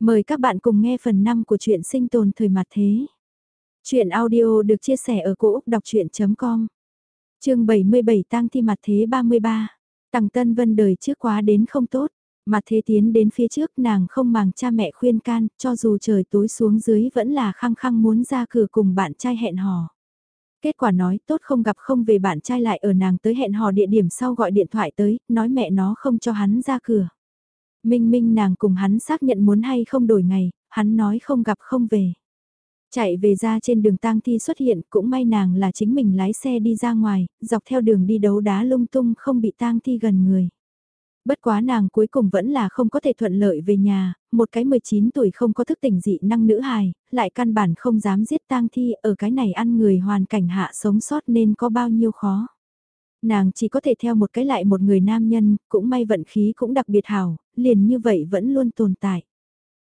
Mời các bạn cùng nghe phần 5 của truyện sinh tồn thời mặt thế. Chuyện audio được chia sẻ ở cỗ đọc chuyện.com Trường 77 tăng thi mặt thế 33. Tằng Tân Vân đời trước quá đến không tốt. Mặt thế tiến đến phía trước nàng không màng cha mẹ khuyên can, cho dù trời tối xuống dưới vẫn là khăng khăng muốn ra cửa cùng bạn trai hẹn hò. Kết quả nói tốt không gặp không về bạn trai lại ở nàng tới hẹn hò địa điểm sau gọi điện thoại tới, nói mẹ nó không cho hắn ra cửa. Minh Minh nàng cùng hắn xác nhận muốn hay không đổi ngày, hắn nói không gặp không về. Chạy về ra trên đường tang thi xuất hiện cũng may nàng là chính mình lái xe đi ra ngoài, dọc theo đường đi đấu đá lung tung không bị tang thi gần người. Bất quá nàng cuối cùng vẫn là không có thể thuận lợi về nhà, một cái 19 tuổi không có thức tỉnh dị năng nữ hài, lại căn bản không dám giết tang thi ở cái này ăn người hoàn cảnh hạ sống sót nên có bao nhiêu khó. Nàng chỉ có thể theo một cái lại một người nam nhân, cũng may vận khí cũng đặc biệt hảo, liền như vậy vẫn luôn tồn tại.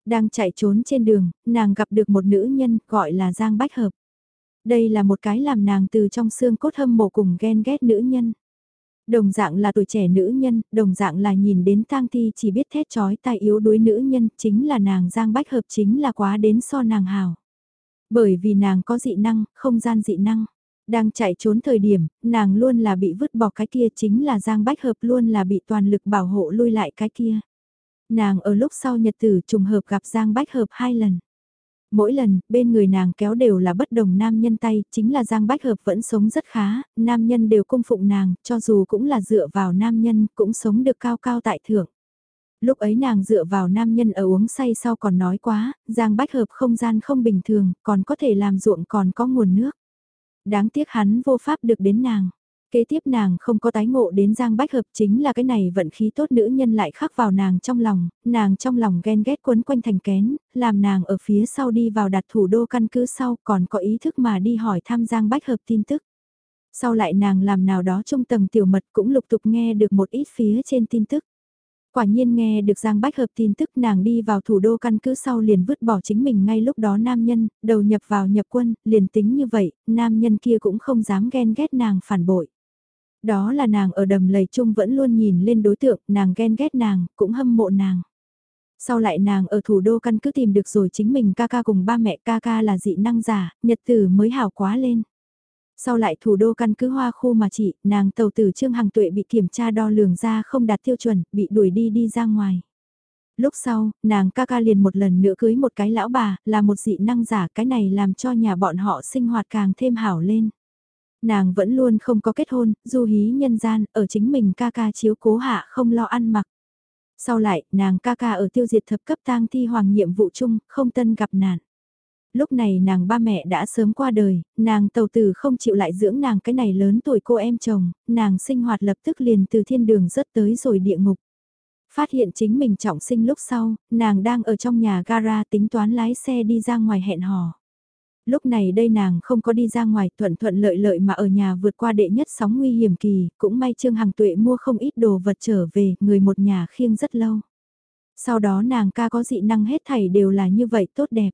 Đang chạy trốn trên đường, nàng gặp được một nữ nhân gọi là Giang Bách Hợp. Đây là một cái làm nàng từ trong xương cốt hâm mộ cùng ghen ghét nữ nhân. Đồng dạng là tuổi trẻ nữ nhân, đồng dạng là nhìn đến tang thi chỉ biết thét chói tai yếu đuối nữ nhân, chính là nàng Giang Bách Hợp chính là quá đến so nàng hào. Bởi vì nàng có dị năng, không gian dị năng. Đang chạy trốn thời điểm, nàng luôn là bị vứt bỏ cái kia chính là Giang Bách Hợp luôn là bị toàn lực bảo hộ lui lại cái kia. Nàng ở lúc sau nhật tử trùng hợp gặp Giang Bách Hợp hai lần. Mỗi lần, bên người nàng kéo đều là bất đồng nam nhân tay, chính là Giang Bách Hợp vẫn sống rất khá, nam nhân đều cung phụng nàng, cho dù cũng là dựa vào nam nhân, cũng sống được cao cao tại thượng. Lúc ấy nàng dựa vào nam nhân ở uống say sau còn nói quá, Giang Bách Hợp không gian không bình thường, còn có thể làm ruộng còn có nguồn nước đáng tiếc hắn vô pháp được đến nàng. Kế tiếp nàng không có tái ngộ đến Giang Bách Hợp chính là cái này vận khí tốt nữ nhân lại khắc vào nàng trong lòng, nàng trong lòng ghen ghét quấn quanh thành kén, làm nàng ở phía sau đi vào đặt thủ đô căn cứ sau còn có ý thức mà đi hỏi thăm Giang Bách Hợp tin tức. Sau lại nàng làm nào đó trong tầng tiểu mật cũng lục tục nghe được một ít phía trên tin tức. Quả nhiên nghe được Giang Bách Hợp tin tức nàng đi vào thủ đô căn cứ sau liền vứt bỏ chính mình ngay lúc đó nam nhân, đầu nhập vào nhập quân, liền tính như vậy, nam nhân kia cũng không dám ghen ghét nàng phản bội. Đó là nàng ở đầm lầy chung vẫn luôn nhìn lên đối tượng, nàng ghen ghét nàng, cũng hâm mộ nàng. Sau lại nàng ở thủ đô căn cứ tìm được rồi chính mình ca ca cùng ba mẹ ca ca là dị năng giả, nhật tử mới hảo quá lên. Sau lại thủ đô căn cứ hoa khu mà chị, nàng tàu tử Trương Hằng Tuệ bị kiểm tra đo lường ra không đạt tiêu chuẩn, bị đuổi đi đi ra ngoài. Lúc sau, nàng ca ca liền một lần nữa cưới một cái lão bà, là một dị năng giả, cái này làm cho nhà bọn họ sinh hoạt càng thêm hảo lên. Nàng vẫn luôn không có kết hôn, du hí nhân gian, ở chính mình ca ca chiếu cố hạ không lo ăn mặc. Sau lại, nàng ca ca ở tiêu diệt thập cấp tang thi hoàng nhiệm vụ chung, không tân gặp nạn lúc này nàng ba mẹ đã sớm qua đời, nàng tàu tử không chịu lại dưỡng nàng cái này lớn tuổi cô em chồng, nàng sinh hoạt lập tức liền từ thiên đường rớt tới rồi địa ngục. Phát hiện chính mình trọng sinh lúc sau, nàng đang ở trong nhà gara tính toán lái xe đi ra ngoài hẹn hò. Lúc này đây nàng không có đi ra ngoài thuận thuận lợi lợi mà ở nhà vượt qua đệ nhất sóng nguy hiểm kỳ, cũng may Trương Hằng Tuệ mua không ít đồ vật trở về, người một nhà khiêng rất lâu. Sau đó nàng ca có dị năng hết thảy đều là như vậy tốt đẹp.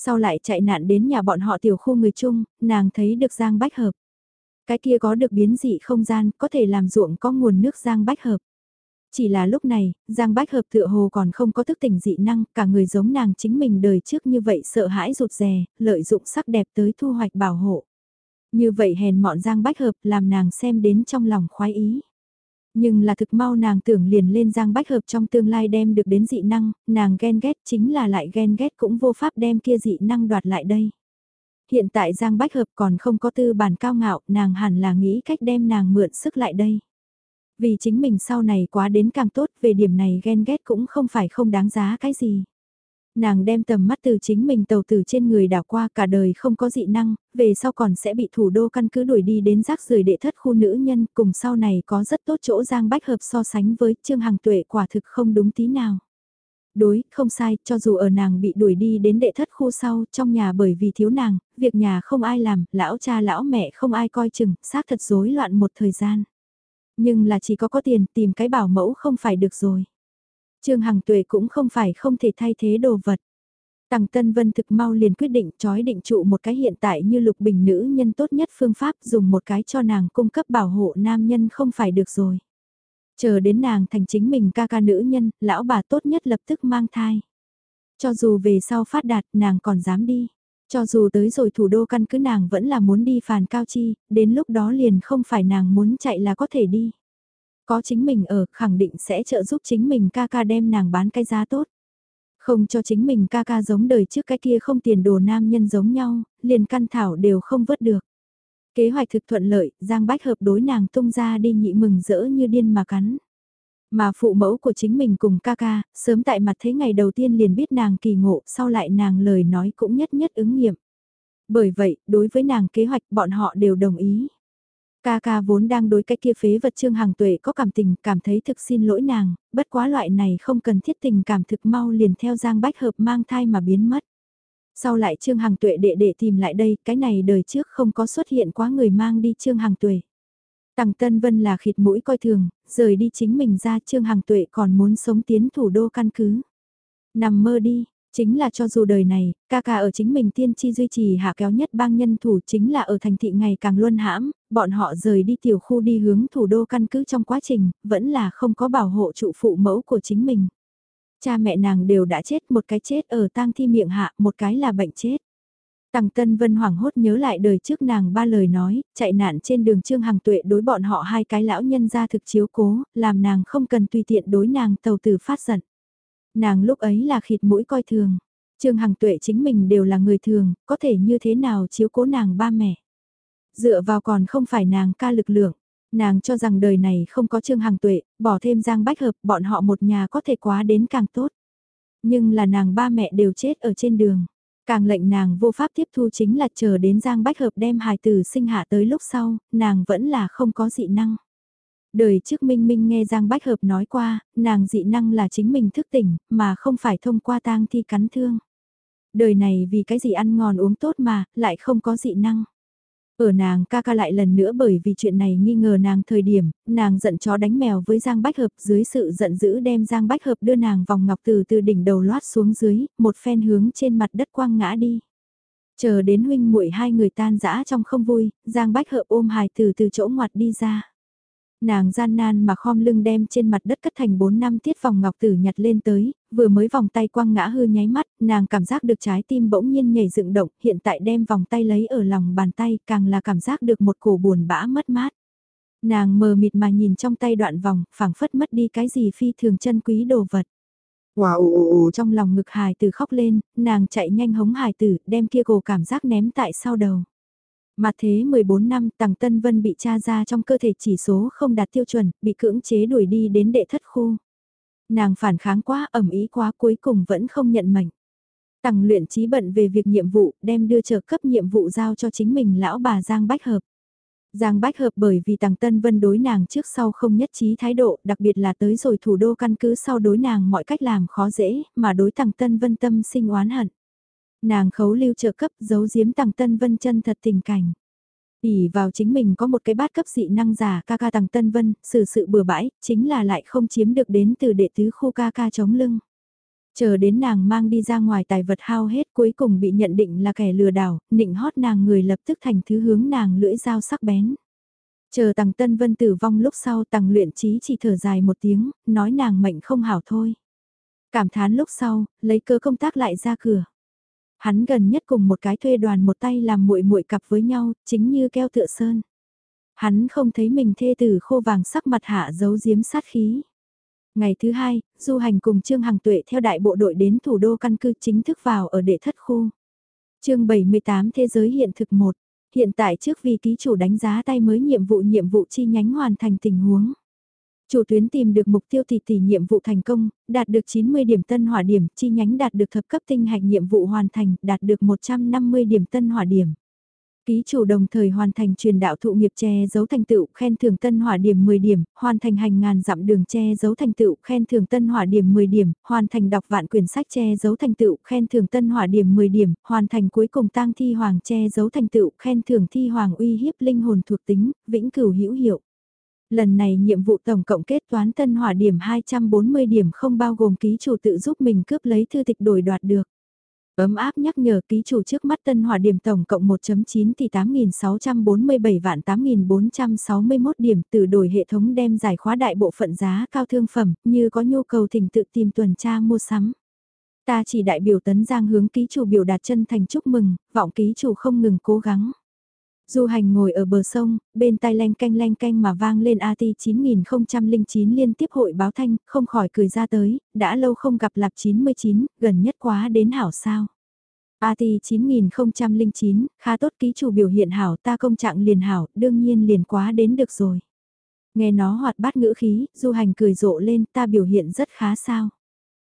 Sau lại chạy nạn đến nhà bọn họ tiểu khu người chung, nàng thấy được Giang Bách Hợp. Cái kia có được biến dị không gian, có thể làm ruộng có nguồn nước Giang Bách Hợp. Chỉ là lúc này, Giang Bách Hợp tựa hồ còn không có thức tỉnh dị năng, cả người giống nàng chính mình đời trước như vậy sợ hãi rụt rè, lợi dụng sắc đẹp tới thu hoạch bảo hộ. Như vậy hèn mọn Giang Bách Hợp làm nàng xem đến trong lòng khoái ý. Nhưng là thực mau nàng tưởng liền lên Giang Bách Hợp trong tương lai đem được đến dị năng, nàng ghen ghét chính là lại ghen ghét cũng vô pháp đem kia dị năng đoạt lại đây. Hiện tại Giang Bách Hợp còn không có tư bản cao ngạo, nàng hẳn là nghĩ cách đem nàng mượn sức lại đây. Vì chính mình sau này quá đến càng tốt về điểm này ghen ghét cũng không phải không đáng giá cái gì nàng đem tầm mắt từ chính mình tàu tử trên người đảo qua cả đời không có dị năng, về sau còn sẽ bị thủ đô căn cứ đuổi đi đến rác rưởi đệ thất khu nữ nhân cùng sau này có rất tốt chỗ giang bách hợp so sánh với Trương Hằng Tuệ quả thực không đúng tí nào. Đối, không sai, cho dù ở nàng bị đuổi đi đến đệ thất khu sau, trong nhà bởi vì thiếu nàng, việc nhà không ai làm, lão cha lão mẹ không ai coi chừng, xác thật rối loạn một thời gian. Nhưng là chỉ có có tiền tìm cái bảo mẫu không phải được rồi. Trương Hằng Tuệ cũng không phải không thể thay thế đồ vật. Tằng Tân Vân thực mau liền quyết định trói định trụ một cái hiện tại như lục bình nữ nhân tốt nhất phương pháp dùng một cái cho nàng cung cấp bảo hộ nam nhân không phải được rồi. Chờ đến nàng thành chính mình ca ca nữ nhân, lão bà tốt nhất lập tức mang thai. Cho dù về sau phát đạt nàng còn dám đi. Cho dù tới rồi thủ đô căn cứ nàng vẫn là muốn đi phàn cao chi, đến lúc đó liền không phải nàng muốn chạy là có thể đi. Có chính mình ở, khẳng định sẽ trợ giúp chính mình ca ca đem nàng bán cái giá tốt. Không cho chính mình ca ca giống đời trước cái kia không tiền đồ nam nhân giống nhau, liền căn thảo đều không vớt được. Kế hoạch thực thuận lợi, Giang Bách hợp đối nàng tung ra đi nhị mừng rỡ như điên mà cắn. Mà phụ mẫu của chính mình cùng ca ca, sớm tại mặt thế ngày đầu tiên liền biết nàng kỳ ngộ, sau lại nàng lời nói cũng nhất nhất ứng nghiệm. Bởi vậy, đối với nàng kế hoạch bọn họ đều đồng ý. Ca ca vốn đang đối cái kia phế vật Trương Hằng Tuệ có cảm tình, cảm thấy thực xin lỗi nàng, bất quá loại này không cần thiết tình cảm thực mau liền theo Giang Bách Hợp mang thai mà biến mất. Sau lại Trương Hằng Tuệ đệ đệ tìm lại đây, cái này đời trước không có xuất hiện quá người mang đi Trương Hằng Tuệ. Tằng Tân Vân là khịt mũi coi thường, rời đi chính mình ra Trương Hằng Tuệ còn muốn sống tiến thủ đô căn cứ. Nằm mơ đi, chính là cho dù đời này, ca ca ở chính mình tiên tri duy trì hạ kéo nhất bang nhân thủ chính là ở thành thị ngày càng luân hãm, bọn họ rời đi tiểu khu đi hướng thủ đô căn cứ trong quá trình, vẫn là không có bảo hộ trụ phụ mẫu của chính mình. Cha mẹ nàng đều đã chết, một cái chết ở tang thi miệng hạ, một cái là bệnh chết. Tằng Tân Vân hoảng hốt nhớ lại đời trước nàng ba lời nói, chạy nạn trên đường Trương Hằng Tuệ đối bọn họ hai cái lão nhân ra thực chiếu cố, làm nàng không cần tùy tiện đối nàng tàu tử phát giận. Nàng lúc ấy là khịt mũi coi thường. Trương Hằng Tuệ chính mình đều là người thường, có thể như thế nào chiếu cố nàng ba mẹ. Dựa vào còn không phải nàng ca lực lượng. Nàng cho rằng đời này không có Trương Hằng Tuệ, bỏ thêm Giang Bách Hợp, bọn họ một nhà có thể quá đến càng tốt. Nhưng là nàng ba mẹ đều chết ở trên đường. Càng lệnh nàng vô pháp tiếp thu chính là chờ đến Giang Bách Hợp đem hài tử sinh hạ tới lúc sau, nàng vẫn là không có dị năng. Đời trước Minh Minh nghe Giang Bách Hợp nói qua, nàng dị năng là chính mình thức tỉnh, mà không phải thông qua tang thi cắn thương. Đời này vì cái gì ăn ngon uống tốt mà, lại không có dị năng. Ở nàng ca ca lại lần nữa bởi vì chuyện này nghi ngờ nàng thời điểm, nàng giận chó đánh mèo với Giang Bách Hợp dưới sự giận dữ đem Giang Bách Hợp đưa nàng vòng ngọc từ từ đỉnh đầu loát xuống dưới, một phen hướng trên mặt đất quang ngã đi. Chờ đến huynh muội hai người tan dã trong không vui, Giang Bách Hợp ôm hài từ từ chỗ ngoặt đi ra. Nàng gian nan mà khom lưng đem trên mặt đất cất thành 4 năm tiết vòng ngọc tử nhặt lên tới, vừa mới vòng tay quăng ngã hư nháy mắt, nàng cảm giác được trái tim bỗng nhiên nhảy dựng động, hiện tại đem vòng tay lấy ở lòng bàn tay càng là cảm giác được một cổ buồn bã mất mát. Nàng mờ mịt mà nhìn trong tay đoạn vòng, phảng phất mất đi cái gì phi thường chân quý đồ vật. Wow, trong lòng ngực hài tử khóc lên, nàng chạy nhanh hống hài tử, đem kia cổ cảm giác ném tại sau đầu. Mà thế 14 năm Tằng Tân Vân bị tra ra trong cơ thể chỉ số không đạt tiêu chuẩn, bị cưỡng chế đuổi đi đến đệ thất khu. Nàng phản kháng quá ẩm ý quá cuối cùng vẫn không nhận mệnh. Tằng luyện trí bận về việc nhiệm vụ, đem đưa trợ cấp nhiệm vụ giao cho chính mình lão bà Giang Bách Hợp. Giang Bách Hợp bởi vì Tằng Tân Vân đối nàng trước sau không nhất trí thái độ, đặc biệt là tới rồi thủ đô căn cứ sau đối nàng mọi cách làm khó dễ, mà đối Tằng Tân Vân tâm sinh oán hận. Nàng khấu lưu trợ cấp giấu giếm tàng Tân Vân chân thật tình cảnh. ỉ vào chính mình có một cái bát cấp dị năng giả ca ca tàng Tân Vân, xử sự bừa bãi, chính là lại không chiếm được đến từ đệ tứ khu ca ca chống lưng. Chờ đến nàng mang đi ra ngoài tài vật hao hết cuối cùng bị nhận định là kẻ lừa đảo, nịnh hót nàng người lập tức thành thứ hướng nàng lưỡi dao sắc bén. Chờ tàng Tân Vân tử vong lúc sau tàng luyện trí chỉ thở dài một tiếng, nói nàng mệnh không hảo thôi. Cảm thán lúc sau, lấy cơ công tác lại ra cửa. Hắn gần nhất cùng một cái thuê đoàn một tay làm muội muội cặp với nhau, chính như keo tựa sơn. Hắn không thấy mình thê tử khô vàng sắc mặt hạ giấu giếm sát khí. Ngày thứ hai, du hành cùng Trương Hằng Tuệ theo đại bộ đội đến thủ đô căn cứ chính thức vào ở đệ thất khu. chương 78 Thế giới hiện thực 1. Hiện tại trước vì ký chủ đánh giá tay mới nhiệm vụ nhiệm vụ chi nhánh hoàn thành tình huống. Chủ tuyến tìm được mục tiêu tỷ tỷ nhiệm vụ thành công, đạt được 90 điểm tân hỏa điểm, chi nhánh đạt được thập cấp tinh hạch nhiệm vụ hoàn thành, đạt được 150 điểm tân hỏa điểm. Ký chủ đồng thời hoàn thành truyền đạo thụ nghiệp che giấu thành tựu, khen thưởng tân hỏa điểm 10 điểm, hoàn thành hành ngàn dặm đường che giấu thành tựu, khen thưởng tân hỏa điểm 10 điểm, hoàn thành đọc vạn quyển sách che giấu thành tựu, khen thưởng tân hỏa điểm 10 điểm, hoàn thành cuối cùng tang thi hoàng che giấu thành tựu, khen thưởng thi hoàng uy hiếp linh hồn thuộc tính, vĩnh cửu hữu hiệu. Lần này nhiệm vụ tổng cộng kết toán tân hỏa điểm 240 điểm không bao gồm ký chủ tự giúp mình cướp lấy thư tịch đổi đoạt được. Ấm áp nhắc nhở ký chủ trước mắt tân hỏa điểm tổng cộng 1.9 thì 8.647 vạn 8.461 điểm từ đổi hệ thống đem giải khóa đại bộ phận giá cao thương phẩm như có nhu cầu thỉnh tự tìm tuần tra mua sắm. Ta chỉ đại biểu tấn giang hướng ký chủ biểu đạt chân thành chúc mừng, vọng ký chủ không ngừng cố gắng. Du hành ngồi ở bờ sông, bên tai len canh len canh mà vang lên AT 9009 liên tiếp hội báo thanh, không khỏi cười ra tới, đã lâu không gặp lạp 99, gần nhất quá đến hảo sao. AT 9009, khá tốt ký chủ biểu hiện hảo ta công trạng liền hảo, đương nhiên liền quá đến được rồi. Nghe nó hoạt bát ngữ khí, du hành cười rộ lên ta biểu hiện rất khá sao.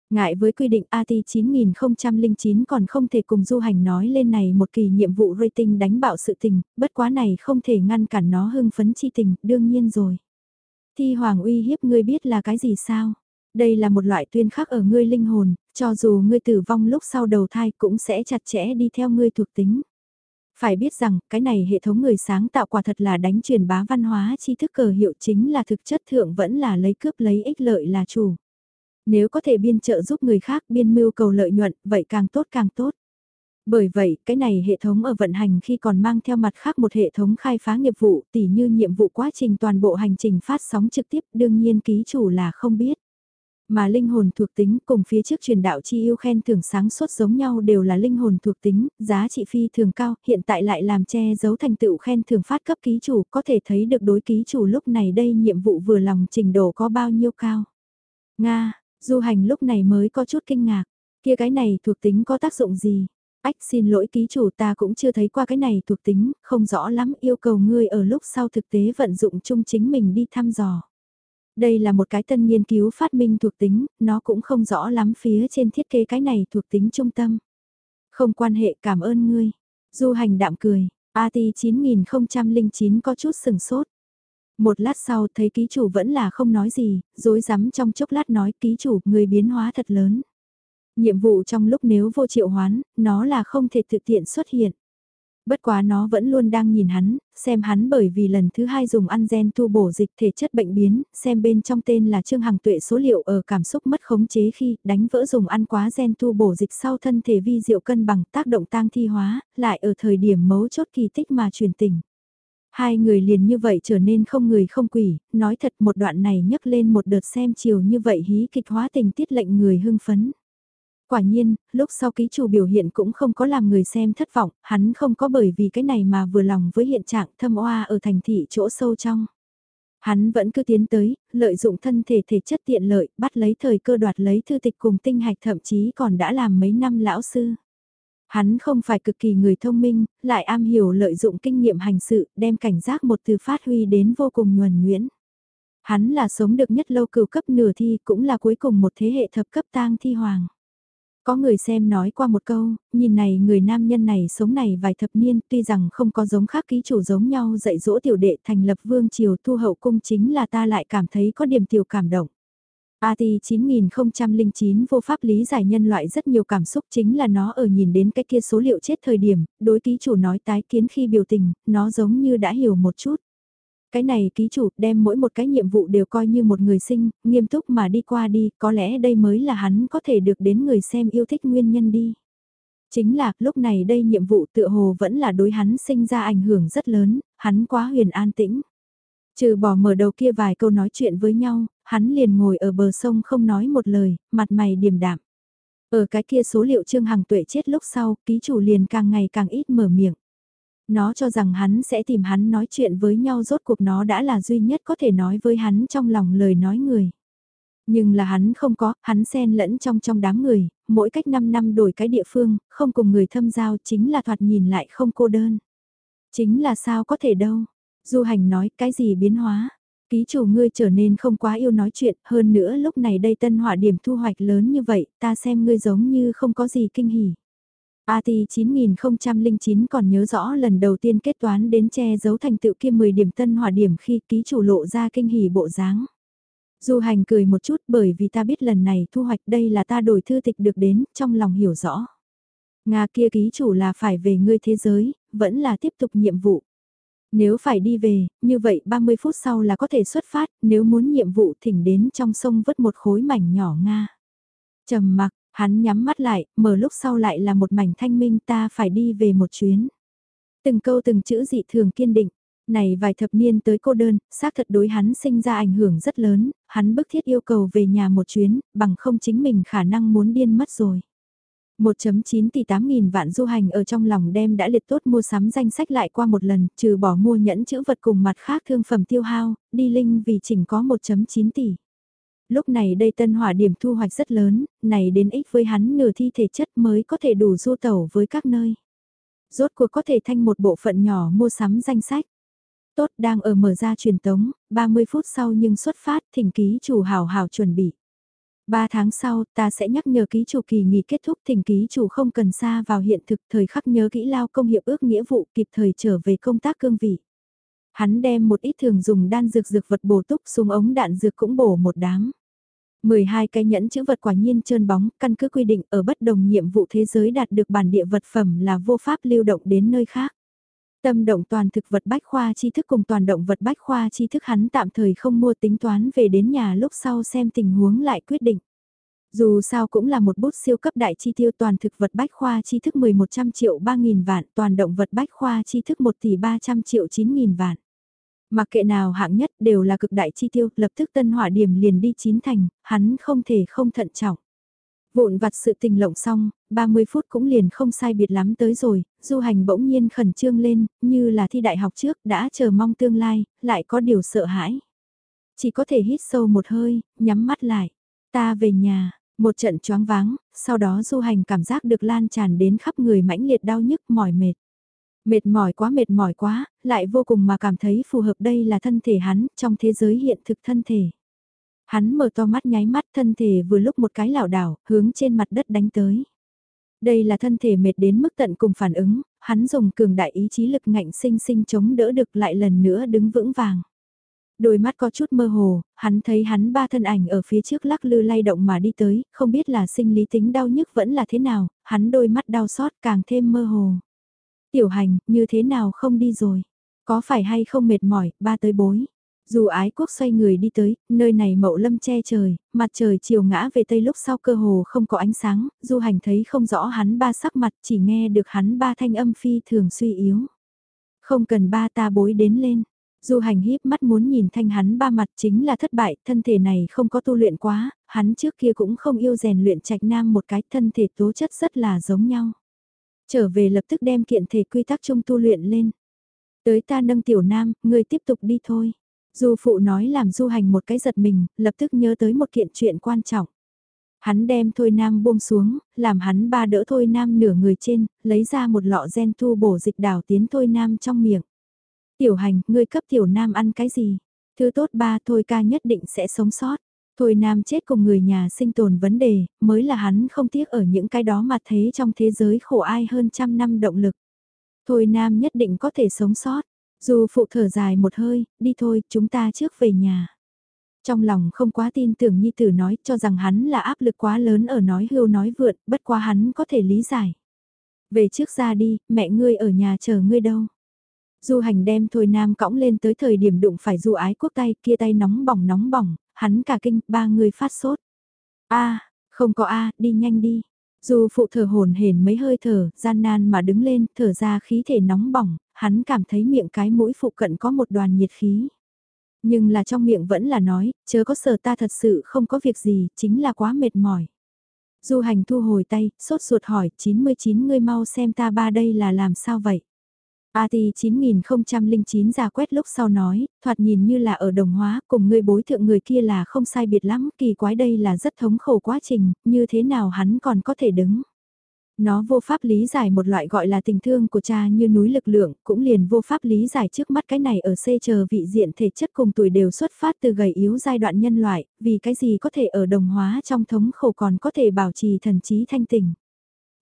Ngại với quy định AT 9009 còn không thể cùng du hành nói lên này một kỳ nhiệm vụ rating đánh bạo sự tình, bất quá này không thể ngăn cản nó hưng phấn chi tình, đương nhiên rồi. Thi hoàng uy hiếp ngươi biết là cái gì sao? Đây là một loại tuyên khắc ở ngươi linh hồn, cho dù ngươi tử vong lúc sau đầu thai cũng sẽ chặt chẽ đi theo ngươi thuộc tính. Phải biết rằng, cái này hệ thống người sáng tạo quả thật là đánh truyền bá văn hóa tri thức cờ hiệu chính là thực chất thượng vẫn là lấy cướp lấy ích lợi là chủ. Nếu có thể biên trợ giúp người khác biên mưu cầu lợi nhuận, vậy càng tốt càng tốt. Bởi vậy, cái này hệ thống ở vận hành khi còn mang theo mặt khác một hệ thống khai phá nghiệp vụ, tỉ như nhiệm vụ quá trình toàn bộ hành trình phát sóng trực tiếp, đương nhiên ký chủ là không biết. Mà linh hồn thuộc tính cùng phía trước truyền đạo chi yêu khen thưởng sáng suốt giống nhau đều là linh hồn thuộc tính, giá trị phi thường cao, hiện tại lại làm che giấu thành tựu khen thưởng phát cấp ký chủ, có thể thấy được đối ký chủ lúc này đây nhiệm vụ vừa lòng trình độ có bao nhiêu cao. Nga, du hành lúc này mới có chút kinh ngạc, kia cái này thuộc tính có tác dụng gì? Ách xin lỗi ký chủ ta cũng chưa thấy qua cái này thuộc tính, không rõ lắm yêu cầu ngươi ở lúc sau thực tế vận dụng chung chính mình đi thăm dò. Đây là một cái tân nghiên cứu phát minh thuộc tính, nó cũng không rõ lắm phía trên thiết kế cái này thuộc tính trung tâm. Không quan hệ cảm ơn ngươi. Du hành đạm cười, AT 9009 có chút sừng sốt. Một lát sau thấy ký chủ vẫn là không nói gì, dối rắm trong chốc lát nói ký chủ người biến hóa thật lớn. Nhiệm vụ trong lúc nếu vô triệu hoán, nó là không thể tự tiện xuất hiện. Bất quá nó vẫn luôn đang nhìn hắn, xem hắn bởi vì lần thứ hai dùng ăn gen tu bổ dịch thể chất bệnh biến, xem bên trong tên là Trương Hằng Tuệ số liệu ở cảm xúc mất khống chế khi đánh vỡ dùng ăn quá gen tu bổ dịch sau thân thể vi diệu cân bằng tác động tang thi hóa, lại ở thời điểm mấu chốt kỳ tích mà truyền tình. Hai người liền như vậy trở nên không người không quỷ, nói thật một đoạn này nhấc lên một đợt xem chiều như vậy hí kịch hóa tình tiết lệnh người hưng phấn. Quả nhiên, lúc sau ký chủ biểu hiện cũng không có làm người xem thất vọng, hắn không có bởi vì cái này mà vừa lòng với hiện trạng thâm oa ở thành thị chỗ sâu trong. Hắn vẫn cứ tiến tới, lợi dụng thân thể thể chất tiện lợi, bắt lấy thời cơ đoạt lấy thư tịch cùng tinh hạch thậm chí còn đã làm mấy năm lão sư. Hắn không phải cực kỳ người thông minh, lại am hiểu lợi dụng kinh nghiệm hành sự, đem cảnh giác một từ phát huy đến vô cùng nhuần nhuyễn. Hắn là sống được nhất lâu cửu cấp nửa thi cũng là cuối cùng một thế hệ thập cấp tang thi hoàng. Có người xem nói qua một câu, nhìn này người nam nhân này sống này vài thập niên tuy rằng không có giống khác ký chủ giống nhau dạy dỗ tiểu đệ thành lập vương triều thu hậu cung chính là ta lại cảm thấy có điểm tiểu cảm động. AT 9009 vô pháp lý giải nhân loại rất nhiều cảm xúc chính là nó ở nhìn đến cái kia số liệu chết thời điểm, đối ký chủ nói tái kiến khi biểu tình, nó giống như đã hiểu một chút. Cái này ký chủ đem mỗi một cái nhiệm vụ đều coi như một người sinh, nghiêm túc mà đi qua đi, có lẽ đây mới là hắn có thể được đến người xem yêu thích nguyên nhân đi. Chính là, lúc này đây nhiệm vụ tựa hồ vẫn là đối hắn sinh ra ảnh hưởng rất lớn, hắn quá huyền an tĩnh. Trừ bỏ mở đầu kia vài câu nói chuyện với nhau, hắn liền ngồi ở bờ sông không nói một lời, mặt mày điềm đạm. Ở cái kia số liệu Trương Hằng Tuệ chết lúc sau, ký chủ liền càng ngày càng ít mở miệng. Nó cho rằng hắn sẽ tìm hắn nói chuyện với nhau rốt cuộc nó đã là duy nhất có thể nói với hắn trong lòng lời nói người. Nhưng là hắn không có, hắn xen lẫn trong trong đám người, mỗi cách 5 năm đổi cái địa phương, không cùng người thâm giao chính là thoạt nhìn lại không cô đơn. Chính là sao có thể đâu. Du hành nói cái gì biến hóa. Ký chủ ngươi trở nên không quá yêu nói chuyện, hơn nữa lúc này đây tân hỏa điểm thu hoạch lớn như vậy, ta xem ngươi giống như không có gì kinh hỉ. AT 9009 còn nhớ rõ lần đầu tiên kết toán đến che giấu thành tựu kia 10 điểm tân hỏa điểm khi ký chủ lộ ra kinh hỉ bộ dáng. Du hành cười một chút bởi vì ta biết lần này thu hoạch đây là ta đổi thư tịch được đến, trong lòng hiểu rõ. Nga kia ký chủ là phải về ngươi thế giới, vẫn là tiếp tục nhiệm vụ. Nếu phải đi về, như vậy 30 phút sau là có thể xuất phát, nếu muốn nhiệm vụ thỉnh đến trong sông vứt một khối mảnh nhỏ Nga. trầm mặc, Hắn nhắm mắt lại, mở lúc sau lại là một mảnh thanh minh ta phải đi về một chuyến. Từng câu từng chữ dị thường kiên định. Này vài thập niên tới cô đơn, xác thật đối hắn sinh ra ảnh hưởng rất lớn, hắn bức thiết yêu cầu về nhà một chuyến, bằng không chính mình khả năng muốn điên mất rồi. 1.9 tỷ 8 nghìn vạn du hành ở trong lòng đem đã liệt tốt mua sắm danh sách lại qua một lần, trừ bỏ mua nhẫn chữ vật cùng mặt khác thương phẩm tiêu hao, đi linh vì chỉnh có 1.9 tỷ. Lúc này đây tân hỏa điểm thu hoạch rất lớn, này đến ích với hắn nửa thi thể chất mới có thể đủ du tẩu với các nơi. Rốt cuộc có thể thanh một bộ phận nhỏ mua sắm danh sách. Tốt đang ở mở ra truyền tống, 30 phút sau nhưng xuất phát thỉnh ký chủ hào hào chuẩn bị. Ba tháng sau, ta sẽ nhắc nhở ký chủ kỳ nghỉ kết thúc thỉnh ký chủ không cần xa vào hiện thực thời khắc nhớ kỹ lao công hiệp ước nghĩa vụ kịp thời trở về công tác cương vị. Hắn đem một ít thường dùng đan dược dược vật bổ túc xuống ống đạn dược cũng bổ một đám. 12 cái nhẫn chữ vật quả nhiên trơn bóng, căn cứ quy định ở bất đồng nhiệm vụ thế giới đạt được bản địa vật phẩm là vô pháp lưu động đến nơi khác. Tâm động toàn thực vật bách khoa tri thức cùng toàn động vật bách khoa tri thức hắn tạm thời không mua tính toán về đến nhà lúc sau xem tình huống lại quyết định. Dù sao cũng là một bút siêu cấp đại chi tiêu toàn thực vật bách khoa tri thức 1100 triệu 3.000 vạn, toàn động vật bách khoa tri thức 1 tỷ 300 triệu 9.000 vạn. Mặc kệ nào hạng nhất đều là cực đại chi tiêu, lập tức tân hỏa điểm liền đi chín thành, hắn không thể không thận trọng. Vụn vặt sự tình lộng xong, 30 phút cũng liền không sai biệt lắm tới rồi, du hành bỗng nhiên khẩn trương lên, như là thi đại học trước đã chờ mong tương lai, lại có điều sợ hãi. Chỉ có thể hít sâu một hơi, nhắm mắt lại. Ta về nhà, một trận choáng váng, sau đó du hành cảm giác được lan tràn đến khắp người mãnh liệt đau nhức mỏi mệt. Mệt mỏi quá mệt mỏi quá, lại vô cùng mà cảm thấy phù hợp đây là thân thể hắn, trong thế giới hiện thực thân thể. Hắn mở to mắt nháy mắt thân thể vừa lúc một cái lảo đảo, hướng trên mặt đất đánh tới. Đây là thân thể mệt đến mức tận cùng phản ứng, hắn dùng cường đại ý chí lực ngạnh sinh sinh chống đỡ được lại lần nữa đứng vững vàng. Đôi mắt có chút mơ hồ, hắn thấy hắn ba thân ảnh ở phía trước lắc lư lay động mà đi tới, không biết là sinh lý tính đau nhức vẫn là thế nào, hắn đôi mắt đau xót càng thêm mơ hồ. Tiểu hành, như thế nào không đi rồi? Có phải hay không mệt mỏi, ba tới bối. Dù ái quốc xoay người đi tới, nơi này mậu lâm che trời, mặt trời chiều ngã về tây lúc sau cơ hồ không có ánh sáng, du hành thấy không rõ hắn ba sắc mặt chỉ nghe được hắn ba thanh âm phi thường suy yếu. Không cần ba ta bối đến lên. Du hành híp mắt muốn nhìn thanh hắn ba mặt chính là thất bại, thân thể này không có tu luyện quá, hắn trước kia cũng không yêu rèn luyện trạch nam một cái thân thể tố chất rất là giống nhau. Trở về lập tức đem kiện thể quy tắc chung tu luyện lên. Tới ta nâng tiểu nam, ngươi tiếp tục đi thôi. Du phụ nói làm du hành một cái giật mình, lập tức nhớ tới một kiện chuyện quan trọng. Hắn đem Thôi Nam buông xuống, làm hắn ba đỡ Thôi Nam nửa người trên, lấy ra một lọ gen thu bổ dịch đảo tiến Thôi Nam trong miệng. Tiểu hành, ngươi cấp tiểu nam ăn cái gì? Thứ tốt ba Thôi ca nhất định sẽ sống sót. Thôi Nam chết cùng người nhà sinh tồn vấn đề, mới là hắn không tiếc ở những cái đó mà thấy trong thế giới khổ ai hơn trăm năm động lực. Thôi Nam nhất định có thể sống sót. Dù phụ thở dài một hơi, đi thôi, chúng ta trước về nhà. Trong lòng không quá tin tưởng Nhi Tử nói cho rằng hắn là áp lực quá lớn ở nói hưu nói vượt, bất quá hắn có thể lý giải. Về trước ra đi, mẹ ngươi ở nhà chờ ngươi đâu. Du hành đem Thôi Nam cõng lên tới thời điểm đụng phải du ái quốc tay kia tay nóng bỏng nóng bỏng, hắn cả kinh, ba người phát sốt. a không có a đi nhanh đi. Dù phụ thở hồn hển mấy hơi thở, gian nan mà đứng lên, thở ra khí thể nóng bỏng, hắn cảm thấy miệng cái mũi phụ cận có một đoàn nhiệt khí. Nhưng là trong miệng vẫn là nói, chớ có sờ ta thật sự không có việc gì, chính là quá mệt mỏi. Du hành thu hồi tay, sốt ruột hỏi, 99 ngươi mau xem ta ba đây là làm sao vậy? AT 9009 ra quét lúc sau nói, thoạt nhìn như là ở đồng hóa, cùng người bối thượng người kia là không sai biệt lắm, kỳ quái đây là rất thống khổ quá trình, như thế nào hắn còn có thể đứng. Nó vô pháp lý giải một loại gọi là tình thương của cha như núi lực lượng, cũng liền vô pháp lý giải trước mắt cái này ở C chờ vị diện thể chất cùng tuổi đều xuất phát từ gầy yếu giai đoạn nhân loại, vì cái gì có thể ở đồng hóa trong thống khổ còn có thể bảo trì thần trí thanh tình.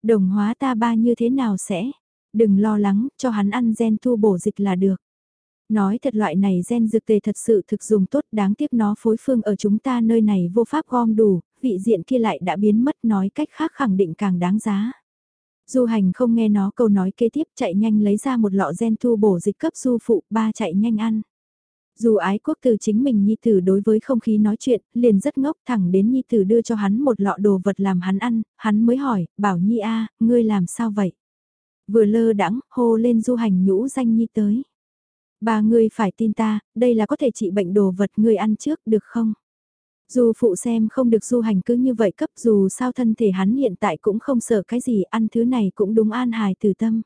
Đồng hóa ta ba như thế nào sẽ? Đừng lo lắng, cho hắn ăn gen thu bổ dịch là được. Nói thật loại này gen dược tề thật sự thực dùng tốt đáng tiếc nó phối phương ở chúng ta nơi này vô pháp gom đủ, vị diện kia lại đã biến mất nói cách khác khẳng định càng đáng giá. Du hành không nghe nó câu nói kế tiếp chạy nhanh lấy ra một lọ gen thu bổ dịch cấp du phụ, ba chạy nhanh ăn. Dù ái quốc từ chính mình Nhi Tử đối với không khí nói chuyện, liền rất ngốc thẳng đến Nhi Tử đưa cho hắn một lọ đồ vật làm hắn ăn, hắn mới hỏi, bảo Nhi a ngươi làm sao vậy? Vừa lơ đắng, hô lên du hành nhũ danh Nhi tới. bà ngươi phải tin ta, đây là có thể trị bệnh đồ vật ngươi ăn trước được không? Dù phụ xem không được du hành cứ như vậy cấp dù sao thân thể hắn hiện tại cũng không sợ cái gì ăn thứ này cũng đúng an hài từ tâm.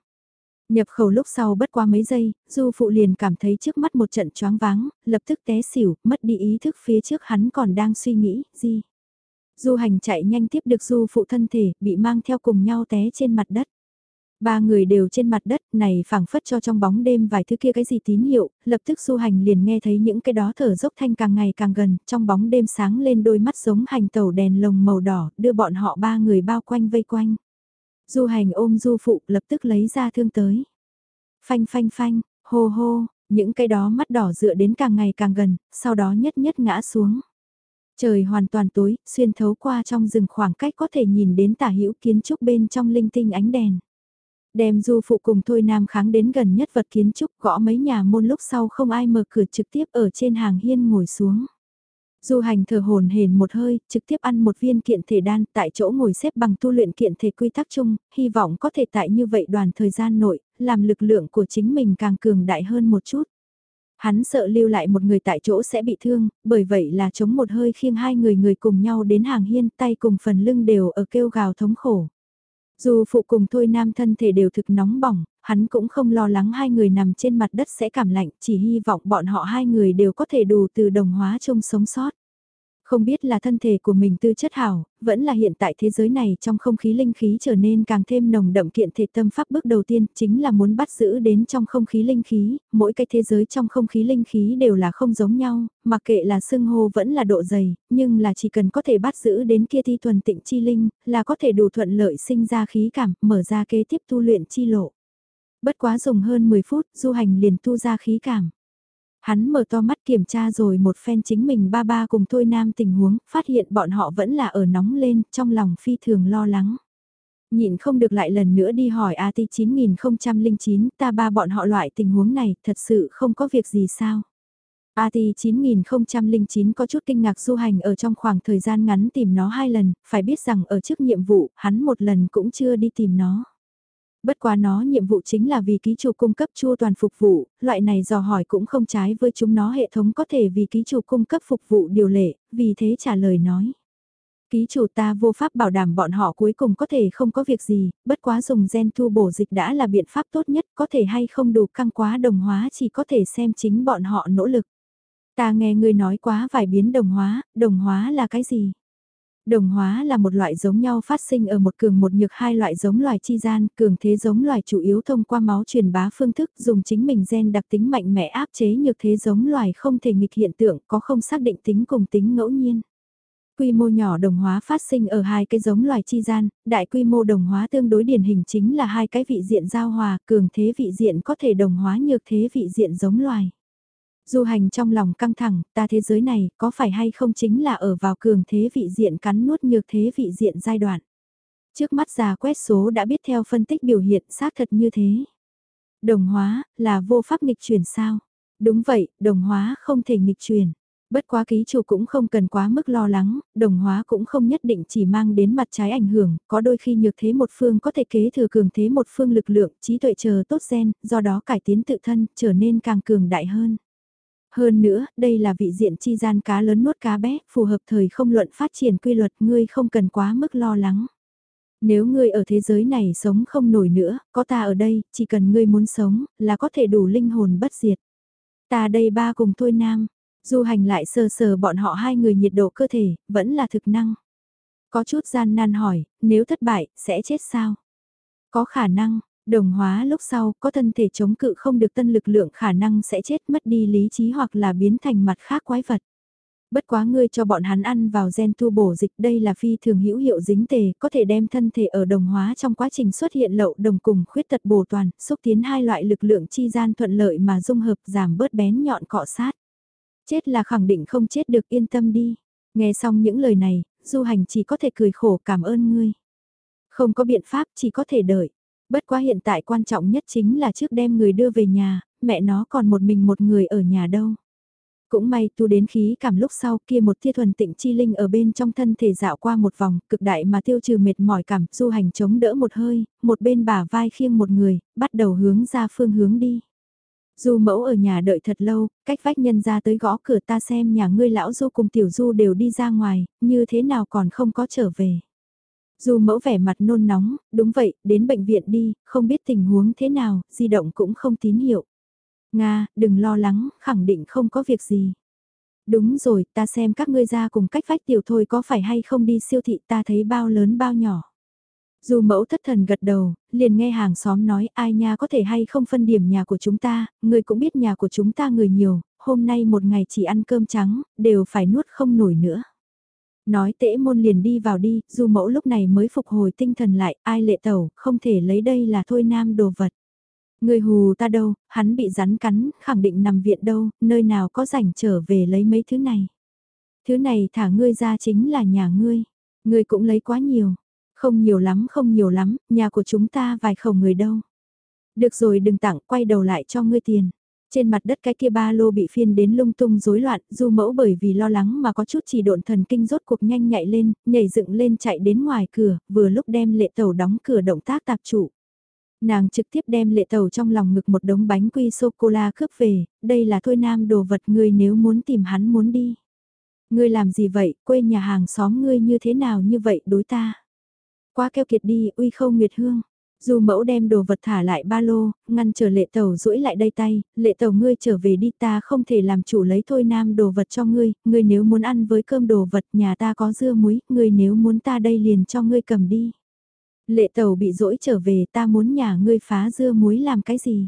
Nhập khẩu lúc sau bất qua mấy giây, du phụ liền cảm thấy trước mắt một trận choáng váng, lập tức té xỉu, mất đi ý thức phía trước hắn còn đang suy nghĩ, gì. Du hành chạy nhanh tiếp được du phụ thân thể, bị mang theo cùng nhau té trên mặt đất. Ba người đều trên mặt đất này phảng phất cho trong bóng đêm vài thứ kia cái gì tín hiệu, lập tức du hành liền nghe thấy những cái đó thở dốc thanh càng ngày càng gần, trong bóng đêm sáng lên đôi mắt giống hành tàu đèn lồng màu đỏ, đưa bọn họ ba người bao quanh vây quanh. Du hành ôm du phụ lập tức lấy ra thương tới. Phanh phanh phanh, hô hô, những cái đó mắt đỏ dựa đến càng ngày càng gần, sau đó nhất nhất ngã xuống. Trời hoàn toàn tối, xuyên thấu qua trong rừng khoảng cách có thể nhìn đến tả hữu kiến trúc bên trong linh tinh ánh đèn. Đem du phụ cùng thôi nam kháng đến gần nhất vật kiến trúc gõ mấy nhà môn lúc sau không ai mở cửa trực tiếp ở trên hàng hiên ngồi xuống. Du hành thở hồn hển một hơi, trực tiếp ăn một viên kiện thể đan tại chỗ ngồi xếp bằng tu luyện kiện thể quy tắc chung, hy vọng có thể tại như vậy đoàn thời gian nội, làm lực lượng của chính mình càng cường đại hơn một chút. Hắn sợ lưu lại một người tại chỗ sẽ bị thương, bởi vậy là chống một hơi khiêng hai người người cùng nhau đến hàng hiên tay cùng phần lưng đều ở kêu gào thống khổ. Dù phụ cùng thôi nam thân thể đều thực nóng bỏng, hắn cũng không lo lắng hai người nằm trên mặt đất sẽ cảm lạnh, chỉ hy vọng bọn họ hai người đều có thể đủ từ đồng hóa chung sống sót. Không biết là thân thể của mình tư chất hảo, vẫn là hiện tại thế giới này trong không khí linh khí trở nên càng thêm nồng đậm kiện thể tâm pháp bước đầu tiên chính là muốn bắt giữ đến trong không khí linh khí, mỗi cái thế giới trong không khí linh khí đều là không giống nhau, mặc kệ là xương hô vẫn là độ dày, nhưng là chỉ cần có thể bắt giữ đến kia thi thuần tịnh chi linh, là có thể đủ thuận lợi sinh ra khí cảm, mở ra kế tiếp tu luyện chi lộ. Bất quá dùng hơn 10 phút, du hành liền tu ra khí cảm. Hắn mở to mắt kiểm tra rồi một phen chính mình ba ba cùng thôi nam tình huống, phát hiện bọn họ vẫn là ở nóng lên, trong lòng phi thường lo lắng. Nhịn không được lại lần nữa đi hỏi AT 9009 ta ba bọn họ loại tình huống này thật sự không có việc gì sao. AT 9009 có chút kinh ngạc du hành ở trong khoảng thời gian ngắn tìm nó hai lần, phải biết rằng ở trước nhiệm vụ, hắn một lần cũng chưa đi tìm nó. Bất quá nó nhiệm vụ chính là vì ký chủ cung cấp chua toàn phục vụ, loại này dò hỏi cũng không trái với chúng nó hệ thống có thể vì ký chủ cung cấp phục vụ điều lệ, vì thế trả lời nói. Ký chủ ta vô pháp bảo đảm bọn họ cuối cùng có thể không có việc gì, bất quá dùng gen thu bổ dịch đã là biện pháp tốt nhất, có thể hay không đủ căng quá đồng hóa chỉ có thể xem chính bọn họ nỗ lực. Ta nghe người nói quá vài biến đồng hóa, đồng hóa là cái gì? Đồng hóa là một loại giống nhau phát sinh ở một cường một nhược hai loại giống loài chi gian, cường thế giống loài chủ yếu thông qua máu truyền bá phương thức dùng chính mình gen đặc tính mạnh mẽ áp chế nhược thế giống loài không thể nghịch hiện tượng có không xác định tính cùng tính ngẫu nhiên. Quy mô nhỏ đồng hóa phát sinh ở hai cái giống loài chi gian, đại quy mô đồng hóa tương đối điển hình chính là hai cái vị diện giao hòa, cường thế vị diện có thể đồng hóa nhược thế vị diện giống loài. Du hành trong lòng căng thẳng, ta thế giới này có phải hay không chính là ở vào cường thế vị diện cắn nuốt nhược thế vị diện giai đoạn. Trước mắt già quét số đã biết theo phân tích biểu hiện xác thật như thế. Đồng hóa, là vô pháp nghịch chuyển sao? Đúng vậy, đồng hóa không thể nghịch chuyển. Bất quá ký chủ cũng không cần quá mức lo lắng, đồng hóa cũng không nhất định chỉ mang đến mặt trái ảnh hưởng, có đôi khi nhược thế một phương có thể kế thừa cường thế một phương lực lượng, trí tuệ chờ tốt gen, do đó cải tiến tự thân, trở nên càng cường đại hơn. Hơn nữa, đây là vị diện chi gian cá lớn nuốt cá bé, phù hợp thời không luận phát triển quy luật, ngươi không cần quá mức lo lắng. Nếu ngươi ở thế giới này sống không nổi nữa, có ta ở đây, chỉ cần ngươi muốn sống, là có thể đủ linh hồn bất diệt. Ta đây ba cùng thôi nam, du hành lại sờ sờ bọn họ hai người nhiệt độ cơ thể, vẫn là thực năng. Có chút gian nan hỏi, nếu thất bại, sẽ chết sao? Có khả năng, Đồng hóa lúc sau, có thân thể chống cự không được tân lực lượng khả năng sẽ chết mất đi lý trí hoặc là biến thành mặt khác quái vật. Bất quá ngươi cho bọn hắn ăn vào gen tu bổ dịch đây là phi thường hữu hiệu dính tề, có thể đem thân thể ở đồng hóa trong quá trình xuất hiện lậu đồng cùng khuyết tật bổ toàn, xúc tiến hai loại lực lượng chi gian thuận lợi mà dung hợp giảm bớt bén nhọn cọ sát. Chết là khẳng định không chết được yên tâm đi. Nghe xong những lời này, du hành chỉ có thể cười khổ cảm ơn ngươi. Không có biện pháp chỉ có thể đợi. Bất quá hiện tại quan trọng nhất chính là trước đem người đưa về nhà, mẹ nó còn một mình một người ở nhà đâu. Cũng may tu đến khí cảm lúc sau kia một tia thuần tịnh chi linh ở bên trong thân thể dạo qua một vòng, cực đại mà tiêu trừ mệt mỏi cảm, du hành chống đỡ một hơi, một bên bả vai khiêng một người, bắt đầu hướng ra phương hướng đi. Du mẫu ở nhà đợi thật lâu, cách vách nhân ra tới gõ cửa ta xem nhà ngươi lão du cùng tiểu du đều đi ra ngoài, như thế nào còn không có trở về. Du mẫu vẻ mặt nôn nóng, đúng vậy, đến bệnh viện đi, không biết tình huống thế nào, di động cũng không tín hiệu. Nga, đừng lo lắng, khẳng định không có việc gì. Đúng rồi, ta xem các ngươi ra cùng cách vách tiểu thôi có phải hay không đi siêu thị ta thấy bao lớn bao nhỏ. Dù mẫu thất thần gật đầu, liền nghe hàng xóm nói ai nha có thể hay không phân điểm nhà của chúng ta, người cũng biết nhà của chúng ta người nhiều, hôm nay một ngày chỉ ăn cơm trắng, đều phải nuốt không nổi nữa. Nói tễ môn liền đi vào đi, dù mẫu lúc này mới phục hồi tinh thần lại, ai lệ tẩu, không thể lấy đây là thôi nam đồ vật. Người hù ta đâu, hắn bị rắn cắn, khẳng định nằm viện đâu, nơi nào có rảnh trở về lấy mấy thứ này. Thứ này thả ngươi ra chính là nhà ngươi, ngươi cũng lấy quá nhiều, không nhiều lắm không nhiều lắm, nhà của chúng ta vài khẩu người đâu. Được rồi đừng tặng, quay đầu lại cho ngươi tiền. Trên mặt đất cái kia ba lô bị phiên đến lung tung rối loạn, du mẫu bởi vì lo lắng mà có chút chỉ độn thần kinh rốt cuộc nhanh nhạy lên, nhảy dựng lên chạy đến ngoài cửa, vừa lúc đem lệ tàu đóng cửa động tác tạp trụ. Nàng trực tiếp đem lệ tàu trong lòng ngực một đống bánh quy sô-cô-la cướp về, đây là thôi nam đồ vật ngươi nếu muốn tìm hắn muốn đi. Ngươi làm gì vậy, quê nhà hàng xóm ngươi như thế nào như vậy đối ta. Quá keo kiệt đi, uy khâu nguyệt hương du mẫu đem đồ vật thả lại ba lô, ngăn chờ lệ tàu duỗi lại đây tay, lệ tàu ngươi trở về đi ta không thể làm chủ lấy thôi nam đồ vật cho ngươi, ngươi nếu muốn ăn với cơm đồ vật nhà ta có dưa muối, ngươi nếu muốn ta đây liền cho ngươi cầm đi. Lệ tàu bị dỗi trở về ta muốn nhà ngươi phá dưa muối làm cái gì?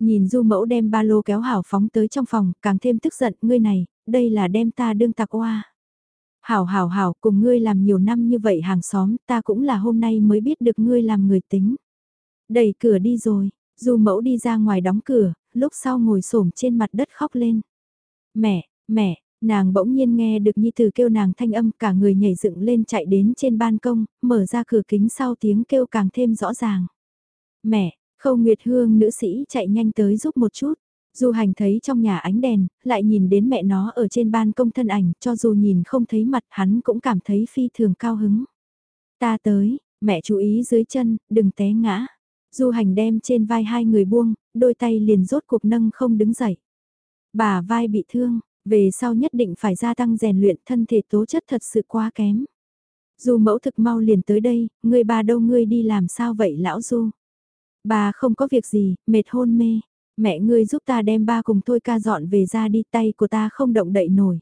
Nhìn du mẫu đem ba lô kéo hảo phóng tới trong phòng, càng thêm tức giận, ngươi này, đây là đem ta đương tạc oa. Hảo hảo hảo, cùng ngươi làm nhiều năm như vậy hàng xóm, ta cũng là hôm nay mới biết được ngươi làm người tính. Đẩy cửa đi rồi, du mẫu đi ra ngoài đóng cửa, lúc sau ngồi xổm trên mặt đất khóc lên. Mẹ, mẹ, Nàng bỗng nhiên nghe được Nhi Tử kêu nàng thanh âm cả người nhảy dựng lên chạy đến trên ban công, mở ra cửa kính sau tiếng kêu càng thêm rõ ràng. Mẹ, khâu Nguyệt Hương nữ sĩ chạy nhanh tới giúp một chút. Du hành thấy trong nhà ánh đèn, lại nhìn đến mẹ nó ở trên ban công thân ảnh, cho dù nhìn không thấy mặt hắn cũng cảm thấy phi thường cao hứng. Ta tới, mẹ chú ý dưới chân, đừng té ngã. Du hành đem trên vai hai người buông, đôi tay liền rốt cuộc nâng không đứng dậy. Bà vai bị thương, về sau nhất định phải gia tăng rèn luyện thân thể tố chất thật sự quá kém. Dù mẫu thực mau liền tới đây, người bà đâu ngươi đi làm sao vậy lão Du? Bà không có việc gì, mệt hôn mê. Mẹ ngươi giúp ta đem ba cùng thôi ca dọn về ra đi tay của ta không động đậy nổi.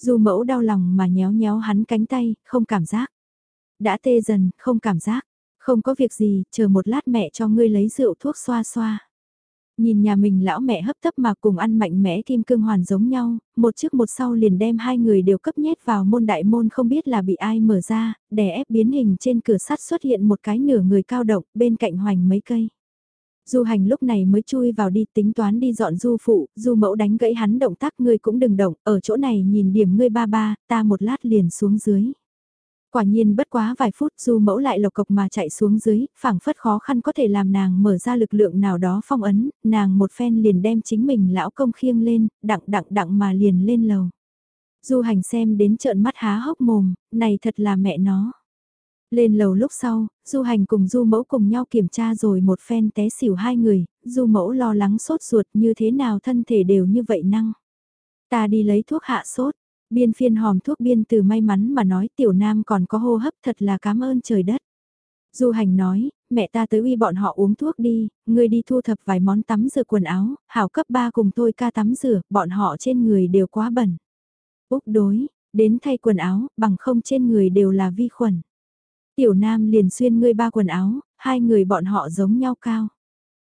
Dù mẫu đau lòng mà nhéo nhéo hắn cánh tay, không cảm giác. Đã tê dần, không cảm giác. Không có việc gì, chờ một lát mẹ cho ngươi lấy rượu thuốc xoa xoa. Nhìn nhà mình lão mẹ hấp tấp mà cùng ăn mạnh mẽ kim cương hoàn giống nhau, một trước một sau liền đem hai người đều cấp nhét vào môn đại môn không biết là bị ai mở ra, đè ép biến hình trên cửa sắt xuất hiện một cái nửa người cao động bên cạnh hoành mấy cây. Du hành lúc này mới chui vào đi tính toán đi dọn du phụ, du mẫu đánh gãy hắn động tác ngươi cũng đừng động, ở chỗ này nhìn điểm ngươi ba ba, ta một lát liền xuống dưới. Quả nhiên bất quá vài phút du mẫu lại lộc cộc mà chạy xuống dưới, phảng phất khó khăn có thể làm nàng mở ra lực lượng nào đó phong ấn, nàng một phen liền đem chính mình lão công khiêng lên, đặng đặng đặng mà liền lên lầu. Du hành xem đến trợn mắt há hốc mồm, này thật là mẹ nó. Lên lầu lúc sau, du hành cùng du mẫu cùng nhau kiểm tra rồi một phen té xỉu hai người, du mẫu lo lắng sốt ruột như thế nào thân thể đều như vậy năng. Ta đi lấy thuốc hạ sốt, Biên phiên hòm thuốc biên từ may mắn mà nói tiểu nam còn có hô hấp thật là cảm ơn trời đất. Du hành nói, mẹ ta tới uy bọn họ uống thuốc đi, ngươi đi thu thập vài món tắm rửa quần áo, hảo cấp ba cùng tôi ca tắm rửa, bọn họ trên người đều quá bẩn. Úc đối, đến thay quần áo, bằng không trên người đều là vi khuẩn. Tiểu nam liền xuyên ngươi ba quần áo, hai người bọn họ giống nhau cao.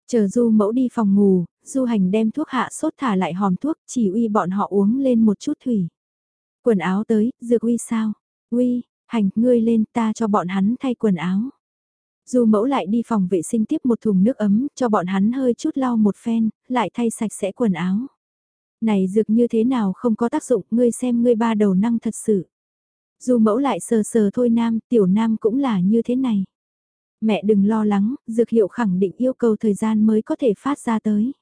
Chờ du mẫu đi phòng ngủ, du hành đem thuốc hạ sốt thả lại hòm thuốc, chỉ uy bọn họ uống lên một chút thủy. Quần áo tới, dược uy sao? Uy, hành, ngươi lên ta cho bọn hắn thay quần áo. Du mẫu lại đi phòng vệ sinh tiếp một thùng nước ấm, cho bọn hắn hơi chút lau một phen, lại thay sạch sẽ quần áo. Này dược như thế nào không có tác dụng, ngươi xem ngươi ba đầu năng thật sự. Dù mẫu lại sờ sờ thôi nam, tiểu nam cũng là như thế này. Mẹ đừng lo lắng, dược hiệu khẳng định yêu cầu thời gian mới có thể phát ra tới.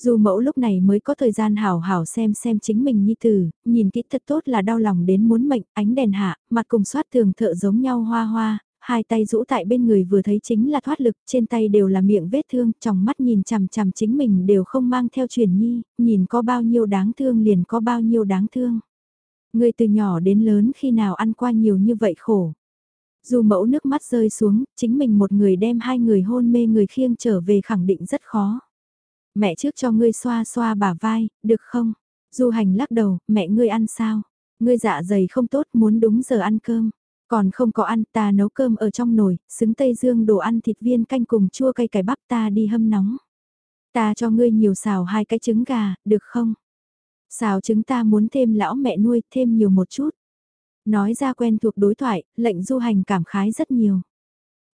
Dù mẫu lúc này mới có thời gian hảo hảo xem xem chính mình nhi tử, nhìn kỹ thật tốt là đau lòng đến muốn mệnh, ánh đèn hạ, mặt cùng soát thường thợ giống nhau hoa hoa, hai tay rũ tại bên người vừa thấy chính là thoát lực, trên tay đều là miệng vết thương, trong mắt nhìn chằm chằm chính mình đều không mang theo truyền nhi, nhìn có bao nhiêu đáng thương liền có bao nhiêu đáng thương. Người từ nhỏ đến lớn khi nào ăn qua nhiều như vậy khổ. Dù mẫu nước mắt rơi xuống, chính mình một người đem hai người hôn mê người khiêng trở về khẳng định rất khó. Mẹ trước cho ngươi xoa xoa bả vai, được không? Du hành lắc đầu, mẹ ngươi ăn sao? Ngươi dạ dày không tốt muốn đúng giờ ăn cơm. Còn không có ăn ta nấu cơm ở trong nồi, xứng tây dương đồ ăn thịt viên canh cùng chua cay cải bắp ta đi hâm nóng. Ta cho ngươi nhiều xào hai cái trứng gà, được không? Xào trứng ta muốn thêm lão mẹ nuôi, thêm nhiều một chút. Nói ra quen thuộc đối thoại, lệnh du hành cảm khái rất nhiều.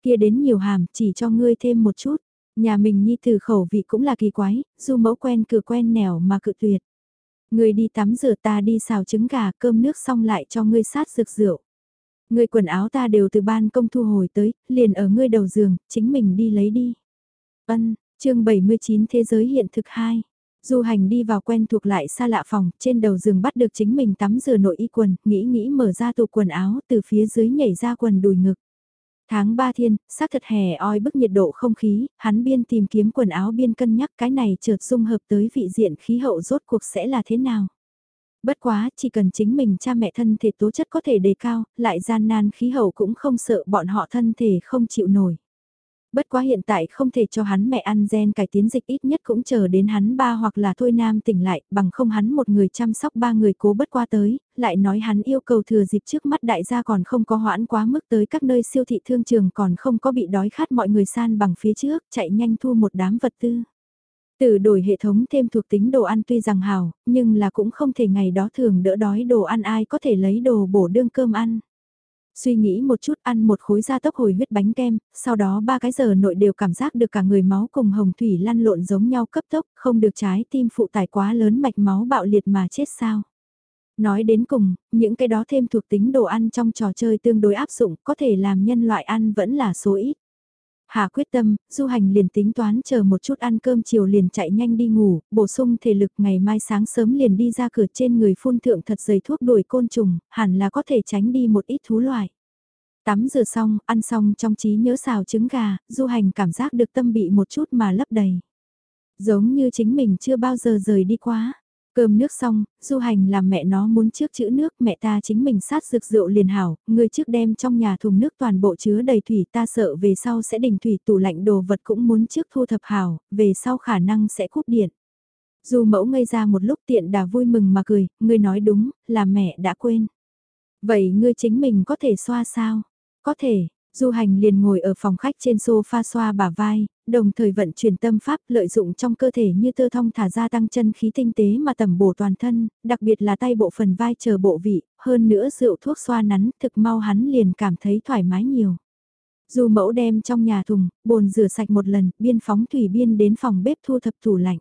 Kia đến nhiều hàm, chỉ cho ngươi thêm một chút. Nhà mình nhi từ khẩu vị cũng là kỳ quái, du mẫu quen cửa quen nẻo mà cự tuyệt. Ngươi đi tắm rửa ta đi xào trứng gà cơm nước xong lại cho ngươi sát rực rượu. Ngươi quần áo ta đều từ ban công thu hồi tới, liền ở ngươi đầu giường, chính mình đi lấy đi. Ân, chương 79 Thế giới hiện thực 2. Du hành đi vào quen thuộc lại xa lạ phòng, trên đầu giường bắt được chính mình tắm rửa nội y quần, nghĩ nghĩ mở ra tủ quần áo, từ phía dưới nhảy ra quần đùi ngực. Tháng 3 thiên, sắc thật hè oi bức nhiệt độ không khí, hắn biên tìm kiếm quần áo biên cân nhắc cái này chợt dung hợp tới vị diện khí hậu rốt cuộc sẽ là thế nào. Bất quá, chỉ cần chính mình cha mẹ thân thể tố chất có thể đề cao, lại gian nan khí hậu cũng không sợ bọn họ thân thể không chịu nổi. Bất quá hiện tại không thể cho hắn mẹ ăn gen cải tiến dịch ít nhất cũng chờ đến hắn ba hoặc là thôi nam tỉnh lại, bằng không hắn một người chăm sóc ba người cố bất qua tới, lại nói hắn yêu cầu thừa dịp trước mắt đại gia còn không có hoãn quá mức tới các nơi siêu thị thương trường còn không có bị đói khát mọi người san bằng phía trước, chạy nhanh thu một đám vật tư. Từ đổi hệ thống thêm thuộc tính đồ ăn tuy rằng hào, nhưng là cũng không thể ngày đó thường đỡ đói đồ ăn ai có thể lấy đồ bổ đương cơm ăn. Suy nghĩ một chút ăn một khối da tốc hồi huyết bánh kem, sau đó ba cái giờ nội đều cảm giác được cả người máu cùng hồng thủy lăn lộn giống nhau cấp tốc, không được trái tim phụ tải quá lớn mạch máu bạo liệt mà chết sao. Nói đến cùng, những cái đó thêm thuộc tính đồ ăn trong trò chơi tương đối áp dụng có thể làm nhân loại ăn vẫn là số ít. Hà quyết tâm, du hành liền tính toán chờ một chút ăn cơm chiều liền chạy nhanh đi ngủ, bổ sung thể lực ngày mai sáng sớm liền đi ra cửa trên người phun thượng thật dày thuốc đuổi côn trùng, hẳn là có thể tránh đi một ít thú loại. Tắm rửa xong, ăn xong trong trí nhớ xào trứng gà, du hành cảm giác được tâm bị một chút mà lấp đầy. Giống như chính mình chưa bao giờ rời đi quá. Cơm nước xong, du hành làm mẹ nó muốn trước chữ nước mẹ ta chính mình sát rực rượu liền hảo, người trước đem trong nhà thùng nước toàn bộ chứa đầy thủy ta sợ về sau sẽ đình thủy tủ lạnh đồ vật cũng muốn trước thu thập hảo, về sau khả năng sẽ cúp điện. Dù mẫu ngây ra một lúc tiện đà vui mừng mà cười, ngươi nói đúng, là mẹ đã quên. Vậy ngươi chính mình có thể xoa sao? Có thể, Du hành liền ngồi ở phòng khách trên sofa xoa bả vai, đồng thời vận chuyển tâm pháp lợi dụng trong cơ thể như tơ thông thả ra tăng chân khí tinh tế mà tầm bổ toàn thân, đặc biệt là tay bộ phần vai chờ bộ vị, hơn nữa rượu thuốc xoa nắn thực mau hắn liền cảm thấy thoải mái nhiều. Dù mẫu đem trong nhà thùng, bồn rửa sạch một lần, biên phóng thủy biên đến phòng bếp thu thập tủ lạnh.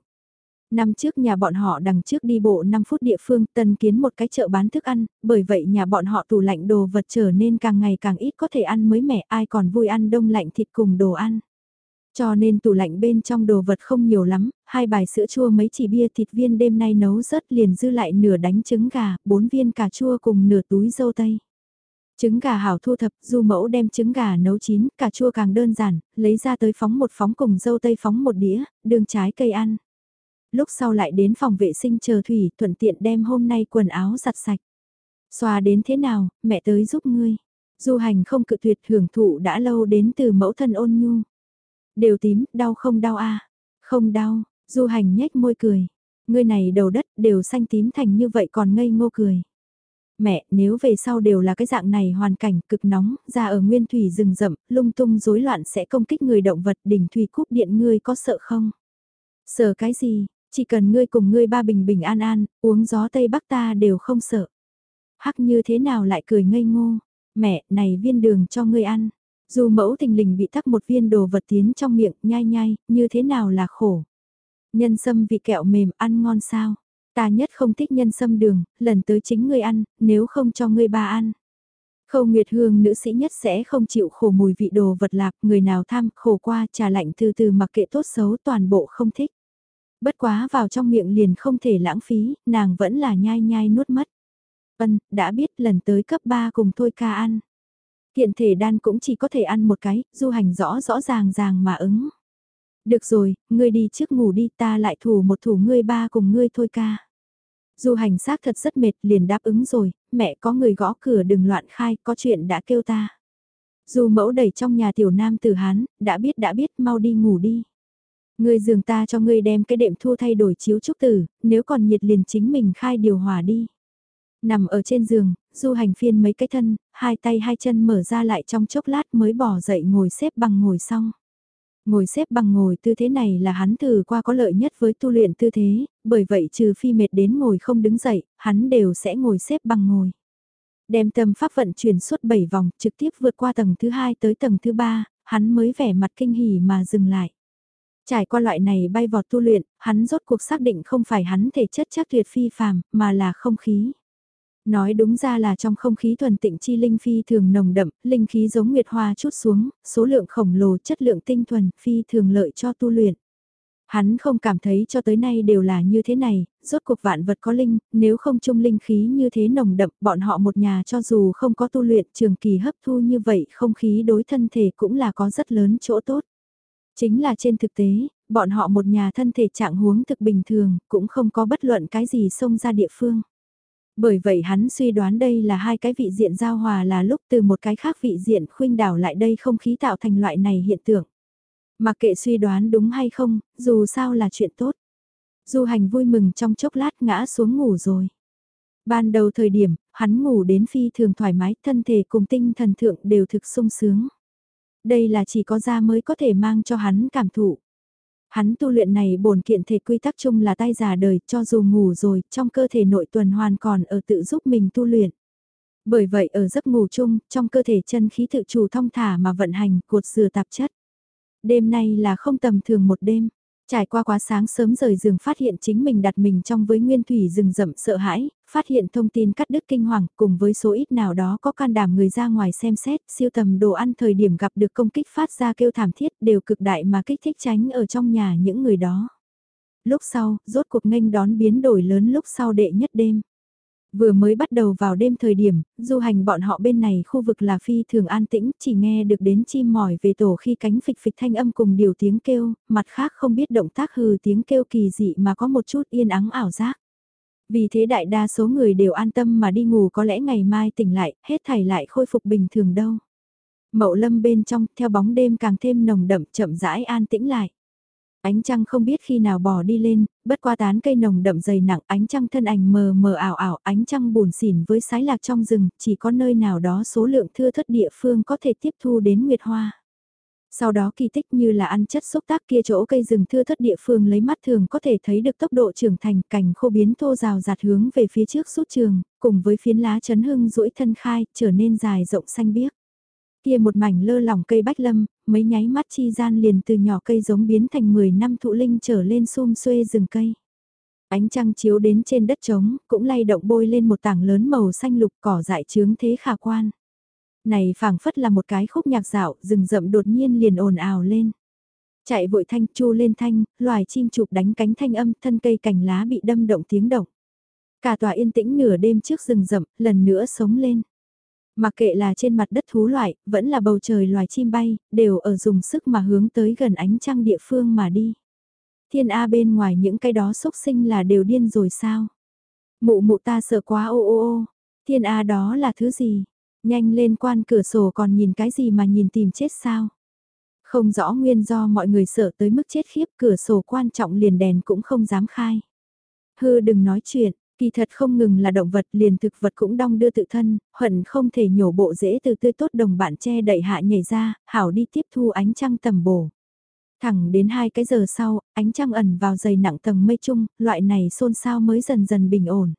Năm trước nhà bọn họ đằng trước đi bộ 5 phút địa phương tân kiến một cái chợ bán thức ăn, bởi vậy nhà bọn họ tủ lạnh đồ vật trở nên càng ngày càng ít có thể ăn mới mẻ ai còn vui ăn đông lạnh thịt cùng đồ ăn. Cho nên tủ lạnh bên trong đồ vật không nhiều lắm, hai bài sữa chua mấy chỉ bia thịt viên đêm nay nấu rớt liền dư lại nửa đánh trứng gà, bốn viên cà chua cùng nửa túi dâu tây. Trứng gà hảo thu thập, du mẫu đem trứng gà nấu chín, cà chua càng đơn giản, lấy ra tới phóng một phóng cùng dâu tây phóng một đĩa, đường trái cây ăn lúc sau lại đến phòng vệ sinh chờ thủy thuận tiện đem hôm nay quần áo giặt sạch. Xoa đến thế nào, mẹ tới giúp ngươi. Du hành không cự tuyệt hưởng thụ đã lâu đến từ mẫu thân ôn nhu. Đều tím, đau không đau a Không đau, du hành nhếch môi cười. Ngươi này đầu đất đều xanh tím thành như vậy còn ngây ngô cười. Mẹ, nếu về sau đều là cái dạng này hoàn cảnh cực nóng, ra ở nguyên thủy rừng rậm, lung tung rối loạn sẽ công kích người động vật đỉnh thủy cúp điện ngươi có sợ không? Sợ cái gì, chỉ cần ngươi cùng ngươi ba bình bình an an, uống gió Tây Bắc ta đều không sợ. Hắc như thế nào lại cười ngây ngô, mẹ, này viên đường cho ngươi ăn. Dù mẫu tình lình bị tắc một viên đồ vật tiến trong miệng, nhai nhai, như thế nào là khổ. Nhân sâm vị kẹo mềm ăn ngon sao? Ta nhất không thích nhân sâm đường, lần tới chính ngươi ăn, nếu không cho ngươi ba ăn. Khâu Nguyệt Hương nữ sĩ nhất sẽ không chịu khổ mùi vị đồ vật lạc, người nào tham khổ qua trà lạnh từ từ mặc kệ tốt xấu toàn bộ không thích. Bất quá vào trong miệng liền không thể lãng phí, nàng vẫn là nhai nhai nuốt mất. Vân, đã biết lần tới cấp 3 cùng thôi ca ăn. Kiện thể đan cũng chỉ có thể ăn một cái, du hành rõ rõ ràng ràng mà ứng. Được rồi, ngươi đi trước ngủ đi ta lại thủ một thủ ngươi ba cùng ngươi thôi ca. Du hành xác thật rất mệt liền đáp ứng rồi, mẹ có người gõ cửa đừng loạn khai, có chuyện đã kêu ta. Du mẫu đẩy trong nhà tiểu nam tử hán, đã biết đã biết mau đi ngủ đi. Ngươi giường ta cho ngươi đem cái đệm thu thay đổi chiếu trúc tử, nếu còn nhiệt liền chính mình khai điều hòa đi. Nằm ở trên giường, du hành phiên mấy cái thân, hai tay hai chân mở ra lại trong chốc lát mới bỏ dậy ngồi xếp bằng ngồi xong. Ngồi xếp bằng ngồi tư thế này là hắn thử qua có lợi nhất với tu luyện tư thế, bởi vậy trừ phi mệt đến ngồi không đứng dậy, hắn đều sẽ ngồi xếp bằng ngồi. Đem tâm pháp vận chuyển suốt 7 vòng, trực tiếp vượt qua tầng thứ 2 tới tầng thứ 3, hắn mới vẻ mặt kinh hỉ mà dừng lại. Trải qua loại này bay vọt tu luyện, hắn rốt cuộc xác định không phải hắn thể chất chắc tuyệt phi phàm, mà là không khí. Nói đúng ra là trong không khí thuần tịnh chi linh phi thường nồng đậm, linh khí giống nguyệt hoa chút xuống, số lượng khổng lồ chất lượng tinh thuần, phi thường lợi cho tu luyện. Hắn không cảm thấy cho tới nay đều là như thế này, rốt cuộc vạn vật có linh, nếu không chung linh khí như thế nồng đậm, bọn họ một nhà cho dù không có tu luyện trường kỳ hấp thu như vậy, không khí đối thân thể cũng là có rất lớn chỗ tốt. Chính là trên thực tế, bọn họ một nhà thân thể trạng huống thực bình thường, cũng không có bất luận cái gì xông ra địa phương. Bởi vậy hắn suy đoán đây là hai cái vị diện giao hòa là lúc từ một cái khác vị diện khuynh đảo lại đây không khí tạo thành loại này hiện tượng. Mà kệ suy đoán đúng hay không, dù sao là chuyện tốt. Du hành vui mừng trong chốc lát ngã xuống ngủ rồi. Ban đầu thời điểm, hắn ngủ đến phi thường thoải mái, thân thể cùng tinh thần thượng đều thực sung sướng. Đây là chỉ có da mới có thể mang cho hắn cảm thụ. Hắn tu luyện này bổn kiện thể quy tắc chung là tay già đời, cho dù ngủ rồi, trong cơ thể nội tuần hoàn còn ở tự giúp mình tu luyện. Bởi vậy ở giấc ngủ chung, trong cơ thể chân khí tự chủ thông thả mà vận hành, cuột rửa tạp chất. Đêm nay là không tầm thường một đêm. Trải qua quá sáng sớm rời giường phát hiện chính mình đặt mình trong với nguyên thủy rừng rậm sợ hãi, phát hiện thông tin cắt đứt kinh hoàng cùng với số ít nào đó có can đảm người ra ngoài xem xét, siêu tầm đồ ăn thời điểm gặp được công kích phát ra kêu thảm thiết đều cực đại mà kích thích tránh ở trong nhà những người đó. Lúc sau, rốt cuộc nghênh đón biến đổi lớn lúc sau đệ nhất đêm. Vừa mới bắt đầu vào đêm thời điểm, du hành bọn họ bên này khu vực là phi thường an tĩnh, chỉ nghe được đến chim mỏi về tổ khi cánh phịch phịch thanh âm cùng điều tiếng kêu, mặt khác không biết động tác hừ tiếng kêu kỳ dị mà có một chút yên ắng ảo giác. Vì thế đại đa số người đều an tâm mà đi ngủ có lẽ ngày mai tỉnh lại, hết thảy lại khôi phục bình thường đâu. Mậu lâm bên trong, theo bóng đêm càng thêm nồng đậm chậm rãi an tĩnh lại. Ánh trăng không biết khi nào bỏ đi lên, bất qua tán cây nồng đậm dày nặng, ánh trăng thân ảnh mờ mờ ảo ảo, ánh trăng buồn xỉn với sái lạc trong rừng, chỉ có nơi nào đó số lượng thưa thất địa phương có thể tiếp thu đến nguyệt hoa. Sau đó kỳ tích như là ăn chất xúc tác kia chỗ cây rừng thưa thất địa phương lấy mắt thường có thể thấy được tốc độ trưởng thành cành khô biến thô rào giạt hướng về phía trước rút trường, cùng với phiến lá chấn hưng duỗi thân khai, trở nên dài rộng xanh biếc. Kia một mảnh lơ lỏng cây bách lâm, mấy nháy mắt chi gian liền từ nhỏ cây giống biến thành 10 năm thụ linh trở lên xum xuê rừng cây. Ánh trăng chiếu đến trên đất trống, cũng lay động bôi lên một tảng lớn màu xanh lục cỏ dại trướng thế khả quan. Này phảng phất là một cái khúc nhạc dạo, rừng rậm đột nhiên liền ồn ào lên. Chạy vội thanh chu lên thanh, loài chim chụp đánh cánh thanh âm, thân cây cành lá bị đâm động tiếng động. Cả tòa yên tĩnh nửa đêm trước rừng rậm, lần nữa sống lên. Mặc kệ là trên mặt đất thú loại, vẫn là bầu trời loài chim bay, đều ở dùng sức mà hướng tới gần ánh trăng địa phương mà đi. Thiên A bên ngoài những cái đó xúc sinh là đều điên rồi sao? Mụ mụ ta sợ quá ô ô ô, thiên A đó là thứ gì? Nhanh lên quan cửa sổ còn nhìn cái gì mà nhìn tìm chết sao? Không rõ nguyên do mọi người sợ tới mức chết khiếp cửa sổ quan trọng liền đèn cũng không dám khai. Hư đừng nói chuyện, Kỳ thật không ngừng là động vật liền thực vật cũng đong đưa tự thân, hận không thể nhổ bộ dễ từ tươi tốt đồng bạn che đậy hạ nhảy ra, hảo đi tiếp thu ánh trăng tầm bổ. Thẳng đến hai cái giờ sau, ánh trăng ẩn vào dày nặng tầng mây chung, loại này xôn xao mới dần dần bình ổn.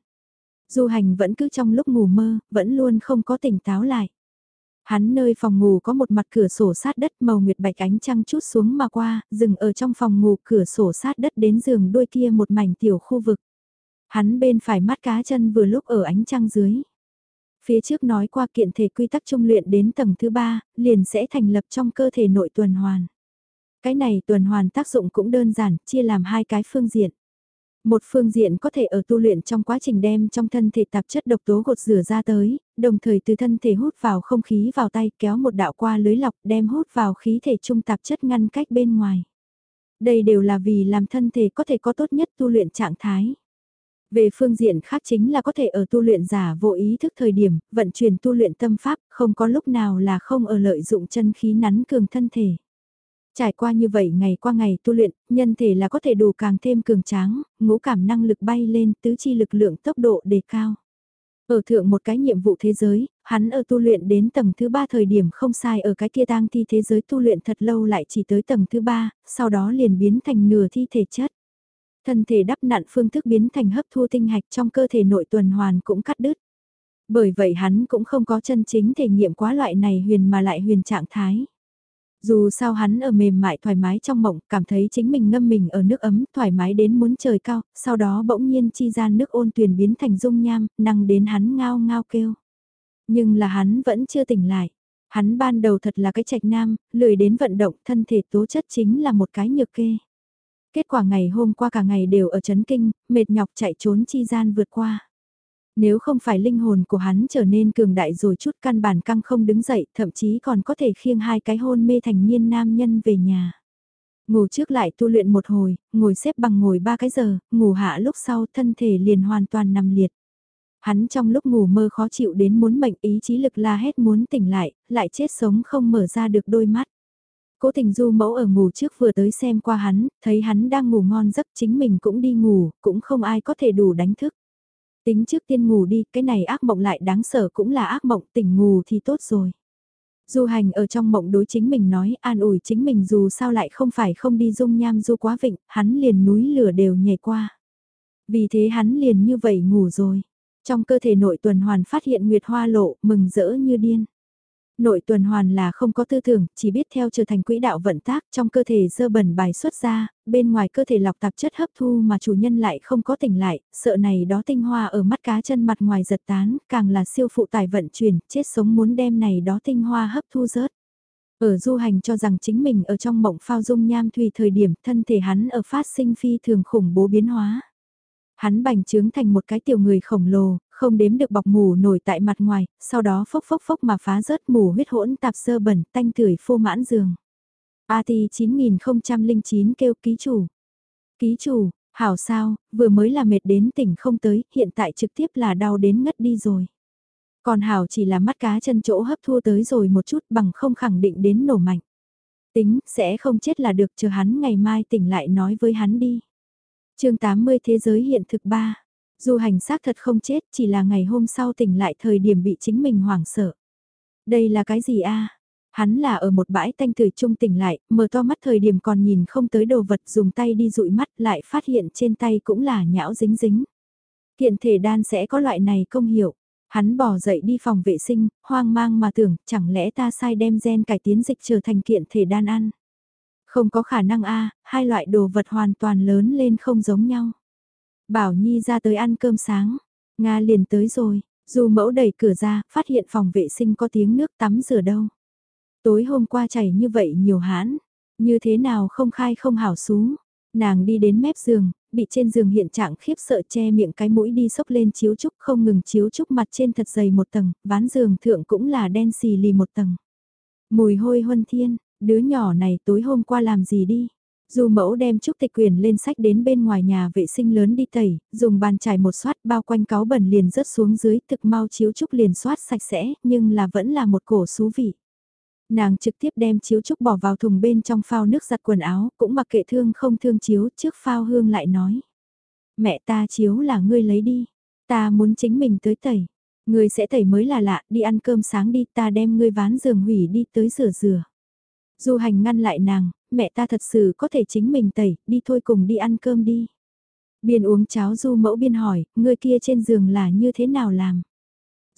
Du hành vẫn cứ trong lúc ngủ mơ, vẫn luôn không có tỉnh táo lại. Hắn nơi phòng ngủ có một mặt cửa sổ sát đất màu nguyệt bạch ánh trăng chút xuống mà qua, dừng ở trong phòng ngủ cửa sổ sát đất đến giường đôi kia một mảnh tiểu khu vực. Hắn bên phải mắt cá chân vừa lúc ở ánh trăng dưới. Phía trước nói qua kiện thể quy tắc trung luyện đến tầng thứ ba, liền sẽ thành lập trong cơ thể nội tuần hoàn. Cái này tuần hoàn tác dụng cũng đơn giản, chia làm hai cái phương diện. Một phương diện có thể ở tu luyện trong quá trình đem trong thân thể tạp chất độc tố gột rửa ra tới, đồng thời từ thân thể hút vào không khí vào tay kéo một đạo qua lưới lọc đem hút vào khí thể trung tạp chất ngăn cách bên ngoài. Đây đều là vì làm thân thể có thể có tốt nhất tu luyện trạng thái. Về phương diện khác chính là có thể ở tu luyện giả vô ý thức thời điểm, vận chuyển tu luyện tâm pháp, không có lúc nào là không ở lợi dụng chân khí nắn cường thân thể. Trải qua như vậy ngày qua ngày tu luyện, nhân thể là có thể đủ càng thêm cường tráng, ngũ cảm năng lực bay lên, tứ chi lực lượng tốc độ đề cao. Ở thượng một cái nhiệm vụ thế giới, hắn ở tu luyện đến tầng thứ ba thời điểm không sai ở cái kia tang thi thế giới tu luyện thật lâu lại chỉ tới tầng thứ ba, sau đó liền biến thành nửa thi thể chất. Thân thể đắp nặn phương thức biến thành hấp thu tinh hạch trong cơ thể nội tuần hoàn cũng cắt đứt. Bởi vậy hắn cũng không có chân chính thể nghiệm quá loại này huyền mà lại huyền trạng thái. Dù sao hắn ở mềm mại thoải mái trong mộng, cảm thấy chính mình ngâm mình ở nước ấm, thoải mái đến muốn trời cao, sau đó bỗng nhiên chi gian nước ôn tuyền biến thành dung nham, năng đến hắn ngao ngao kêu. Nhưng là hắn vẫn chưa tỉnh lại. Hắn ban đầu thật là cái trạch nam, lười đến vận động, thân thể tố chất chính là một cái nhược kê. Kết quả ngày hôm qua cả ngày đều ở chấn kinh, mệt nhọc chạy trốn chi gian vượt qua. Nếu không phải linh hồn của hắn trở nên cường đại rồi chút căn bản căng không đứng dậy, thậm chí còn có thể khiêng hai cái hôn mê thành niên nam nhân về nhà. Ngủ trước lại tu luyện một hồi, ngồi xếp bằng ngồi ba cái giờ, ngủ hạ lúc sau thân thể liền hoàn toàn nằm liệt. Hắn trong lúc ngủ mơ khó chịu đến muốn mệnh ý chí lực la hét muốn tỉnh lại, lại chết sống không mở ra được đôi mắt. Cố tình du mẫu ở ngủ trước vừa tới xem qua hắn, thấy hắn đang ngủ ngon giấc chính mình cũng đi ngủ, cũng không ai có thể đủ đánh thức. Tính trước tiên ngủ đi, cái này ác mộng lại đáng sợ cũng là ác mộng, tỉnh ngủ thì tốt rồi. Du hành ở trong mộng đối chính mình nói an ủi chính mình dù sao lại không phải không đi dung nham du quá vịnh, hắn liền núi lửa đều nhảy qua. Vì thế hắn liền như vậy ngủ rồi. Trong cơ thể nội tuần hoàn phát hiện nguyệt hoa lộ, mừng rỡ như điên. Nội tuần hoàn là không có tư tưởng, chỉ biết theo trở thành quỹ đạo vận tác trong cơ thể dơ bẩn bài xuất ra, bên ngoài cơ thể lọc tạp chất hấp thu mà chủ nhân lại không có tỉnh lại, sợ này đó tinh hoa ở mắt cá chân mặt ngoài giật tán, càng là siêu phụ tải vận chuyển, chết sống muốn đem này đó tinh hoa hấp thu rớt. Ở du hành cho rằng chính mình ở trong mộng phao dung nham thủy thời điểm thân thể hắn ở phát sinh phi thường khủng bố biến hóa. Hắn bành trướng thành một cái tiểu người khổng lồ, không đếm được bọc mù nổi tại mặt ngoài, sau đó phốc phốc phốc mà phá rớt mù huyết hỗn tạp sơ bẩn, tanh tưởi phô mãn giường. AT 9009 kêu ký chủ. Ký chủ, hảo sao, vừa mới là mệt đến tỉnh không tới, hiện tại trực tiếp là đau đến ngất đi rồi. Còn hảo chỉ là mắt cá chân chỗ hấp thu tới rồi một chút bằng không khẳng định đến nổ mạnh. Tính, sẽ không chết là được chờ hắn ngày mai tỉnh lại nói với hắn đi. chương 80 Thế giới hiện thực 3 Du hành xác thật không chết, chỉ là ngày hôm sau tỉnh lại thời điểm bị chính mình hoảng sợ. Đây là cái gì a? Hắn là ở một bãi tanh thời trung tỉnh lại, mở to mắt thời điểm còn nhìn không tới đồ vật dùng tay đi dụi mắt lại phát hiện trên tay cũng là nhão dính dính. Kiện thể đan sẽ có loại này công hiệu. Hắn bỏ dậy đi phòng vệ sinh, hoang mang mà tưởng, chẳng lẽ ta sai đem gen cải tiến dịch trở thành kiện thể đan ăn. Không có khả năng a hai loại đồ vật hoàn toàn lớn lên không giống nhau. Bảo Nhi ra tới ăn cơm sáng. Nga liền tới rồi, dù mẫu đẩy cửa ra, phát hiện phòng vệ sinh có tiếng nước tắm rửa đâu. Tối hôm qua chảy như vậy nhiều hãn, như thế nào không khai không hảo xú. Nàng đi đến mép giường, bị trên giường hiện trạng khiếp sợ che miệng cái mũi đi sốc lên chiếu trúc không ngừng chiếu trúc mặt trên thật dày một tầng, ván giường thượng cũng là đen xì lì một tầng. Mùi hôi huân thiên, đứa nhỏ này tối hôm qua làm gì đi? Dù mẫu đem Trúc Tịch Quyền lên sách đến bên ngoài nhà vệ sinh lớn đi tẩy, dùng bàn chải một soát bao quanh cáo bẩn liền rớt xuống dưới thực mau chiếu Trúc liền soát sạch sẽ, nhưng là vẫn là một cổ xú vị. Nàng trực tiếp đem chiếu Trúc bỏ vào thùng bên trong phao nước giặt quần áo, cũng mặc kệ thương không thương chiếu, trước phao hương lại nói. Mẹ ta chiếu là ngươi lấy đi, ta muốn chính mình tới tẩy. Ngươi sẽ tẩy mới là lạ, đi ăn cơm sáng đi, ta đem ngươi ván giường hủy đi tới rửa rửa. Du hành ngăn lại nàng, mẹ ta thật sự có thể chính mình tẩy, đi thôi cùng đi ăn cơm đi. Biên uống cháo du mẫu biên hỏi, người kia trên giường là như thế nào làm?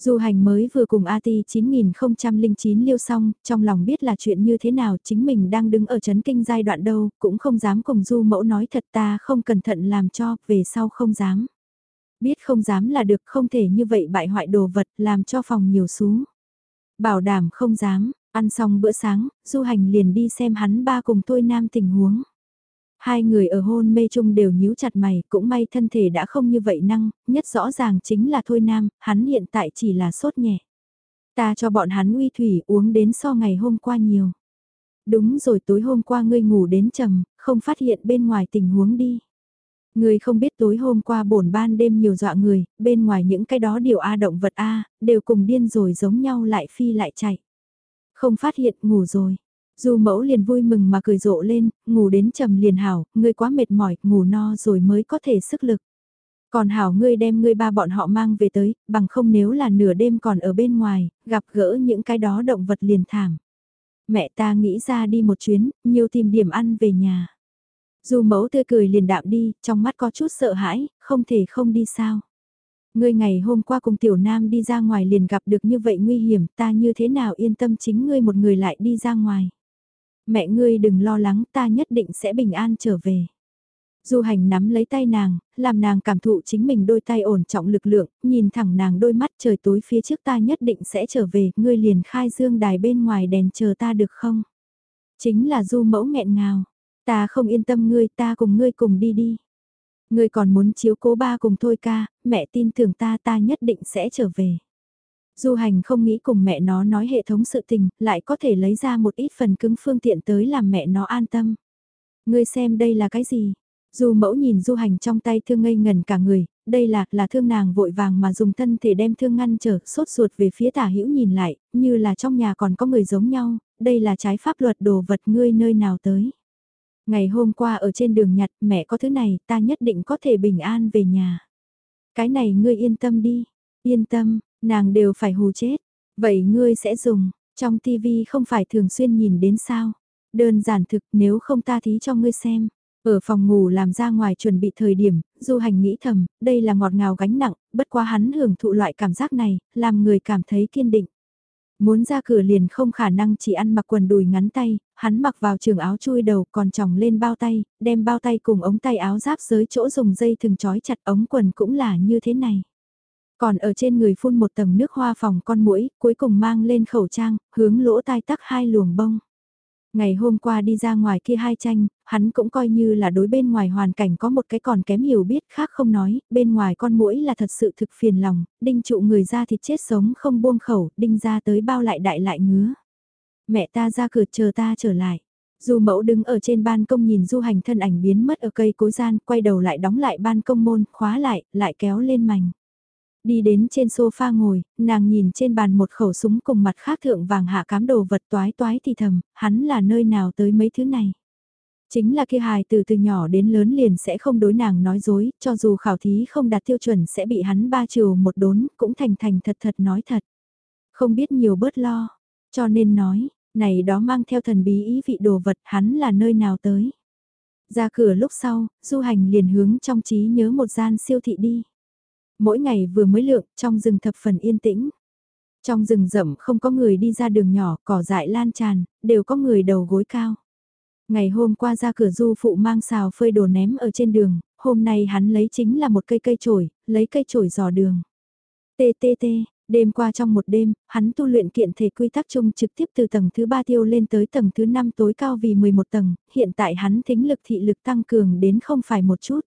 Du hành mới vừa cùng AT 9009 liêu xong, trong lòng biết là chuyện như thế nào chính mình đang đứng ở chấn kinh giai đoạn đâu, cũng không dám cùng du mẫu nói thật ta không cẩn thận làm cho, về sau không dám. Biết không dám là được không thể như vậy bại hoại đồ vật làm cho phòng nhiều xuống. Bảo đảm không dám, Ăn xong bữa sáng, du hành liền đi xem hắn ba cùng tôi nam tình huống. Hai người ở hôn mê chung đều nhíu chặt mày, cũng may thân thể đã không như vậy năng, nhất rõ ràng chính là Thôi Nam, hắn hiện tại chỉ là sốt nhẹ. Ta cho bọn hắn uy thủy uống đến so ngày hôm qua nhiều. Đúng rồi tối hôm qua ngươi ngủ đến trầm, không phát hiện bên ngoài tình huống đi. Ngươi không biết tối hôm qua bổn ban đêm nhiều dọa người, bên ngoài những cái đó điều A động vật A, đều cùng điên rồi giống nhau lại phi lại chạy. Không phát hiện ngủ rồi. Du mẫu liền vui mừng mà cười rộ lên, ngủ đến trầm liền hảo, ngươi quá mệt mỏi, ngủ no rồi mới có thể sức lực. Còn hảo ngươi đem ngươi ba bọn họ mang về tới, bằng không nếu là nửa đêm còn ở bên ngoài, gặp gỡ những cái đó động vật liền thảm. Mẹ ta nghĩ ra đi một chuyến, nhiều tìm điểm ăn về nhà. Dù mẫu tươi cười liền đạm đi, trong mắt có chút sợ hãi, không thể không đi sao. Ngươi ngày hôm qua cùng tiểu nam đi ra ngoài liền gặp được như vậy nguy hiểm, ta như thế nào yên tâm chính ngươi một người lại đi ra ngoài. Mẹ ngươi đừng lo lắng, ta nhất định sẽ bình an trở về. Du hành nắm lấy tay nàng, làm nàng cảm thụ chính mình đôi tay ổn trọng lực lượng, nhìn thẳng nàng đôi mắt trời tối phía trước ta nhất định sẽ trở về, ngươi liền khai dương đài bên ngoài đèn chờ ta được không? Chính là du mẫu nghẹn ngào, ta không yên tâm ngươi ta cùng ngươi cùng đi đi. Ngươi còn muốn chiếu cố ba cùng thôi ca, mẹ tin tưởng ta ta nhất định sẽ trở về. Du hành không nghĩ cùng mẹ nó nói hệ thống sự tình, lại có thể lấy ra một ít phần cứng phương tiện tới làm mẹ nó an tâm. Ngươi xem đây là cái gì? Du mẫu nhìn du hành trong tay thương ngây ngần cả người, đây là, là thương nàng vội vàng mà dùng thân thể đem thương ngăn trở, sốt ruột về phía tả hữu nhìn lại, như là trong nhà còn có người giống nhau, đây là trái pháp luật đồ vật ngươi nơi nào tới. Ngày hôm qua ở trên đường nhặt mẹ có thứ này ta nhất định có thể bình an về nhà. Cái này ngươi yên tâm đi, yên tâm, nàng đều phải hù chết. Vậy ngươi sẽ dùng, trong tivi không phải thường xuyên nhìn đến sao. Đơn giản thực nếu không ta thí cho ngươi xem. Ở phòng ngủ làm ra ngoài chuẩn bị thời điểm, du hành nghĩ thầm, đây là ngọt ngào gánh nặng, bất quá hắn hưởng thụ loại cảm giác này, làm người cảm thấy kiên định. Muốn ra cửa liền không khả năng chỉ ăn mặc quần đùi ngắn tay, hắn mặc vào trường áo chui đầu còn tròng lên bao tay, đem bao tay cùng ống tay áo giáp dưới chỗ dùng dây thừng trói chặt ống quần cũng là như thế này. Còn ở trên người phun một tầng nước hoa phòng con mũi, cuối cùng mang lên khẩu trang, hướng lỗ tai tắc hai luồng bông. Ngày hôm qua đi ra ngoài kia hai tranh, hắn cũng coi như là đối bên ngoài hoàn cảnh có một cái còn kém hiểu biết khác không nói, bên ngoài con mũi là thật sự thực phiền lòng, đinh trụ người ra thịt chết sống không buông khẩu, đinh ra tới bao lại đại lại ngứa. Mẹ ta ra cửa chờ ta trở lại. Du mẫu đứng ở trên ban công nhìn du hành thân ảnh biến mất ở cây cối gian, quay đầu lại đóng lại ban công môn, khóa lại, lại kéo lên mảnh. Đi đến trên sofa ngồi, nàng nhìn trên bàn một khẩu súng cùng mặt khác thượng vàng hạ cám đồ vật toái toái thì thầm, hắn là nơi nào tới mấy thứ này. Chính là kia hài từ từ nhỏ đến lớn liền sẽ không đối nàng nói dối, cho dù khảo thí không đạt tiêu chuẩn sẽ bị hắn ba trừ một đốn, cũng thành thành thật thật nói thật. Không biết nhiều bớt lo, cho nên nói, này đó mang theo thần bí ý vị đồ vật hắn là nơi nào tới. Ra cửa lúc sau, du hành liền hướng trong trí nhớ một gian siêu thị đi. Mỗi ngày vừa mới lượng, trong rừng thập phần yên tĩnh. Trong rừng rậm không có người đi ra đường nhỏ, cỏ dại lan tràn, đều có người đầu gối cao. Ngày hôm qua ra cửa du phụ mang xào phơi đồ ném ở trên đường, hôm nay hắn lấy chính là một cây cây chổi, lấy cây chổi dò đường. Tê tê tê, đêm qua trong một đêm, hắn tu luyện kiện thể quy tắc chung trực tiếp từ tầng thứ ba tiêu lên tới tầng thứ năm tối cao vì 11 tầng, hiện tại hắn thính lực thị lực tăng cường đến không phải một chút.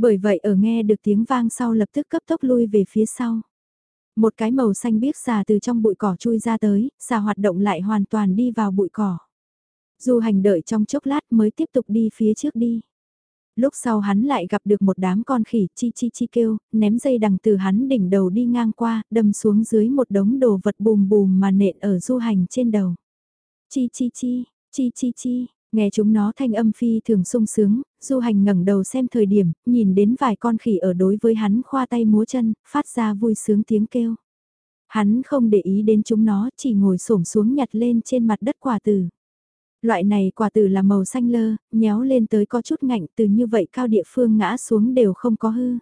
Bởi vậy ở nghe được tiếng vang sau lập tức cấp tốc lui về phía sau. Một cái màu xanh biếc xà từ trong bụi cỏ chui ra tới, xà hoạt động lại hoàn toàn đi vào bụi cỏ. Du hành đợi trong chốc lát mới tiếp tục đi phía trước đi. Lúc sau hắn lại gặp được một đám con khỉ chi chi chi kêu, ném dây đằng từ hắn đỉnh đầu đi ngang qua, đâm xuống dưới một đống đồ vật bùm bùm mà nện ở du hành trên đầu. Chi chi chi, chi chi chi, Nghe chúng nó thanh âm phi thường sung sướng, du hành ngẩng đầu xem thời điểm, nhìn đến vài con khỉ ở đối với hắn khoa tay múa chân, phát ra vui sướng tiếng kêu. Hắn không để ý đến chúng nó, chỉ ngồi xổm xuống nhặt lên trên mặt đất quả tử. Loại này quả tử là màu xanh lơ, nhéo lên tới có chút ngạnh từ như vậy cao địa phương ngã xuống đều không có hư.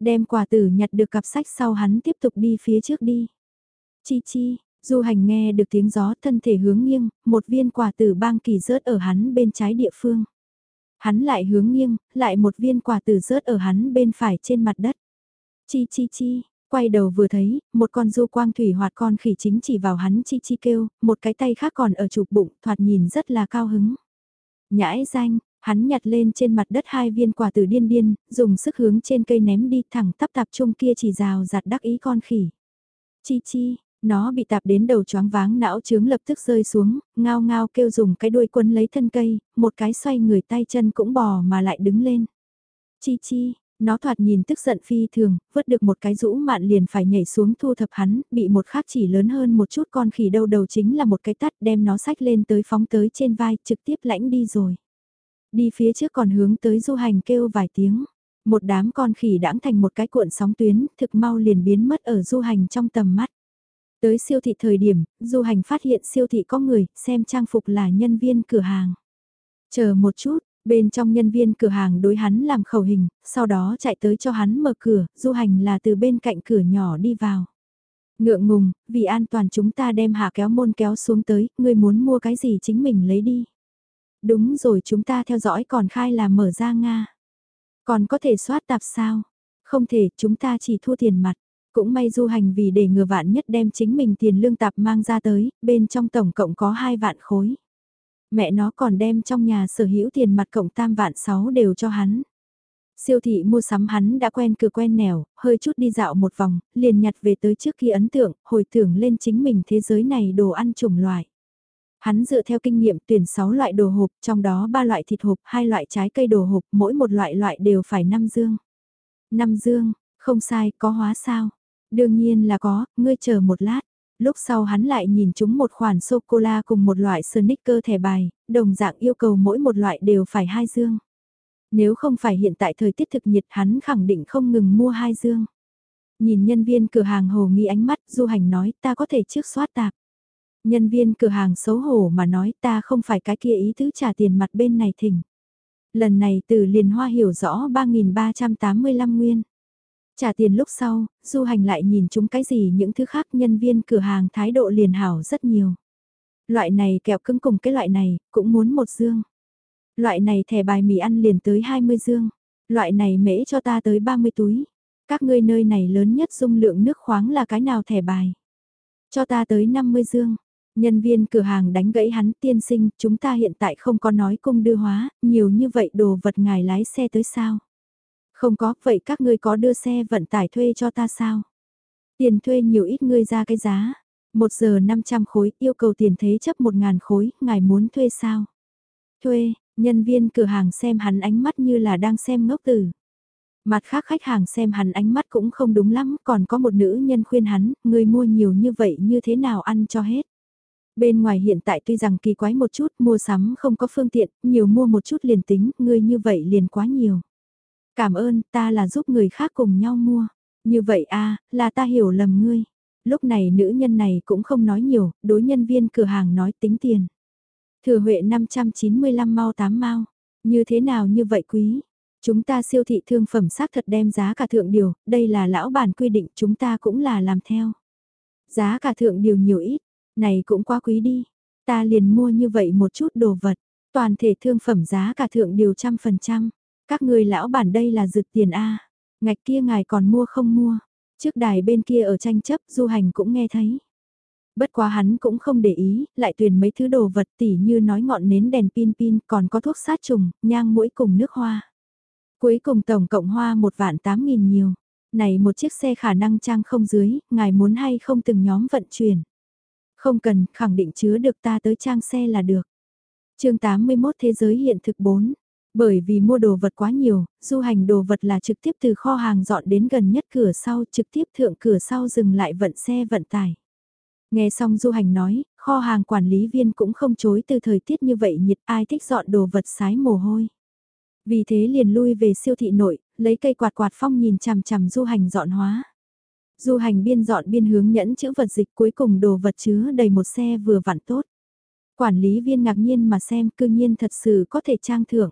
Đem quả tử nhặt được cặp sách sau hắn tiếp tục đi phía trước đi. Chi chi, Du hành nghe được tiếng gió thân thể hướng nghiêng, một viên quả tử bang kỳ rớt ở hắn bên trái địa phương. Hắn lại hướng nghiêng, lại một viên quả tử rớt ở hắn bên phải trên mặt đất. Chi chi chi, quay đầu vừa thấy, một con du quang thủy hoạt con khỉ chính chỉ vào hắn chi chi kêu, một cái tay khác còn ở chụp bụng, thoạt nhìn rất là cao hứng. Nhãi danh, Hắn nhặt lên trên mặt đất hai viên quả tử điên điên, dùng sức hướng trên cây ném đi thẳng tắp tạp trung kia chỉ rào giặt đắc ý con khỉ. Chi chi, nó bị tạp đến đầu choáng váng não trướng lập tức rơi xuống, ngao ngao kêu dùng cái đuôi quân lấy thân cây, một cái xoay người tay chân cũng bò mà lại đứng lên. Chi chi, nó thoạt nhìn tức giận phi thường, vứt được một cái rũ mạn liền phải nhảy xuống thu thập hắn, bị một khác chỉ lớn hơn một chút con khỉ đâu đầu chính là một cái tắt đem nó sách lên tới phóng tới trên vai, trực tiếp lãnh đi rồi. Đi phía trước còn hướng tới du hành kêu vài tiếng. Một đám con khỉ đãng thành một cái cuộn sóng tuyến, thực mau liền biến mất ở du hành trong tầm mắt. Tới siêu thị thời điểm, du hành phát hiện siêu thị có người, xem trang phục là nhân viên cửa hàng. Chờ một chút, bên trong nhân viên cửa hàng đối hắn làm khẩu hình, sau đó chạy tới cho hắn mở cửa, du hành là từ bên cạnh cửa nhỏ đi vào. Ngượng ngùng, vì an toàn chúng ta đem hạ kéo môn kéo xuống tới, người muốn mua cái gì chính mình lấy đi. Đúng rồi chúng ta theo dõi còn khai là mở ra Nga. Còn có thể soát tạp sao? Không thể, chúng ta chỉ thua tiền mặt. Cũng may du hành vì để ngừa vạn nhất đem chính mình tiền lương tạp mang ra tới, bên trong tổng cộng có 2 vạn khối. Mẹ nó còn đem trong nhà sở hữu tiền mặt cộng tam vạn 6 đều cho hắn. Siêu thị mua sắm hắn đã quen cửa quen nẻo, hơi chút đi dạo một vòng, liền nhặt về tới trước khi ấn tượng, hồi tưởng lên chính mình thế giới này đồ ăn chủng loại. Hắn dựa theo kinh nghiệm tuyển 6 loại đồ hộp, trong đó 3 loại thịt hộp, 2 loại trái cây đồ hộp, mỗi một loại loại đều phải 5 dương. 5 dương, không sai, có hóa sao? Đương nhiên là có, ngươi chờ một lát. Lúc sau hắn lại nhìn chúng một khoản sô-cô-la cùng một loại sneaker thẻ bài, đồng dạng yêu cầu mỗi một loại đều phải hai dương. Nếu không phải hiện tại thời tiết thực nhiệt hắn khẳng định không ngừng mua hai dương. Nhìn nhân viên cửa hàng hồ nghi ánh mắt, du hành nói ta có thể trước soát tạp. Nhân viên cửa hàng xấu hổ mà nói ta không phải cái kia ý tứ trả tiền mặt bên này thỉnh. Lần này từ liền hoa hiểu rõ 3.385 nguyên. Trả tiền lúc sau, du hành lại nhìn chúng cái gì những thứ khác nhân viên cửa hàng thái độ liền hảo rất nhiều. Loại này kẹo cứng cùng cái loại này, cũng muốn một dương. Loại này thẻ bài mì ăn liền tới 20 dương. Loại này mễ cho ta tới 30 túi. Các ngươi nơi này lớn nhất dung lượng nước khoáng là cái nào thẻ bài. Cho ta tới 50 dương. Nhân viên cửa hàng đánh gãy hắn tiên sinh, chúng ta hiện tại không có nói cung đưa hóa, nhiều như vậy đồ vật ngài lái xe tới sao? Không có, vậy các ngươi có đưa xe vận tải thuê cho ta sao? Tiền thuê nhiều ít ngươi ra cái giá. Một giờ 500 khối, yêu cầu tiền thế chấp 1.000 khối, ngài muốn thuê sao? Thuê, nhân viên cửa hàng xem hắn ánh mắt như là đang xem ngốc tử. Mặt khác khách hàng xem hắn ánh mắt cũng không đúng lắm, còn có một nữ nhân khuyên hắn, người mua nhiều như vậy như thế nào ăn cho hết. Bên ngoài hiện tại tuy rằng kỳ quái một chút, mua sắm không có phương tiện, nhiều mua một chút liền tính, người như vậy liền quá nhiều. Cảm ơn, ta là giúp người khác cùng nhau mua. Như vậy a là ta hiểu lầm ngươi. Lúc này nữ nhân này cũng không nói nhiều, đối nhân viên cửa hàng nói tính tiền. Thừa Huệ 595 mau 8 mau. Như thế nào như vậy quý? Chúng ta siêu thị thương phẩm xác thật đem giá cả thượng điều, đây là lão bản quy định chúng ta cũng là làm theo. Giá cả thượng điều nhiều ít, này cũng quá quý đi. Ta liền mua như vậy một chút đồ vật, toàn thể thương phẩm giá cả thượng điều trăm phần trăm. Các người lão bản đây là rực tiền A, ngạch kia ngài còn mua không mua. Trước đài bên kia ở tranh chấp du hành cũng nghe thấy. Bất quá hắn cũng không để ý, lại tuyển mấy thứ đồ vật tỉ như nói ngọn nến đèn pin pin còn có thuốc sát trùng, nhang mũi cùng nước hoa. Cuối cùng tổng cộng hoa một vạn tám nghìn nhiều. Này một chiếc xe khả năng trang không dưới, ngài muốn hay không từng nhóm vận chuyển. Không cần, khẳng định chứa được ta tới trang xe là được. chương 81 Thế giới hiện thực 4. Bởi vì mua đồ vật quá nhiều, du hành đồ vật là trực tiếp từ kho hàng dọn đến gần nhất cửa sau, trực tiếp thượng cửa sau dừng lại vận xe vận tải. Nghe xong du hành nói, kho hàng quản lý viên cũng không chối từ thời tiết như vậy nhiệt ai thích dọn đồ vật sái mồ hôi. Vì thế liền lui về siêu thị nội, lấy cây quạt quạt phong nhìn chằm chằm du hành dọn hóa. Du hành biên dọn biên hướng nhẫn chữ vật dịch cuối cùng đồ vật chứa đầy một xe vừa vặn tốt. Quản lý viên ngạc nhiên mà xem cư nhiên thật sự có thể trang thưởng.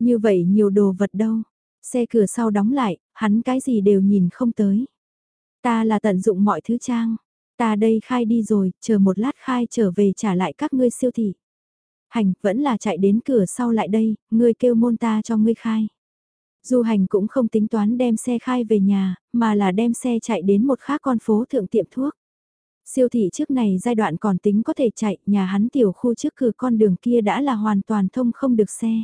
Như vậy nhiều đồ vật đâu. Xe cửa sau đóng lại, hắn cái gì đều nhìn không tới. Ta là tận dụng mọi thứ trang. Ta đây khai đi rồi, chờ một lát khai trở về trả lại các ngươi siêu thị. Hành, vẫn là chạy đến cửa sau lại đây, ngươi kêu môn ta cho ngươi khai. Du hành cũng không tính toán đem xe khai về nhà, mà là đem xe chạy đến một khác con phố thượng tiệm thuốc. Siêu thị trước này giai đoạn còn tính có thể chạy, nhà hắn tiểu khu trước cửa con đường kia đã là hoàn toàn thông không được xe.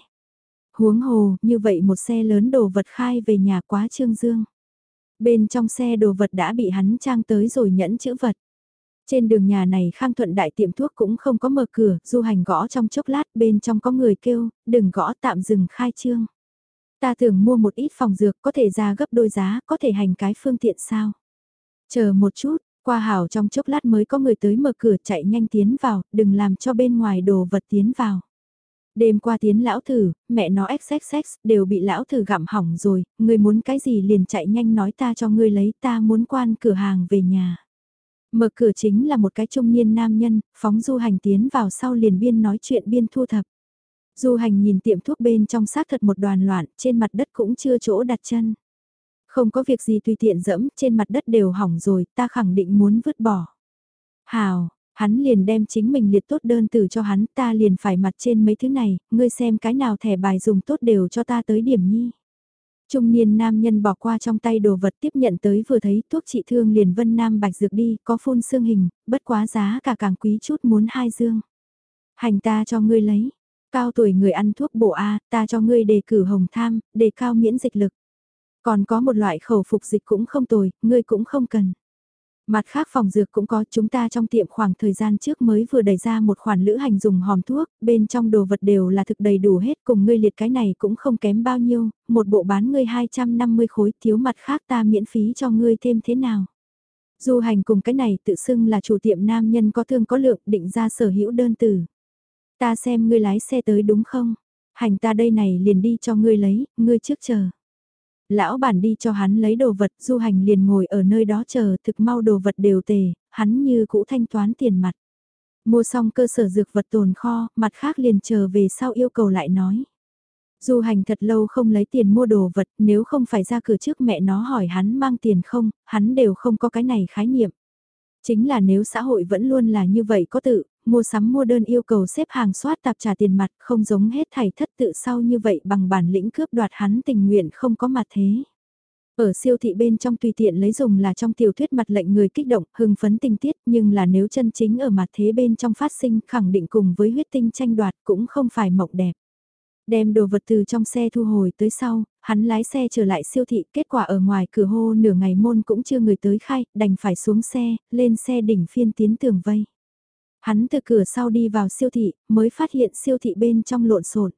Huống hồ, như vậy một xe lớn đồ vật khai về nhà quá trương dương. Bên trong xe đồ vật đã bị hắn trang tới rồi nhẫn chữ vật. Trên đường nhà này khang thuận đại tiệm thuốc cũng không có mở cửa, du hành gõ trong chốc lát bên trong có người kêu, đừng gõ tạm dừng khai trương. Ta tưởng mua một ít phòng dược có thể ra gấp đôi giá, có thể hành cái phương tiện sao. Chờ một chút, qua hảo trong chốc lát mới có người tới mở cửa chạy nhanh tiến vào, đừng làm cho bên ngoài đồ vật tiến vào. Đêm qua tiến lão thử, mẹ nó xxx đều bị lão thử gặm hỏng rồi, người muốn cái gì liền chạy nhanh nói ta cho ngươi lấy ta muốn quan cửa hàng về nhà. Mở cửa chính là một cái trung niên nam nhân, phóng du hành tiến vào sau liền biên nói chuyện biên thu thập. Du hành nhìn tiệm thuốc bên trong xác thật một đoàn loạn, trên mặt đất cũng chưa chỗ đặt chân. Không có việc gì tùy tiện dẫm, trên mặt đất đều hỏng rồi, ta khẳng định muốn vứt bỏ. Hào, hắn liền đem chính mình liệt tốt đơn từ cho hắn, ta liền phải mặt trên mấy thứ này, ngươi xem cái nào thẻ bài dùng tốt đều cho ta tới điểm nhi. Trung niên nam nhân bỏ qua trong tay đồ vật tiếp nhận tới vừa thấy thuốc trị thương liền vân nam bạch dược đi, có phun xương hình, bất quá giá cả càng quý chút muốn hai dương. Hành ta cho ngươi lấy, cao tuổi người ăn thuốc bổ A, ta cho ngươi đề cử hồng tham, đề cao miễn dịch lực. Còn có một loại khẩu phục dịch cũng không tồi, ngươi cũng không cần. Mặt khác phòng dược cũng có chúng ta trong tiệm khoảng thời gian trước mới vừa đẩy ra một khoản lữ hành dùng hòm thuốc, bên trong đồ vật đều là thực đầy đủ hết cùng ngươi liệt cái này cũng không kém bao nhiêu, một bộ bán ngươi 250 khối thiếu mặt khác ta miễn phí cho ngươi thêm thế nào. Du hành cùng cái này tự xưng là chủ tiệm nam nhân có thương có lượng định ra sở hữu đơn từ. Ta xem ngươi lái xe tới đúng không? Hành ta đây này liền đi cho ngươi lấy, ngươi trước chờ. Lão bản đi cho hắn lấy đồ vật, du hành liền ngồi ở nơi đó chờ thực mau đồ vật đều tề, hắn như cũ thanh toán tiền mặt. Mua xong cơ sở dược vật tồn kho, mặt khác liền chờ về sau yêu cầu lại nói. Du hành thật lâu không lấy tiền mua đồ vật, nếu không phải ra cửa trước mẹ nó hỏi hắn mang tiền không, hắn đều không có cái này khái niệm. Chính là nếu xã hội vẫn luôn là như vậy có tự, mua sắm mua đơn yêu cầu xếp hàng soát tạp trả tiền mặt không giống hết thảy thất tự sau như vậy bằng bản lĩnh cướp đoạt hắn tình nguyện không có mặt thế. Ở siêu thị bên trong tùy tiện lấy dùng là trong tiểu thuyết mặt lệnh người kích động, hưng phấn tinh tiết, nhưng là nếu chân chính ở mặt thế bên trong phát sinh khẳng định cùng với huyết tinh tranh đoạt cũng không phải mộng đẹp. Đem đồ vật từ trong xe thu hồi tới sau, hắn lái xe trở lại siêu thị, kết quả ở ngoài cửa hô nửa ngày môn cũng chưa người tới khai, đành phải xuống xe, lên xe đỉnh phiên tiến tường vây. Hắn từ cửa sau đi vào siêu thị, mới phát hiện siêu thị bên trong lộn xộn.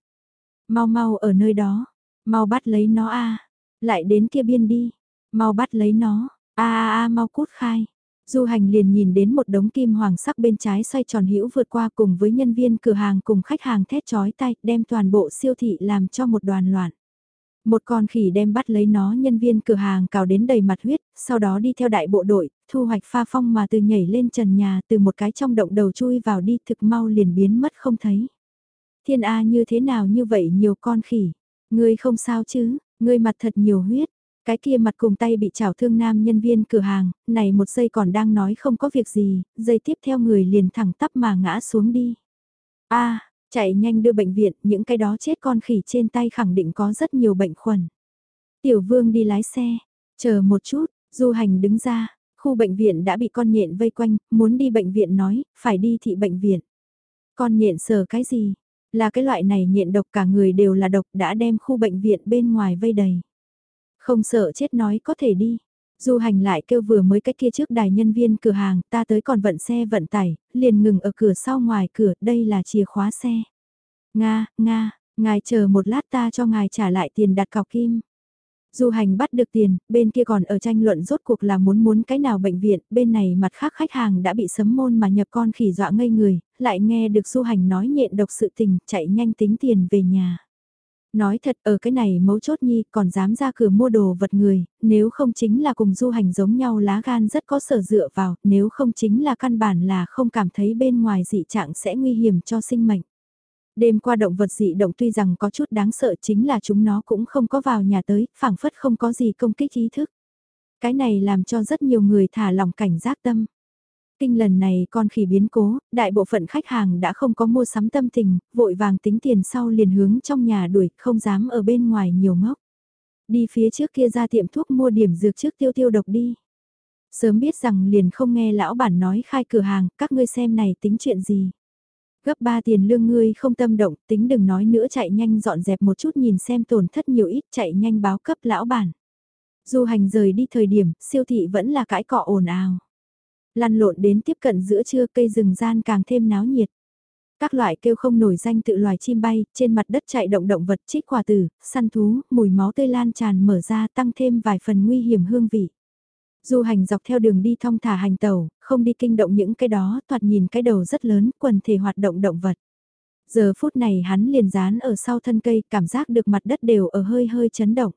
Mau mau ở nơi đó, mau bắt lấy nó a, lại đến kia biên đi, mau bắt lấy nó, a a a mau cút khai. Du hành liền nhìn đến một đống kim hoàng sắc bên trái xoay tròn hữu vượt qua cùng với nhân viên cửa hàng cùng khách hàng thét chói tay đem toàn bộ siêu thị làm cho một đoàn loạn. Một con khỉ đem bắt lấy nó nhân viên cửa hàng cào đến đầy mặt huyết, sau đó đi theo đại bộ đội, thu hoạch pha phong mà từ nhảy lên trần nhà từ một cái trong động đầu chui vào đi thực mau liền biến mất không thấy. Thiên A như thế nào như vậy nhiều con khỉ, ngươi không sao chứ, ngươi mặt thật nhiều huyết, cái kia mặt cùng tay bị chảo thương nam nhân viên cửa hàng, này một giây còn đang nói không có việc gì, giây tiếp theo người liền thẳng tắp mà ngã xuống đi. A, chạy nhanh đưa bệnh viện, những cái đó chết con khỉ trên tay khẳng định có rất nhiều bệnh khuẩn. Tiểu vương đi lái xe, chờ một chút, du hành đứng ra, khu bệnh viện đã bị con nhện vây quanh, muốn đi bệnh viện nói, phải đi thị bệnh viện. Con nhện sờ cái gì? Là cái loại này nhện độc cả người đều là độc đã đem khu bệnh viện bên ngoài vây đầy. Không sợ chết nói có thể đi. Du hành lại kêu vừa mới cách kia trước đài nhân viên cửa hàng, ta tới còn vận xe vận tải, liền ngừng ở cửa sau ngoài cửa, đây là chìa khóa xe. Nga, Nga, ngài chờ một lát ta cho ngài trả lại tiền đặt cọc kim. Du hành bắt được tiền, bên kia còn ở tranh luận rốt cuộc là muốn muốn cái nào bệnh viện, bên này mặt khác khách hàng đã bị sấm môn mà nhập con khỉ dọa ngây người, lại nghe được du hành nói nhện độc sự tình, chạy nhanh tính tiền về nhà. Nói thật ở cái này mấu chốt nhi còn dám ra cửa mua đồ vật người, nếu không chính là cùng du hành giống nhau lá gan rất có sở dựa vào, nếu không chính là căn bản là không cảm thấy bên ngoài dị trạng sẽ nguy hiểm cho sinh mệnh. Đêm qua động vật dị động tuy rằng có chút đáng sợ chính là chúng nó cũng không có vào nhà tới, phảng phất không có gì công kích ý thức. Cái này làm cho rất nhiều người thả lòng cảnh giác tâm. Kinh lần này con khỉ biến cố, đại bộ phận khách hàng đã không có mua sắm tâm tình, vội vàng tính tiền sau liền hướng trong nhà đuổi, không dám ở bên ngoài nhiều ngốc. Đi phía trước kia ra tiệm thuốc mua điểm dược trước tiêu tiêu độc đi. Sớm biết rằng liền không nghe lão bản nói khai cửa hàng, các ngươi xem này tính chuyện gì. Gấp 3 tiền lương ngươi không tâm động, tính đừng nói nữa chạy nhanh dọn dẹp một chút nhìn xem tổn thất nhiều ít chạy nhanh báo cấp lão bản. Du hành rời đi thời điểm, siêu thị vẫn là cãi cọ ồn ào. Lăn lộn đến tiếp cận giữa trưa cây rừng gian càng thêm náo nhiệt. Các loại kêu không nổi danh tự loài chim bay, trên mặt đất chạy động động vật trích quả tử, săn thú, mùi máu tươi lan tràn mở ra tăng thêm vài phần nguy hiểm hương vị. Du hành dọc theo đường đi thong thả hành tàu, không đi kinh động những cái đó, thoạt nhìn cái đầu rất lớn, quần thể hoạt động động vật. Giờ phút này hắn liền dán ở sau thân cây, cảm giác được mặt đất đều ở hơi hơi chấn động.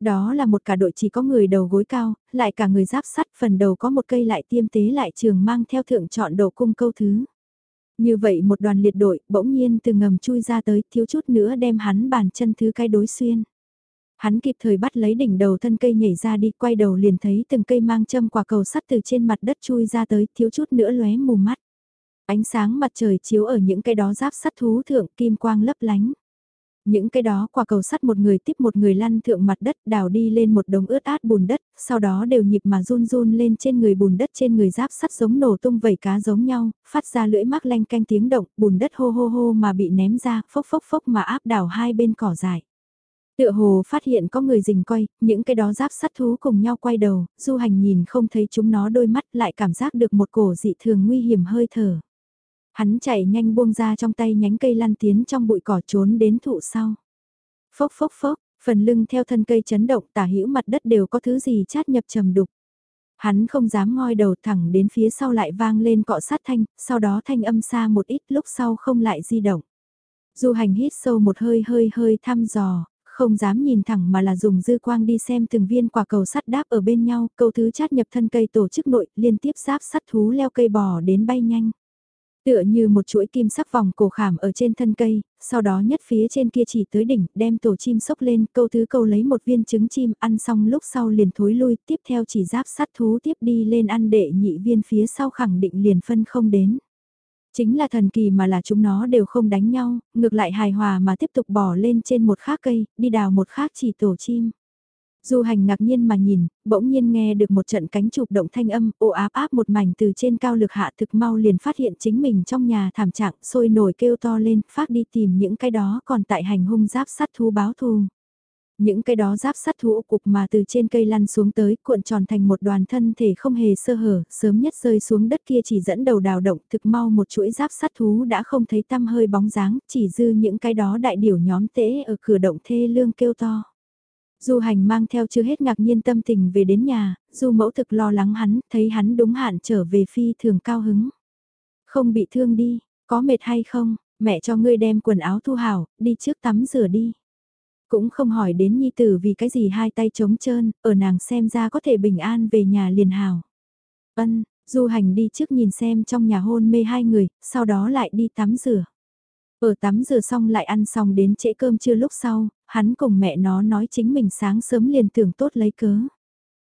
Đó là một cả đội chỉ có người đầu gối cao, lại cả người giáp sắt, phần đầu có một cây lại tiêm tế lại trường mang theo thượng chọn đầu cung câu thứ. Như vậy một đoàn liệt đội, bỗng nhiên từ ngầm chui ra tới, thiếu chút nữa đem hắn bàn chân thứ cái đối xuyên. Hắn kịp thời bắt lấy đỉnh đầu thân cây nhảy ra đi, quay đầu liền thấy từng cây mang châm quả cầu sắt từ trên mặt đất chui ra tới, thiếu chút nữa lóe mù mắt. Ánh sáng mặt trời chiếu ở những cây đó giáp sắt thú thượng kim quang lấp lánh. Những cái đó quả cầu sắt một người tiếp một người lăn thượng mặt đất đào đi lên một đống ướt át bùn đất, sau đó đều nhịp mà run run lên trên người bùn đất trên người giáp sắt giống nổ tung vẩy cá giống nhau, phát ra lưỡi mắc lanh canh tiếng động, bùn đất hô hô hô mà bị ném ra, phốc phốc phốc mà áp đảo hai bên cỏ dài. Tựa hồ phát hiện có người rình coi, những cái đó giáp sắt thú cùng nhau quay đầu, du hành nhìn không thấy chúng nó đôi mắt lại cảm giác được một cổ dị thường nguy hiểm hơi thở. Hắn chạy nhanh buông ra trong tay nhánh cây lăn tiến trong bụi cỏ trốn đến thụ sau. Phốc phốc phốc, phần lưng theo thân cây chấn động tả hữu mặt đất đều có thứ gì chát nhập trầm đục. Hắn không dám ngoi đầu thẳng đến phía sau lại vang lên cọ sát thanh, sau đó thanh âm xa một ít lúc sau không lại di động. Du hành hít sâu một hơi hơi hơi thăm dò, không dám nhìn thẳng mà là dùng dư quang đi xem từng viên quả cầu sắt đáp ở bên nhau, câu thứ chát nhập thân cây tổ chức nội, liên tiếp giáp sắt thú leo cây bò đến bay nhanh. Tựa như một chuỗi kim sắc vòng cổ khảm ở trên thân cây, sau đó nhất phía trên kia chỉ tới đỉnh, đem tổ chim sốc lên, câu thứ câu lấy một viên trứng chim, ăn xong lúc sau liền thối lui, tiếp theo chỉ giáp sắt thú tiếp đi lên ăn đệ nhị viên phía sau khẳng định liền phân không đến. Chính là thần kỳ mà là chúng nó đều không đánh nhau, ngược lại hài hòa mà tiếp tục bỏ lên trên một khác cây, đi đào một khác chỉ tổ chim. Du hành ngạc nhiên mà nhìn, bỗng nhiên nghe được một trận cánh chụp động thanh âm, ồ áp áp một mảnh từ trên cao lực hạ thực mau liền phát hiện chính mình trong nhà thảm trạng, sôi nổi kêu to lên, phát đi tìm những cái đó còn tại hành hung giáp sắt thú báo thù. Những cái đó giáp sắt thú cục mà từ trên cây lăn xuống tới cuộn tròn thành một đoàn thân thể không hề sơ hở, sớm nhất rơi xuống đất kia chỉ dẫn đầu đào động thực mau một chuỗi giáp sắt thú đã không thấy tăm hơi bóng dáng, chỉ dư những cái đó đại điểu nhóm tễ ở cửa động thê lương kêu to. Du hành mang theo chưa hết ngạc nhiên tâm tình về đến nhà, du mẫu thực lo lắng hắn, thấy hắn đúng hạn trở về phi thường cao hứng. Không bị thương đi, có mệt hay không, mẹ cho ngươi đem quần áo thu hảo, đi trước tắm rửa đi. Cũng không hỏi đến nhi tử vì cái gì hai tay trống trơn, ở nàng xem ra có thể bình an về nhà liền hảo. Ân, du hành đi trước nhìn xem trong nhà hôn mê hai người, sau đó lại đi tắm rửa. Ở tắm rửa xong lại ăn xong đến trễ cơm trưa lúc sau, hắn cùng mẹ nó nói chính mình sáng sớm liền tưởng tốt lấy cớ.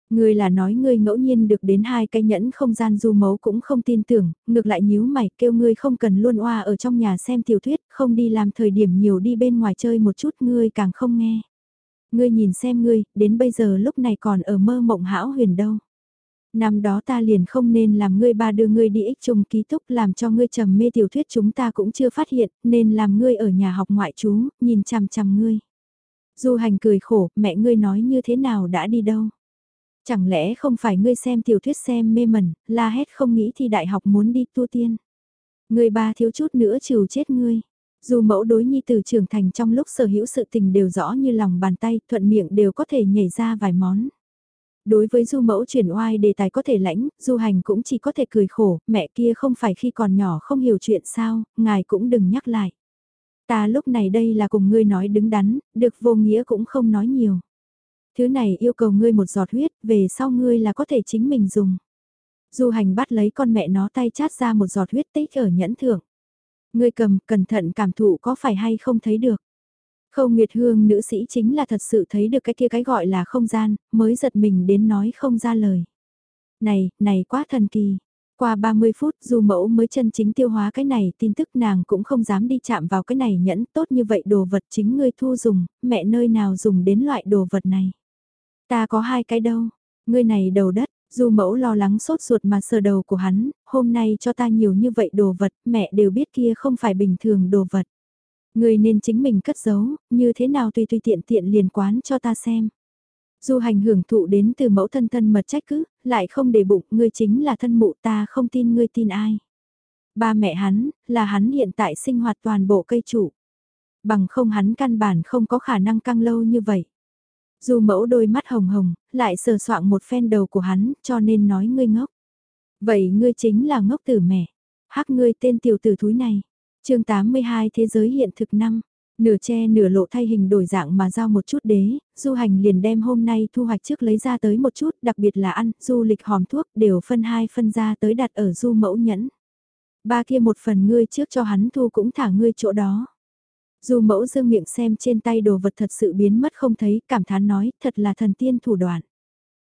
Ngươi là nói ngươi ngẫu nhiên được đến hai cái nhẫn không gian du mấu cũng không tin tưởng, ngược lại nhíu mày kêu ngươi không cần luôn oa ở trong nhà xem tiểu thuyết, không đi làm thời điểm nhiều đi bên ngoài chơi một chút ngươi càng không nghe. Ngươi nhìn xem ngươi, đến bây giờ lúc này còn ở mơ mộng hão huyền đâu. Năm đó ta liền không nên làm ngươi ba đưa ngươi đi ích trùng ký túc làm cho ngươi trầm mê tiểu thuyết chúng ta cũng chưa phát hiện, nên làm ngươi ở nhà học ngoại trú, nhìn chằm chằm ngươi. Du hành cười khổ, mẹ ngươi nói như thế nào đã đi đâu? Chẳng lẽ không phải ngươi xem tiểu thuyết xem mê mẩn, la hét không nghĩ thì đại học muốn đi tu tiên? Ngươi ba thiếu chút nữa trừ chết ngươi. Dù mẫu đối nhi từ trưởng thành trong lúc sở hữu sự tình đều rõ như lòng bàn tay, thuận miệng đều có thể nhảy ra vài món. Đối với du mẫu chuyển oai đề tài có thể lãnh, du hành cũng chỉ có thể cười khổ, mẹ kia không phải khi còn nhỏ không hiểu chuyện sao, ngài cũng đừng nhắc lại. Ta lúc này đây là cùng ngươi nói đứng đắn, được vô nghĩa cũng không nói nhiều. Thứ này yêu cầu ngươi một giọt huyết, về sau ngươi là có thể chính mình dùng. Du hành bắt lấy con mẹ nó tay chát ra một giọt huyết tích ở nhẫn thưởng. Ngươi cầm, cẩn thận cảm thụ có phải hay không thấy được. Khâu Nguyệt Hương nữ sĩ chính là thật sự thấy được cái kia cái gọi là không gian, mới giật mình đến nói không ra lời. Này, này quá thần kỳ, qua 30 phút dù mẫu mới chân chính tiêu hóa cái này tin tức nàng cũng không dám đi chạm vào cái này nhẫn tốt như vậy đồ vật chính ngươi thu dùng, mẹ nơi nào dùng đến loại đồ vật này. Ta có hai cái đâu, ngươi này đầu đất, dù mẫu lo lắng sốt ruột mà sờ đầu của hắn, hôm nay cho ta nhiều như vậy đồ vật, mẹ đều biết kia không phải bình thường đồ vật. Người nên chính mình cất giấu, như thế nào tùy tùy tiện tiện liền quán cho ta xem. Du hành hưởng thụ đến từ mẫu thân thân mật trách cứ, lại không để bụng, ngươi chính là thân mụ ta không tin ngươi tin ai. Ba mẹ hắn, là hắn hiện tại sinh hoạt toàn bộ cây trụ. Bằng không hắn căn bản không có khả năng căng lâu như vậy. Dù mẫu đôi mắt hồng hồng, lại sờ soạng một phen đầu của hắn, cho nên nói ngươi ngốc. Vậy ngươi chính là ngốc tử mẹ. Hắc ngươi tên tiểu tử thúi này chương 82 Thế giới hiện thực năm. Nửa che nửa lộ thay hình đổi dạng mà giao một chút đế, du hành liền đem hôm nay thu hoạch trước lấy ra tới một chút, đặc biệt là ăn, du lịch hòm thuốc đều phân hai phân ra tới đặt ở du mẫu nhẫn. Ba kia một phần ngươi trước cho hắn thu cũng thả ngươi chỗ đó. Du mẫu dương miệng xem trên tay đồ vật thật sự biến mất không thấy, cảm thán nói, thật là thần tiên thủ đoạn.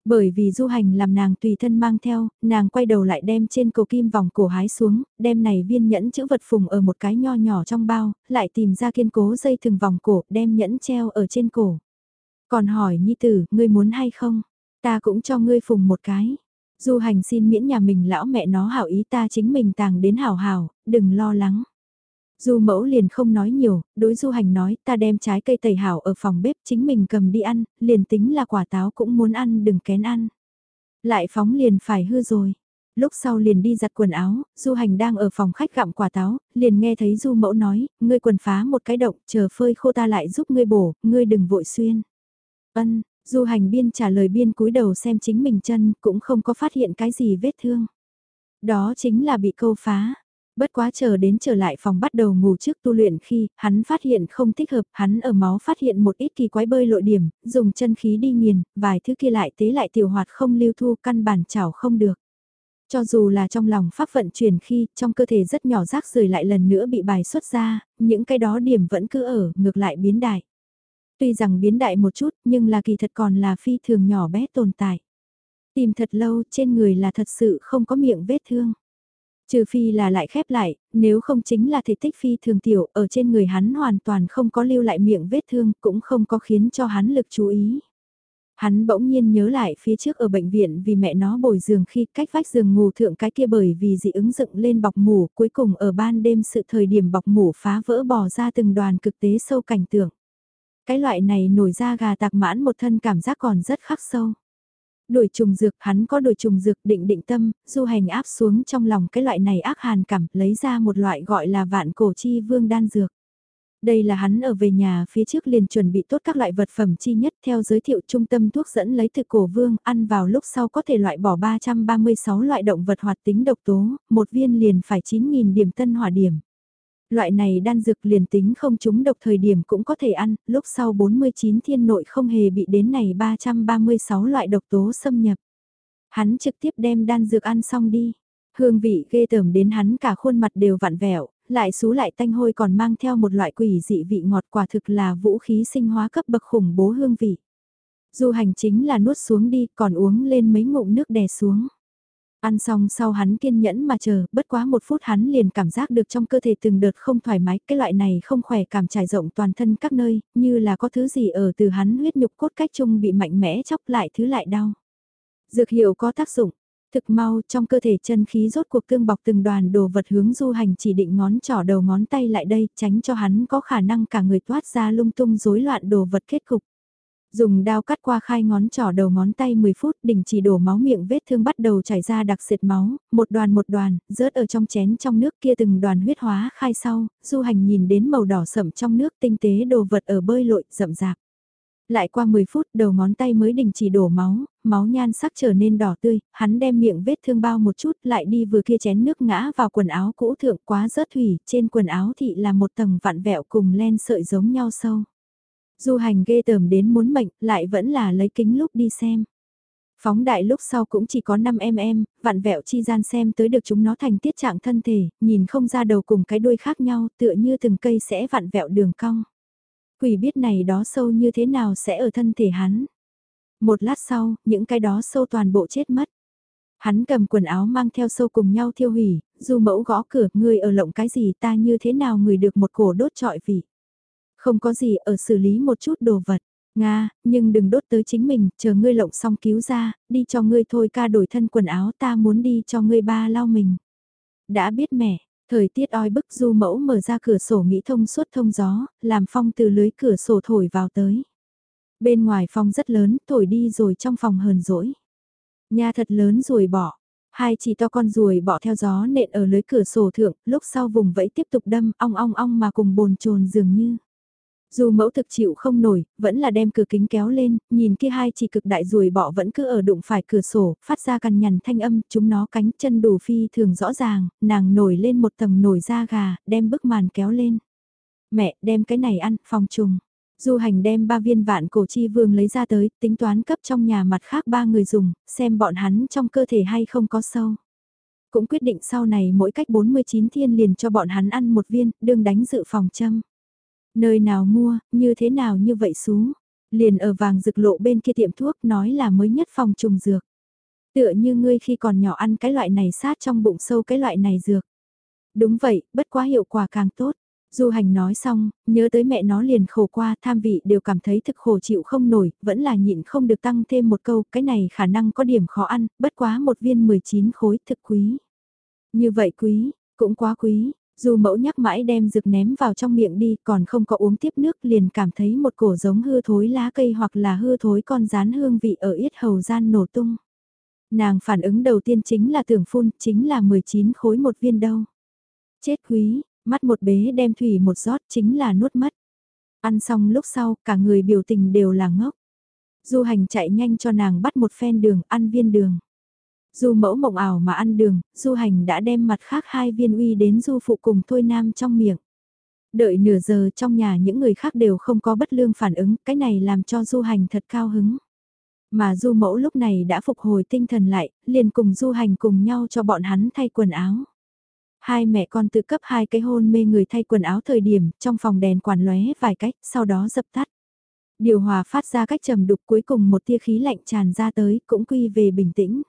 Bởi vì du hành làm nàng tùy thân mang theo, nàng quay đầu lại đem trên cầu kim vòng cổ hái xuống, đem này viên nhẫn chữ vật phùng ở một cái nho nhỏ trong bao, lại tìm ra kiên cố dây thừng vòng cổ, đem nhẫn treo ở trên cổ. Còn hỏi nhi tử, ngươi muốn hay không? Ta cũng cho ngươi phùng một cái. Du hành xin miễn nhà mình lão mẹ nó hảo ý ta chính mình tàng đến hảo hảo, đừng lo lắng. Du mẫu liền không nói nhiều, đối du hành nói ta đem trái cây tẩy hảo ở phòng bếp chính mình cầm đi ăn, liền tính là quả táo cũng muốn ăn đừng kén ăn. Lại phóng liền phải hư rồi. Lúc sau liền đi giặt quần áo, du hành đang ở phòng khách gặm quả táo, liền nghe thấy du mẫu nói, ngươi quần phá một cái động, chờ phơi khô ta lại giúp ngươi bổ, ngươi đừng vội xuyên. Ân, du hành biên trả lời biên cúi đầu xem chính mình chân, cũng không có phát hiện cái gì vết thương. Đó chính là bị câu phá, Bất quá chờ đến trở lại phòng bắt đầu ngủ trước tu luyện khi hắn phát hiện không thích hợp, hắn ở máu phát hiện một ít kỳ quái bơi lội điểm, dùng chân khí đi nghiền, vài thứ kia lại tế lại tiểu hoạt không lưu thu căn bản chảo không được. Cho dù là trong lòng pháp vận chuyển khi trong cơ thể rất nhỏ rác rời lại lần nữa bị bài xuất ra, những cái đó điểm vẫn cứ ở, ngược lại biến đại. Tuy rằng biến đại một chút nhưng là kỳ thật còn là phi thường nhỏ bé tồn tại. Tìm thật lâu trên người là thật sự không có miệng vết thương. Trừ phi là lại khép lại, nếu không chính là thể tích phi thường tiểu, ở trên người hắn hoàn toàn không có lưu lại miệng vết thương, cũng không có khiến cho hắn lực chú ý. Hắn bỗng nhiên nhớ lại phía trước ở bệnh viện vì mẹ nó bồi giường khi cách vách giường ngủ thượng cái kia bởi vì dị ứng dựng lên bọc mủ, cuối cùng ở ban đêm sự thời điểm bọc mủ phá vỡ bò ra từng đoàn cực tế sâu cảnh tượng. Cái loại này nổi ra gà tạc mãn một thân cảm giác còn rất khắc sâu. Đuổi trùng dược, hắn có đuổi trùng dược định định tâm, du hành áp xuống trong lòng cái loại này ác hàn cảm, lấy ra một loại gọi là vạn cổ chi vương đan dược. Đây là hắn ở về nhà phía trước liền chuẩn bị tốt các loại vật phẩm chi nhất theo giới thiệu trung tâm thuốc dẫn lấy từ cổ vương, ăn vào lúc sau có thể loại bỏ 336 loại động vật hoạt tính độc tố, một viên liền phải 9.000 điểm tân hỏa điểm. Loại này đan dược liền tính không chúng độc thời điểm cũng có thể ăn, lúc sau 49 thiên nội không hề bị đến này 336 loại độc tố xâm nhập. Hắn trực tiếp đem đan dược ăn xong đi. Hương vị ghê tởm đến hắn cả khuôn mặt đều vặn vẹo, lại xú lại tanh hôi còn mang theo một loại quỷ dị vị ngọt quả thực là vũ khí sinh hóa cấp bậc khủng bố hương vị. Du hành chính là nuốt xuống đi còn uống lên mấy ngụm nước đè xuống. Ăn xong sau hắn kiên nhẫn mà chờ, bất quá một phút hắn liền cảm giác được trong cơ thể từng đợt không thoải mái, cái loại này không khỏe cảm trải rộng toàn thân các nơi, như là có thứ gì ở từ hắn huyết nhục cốt cách chung bị mạnh mẽ chóc lại thứ lại đau. Dược hiệu có tác dụng, thực mau trong cơ thể chân khí rốt cuộc tương bọc từng đoàn đồ vật hướng du hành chỉ định ngón trỏ đầu ngón tay lại đây, tránh cho hắn có khả năng cả người toát ra lung tung rối loạn đồ vật kết cục. Dùng đao cắt qua khai ngón trỏ đầu ngón tay 10 phút, đình chỉ đổ máu miệng vết thương bắt đầu chảy ra đặc sệt máu, một đoàn một đoàn, rớt ở trong chén trong nước kia từng đoàn huyết hóa khai sau, du hành nhìn đến màu đỏ sậm trong nước tinh tế đồ vật ở bơi lội, rậm rạp. Lại qua 10 phút đầu ngón tay mới đình chỉ đổ máu, máu nhan sắc trở nên đỏ tươi, hắn đem miệng vết thương bao một chút lại đi vừa kia chén nước ngã vào quần áo cũ thượng quá rớt thủy, trên quần áo thị là một tầng vạn vẹo cùng len sợi giống nhau sâu. Du hành ghê tởm đến muốn mệnh, lại vẫn là lấy kính lúc đi xem. Phóng đại lúc sau cũng chỉ có 5mm, vặn vẹo chi gian xem tới được chúng nó thành tiết trạng thân thể, nhìn không ra đầu cùng cái đuôi khác nhau tựa như từng cây sẽ vạn vẹo đường cong. Quỷ biết này đó sâu như thế nào sẽ ở thân thể hắn. Một lát sau, những cái đó sâu toàn bộ chết mất. Hắn cầm quần áo mang theo sâu cùng nhau thiêu hủy, dù mẫu gõ cửa, người ở lộng cái gì ta như thế nào người được một cổ đốt trọi vị. Không có gì ở xử lý một chút đồ vật. Nga, nhưng đừng đốt tới chính mình, chờ ngươi lộng xong cứu ra, đi cho ngươi thôi ca đổi thân quần áo ta muốn đi cho ngươi ba lau mình. Đã biết mẹ, thời tiết oi bức du mẫu mở ra cửa sổ nghĩ thông suốt thông gió, làm phong từ lưới cửa sổ thổi vào tới. Bên ngoài phong rất lớn, thổi đi rồi trong phòng hờn dỗi. Nhà thật lớn rồi bỏ, hai chỉ to con ruồi bỏ theo gió nện ở lưới cửa sổ thượng, lúc sau vùng vẫy tiếp tục đâm ong ong ong mà cùng bồn chồn dường như. Dù mẫu thực chịu không nổi, vẫn là đem cửa kính kéo lên, nhìn kia hai chỉ cực đại ruồi bọ vẫn cứ ở đụng phải cửa sổ, phát ra cằn nhằn thanh âm, chúng nó cánh chân đủ phi thường rõ ràng, nàng nổi lên một tầng nổi da gà, đem bức màn kéo lên. Mẹ, đem cái này ăn, phòng trùng. Du hành đem ba viên vạn cổ chi vương lấy ra tới, tính toán cấp trong nhà mặt khác ba người dùng, xem bọn hắn trong cơ thể hay không có sâu. Cũng quyết định sau này mỗi cách 49 thiên liền cho bọn hắn ăn một viên, đương đánh dự phòng châm. Nơi nào mua, như thế nào như vậy xú. Liền ở vàng rực lộ bên kia tiệm thuốc nói là mới nhất phòng trùng dược. Tựa như ngươi khi còn nhỏ ăn cái loại này sát trong bụng sâu cái loại này dược. Đúng vậy, bất quá hiệu quả càng tốt. Du hành nói xong, nhớ tới mẹ nó liền khổ qua tham vị đều cảm thấy thực khổ chịu không nổi, vẫn là nhịn không được tăng thêm một câu, cái này khả năng có điểm khó ăn, bất quá một viên 19 khối thực quý. Như vậy quý, cũng quá quý, dù mẫu nhắc mãi đem rực ném vào trong miệng đi còn không có uống tiếp nước liền cảm thấy một cổ giống hư thối lá cây hoặc là hư thối con rán hương vị ở yết hầu gian nổ tung. Nàng phản ứng đầu tiên chính là tưởng phun, chính là 19 khối một viên đâu. Chết quý, mắt một bế đem thủy một rót chính là nuốt mất. Ăn xong lúc sau, cả người biểu tình đều là ngốc. Du hành chạy nhanh cho nàng bắt một phen đường, ăn viên đường. Du mẫu mộng ảo mà ăn đường, du hành đã đem mặt khác hai viên uy đến du phụ cùng thôi nam trong miệng. Đợi nửa giờ trong nhà những người khác đều không có bất lương phản ứng, cái này làm cho du hành thật cao hứng. Mà du mẫu lúc này đã phục hồi tinh thần lại, liền cùng du hành cùng nhau cho bọn hắn thay quần áo. Hai mẹ con tự cấp hai cái hôn mê người thay quần áo thời điểm, trong phòng đèn quản lóe vài cách, sau đó dập tắt. Điều hòa phát ra cách trầm đục cuối cùng một tia khí lạnh tràn ra tới, cũng quy về bình tĩnh.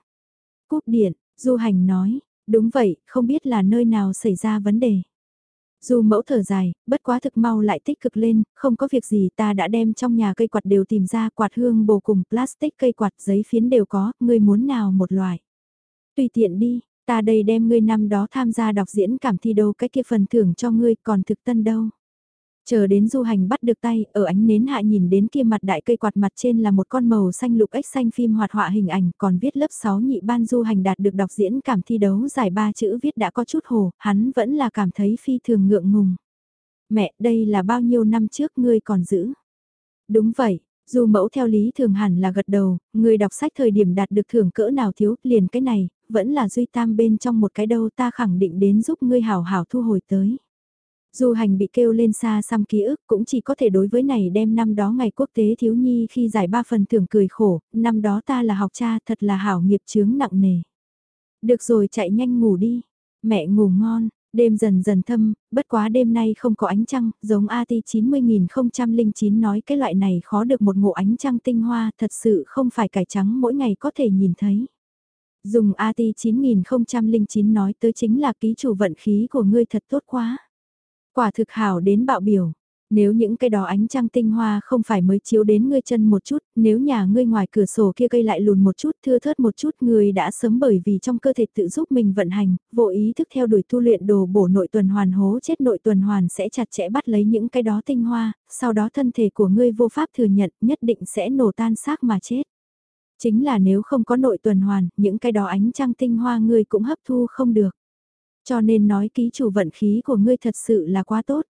Cúp điện, Du Hành nói, đúng vậy, không biết là nơi nào xảy ra vấn đề. Du mẫu thở dài, bất quá thực mau lại tích cực lên, không có việc gì ta đã đem trong nhà cây quạt đều tìm ra quạt hương bồ cùng plastic cây quạt giấy phiến đều có, ngươi muốn nào một loại. Tùy tiện đi, ta đây đem ngươi năm đó tham gia đọc diễn cảm thi đâu cái kia phần thưởng cho ngươi còn thực tân đâu. Chờ đến du hành bắt được tay, ở ánh nến hạ nhìn đến kia mặt đại cây quạt mặt trên là một con màu xanh lục ếch xanh phim hoạt họa hình ảnh, còn viết lớp 6 nhị ban du hành đạt được đọc diễn cảm thi đấu giải ba chữ viết đã có chút hồ, hắn vẫn là cảm thấy phi thường ngượng ngùng. Mẹ, đây là bao nhiêu năm trước ngươi còn giữ? Đúng vậy, dù mẫu theo lý thường hẳn là gật đầu, người đọc sách thời điểm đạt được thưởng cỡ nào thiếu, liền cái này, vẫn là duy tam bên trong một cái đâu ta khẳng định đến giúp ngươi hảo hảo thu hồi tới. Du hành bị kêu lên xa xăm ký ức cũng chỉ có thể đối với này đem năm đó ngày quốc tế thiếu nhi khi giải ba phần thưởng cười khổ, năm đó ta là học cha thật là hảo nghiệp chướng nặng nề. Được rồi chạy nhanh ngủ đi, mẹ ngủ ngon, đêm dần dần thâm, bất quá đêm nay không có ánh trăng, giống AT 90009 nói cái loại này khó được một ngộ ánh trăng tinh hoa thật sự không phải cải trắng mỗi ngày có thể nhìn thấy. Dùng AT 9009 nói tới chính là ký chủ vận khí của ngươi thật tốt quá. Quả thực hảo đến bạo biểu. Nếu những cái đó ánh trăng tinh hoa không phải mới chiếu đến ngươi chân một chút, nếu nhà ngươi ngoài cửa sổ kia cây lại lùn một chút, thưa thớt một chút, ngươi đã sớm bởi vì trong cơ thể tự giúp mình vận hành, vô ý thức theo đuổi tu luyện đồ bổ nội tuần hoàn hố chết nội tuần hoàn sẽ chặt chẽ bắt lấy những cái đó tinh hoa, sau đó thân thể của ngươi vô pháp thừa nhận nhất định sẽ nổ tan xác mà chết. Chính là nếu không có nội tuần hoàn, những cái đó ánh trăng tinh hoa ngươi cũng hấp thu không được. Cho nên nói ký chủ vận khí của ngươi thật sự là quá tốt.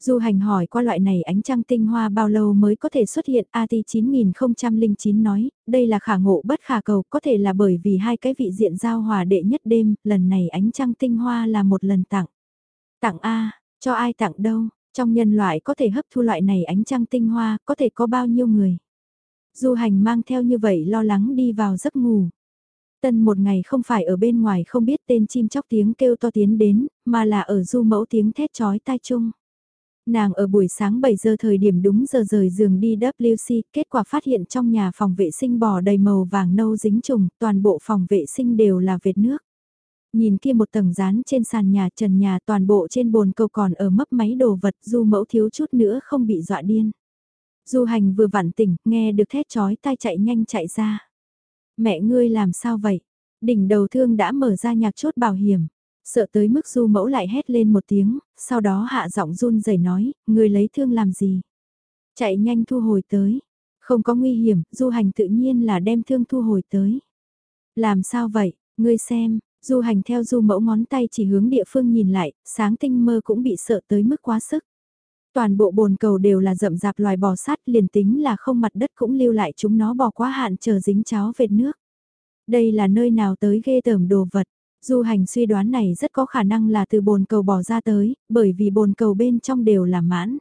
Du hành hỏi qua loại này ánh trăng tinh hoa bao lâu mới có thể xuất hiện AT 9009 nói, đây là khả ngộ bất khả cầu, có thể là bởi vì hai cái vị diện giao hòa đệ nhất đêm, lần này ánh trăng tinh hoa là một lần tặng. Tặng A, cho ai tặng đâu, trong nhân loại có thể hấp thu loại này ánh trăng tinh hoa, có thể có bao nhiêu người. Du hành mang theo như vậy lo lắng đi vào giấc ngủ. Tân một ngày không phải ở bên ngoài không biết tên chim chóc tiếng kêu to tiến đến, mà là ở du mẫu tiếng thét chói tai chung. Nàng ở buổi sáng 7 giờ thời điểm đúng giờ rời giường đi WC, kết quả phát hiện trong nhà phòng vệ sinh bò đầy màu vàng nâu dính trùng, toàn bộ phòng vệ sinh đều là vệt nước. Nhìn kia một tầng dán trên sàn nhà trần nhà toàn bộ trên bồn cầu còn ở mấp máy đồ vật du mẫu thiếu chút nữa không bị dọa điên. Du hành vừa vặn tỉnh, nghe được thét chói tai chạy nhanh chạy ra. Mẹ ngươi làm sao vậy? Đỉnh đầu thương đã mở ra nhạc chốt bảo hiểm. Sợ tới mức du mẫu lại hét lên một tiếng, sau đó hạ giọng run rẩy nói, ngươi lấy thương làm gì? Chạy nhanh thu hồi tới. Không có nguy hiểm, du hành tự nhiên là đem thương thu hồi tới. Làm sao vậy, ngươi xem, du hành theo du mẫu ngón tay chỉ hướng địa phương nhìn lại, sáng tinh mơ cũng bị sợ tới mức quá sức. Toàn bộ bồn cầu đều là rậm rạp loài bò sát liền tính là không mặt đất cũng lưu lại chúng nó bò quá hạn chờ dính cháo vệt nước. Đây là nơi nào tới ghê tởm đồ vật. Du hành suy đoán này rất có khả năng là từ bồn cầu bỏ ra tới, bởi vì bồn cầu bên trong đều là mãn.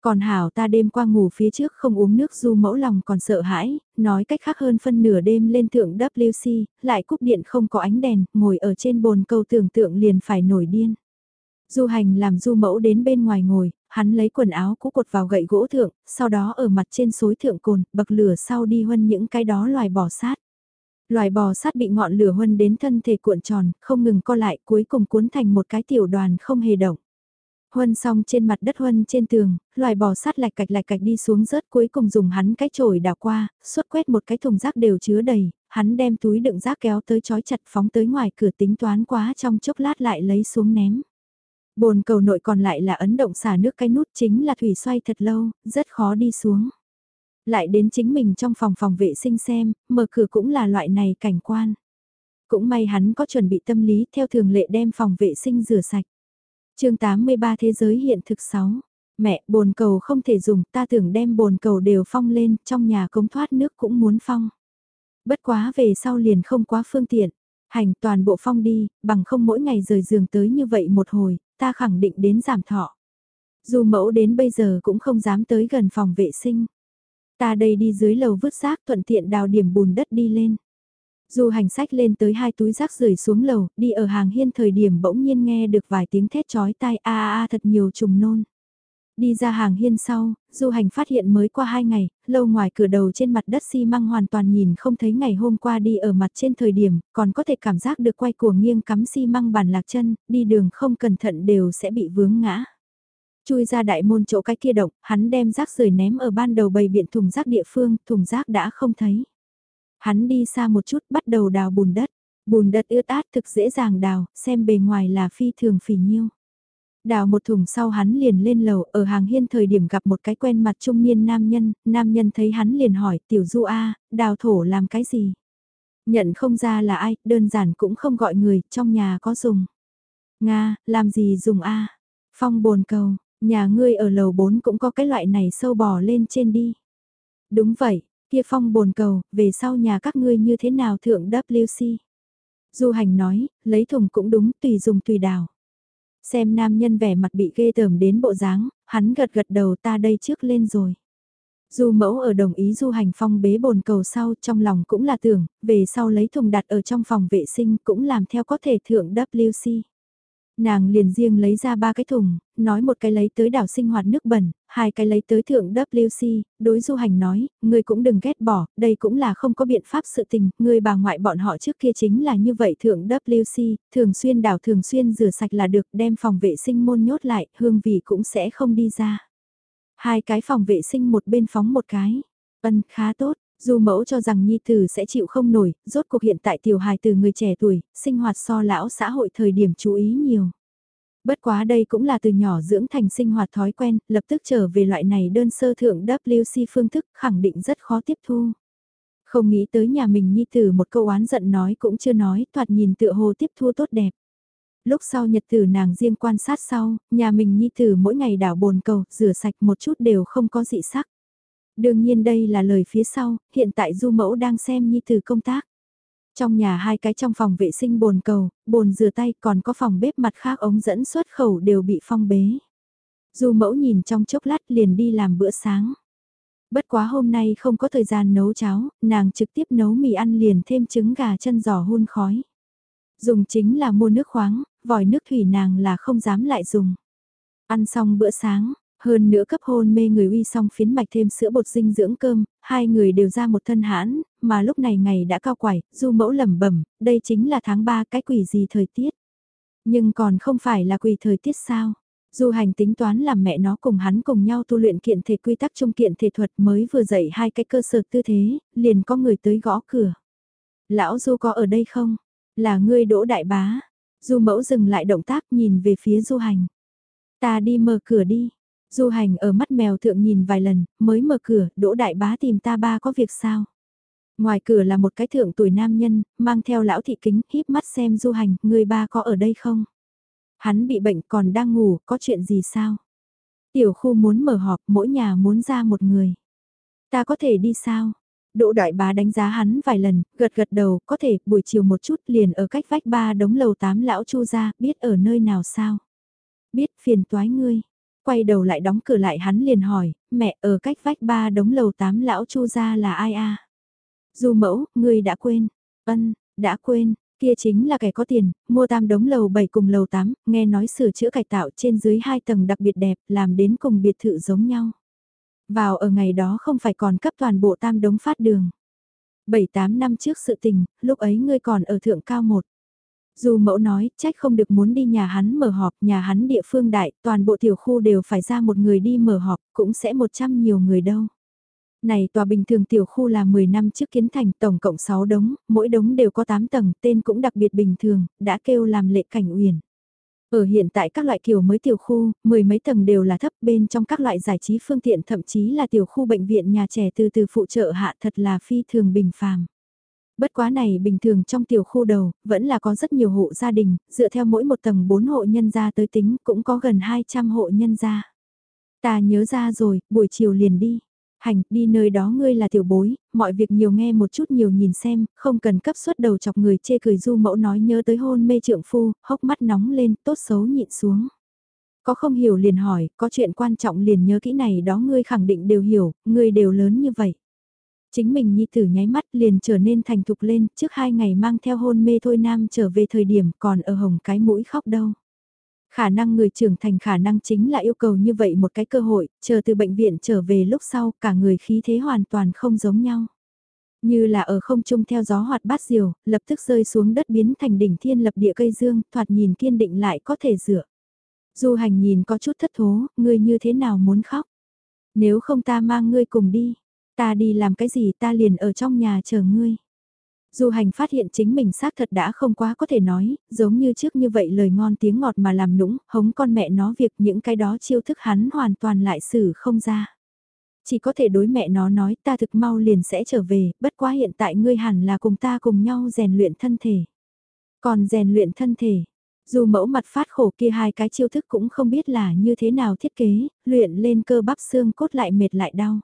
Còn hảo ta đêm qua ngủ phía trước không uống nước du mẫu lòng còn sợ hãi, nói cách khác hơn phân nửa đêm lên thượng WC, lại cúp điện không có ánh đèn, ngồi ở trên bồn cầu tưởng tượng liền phải nổi điên. Du hành làm du mẫu đến bên ngoài ngồi, hắn lấy quần áo cũ cột vào gậy gỗ thượng, sau đó ở mặt trên xối thượng cồn, bậc lửa sau đi huân những cái đó loài bò sát. Loài bò sát bị ngọn lửa huân đến thân thể cuộn tròn, không ngừng co lại cuối cùng cuốn thành một cái tiểu đoàn không hề động. Huân xong trên mặt đất huân trên tường, loài bò sát lạch cạch lạch cạch đi xuống rớt cuối cùng dùng hắn cái chổi đào qua, suốt quét một cái thùng rác đều chứa đầy, hắn đem túi đựng rác kéo tới chói chặt phóng tới ngoài cửa tính toán quá trong chốc lát lại lấy xuống ném. Bồn cầu nội còn lại là ấn động xả nước cái nút chính là thủy xoay thật lâu, rất khó đi xuống. Lại đến chính mình trong phòng phòng vệ sinh xem, mở cửa cũng là loại này cảnh quan. Cũng may hắn có chuẩn bị tâm lý theo thường lệ đem phòng vệ sinh rửa sạch. chương 83 Thế giới hiện thực 6. Mẹ, bồn cầu không thể dùng, ta tưởng đem bồn cầu đều phong lên, trong nhà cống thoát nước cũng muốn phong. Bất quá về sau liền không quá phương tiện. Hành toàn bộ phong đi, bằng không mỗi ngày rời giường tới như vậy một hồi, ta khẳng định đến giảm thọ. Dù mẫu đến bây giờ cũng không dám tới gần phòng vệ sinh. Ta đây đi dưới lầu vứt rác thuận tiện đào điểm bùn đất đi lên. Dù hành sách lên tới hai túi rác rời xuống lầu, đi ở hàng hiên thời điểm bỗng nhiên nghe được vài tiếng thét chói tai a a thật nhiều trùng nôn. Đi ra hàng hiên sau, du hành phát hiện mới qua hai ngày, lâu ngoài cửa đầu trên mặt đất xi măng hoàn toàn nhìn không thấy ngày hôm qua đi ở mặt trên thời điểm, còn có thể cảm giác được quay cuồng nghiêng cắm xi măng bàn lạc chân, đi đường không cẩn thận đều sẽ bị vướng ngã. Chui ra đại môn chỗ cái kia động, hắn đem rác rời ném ở ban đầu bầy biện thùng rác địa phương, thùng rác đã không thấy. Hắn đi xa một chút bắt đầu đào bùn đất, bùn đất ướt át thực dễ dàng đào, xem bề ngoài là phi thường phỉ nhiêu. Đào một thùng sau hắn liền lên lầu, ở hàng hiên thời điểm gặp một cái quen mặt trung niên nam nhân, nam nhân thấy hắn liền hỏi, tiểu du A, đào thổ làm cái gì? Nhận không ra là ai, đơn giản cũng không gọi người, trong nhà có dùng. Nga, làm gì dùng A? Phong bồn cầu, nhà ngươi ở lầu 4 cũng có cái loại này sâu bò lên trên đi. Đúng vậy, kia phong bồn cầu, về sau nhà các ngươi như thế nào thượng WC? Du hành nói, lấy thùng cũng đúng, tùy dùng tùy đào. Xem nam nhân vẻ mặt bị ghê tởm đến bộ dáng, hắn gật gật đầu ta đây trước lên rồi. Du mẫu ở đồng ý du hành phong bế bồn cầu sau trong lòng cũng là tưởng, về sau lấy thùng đặt ở trong phòng vệ sinh cũng làm theo có thể thượng WC. Nàng liền riêng lấy ra ba cái thùng, nói một cái lấy tới đảo sinh hoạt nước bẩn, hai cái lấy tới thượng WC, đối du hành nói, ngươi cũng đừng ghét bỏ, đây cũng là không có biện pháp sự tình, ngươi bà ngoại bọn họ trước kia chính là như vậy thượng WC, thường xuyên đảo thường xuyên rửa sạch là được đem phòng vệ sinh môn nhốt lại, hương vị cũng sẽ không đi ra. Hai cái phòng vệ sinh một bên phóng một cái, ân khá tốt, dù mẫu cho rằng nhi tử sẽ chịu không nổi, rốt cuộc hiện tại tiểu hài từ người trẻ tuổi, sinh hoạt so lão xã hội thời điểm chú ý nhiều. Bất quá đây cũng là từ nhỏ dưỡng thành sinh hoạt thói quen, lập tức trở về loại này đơn sơ thượng WC phương thức khẳng định rất khó tiếp thu. Không nghĩ tới nhà mình nhi tử một câu oán giận nói cũng chưa nói, thoạt nhìn tựa hồ tiếp thu tốt đẹp. Lúc sau nhật tử nàng riêng quan sát sau, nhà mình nhi tử mỗi ngày đảo bồn cầu, rửa sạch một chút đều không có dị sắc. Đương nhiên đây là lời phía sau, hiện tại du mẫu đang xem nhi từ công tác. Trong nhà hai cái trong phòng vệ sinh bồn cầu, bồn rửa tay còn có phòng bếp mặt khác ống dẫn xuất khẩu đều bị phong bế. Du mẫu nhìn trong chốc lát liền đi làm bữa sáng. Bất quá hôm nay không có thời gian nấu cháo, nàng trực tiếp nấu mì ăn liền thêm trứng gà chân giò hun khói. Dùng chính là mua nước khoáng, vòi nước thủy nàng là không dám lại dùng. Ăn xong bữa sáng, hơn nữa cấp hôn mê người uy xong phiến mạch thêm sữa bột dinh dưỡng cơm, hai người đều ra một thân hãn, mà lúc này ngày đã cao quải, du mẫu lẩm bẩm, đây chính là tháng 3 cái quỷ gì thời tiết. Nhưng còn không phải là quỷ thời tiết sao? Du hành tính toán làm mẹ nó cùng hắn cùng nhau tu luyện kiện thể quy tắc trong kiện thể thuật mới vừa dạy hai cái cơ sở tư thế, liền có người tới gõ cửa. Lão Du có ở đây không? Là ngươi đỗ đại bá. Du mẫu dừng lại động tác nhìn về phía du hành. Ta đi mở cửa đi. Du hành ở mắt mèo thượng nhìn vài lần, mới mở cửa, đỗ đại bá tìm ta ba có việc sao? Ngoài cửa là một cái thượng tuổi nam nhân, mang theo lão thị kính, híp mắt xem du hành, người ba có ở đây không? Hắn bị bệnh còn đang ngủ, có chuyện gì sao? Tiểu khu muốn mở họp, mỗi nhà muốn ra một người. Ta có thể đi sao? Đỗ đại bá đánh giá hắn vài lần, gật gật đầu, có thể, buổi chiều một chút liền ở cách vách ba đống lầu tám lão chu ra, biết ở nơi nào sao? Biết phiền toái ngươi. Quay đầu lại đóng cửa lại hắn liền hỏi, mẹ ở cách vách ba đống lầu tám lão chu ra là ai a? Du mẫu, ngươi đã quên. Ân, đã quên, kia chính là kẻ có tiền, mua tam đống lầu 7 cùng lầu 8, nghe nói sửa chữa cải tạo trên dưới hai tầng đặc biệt đẹp, làm đến cùng biệt thự giống nhau. Vào ở ngày đó không phải còn cấp toàn bộ tam đống phát đường. 7-8 năm trước sự tình, lúc ấy ngươi còn ở thượng cao một. Dù mẫu nói, trách không được muốn đi nhà hắn mở họp, nhà hắn địa phương đại, toàn bộ tiểu khu đều phải ra một người đi mở họp, cũng sẽ 100 nhiều người đâu. Này tòa bình thường tiểu khu là 10 năm trước kiến thành tổng cộng 6 đống, mỗi đống đều có 8 tầng, tên cũng đặc biệt bình thường, đã kêu làm lệ cảnh uyển. Ở hiện tại các loại kiểu mới tiểu khu, mười mấy tầng đều là thấp bên trong các loại giải trí phương tiện thậm chí là tiểu khu bệnh viện nhà trẻ từ từ phụ trợ hạ thật là phi thường bình phàm. Bất quá này bình thường trong tiểu khu đầu, vẫn là có rất nhiều hộ gia đình, dựa theo mỗi một tầng 4 hộ nhân gia tới tính cũng có gần 200 hộ nhân gia. Ta nhớ ra rồi, buổi chiều liền đi hành, đi nơi đó ngươi là tiểu bối, mọi việc nhiều nghe một chút nhiều nhìn xem, không cần cấp suất đầu chọc người chê cười du mẫu nói nhớ tới hôn mê trượng phu, hốc mắt nóng lên, tốt xấu nhịn xuống. Có không hiểu liền hỏi, có chuyện quan trọng liền nhớ kỹ này đó ngươi khẳng định đều hiểu, ngươi đều lớn như vậy. Chính mình nhi tử nháy mắt liền trở nên thành thục lên, trước hai ngày mang theo hôn mê thôi nam trở về thời điểm còn ở hồng cái mũi khóc đâu. Khả năng người trưởng thành khả năng chính là yêu cầu như vậy một cái cơ hội, chờ từ bệnh viện trở về lúc sau cả người khí thế hoàn toàn không giống nhau. Như là ở không trung theo gió hoạt bát diều, lập tức rơi xuống đất biến thành đỉnh thiên lập địa cây dương, thoạt nhìn kiên định lại có thể dựa. Du hành nhìn có chút thất thố, ngươi như thế nào muốn khóc? Nếu không ta mang ngươi cùng đi, ta đi làm cái gì ta liền ở trong nhà chờ ngươi. Du hành phát hiện chính mình xác thật đã không quá có thể nói, giống như trước như vậy lời ngon tiếng ngọt mà làm nũng, hống con mẹ nó việc những cái đó chiêu thức hắn hoàn toàn lại xử không ra. Chỉ có thể đối mẹ nó nói ta thực mau liền sẽ trở về, bất quá hiện tại ngươi hẳn là cùng ta cùng nhau rèn luyện thân thể. Còn rèn luyện thân thể, dù mẫu mặt phát khổ kia hai cái chiêu thức cũng không biết là như thế nào thiết kế, luyện lên cơ bắp xương cốt lại mệt lại đau.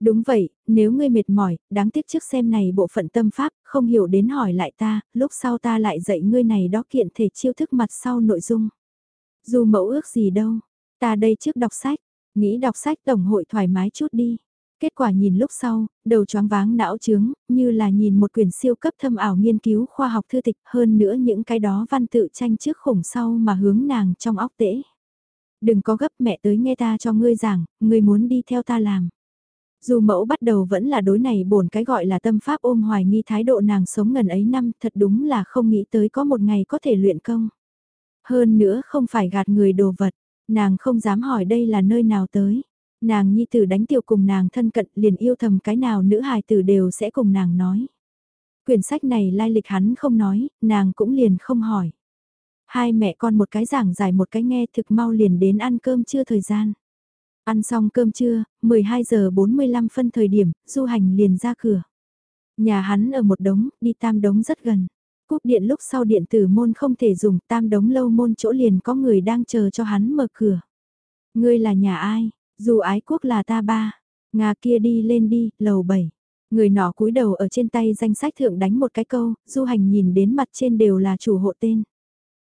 Đúng vậy, nếu ngươi mệt mỏi, đáng tiếc trước xem này bộ phận tâm pháp, không hiểu đến hỏi lại ta, lúc sau ta lại dạy ngươi này đó kiện thể chiêu thức mặt sau nội dung. Dù mẫu ước gì đâu, ta đây trước đọc sách, nghĩ đọc sách tổng hội thoải mái chút đi. Kết quả nhìn lúc sau, đầu choáng váng não trướng, như là nhìn một quyển siêu cấp thâm ảo nghiên cứu khoa học thư tịch hơn nữa những cái đó văn tự tranh trước khủng sau mà hướng nàng trong óc tễ. Đừng có gấp mẹ tới nghe ta cho ngươi giảng, ngươi muốn đi theo ta làm. Dù mẫu bắt đầu vẫn là đối này bổn cái gọi là tâm pháp ôm hoài nghi thái độ nàng sống ngần ấy năm thật đúng là không nghĩ tới có một ngày có thể luyện công. Hơn nữa không phải gạt người đồ vật, nàng không dám hỏi đây là nơi nào tới. Nàng nhi tử đánh tiểu cùng nàng thân cận liền yêu thầm cái nào nữ hài tử đều sẽ cùng nàng nói. Quyển sách này lai lịch hắn không nói, nàng cũng liền không hỏi. Hai mẹ con một cái giảng giải một cái nghe thực mau liền đến ăn cơm chưa thời gian. Ăn xong cơm trưa, 12 giờ 45 phân thời điểm, du hành liền ra cửa. Nhà hắn ở một đống, đi tam đống rất gần. Cúp điện lúc sau điện tử môn không thể dùng, tam đống lâu môn chỗ liền có người đang chờ cho hắn mở cửa. Ngươi là nhà ai? Dù ái quốc là ta ba. Nga kia đi lên đi, lầu 7. Người nọ cúi đầu ở trên tay danh sách thượng đánh một cái câu, du hành nhìn đến mặt trên đều là chủ hộ tên.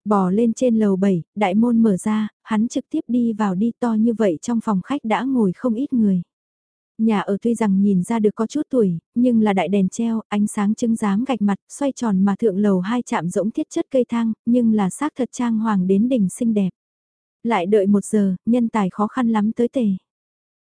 Bò lên trên lầu 7, đại môn mở ra, hắn trực tiếp đi vào đi to như vậy trong phòng khách đã ngồi không ít người. Nhà ở tuy rằng nhìn ra được có chút tuổi, nhưng là đại đèn treo, ánh sáng trứng giám gạch mặt, xoay tròn mà thượng lầu hai chạm rỗng thiết chất cây thang, nhưng là xác thật trang hoàng đến đỉnh xinh đẹp. Lại đợi một giờ, nhân tài khó khăn lắm tới tề.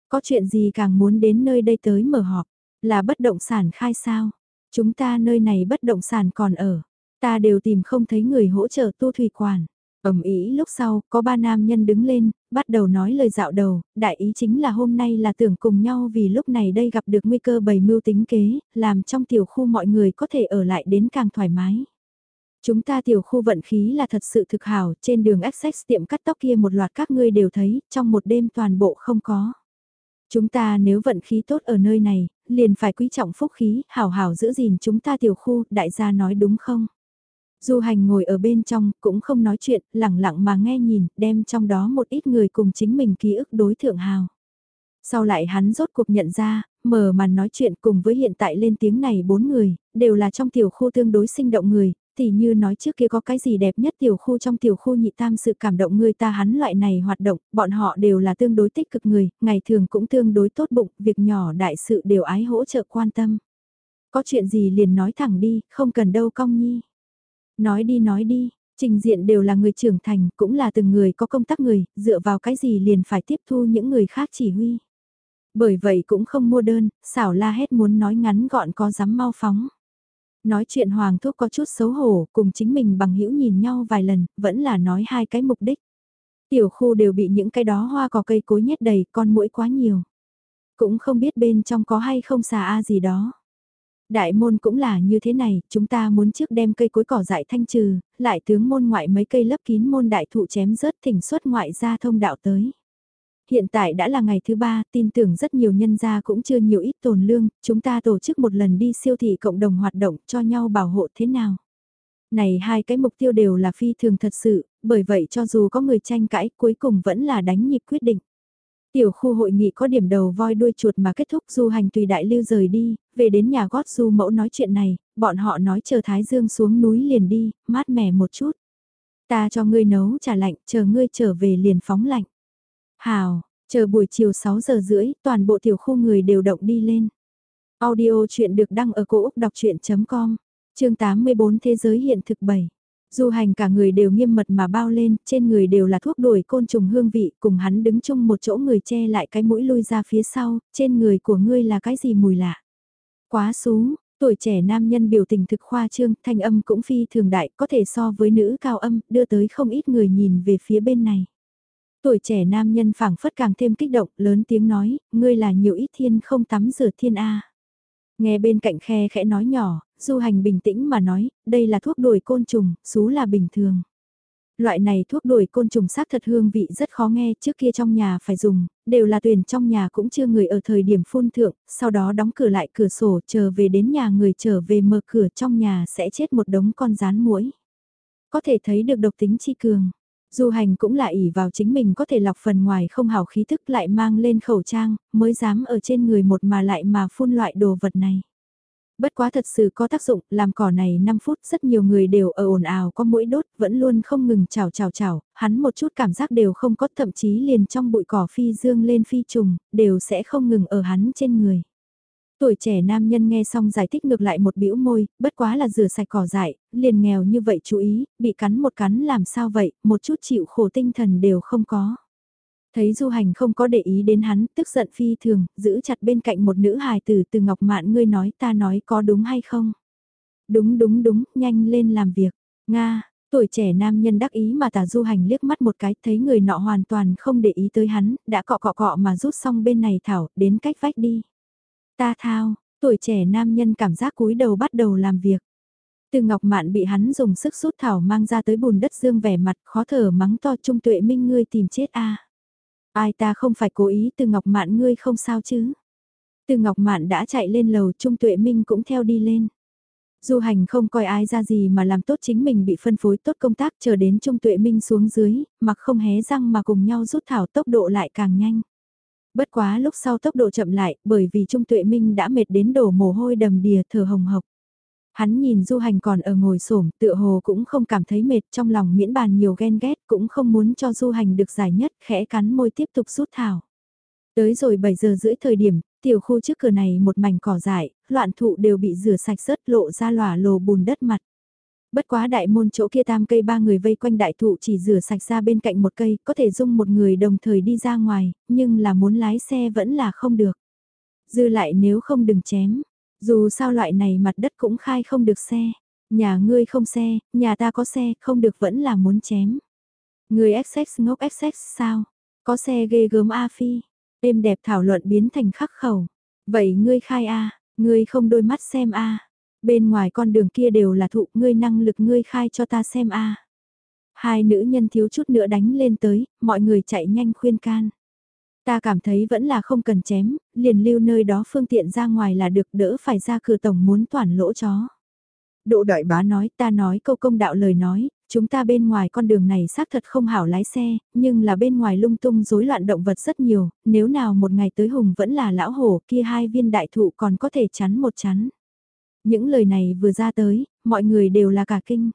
Có chuyện gì càng muốn đến nơi đây tới mở họp, là bất động sản khai sao? Chúng ta nơi này bất động sản còn ở. Ta đều tìm không thấy người hỗ trợ tu thủy quản. ầm ý lúc sau, có ba nam nhân đứng lên, bắt đầu nói lời dạo đầu, đại ý chính là hôm nay là tưởng cùng nhau vì lúc này đây gặp được nguy cơ bày mưu tính kế, làm trong tiểu khu mọi người có thể ở lại đến càng thoải mái. Chúng ta tiểu khu vận khí là thật sự thực hảo, trên đường Essex tiệm cắt tóc kia một loạt các ngươi đều thấy, trong một đêm toàn bộ không có. Chúng ta nếu vận khí tốt ở nơi này, liền phải quý trọng phúc khí, hảo hảo giữ gìn chúng ta tiểu khu, đại gia nói đúng không? Du hành ngồi ở bên trong, cũng không nói chuyện, lặng lặng mà nghe nhìn, đem trong đó một ít người cùng chính mình ký ức đối thượng hào. Sau lại hắn rốt cuộc nhận ra, mở màn nói chuyện cùng với hiện tại lên tiếng này bốn người, đều là trong tiểu khu tương đối sinh động người, thì như nói trước kia có cái gì đẹp nhất tiểu khu trong tiểu khu nhị tam sự cảm động người ta hắn loại này hoạt động, bọn họ đều là tương đối tích cực người, ngày thường cũng tương đối tốt bụng, việc nhỏ đại sự đều ái hỗ trợ quan tâm. Có chuyện gì liền nói thẳng đi, không cần đâu cong nhi. Nói đi nói đi, trình diện đều là người trưởng thành, cũng là từng người có công tác người, dựa vào cái gì liền phải tiếp thu những người khác chỉ huy. Bởi vậy cũng không mua đơn, xảo la hét muốn nói ngắn gọn có dám mau phóng. Nói chuyện Hoàng Thúc có chút xấu hổ, cùng chính mình bằng hữu nhìn nhau vài lần, vẫn là nói hai cái mục đích. Tiểu khu đều bị những cái đó hoa cỏ cây cối nhét đầy, con mũi quá nhiều. Cũng không biết bên trong có hay không xà a gì đó. Đại môn cũng là như thế này, chúng ta muốn trước đem cây cối cỏ dại thanh trừ, lại tướng môn ngoại mấy cây lấp kín môn đại thụ chém rớt thỉnh xuất ngoại ra thông đạo tới. Hiện tại đã là ngày thứ ba, tin tưởng rất nhiều nhân gia cũng chưa nhiều ít tồn lương, chúng ta tổ chức một lần đi siêu thị cộng đồng hoạt động cho nhau bảo hộ thế nào. Này hai cái mục tiêu đều là phi thường thật sự, bởi vậy cho dù có người tranh cãi cuối cùng vẫn là đánh nhịp quyết định. Tiểu khu hội nghị có điểm đầu voi đuôi chuột mà kết thúc du hành tùy đại lưu rời đi, về đến nhà gót du mẫu nói chuyện này, bọn họ nói chờ Thái Dương xuống núi liền đi, mát mẻ một chút. Ta cho ngươi nấu trà lạnh, chờ ngươi trở về liền phóng lạnh. Hào, chờ buổi chiều 6 giờ rưỡi, toàn bộ tiểu khu người đều động đi lên. Audio chuyện được đăng ở cổ Úc đọc chuyện.com, chương 84 Thế giới hiện thực 7. Du hành cả người đều nghiêm mật mà bao lên, trên người đều là thuốc đuổi côn trùng hương vị, cùng hắn đứng chung một chỗ người che lại cái mũi lui ra phía sau, trên người của ngươi là cái gì mùi lạ. Quá xú, tuổi trẻ nam nhân biểu tình thực khoa trương, thanh âm cũng phi thường đại, có thể so với nữ cao âm, đưa tới không ít người nhìn về phía bên này. Tuổi trẻ nam nhân phảng phất càng thêm kích động, lớn tiếng nói, ngươi là nhiều ít thiên không tắm rửa thiên A. Nghe bên cạnh khe khẽ nói nhỏ, du hành bình tĩnh mà nói, đây là thuốc đuổi côn trùng, xú là bình thường. Loại này thuốc đuổi côn trùng xác thật hương vị rất khó nghe, trước kia trong nhà phải dùng, đều là tuyển trong nhà cũng chưa người ở thời điểm phun thượng, sau đó đóng cửa lại cửa sổ chờ về đến nhà người trở về mở cửa trong nhà sẽ chết một đống con rán muỗi. Có thể thấy được độc tính chi cường. Du hành cũng là ỉ vào chính mình có thể lọc phần ngoài không hào khí thức lại mang lên khẩu trang, mới dám ở trên người một mà lại mà phun loại đồ vật này. Bất quá thật sự có tác dụng, làm cỏ này 5 phút rất nhiều người đều ở ồn ào có mũi đốt, vẫn luôn không ngừng chào chào chào, hắn một chút cảm giác đều không có thậm chí liền trong bụi cỏ phi dương lên phi trùng, đều sẽ không ngừng ở hắn trên người. Tuổi trẻ nam nhân nghe xong giải thích ngược lại một bĩu môi, bất quá là rửa sạch cỏ dại, liền nghèo như vậy chú ý, bị cắn một cắn làm sao vậy, một chút chịu khổ tinh thần đều không có. Thấy du hành không có để ý đến hắn, tức giận phi thường, giữ chặt bên cạnh một nữ hài tử từ ngọc mạn ngươi nói ta nói có đúng hay không? Đúng đúng đúng, nhanh lên làm việc. Nga, tuổi trẻ nam nhân đắc ý mà tà du hành liếc mắt một cái thấy người nọ hoàn toàn không để ý tới hắn, đã cọ cọ cọ mà rút xong bên này thảo, đến cách vách đi. Ta thao, tuổi trẻ nam nhân cảm giác cúi đầu bắt đầu làm việc. Từ Ngọc Mạn bị hắn dùng sức rút thảo mang ra tới bùn đất dương vẻ mặt khó thở mắng to trung tuệ minh ngươi tìm chết a Ai ta không phải cố ý từ Ngọc Mạn ngươi không sao chứ. Từ Ngọc Mạn đã chạy lên lầu trung tuệ minh cũng theo đi lên. Du hành không coi ai ra gì mà làm tốt chính mình bị phân phối tốt công tác chờ đến Trung Tuệ Minh xuống dưới, mặc không hé răng mà cùng nhau rút thảo tốc độ lại càng nhanh. Bất quá lúc sau tốc độ chậm lại, bởi vì Trung Tuệ Minh đã mệt đến đổ mồ hôi đầm đìa thở hồng hộc. Hắn nhìn du hành còn ở ngồi xổm tựa hồ cũng không cảm thấy mệt trong lòng miễn bàn nhiều ghen ghét cũng không muốn cho du hành được giải nhất khẽ cắn môi tiếp tục rút thảo. Tới rồi 7 giờ rưỡi thời điểm, tiểu khu trước cửa này một mảnh cỏ dại, loạn thụ đều bị rửa sạch rớt lộ ra lòa lồ bùn đất mặt. Bất quá đại môn chỗ kia tam cây ba người vây quanh đại thụ chỉ rửa sạch ra bên cạnh một cây, có thể dung một người đồng thời đi ra ngoài, nhưng là muốn lái xe vẫn là không được. Dư lại nếu không đừng chém, dù sao loại này mặt đất cũng khai không được xe, nhà ngươi không xe, nhà ta có xe, không được vẫn là muốn chém. Người XX ngốc XX sao? Có xe ghê gớm A Phi. Êm đẹp thảo luận biến thành khắc khẩu. Vậy ngươi khai A, ngươi không đôi mắt xem A. Bên ngoài con đường kia đều là thụ ngươi năng lực ngươi khai cho ta xem A. Hai nữ nhân thiếu chút nữa đánh lên tới, mọi người chạy nhanh khuyên can. Ta cảm thấy vẫn là không cần chém, liền lưu nơi đó phương tiện ra ngoài là được đỡ phải ra cửa tổng muốn toàn lỗ chó. Độ đại bá nói ta nói câu công đạo lời nói, chúng ta bên ngoài con đường này xác thật không hảo lái xe, nhưng là bên ngoài lung tung rối loạn động vật rất nhiều, nếu nào một ngày tới hùng vẫn là lão hổ kia hai viên đại thụ còn có thể chắn một chắn. Những lời này vừa ra tới, mọi người đều là cả kinh.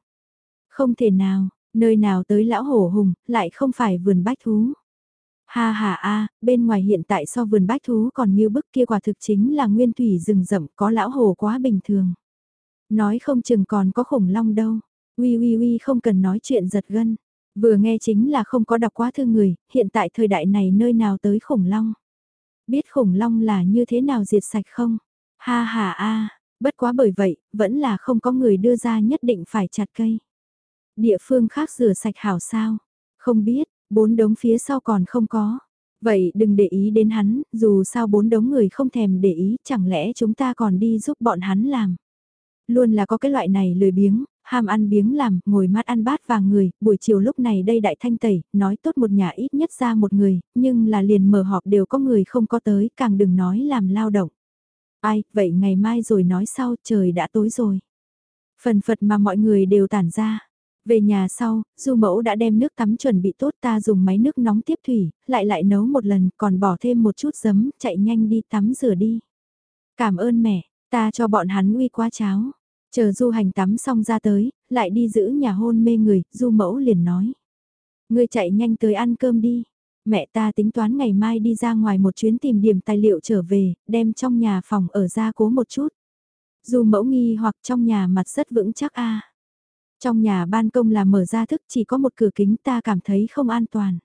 Không thể nào, nơi nào tới lão hổ hùng, lại không phải vườn bách thú. Ha ha a, bên ngoài hiện tại so vườn bách thú còn như bức kia quả thực chính là nguyên thủy rừng rậm có lão hổ quá bình thường. Nói không chừng còn có khủng long đâu. Uy uy uy không cần nói chuyện giật gân. Vừa nghe chính là không có đọc quá thư người, hiện tại thời đại này nơi nào tới khủng long. Biết khủng long là như thế nào diệt sạch không? Ha ha a, bất quá bởi vậy, vẫn là không có người đưa ra nhất định phải chặt cây. Địa phương khác rửa sạch hảo sao? Không biết, bốn đống phía sau còn không có. Vậy đừng để ý đến hắn, dù sao bốn đống người không thèm để ý, chẳng lẽ chúng ta còn đi giúp bọn hắn làm. Luôn là có cái loại này lười biếng, ham ăn biếng làm, ngồi mát ăn bát vàng người, buổi chiều lúc này đây đại thanh tẩy, nói tốt một nhà ít nhất ra một người, nhưng là liền mở họp đều có người không có tới, càng đừng nói làm lao động. Ai, vậy ngày mai rồi nói sau, trời đã tối rồi. Phần phật mà mọi người đều tản ra. Về nhà sau, du mẫu đã đem nước tắm chuẩn bị tốt ta dùng máy nước nóng tiếp thủy, lại lại nấu một lần, còn bỏ thêm một chút giấm, chạy nhanh đi tắm rửa đi. Cảm ơn mẹ, ta cho bọn hắn uy qua cháo. Chờ du hành tắm xong ra tới, lại đi giữ nhà hôn mê người, du mẫu liền nói. Ngươi chạy nhanh tới ăn cơm đi. Mẹ ta tính toán ngày mai đi ra ngoài một chuyến tìm điểm tài liệu trở về, đem trong nhà phòng ở ra cố một chút. Dù mẫu nghi hoặc trong nhà mặt rất vững chắc a Trong nhà ban công là mở ra thức chỉ có một cửa kính ta cảm thấy không an toàn.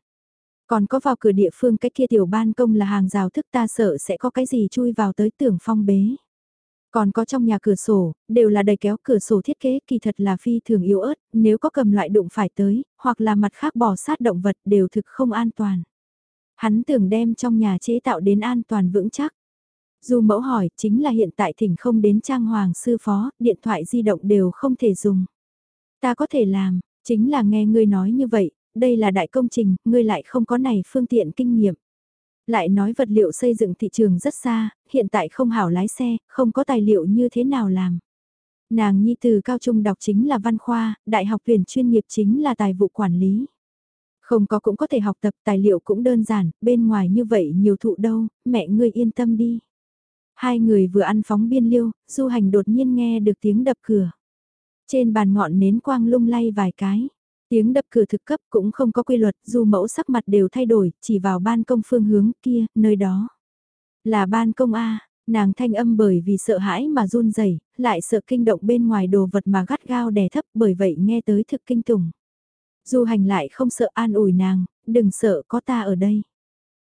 Còn có vào cửa địa phương cái kia tiểu ban công là hàng rào thức ta sợ sẽ có cái gì chui vào tới tưởng phong bế. Còn có trong nhà cửa sổ, đều là đầy kéo cửa sổ thiết kế kỳ thật là phi thường yếu ớt, nếu có cầm loại đụng phải tới, hoặc là mặt khác bỏ sát động vật đều thực không an toàn. Hắn tưởng đem trong nhà chế tạo đến an toàn vững chắc. Dù mẫu hỏi, chính là hiện tại thỉnh không đến trang hoàng sư phó, điện thoại di động đều không thể dùng. Ta có thể làm, chính là nghe ngươi nói như vậy, đây là đại công trình, ngươi lại không có này phương tiện kinh nghiệm. Lại nói vật liệu xây dựng thị trường rất xa, hiện tại không hảo lái xe, không có tài liệu như thế nào làm. Nàng nhi từ cao trung đọc chính là văn khoa, đại học tuyển chuyên nghiệp chính là tài vụ quản lý. Không có cũng có thể học tập tài liệu cũng đơn giản, bên ngoài như vậy nhiều thụ đâu, mẹ ngươi yên tâm đi. Hai người vừa ăn phóng biên liêu, du hành đột nhiên nghe được tiếng đập cửa. Trên bàn ngọn nến quang lung lay vài cái. Tiếng đập cửa thực cấp cũng không có quy luật, dù mẫu sắc mặt đều thay đổi, chỉ vào ban công phương hướng kia, nơi đó. Là ban công A, nàng thanh âm bởi vì sợ hãi mà run rẩy lại sợ kinh động bên ngoài đồ vật mà gắt gao đè thấp bởi vậy nghe tới thực kinh tủng. Du hành lại không sợ an ủi nàng, đừng sợ có ta ở đây.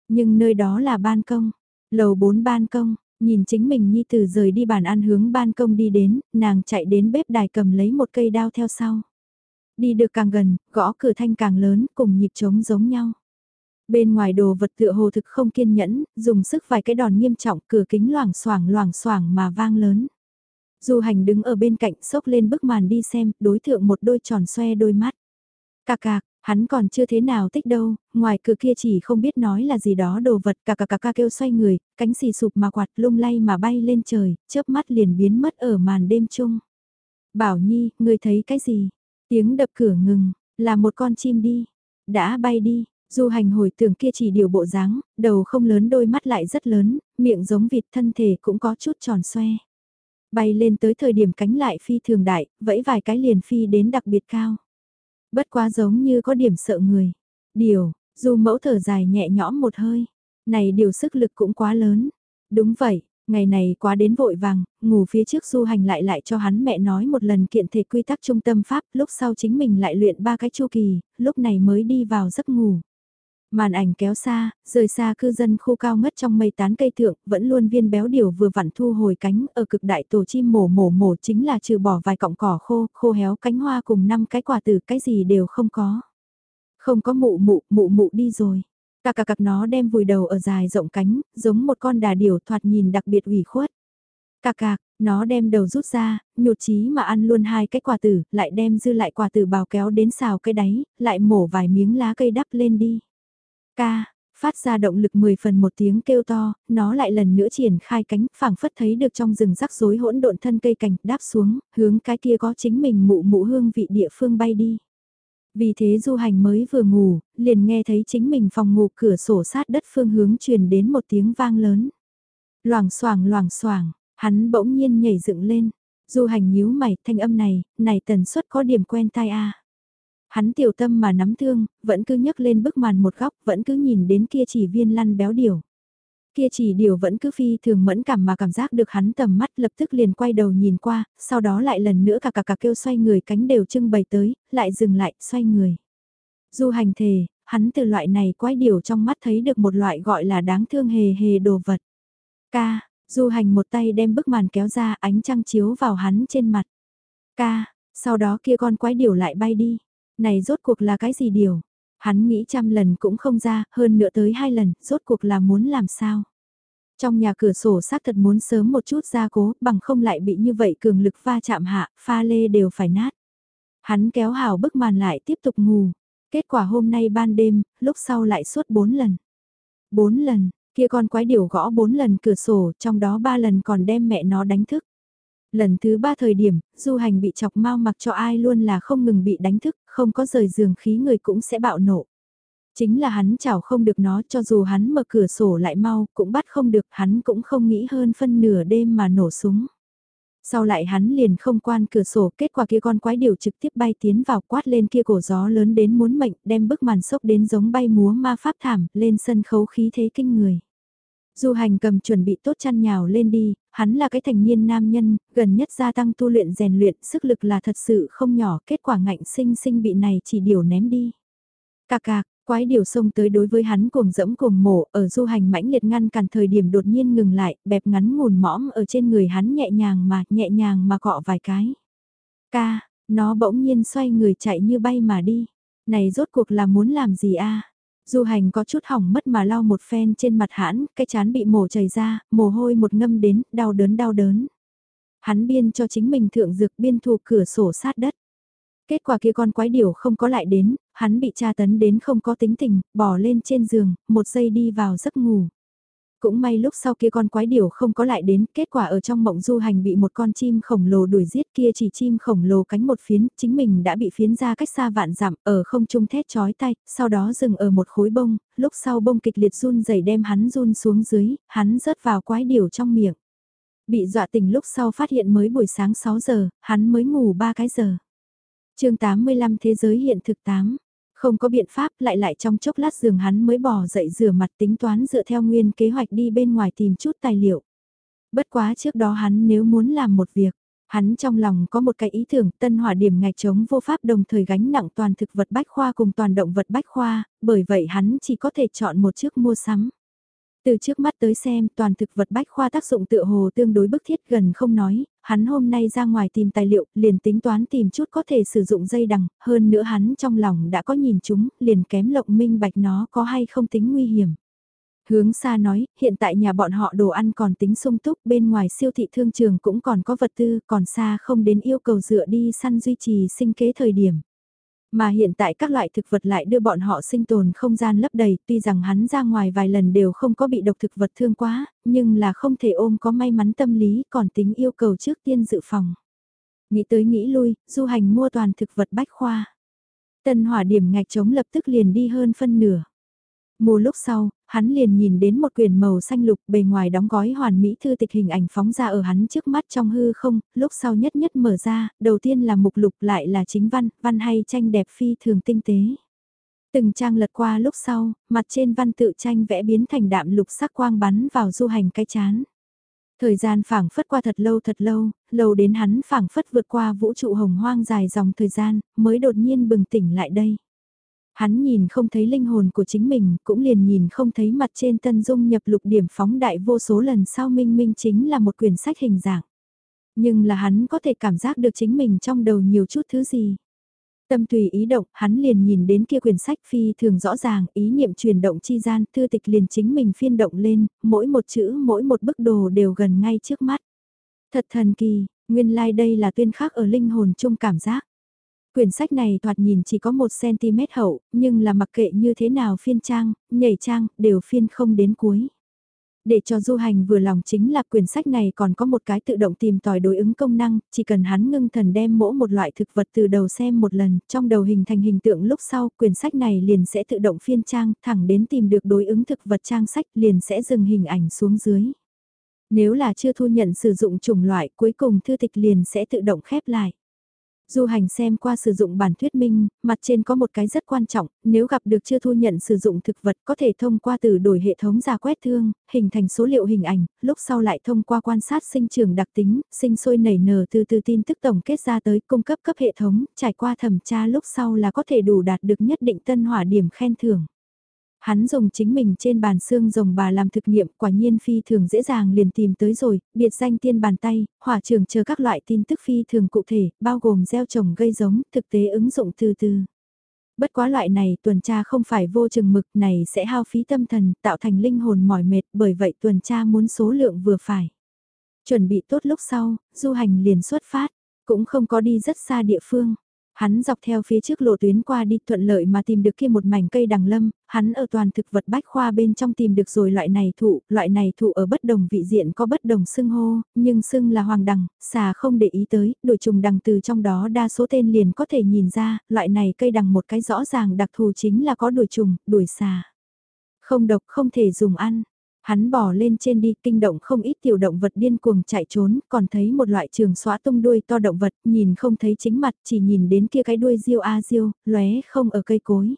Nhưng nơi đó là ban công, lầu 4 ban công, nhìn chính mình nhi từ rời đi bàn ăn hướng ban công đi đến, nàng chạy đến bếp đài cầm lấy một cây đao theo sau. Đi được càng gần, gõ cửa thanh càng lớn, cùng nhịp trống giống nhau. Bên ngoài đồ vật tựa hồ thực không kiên nhẫn, dùng sức vài cái đòn nghiêm trọng, cửa kính loảng xoảng loảng xoảng mà vang lớn. Du hành đứng ở bên cạnh sốc lên bức màn đi xem, đối thượng một đôi tròn xoe đôi mắt. Cà cà, hắn còn chưa thế nào tích đâu, ngoài cửa kia chỉ không biết nói là gì đó đồ vật cà cà cà ca kêu xoay người, cánh xì sụp mà quạt lung lay mà bay lên trời, chớp mắt liền biến mất ở màn đêm chung. Bảo Nhi, ngươi thấy cái gì? Tiếng đập cửa ngừng, là một con chim đi. Đã bay đi, du hành hồi tưởng kia chỉ điều bộ dáng, đầu không lớn đôi mắt lại rất lớn, miệng giống vịt thân thể cũng có chút tròn xoe. Bay lên tới thời điểm cánh lại phi thường đại, vẫy vài cái liền phi đến đặc biệt cao. Bất quá giống như có điểm sợ người. Điều, du mẫu thở dài nhẹ nhõm một hơi. Này điều sức lực cũng quá lớn. Đúng vậy, Ngày này quá đến vội vàng, ngủ phía trước du hành lại lại cho hắn mẹ nói một lần kiện thể quy tắc trung tâm pháp, lúc sau chính mình lại luyện ba cái chu kỳ, lúc này mới đi vào giấc ngủ. Màn ảnh kéo xa, rời xa cư dân khu cao ngất trong mây tán cây thượng, vẫn luôn viên béo điều vừa vặn thu hồi cánh, ở cực đại tổ chim mổ mổ mổ chính là trừ bỏ vài cọng cỏ khô, khô héo cánh hoa cùng năm cái quả tử, cái gì đều không có. Không có mụ mụ, mụ mụ đi rồi. Cà cà cặc nó đem vùi đầu ở dài rộng cánh, giống một con đà điểu thoạt nhìn đặc biệt ủy khuất. Cà cà, nó đem đầu rút ra, nhột chí mà ăn luôn hai cái quả tử, lại đem dư lại quả tử bào kéo đến xào cái đáy, lại mổ vài miếng lá cây đắp lên đi. Ca, phát ra động lực 10 phần một tiếng kêu to, nó lại lần nữa triển khai cánh, phảng phất thấy được trong rừng rắc rối hỗn độn thân cây cành, đáp xuống, hướng cái kia có chính mình mụ mụ hương vị địa phương bay đi. Vì thế du hành mới vừa ngủ, liền nghe thấy chính mình phòng ngủ cửa sổ sát đất phương hướng truyền đến một tiếng vang lớn. Loảng xoảng loảng xoảng, hắn bỗng nhiên nhảy dựng lên. Du hành nhíu mày, thanh âm này, này tần suất có điểm quen tai a. Hắn tiểu tâm mà nắm thương, vẫn cứ nhấc lên bức màn một góc, vẫn cứ nhìn đến kia chỉ viên lăn béo điểu. Kia chỉ điều vẫn cứ phi thường mẫn cảm mà cảm giác được hắn tầm mắt lập tức liền quay đầu nhìn qua, sau đó lại lần nữa cà cà cà kêu xoay người cánh đều trưng bày tới, lại dừng lại, xoay người. Du hành thề, hắn từ loại này quái điều trong mắt thấy được một loại gọi là đáng thương hề hề đồ vật. Ca, du hành một tay đem bức màn kéo ra ánh trăng chiếu vào hắn trên mặt. Ca, sau đó kia con quái điều lại bay đi. Này rốt cuộc là cái gì điều? Hắn nghĩ trăm lần cũng không ra, hơn nữa tới hai lần, rốt cuộc là muốn làm sao? Trong nhà cửa sổ xác thật muốn sớm một chút ra cố, bằng không lại bị như vậy cường lực va chạm hạ, pha lê đều phải nát. Hắn kéo hào bức màn lại tiếp tục ngủ. Kết quả hôm nay ban đêm, lúc sau lại suốt bốn lần. Bốn lần, kia con quái điểu gõ bốn lần cửa sổ, trong đó ba lần còn đem mẹ nó đánh thức. Lần thứ ba thời điểm, du hành bị chọc mau mặc cho ai luôn là không ngừng bị đánh thức, không có rời giường khí người cũng sẽ bạo nộ. Chính là hắn chảo không được nó, cho dù hắn mở cửa sổ lại mau, cũng bắt không được, hắn cũng không nghĩ hơn phân nửa đêm mà nổ súng. Sau lại hắn liền không quan cửa sổ, kết quả kia con quái điều trực tiếp bay tiến vào, quát lên kia cổ gió lớn đến muốn mệnh, đem bức màn sốc đến giống bay múa ma pháp thảm, lên sân khấu khí thế kinh người. Du hành cầm chuẩn bị tốt chăn nhào lên đi, hắn là cái thành niên nam nhân, gần nhất gia tăng tu luyện rèn luyện, sức lực là thật sự không nhỏ, kết quả ngạnh sinh sinh bị này chỉ điều ném đi. Cạc cạc, quái điều xông tới đối với hắn cuồng dẫm cuồng mổ, ở du hành mãnh liệt ngăn cản thời điểm đột nhiên ngừng lại, bẹp ngắn mùn mõm ở trên người hắn nhẹ nhàng mà, nhẹ nhàng mà cọ vài cái. Ca, nó bỗng nhiên xoay người chạy như bay mà đi. Này rốt cuộc là muốn làm gì a Du hành có chút hỏng mất mà lau một phen trên mặt hãn, cái chán bị mổ chảy ra, mồ hôi một ngâm đến, đau đớn đau đớn. Hắn biên cho chính mình thượng dược biên thu cửa sổ sát đất. Kết quả kia con quái điểu không có lại đến, hắn bị tra tấn đến không có tính tình, bỏ lên trên giường, một giây đi vào giấc ngủ. Cũng may lúc sau kia con quái điểu không có lại đến, kết quả ở trong mộng du hành bị một con chim khổng lồ đuổi giết kia chỉ chim khổng lồ cánh một phiến, chính mình đã bị phiến ra cách xa vạn dặm ở không trung thét chói tay, sau đó dừng ở một khối bông, lúc sau bông kịch liệt run dày đem hắn run xuống dưới, hắn rớt vào quái điểu trong miệng. Bị dọa tỉnh lúc sau phát hiện mới buổi sáng 6 giờ, hắn mới ngủ 3 cái giờ. chương 85 Thế giới hiện thực 8 không có biện pháp lại lại trong chốc lát giường hắn mới bỏ dậy rửa mặt tính toán dựa theo nguyên kế hoạch đi bên ngoài tìm chút tài liệu. Bất quá trước đó hắn nếu muốn làm một việc, hắn trong lòng có một cái ý tưởng tân hỏa điểm ngạch chống vô pháp đồng thời gánh nặng toàn thực vật bách khoa cùng toàn động vật bách khoa, bởi vậy hắn chỉ có thể chọn một chiếc mua sắm. Từ trước mắt tới xem toàn thực vật bách khoa tác dụng tựa hồ tương đối bức thiết gần không nói, hắn hôm nay ra ngoài tìm tài liệu, liền tính toán tìm chút có thể sử dụng dây đằng, hơn nữa hắn trong lòng đã có nhìn chúng, liền kém lộng minh bạch nó có hay không tính nguy hiểm. Hướng xa nói, hiện tại nhà bọn họ đồ ăn còn tính sung túc, bên ngoài siêu thị thương trường cũng còn có vật tư, còn xa không đến yêu cầu dựa đi săn duy trì sinh kế thời điểm. Mà hiện tại các loại thực vật lại đưa bọn họ sinh tồn không gian lấp đầy, tuy rằng hắn ra ngoài vài lần đều không có bị độc thực vật thương quá, nhưng là không thể ôm có may mắn tâm lý còn tính yêu cầu trước tiên dự phòng. Nghĩ tới nghĩ lui, du hành mua toàn thực vật bách khoa. Tân hỏa điểm ngạch chống lập tức liền đi hơn phân nửa. Mùa lúc sau, hắn liền nhìn đến một quyển màu xanh lục bề ngoài đóng gói hoàn mỹ thư tịch hình ảnh phóng ra ở hắn trước mắt trong hư không, lúc sau nhất nhất mở ra, đầu tiên là mục lục lại là chính văn, văn hay tranh đẹp phi thường tinh tế. Từng trang lật qua lúc sau, mặt trên văn tự tranh vẽ biến thành đạm lục sắc quang bắn vào du hành cái chán. Thời gian phảng phất qua thật lâu thật lâu, lâu đến hắn phảng phất vượt qua vũ trụ hồng hoang dài dòng thời gian, mới đột nhiên bừng tỉnh lại đây. Hắn nhìn không thấy linh hồn của chính mình, cũng liền nhìn không thấy mặt trên tân dung nhập lục điểm phóng đại vô số lần sau minh minh chính là một quyển sách hình dạng. Nhưng là hắn có thể cảm giác được chính mình trong đầu nhiều chút thứ gì. Tâm tùy ý động, hắn liền nhìn đến kia quyển sách phi thường rõ ràng, ý niệm chuyển động chi gian, thư tịch liền chính mình phiên động lên, mỗi một chữ, mỗi một bức đồ đều gần ngay trước mắt. Thật thần kỳ, nguyên lai like đây là tuyên khắc ở linh hồn chung cảm giác. Quyển sách này thoạt nhìn chỉ có 1cm hậu, nhưng là mặc kệ như thế nào phiên trang, nhảy trang, đều phiên không đến cuối. Để cho du hành vừa lòng chính là quyển sách này còn có một cái tự động tìm tòi đối ứng công năng, chỉ cần hắn ngưng thần đem mỗi một loại thực vật từ đầu xem một lần, trong đầu hình thành hình tượng lúc sau, quyển sách này liền sẽ tự động phiên trang, thẳng đến tìm được đối ứng thực vật trang sách liền sẽ dừng hình ảnh xuống dưới. Nếu là chưa thu nhận sử dụng chủng loại cuối cùng thư tịch liền sẽ tự động khép lại. Du hành xem qua sử dụng bản thuyết minh, mặt trên có một cái rất quan trọng, nếu gặp được chưa thu nhận sử dụng thực vật có thể thông qua từ đổi hệ thống ra quét thương, hình thành số liệu hình ảnh, lúc sau lại thông qua quan sát sinh trường đặc tính, sinh sôi nảy nở từ từ tin tức tổng kết ra tới cung cấp cấp hệ thống, trải qua thẩm tra lúc sau là có thể đủ đạt được nhất định tân hỏa điểm khen thưởng. Hắn dùng chính mình trên bàn xương rồng bà làm thực nghiệm quả nhiên phi thường dễ dàng liền tìm tới rồi, biệt danh tiên bàn tay, hỏa trường chờ các loại tin tức phi thường cụ thể, bao gồm gieo trồng gây giống, thực tế ứng dụng từ từ. Bất quá loại này tuần tra không phải vô chừng mực này sẽ hao phí tâm thần, tạo thành linh hồn mỏi mệt, bởi vậy tuần tra muốn số lượng vừa phải. Chuẩn bị tốt lúc sau, du hành liền xuất phát, cũng không có đi rất xa địa phương. Hắn dọc theo phía trước lộ tuyến qua đi thuận lợi mà tìm được kia một mảnh cây đằng lâm, hắn ở toàn thực vật bách khoa bên trong tìm được rồi loại này thụ, loại này thụ ở bất đồng vị diện có bất đồng xưng hô, nhưng xưng là hoàng đằng, xà không để ý tới, đổi trùng đằng từ trong đó đa số tên liền có thể nhìn ra, loại này cây đằng một cái rõ ràng đặc thù chính là có đuổi trùng, đuổi xà. Không độc không thể dùng ăn, Hắn bỏ lên trên đi kinh động không ít tiểu động vật điên cuồng chạy trốn, còn thấy một loại trường xóa tung đuôi to động vật, nhìn không thấy chính mặt, chỉ nhìn đến kia cái đuôi diêu a diêu, lóe không ở cây cối.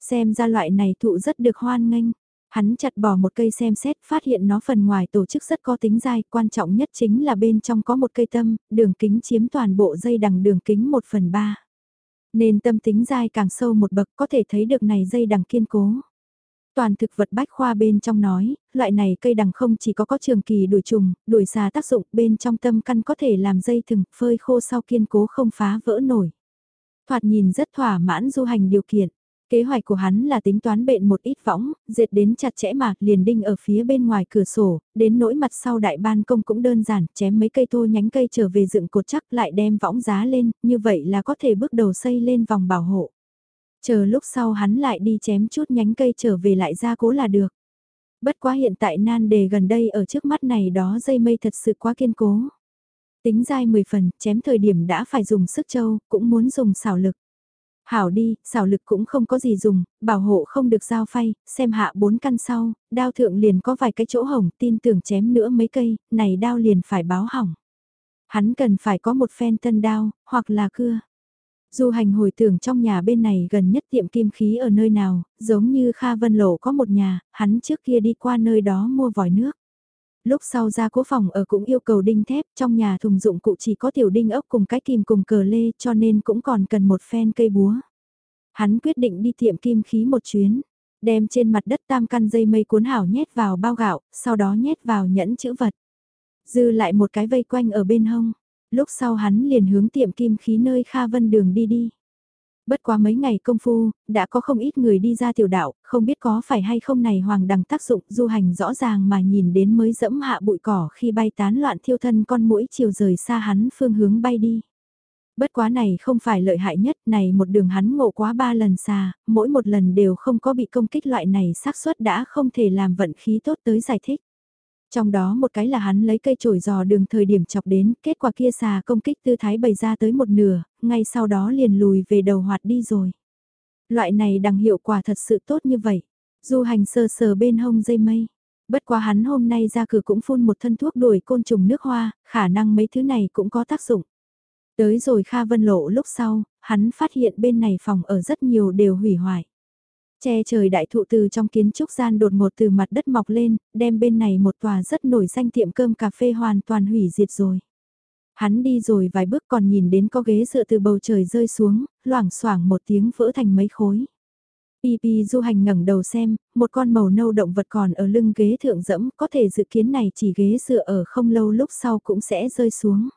Xem ra loại này thụ rất được hoan nghênh. Hắn chặt bỏ một cây xem xét, phát hiện nó phần ngoài tổ chức rất có tính dai, quan trọng nhất chính là bên trong có một cây tâm, đường kính chiếm toàn bộ dây đằng đường kính 1 phần 3. Nên tâm tính dai càng sâu một bậc có thể thấy được này dây đằng kiên cố. Toàn thực vật bách khoa bên trong nói, loại này cây đằng không chỉ có có trường kỳ đuổi trùng, đuổi xà tác dụng bên trong tâm căn có thể làm dây thừng phơi khô sau kiên cố không phá vỡ nổi. Thoạt nhìn rất thỏa mãn du hành điều kiện. Kế hoạch của hắn là tính toán bện một ít võng, dệt đến chặt chẽ mà liền đinh ở phía bên ngoài cửa sổ, đến nỗi mặt sau đại ban công cũng đơn giản, chém mấy cây thô nhánh cây trở về dựng cột chắc lại đem võng giá lên, như vậy là có thể bước đầu xây lên vòng bảo hộ. Chờ lúc sau hắn lại đi chém chút nhánh cây trở về lại ra cố là được. Bất quá hiện tại nan đề gần đây ở trước mắt này đó dây mây thật sự quá kiên cố. Tính dai 10 phần, chém thời điểm đã phải dùng sức châu, cũng muốn dùng xảo lực. Hảo đi, xảo lực cũng không có gì dùng, bảo hộ không được giao phay, xem hạ bốn căn sau, đao thượng liền có vài cái chỗ hỏng, tin tưởng chém nữa mấy cây, này đao liền phải báo hỏng. Hắn cần phải có một phen tân đao, hoặc là cưa. Du hành hồi tưởng trong nhà bên này gần nhất tiệm kim khí ở nơi nào, giống như Kha Vân Lộ có một nhà, hắn trước kia đi qua nơi đó mua vòi nước. Lúc sau ra cố phòng ở cũng yêu cầu đinh thép, trong nhà thùng dụng cụ chỉ có tiểu đinh ốc cùng cái kìm cùng cờ lê cho nên cũng còn cần một phen cây búa. Hắn quyết định đi tiệm kim khí một chuyến, đem trên mặt đất tam căn dây mây cuốn hảo nhét vào bao gạo, sau đó nhét vào nhẫn chữ vật. Dư lại một cái vây quanh ở bên hông lúc sau hắn liền hướng tiệm kim khí nơi Kha Vân Đường đi đi. Bất quá mấy ngày công phu, đã có không ít người đi ra tiểu đạo, không biết có phải hay không này hoàng đằng tác dụng du hành rõ ràng mà nhìn đến mới dẫm hạ bụi cỏ khi bay tán loạn thiêu thân con mũi chiều rời xa hắn phương hướng bay đi. Bất quá này không phải lợi hại nhất, này một đường hắn ngộ quá ba lần xa, mỗi một lần đều không có bị công kích loại này xác suất đã không thể làm vận khí tốt tới giải thích. Trong đó một cái là hắn lấy cây chổi giò đường thời điểm chọc đến, kết quả kia xà công kích tư thái bày ra tới một nửa, ngay sau đó liền lùi về đầu hoạt đi rồi. Loại này đằng hiệu quả thật sự tốt như vậy. Du hành sờ sờ bên hông dây mây. Bất quá hắn hôm nay ra cửa cũng phun một thân thuốc đuổi côn trùng nước hoa, khả năng mấy thứ này cũng có tác dụng. Tới rồi Kha Vân Lộ lúc sau, hắn phát hiện bên này phòng ở rất nhiều đều hủy hoại. Che trời đại thụ từ trong kiến trúc gian đột ngột từ mặt đất mọc lên, đem bên này một tòa rất nổi danh tiệm cơm cà phê hoàn toàn hủy diệt rồi. Hắn đi rồi vài bước còn nhìn đến có ghế dựa từ bầu trời rơi xuống, loảng xoảng một tiếng vỡ thành mấy khối. Pi du hành ngẩng đầu xem, một con màu nâu động vật còn ở lưng ghế thượng dẫm, có thể dự kiến này chỉ ghế dựa ở không lâu lúc sau cũng sẽ rơi xuống.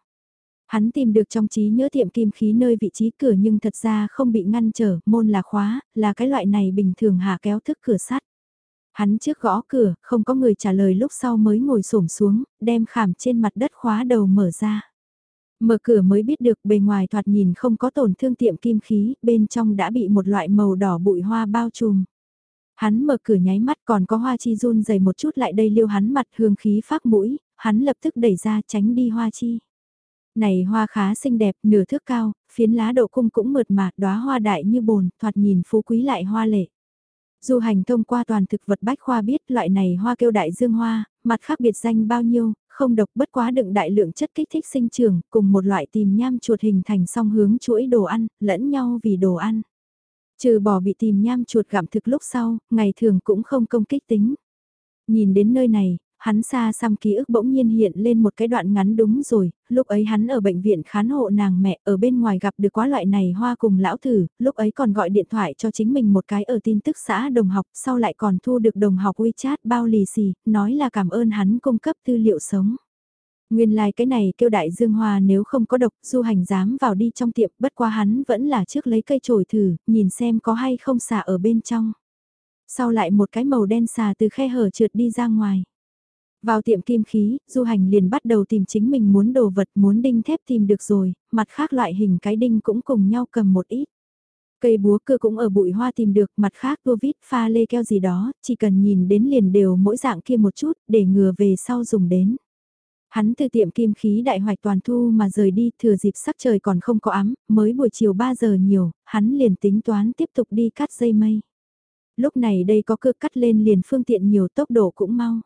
Hắn tìm được trong trí nhớ tiệm kim khí nơi vị trí cửa nhưng thật ra không bị ngăn trở, môn là khóa, là cái loại này bình thường hạ kéo thức cửa sắt. Hắn trước gõ cửa, không có người trả lời lúc sau mới ngồi xổm xuống, đem khảm trên mặt đất khóa đầu mở ra. Mở cửa mới biết được bề ngoài thoạt nhìn không có tổn thương tiệm kim khí, bên trong đã bị một loại màu đỏ bụi hoa bao trùm. Hắn mở cửa nháy mắt còn có hoa chi run dày một chút lại đây liêu hắn mặt hương khí phát mũi, hắn lập tức đẩy ra tránh đi hoa chi. Này hoa khá xinh đẹp, nửa thước cao, phiến lá độ cung cũng mượt mà, đóa hoa đại như bồn, thoạt nhìn phú quý lại hoa lệ. Du hành thông qua toàn thực vật bách khoa biết loại này hoa kêu đại dương hoa, mặt khác biệt danh bao nhiêu, không độc bất quá đựng đại lượng chất kích thích sinh trưởng, cùng một loại tìm nham chuột hình thành song hướng chuỗi đồ ăn, lẫn nhau vì đồ ăn. Trừ bỏ bị tìm nham chuột gặm thực lúc sau, ngày thường cũng không công kích tính. Nhìn đến nơi này, hắn xa xăm ký ức bỗng nhiên hiện lên một cái đoạn ngắn đúng rồi, lúc ấy hắn ở bệnh viện khán hộ nàng mẹ ở bên ngoài gặp được quá loại này hoa cùng lão thử, lúc ấy còn gọi điện thoại cho chính mình một cái ở tin tức xã đồng học, sau lại còn thu được đồng học WeChat bao lì xì, nói là cảm ơn hắn cung cấp tư liệu sống. Nguyên lai like cái này kêu đại dương hoa nếu không có độc, du hành dám vào đi trong tiệm, bất quá hắn vẫn là trước lấy cây chổi thử, nhìn xem có hay không xả ở bên trong. Sau lại một cái màu đen xà từ khe hở trượt đi ra ngoài. Vào tiệm kim khí, du hành liền bắt đầu tìm chính mình muốn đồ vật muốn đinh thép tìm được rồi, mặt khác loại hình cái đinh cũng cùng nhau cầm một ít. Cây búa cưa cũng ở bụi hoa tìm được, mặt khác tua vít pha lê keo gì đó, chỉ cần nhìn đến liền đều mỗi dạng kia một chút, để ngừa về sau dùng đến. Hắn từ tiệm kim khí đại hoạch toàn thu mà rời đi, thừa dịp sắc trời còn không có ấm, mới buổi chiều 3 giờ nhiều, hắn liền tính toán tiếp tục đi cắt dây mây. Lúc này đây có cơ cắt lên liền phương tiện nhiều tốc độ cũng mau.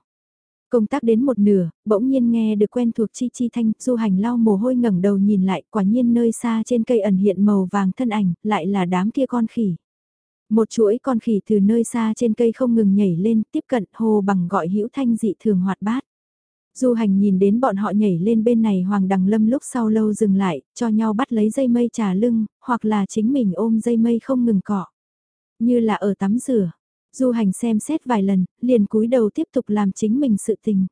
Công tác đến một nửa, bỗng nhiên nghe được quen thuộc chi chi thanh, du hành lau mồ hôi ngẩng đầu nhìn lại, quả nhiên nơi xa trên cây ẩn hiện màu vàng thân ảnh, lại là đám kia con khỉ. Một chuỗi con khỉ từ nơi xa trên cây không ngừng nhảy lên, tiếp cận hồ bằng gọi hữu thanh dị thường hoạt bát. Du hành nhìn đến bọn họ nhảy lên bên này hoàng đằng lâm lúc sau lâu dừng lại, cho nhau bắt lấy dây mây trà lưng, hoặc là chính mình ôm dây mây không ngừng cọ. Như là ở tắm rửa, Du hành xem xét vài lần, liền cúi đầu tiếp tục làm chính mình sự tình.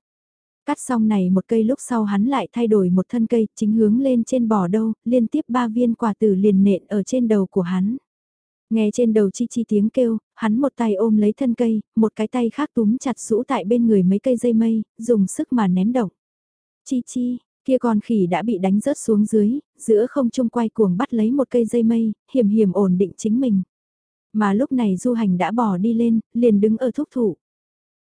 Cắt xong này một cây lúc sau hắn lại thay đổi một thân cây, chính hướng lên trên bò đâu, liên tiếp ba viên quả tử liền nện ở trên đầu của hắn. Nghe trên đầu chi chi tiếng kêu, hắn một tay ôm lấy thân cây, một cái tay khác túm chặt rũ tại bên người mấy cây dây mây, dùng sức mà ném động. Chi chi, kia con khỉ đã bị đánh rớt xuống dưới, giữa không trung quay cuồng bắt lấy một cây dây mây, hiểm hiểm ổn định chính mình. Mà lúc này du hành đã bỏ đi lên, liền đứng ở thúc thủ.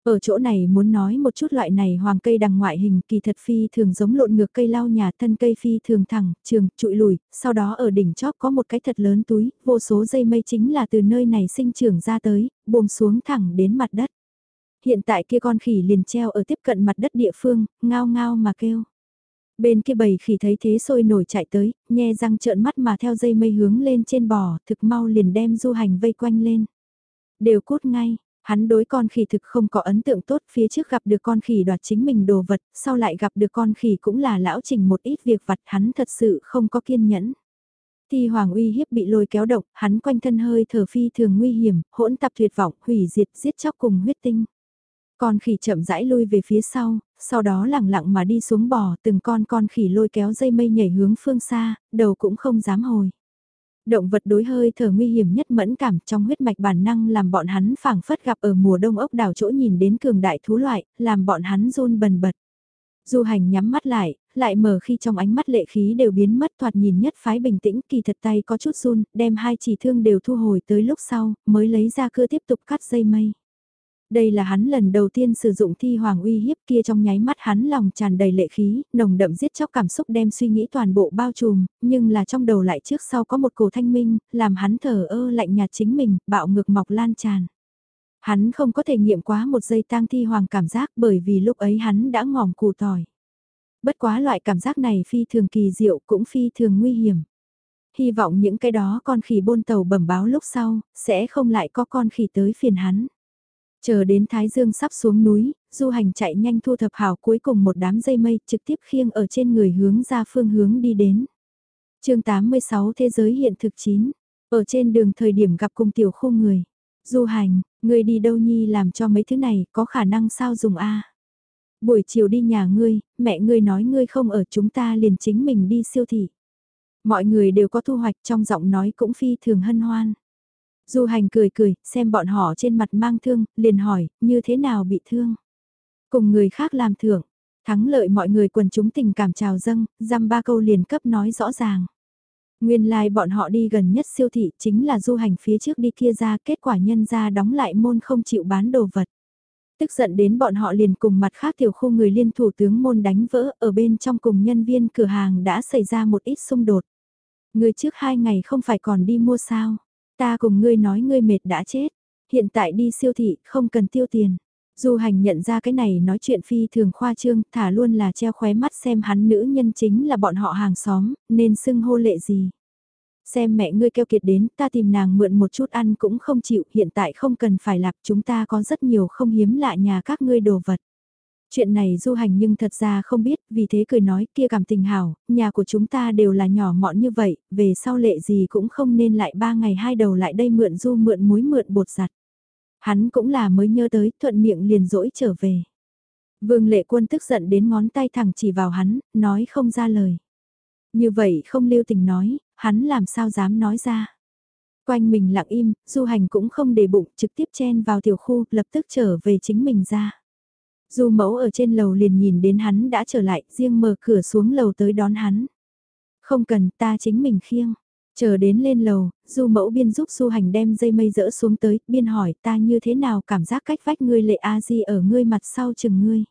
Ở chỗ này muốn nói một chút loại này hoàng cây đằng ngoại hình kỳ thật phi thường giống lộn ngược cây lau nhà thân cây phi thường thẳng, trường, trụi lùi, sau đó ở đỉnh chóp có một cái thật lớn túi, vô số dây mây chính là từ nơi này sinh trưởng ra tới, buông xuống thẳng đến mặt đất. Hiện tại kia con khỉ liền treo ở tiếp cận mặt đất địa phương, ngao ngao mà kêu. Bên kia bầy khỉ thấy thế sôi nổi chạy tới, nhe răng trợn mắt mà theo dây mây hướng lên trên bò, thực mau liền đem du hành vây quanh lên. Đều cút ngay, hắn đối con khỉ thực không có ấn tượng tốt phía trước gặp được con khỉ đoạt chính mình đồ vật, sau lại gặp được con khỉ cũng là lão trình một ít việc vặt hắn thật sự không có kiên nhẫn. Thi Hoàng uy hiếp bị lôi kéo động, hắn quanh thân hơi thở phi thường nguy hiểm, hỗn tập tuyệt vọng, hủy diệt, giết chóc cùng huyết tinh. Con khỉ chậm rãi lui về phía sau, sau đó lẳng lặng mà đi xuống bò, từng con con khỉ lôi kéo dây mây nhảy hướng phương xa, đầu cũng không dám hồi. Động vật đối hơi thở nguy hiểm nhất mẫn cảm trong huyết mạch bản năng làm bọn hắn phảng phất gặp ở mùa đông ốc đảo chỗ nhìn đến cường đại thú loại, làm bọn hắn run bần bật. Du hành nhắm mắt lại, lại mở khi trong ánh mắt lệ khí đều biến mất thoạt nhìn nhất phái bình tĩnh kỳ thật tay có chút run, đem hai chỉ thương đều thu hồi tới lúc sau, mới lấy ra cưa tiếp tục cắt dây mây. Đây là hắn lần đầu tiên sử dụng thi hoàng uy hiếp kia trong nháy mắt hắn lòng tràn đầy lệ khí, nồng đậm giết chóc cảm xúc đem suy nghĩ toàn bộ bao trùm, nhưng là trong đầu lại trước sau có một cổ thanh minh, làm hắn thở ơ lạnh nhạt chính mình, bạo ngược mọc lan tràn. Hắn không có thể nghiệm quá một giây tang thi hoàng cảm giác bởi vì lúc ấy hắn đã ngòm cù tỏi. Bất quá loại cảm giác này phi thường kỳ diệu cũng phi thường nguy hiểm. Hy vọng những cái đó con khỉ bôn tàu bẩm báo lúc sau, sẽ không lại có con khỉ tới phiền hắn. Chờ đến Thái Dương sắp xuống núi, du hành chạy nhanh thu thập hảo cuối cùng một đám dây mây trực tiếp khiêng ở trên người hướng ra phương hướng đi đến. chương 86 Thế giới hiện thực 9, ở trên đường thời điểm gặp cùng tiểu khu người. Du hành, người đi đâu nhi làm cho mấy thứ này có khả năng sao dùng A. Buổi chiều đi nhà ngươi, mẹ ngươi nói ngươi không ở chúng ta liền chính mình đi siêu thị. Mọi người đều có thu hoạch trong giọng nói cũng phi thường hân hoan. Du hành cười cười, xem bọn họ trên mặt mang thương, liền hỏi, như thế nào bị thương. Cùng người khác làm thưởng, thắng lợi mọi người quần chúng tình cảm trào dâng, dăm ba câu liền cấp nói rõ ràng. Nguyên lai like bọn họ đi gần nhất siêu thị chính là du hành phía trước đi kia ra kết quả nhân ra đóng lại môn không chịu bán đồ vật. Tức giận đến bọn họ liền cùng mặt khác tiểu khu người liên thủ tướng môn đánh vỡ ở bên trong cùng nhân viên cửa hàng đã xảy ra một ít xung đột. Người trước hai ngày không phải còn đi mua sao. Ta cùng ngươi nói ngươi mệt đã chết. Hiện tại đi siêu thị không cần tiêu tiền. Du hành nhận ra cái này nói chuyện phi thường khoa trương, thả luôn là treo khóe mắt xem hắn nữ nhân chính là bọn họ hàng xóm, nên xưng hô lệ gì. Xem mẹ ngươi keo kiệt đến, ta tìm nàng mượn một chút ăn cũng không chịu, hiện tại không cần phải lạp chúng ta có rất nhiều không hiếm lạ nhà các ngươi đồ vật. Chuyện này du hành nhưng thật ra không biết, vì thế cười nói kia cảm tình hảo, nhà của chúng ta đều là nhỏ mọn như vậy, về sau lệ gì cũng không nên lại ba ngày hai đầu lại đây mượn du mượn muối mượn bột giặt. Hắn cũng là mới nhớ tới, thuận miệng liền dỗi trở về. Vương lệ quân tức giận đến ngón tay thẳng chỉ vào hắn, nói không ra lời. Như vậy không lưu tình nói, hắn làm sao dám nói ra. Quanh mình lặng im, du hành cũng không để bụng, trực tiếp chen vào tiểu khu, lập tức trở về chính mình ra. Du mẫu ở trên lầu liền nhìn đến hắn đã trở lại, riêng mở cửa xuống lầu tới đón hắn. Không cần, ta chính mình khiêng. Chờ đến lên lầu, du mẫu biên giúp du hành đem dây mây rỡ xuống tới, biên hỏi ta như thế nào cảm giác cách vách ngươi lệ a di ở ngươi mặt sau chừng ngươi.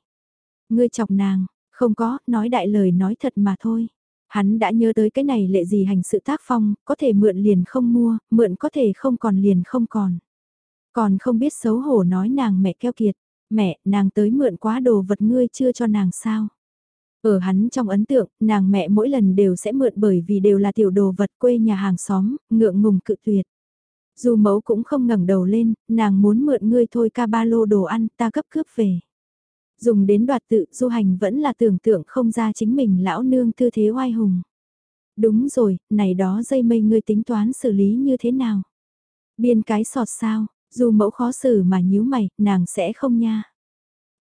Ngươi chọc nàng, không có, nói đại lời nói thật mà thôi. Hắn đã nhớ tới cái này lệ gì hành sự tác phong, có thể mượn liền không mua, mượn có thể không còn liền không còn. Còn không biết xấu hổ nói nàng mẹ keo kiệt, mẹ, nàng tới mượn quá đồ vật ngươi chưa cho nàng sao. Ở hắn trong ấn tượng, nàng mẹ mỗi lần đều sẽ mượn bởi vì đều là tiểu đồ vật quê nhà hàng xóm, ngượng ngùng cự tuyệt. Dù mẫu cũng không ngẩng đầu lên, nàng muốn mượn ngươi thôi ca ba lô đồ ăn, ta cấp cướp về. Dùng đến đoạt tự, du hành vẫn là tưởng tượng không ra chính mình lão nương tư thế oai hùng. Đúng rồi, này đó dây mây ngươi tính toán xử lý như thế nào? Biên cái sọt sao, dù mẫu khó xử mà nhíu mày, nàng sẽ không nha.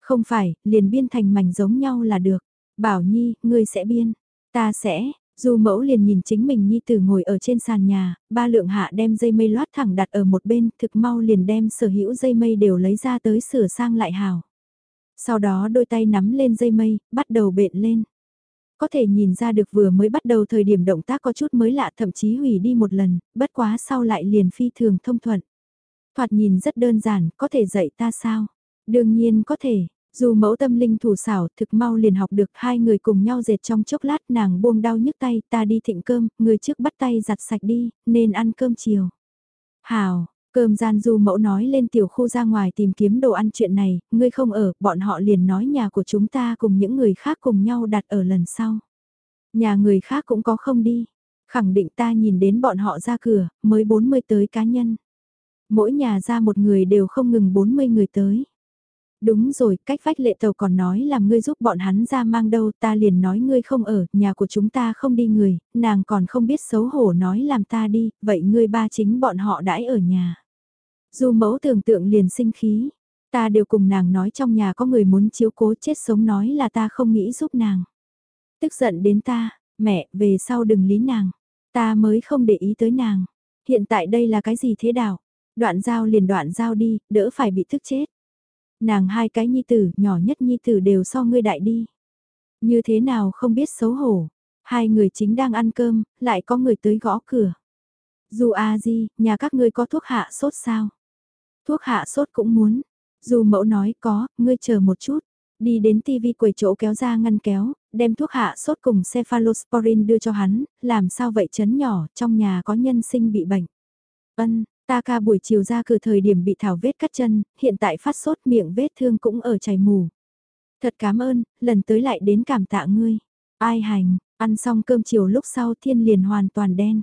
Không phải, liền biên thành mảnh giống nhau là được. Bảo Nhi, ngươi sẽ biên. Ta sẽ, dù mẫu liền nhìn chính mình Nhi tử ngồi ở trên sàn nhà, ba lượng hạ đem dây mây loát thẳng đặt ở một bên, thực mau liền đem sở hữu dây mây đều lấy ra tới sửa sang lại hào. Sau đó đôi tay nắm lên dây mây, bắt đầu bện lên. Có thể nhìn ra được vừa mới bắt đầu thời điểm động tác có chút mới lạ thậm chí hủy đi một lần, bất quá sau lại liền phi thường thông thuận. Thoạt nhìn rất đơn giản, có thể dạy ta sao? Đương nhiên có thể, dù mẫu tâm linh thủ xảo thực mau liền học được hai người cùng nhau dệt trong chốc lát nàng buông đau nhức tay ta đi thịnh cơm, người trước bắt tay giặt sạch đi, nên ăn cơm chiều. Hào, cơm gian du mẫu nói lên tiểu khu ra ngoài tìm kiếm đồ ăn chuyện này, ngươi không ở, bọn họ liền nói nhà của chúng ta cùng những người khác cùng nhau đặt ở lần sau. Nhà người khác cũng có không đi, khẳng định ta nhìn đến bọn họ ra cửa, mới 40 tới cá nhân. Mỗi nhà ra một người đều không ngừng 40 người tới. Đúng rồi, cách vách lệ tàu còn nói làm ngươi giúp bọn hắn ra mang đâu, ta liền nói ngươi không ở, nhà của chúng ta không đi người, nàng còn không biết xấu hổ nói làm ta đi, vậy ngươi ba chính bọn họ đãi ở nhà. Dù mẫu tưởng tượng liền sinh khí, ta đều cùng nàng nói trong nhà có người muốn chiếu cố chết sống nói là ta không nghĩ giúp nàng. Tức giận đến ta, mẹ, về sau đừng lý nàng, ta mới không để ý tới nàng. Hiện tại đây là cái gì thế đảo? Đoạn giao liền đoạn giao đi, đỡ phải bị thức chết. Nàng hai cái nhi tử, nhỏ nhất nhi tử đều so ngươi đại đi. Như thế nào không biết xấu hổ. Hai người chính đang ăn cơm, lại có người tới gõ cửa. Dù a di, nhà các ngươi có thuốc hạ sốt sao? Thuốc hạ sốt cũng muốn. Dù mẫu nói có, ngươi chờ một chút. Đi đến tivi quầy chỗ kéo ra ngăn kéo, đem thuốc hạ sốt cùng cephalosporin đưa cho hắn, làm sao vậy chấn nhỏ, trong nhà có nhân sinh bị bệnh. Ân, Ta ca buổi chiều ra cửa thời điểm bị thảo vết cắt chân, hiện tại phát sốt miệng vết thương cũng ở chảy mù. Thật cảm ơn, lần tới lại đến cảm tạ ngươi. Ai hành, ăn xong cơm chiều lúc sau thiên liền hoàn toàn đen.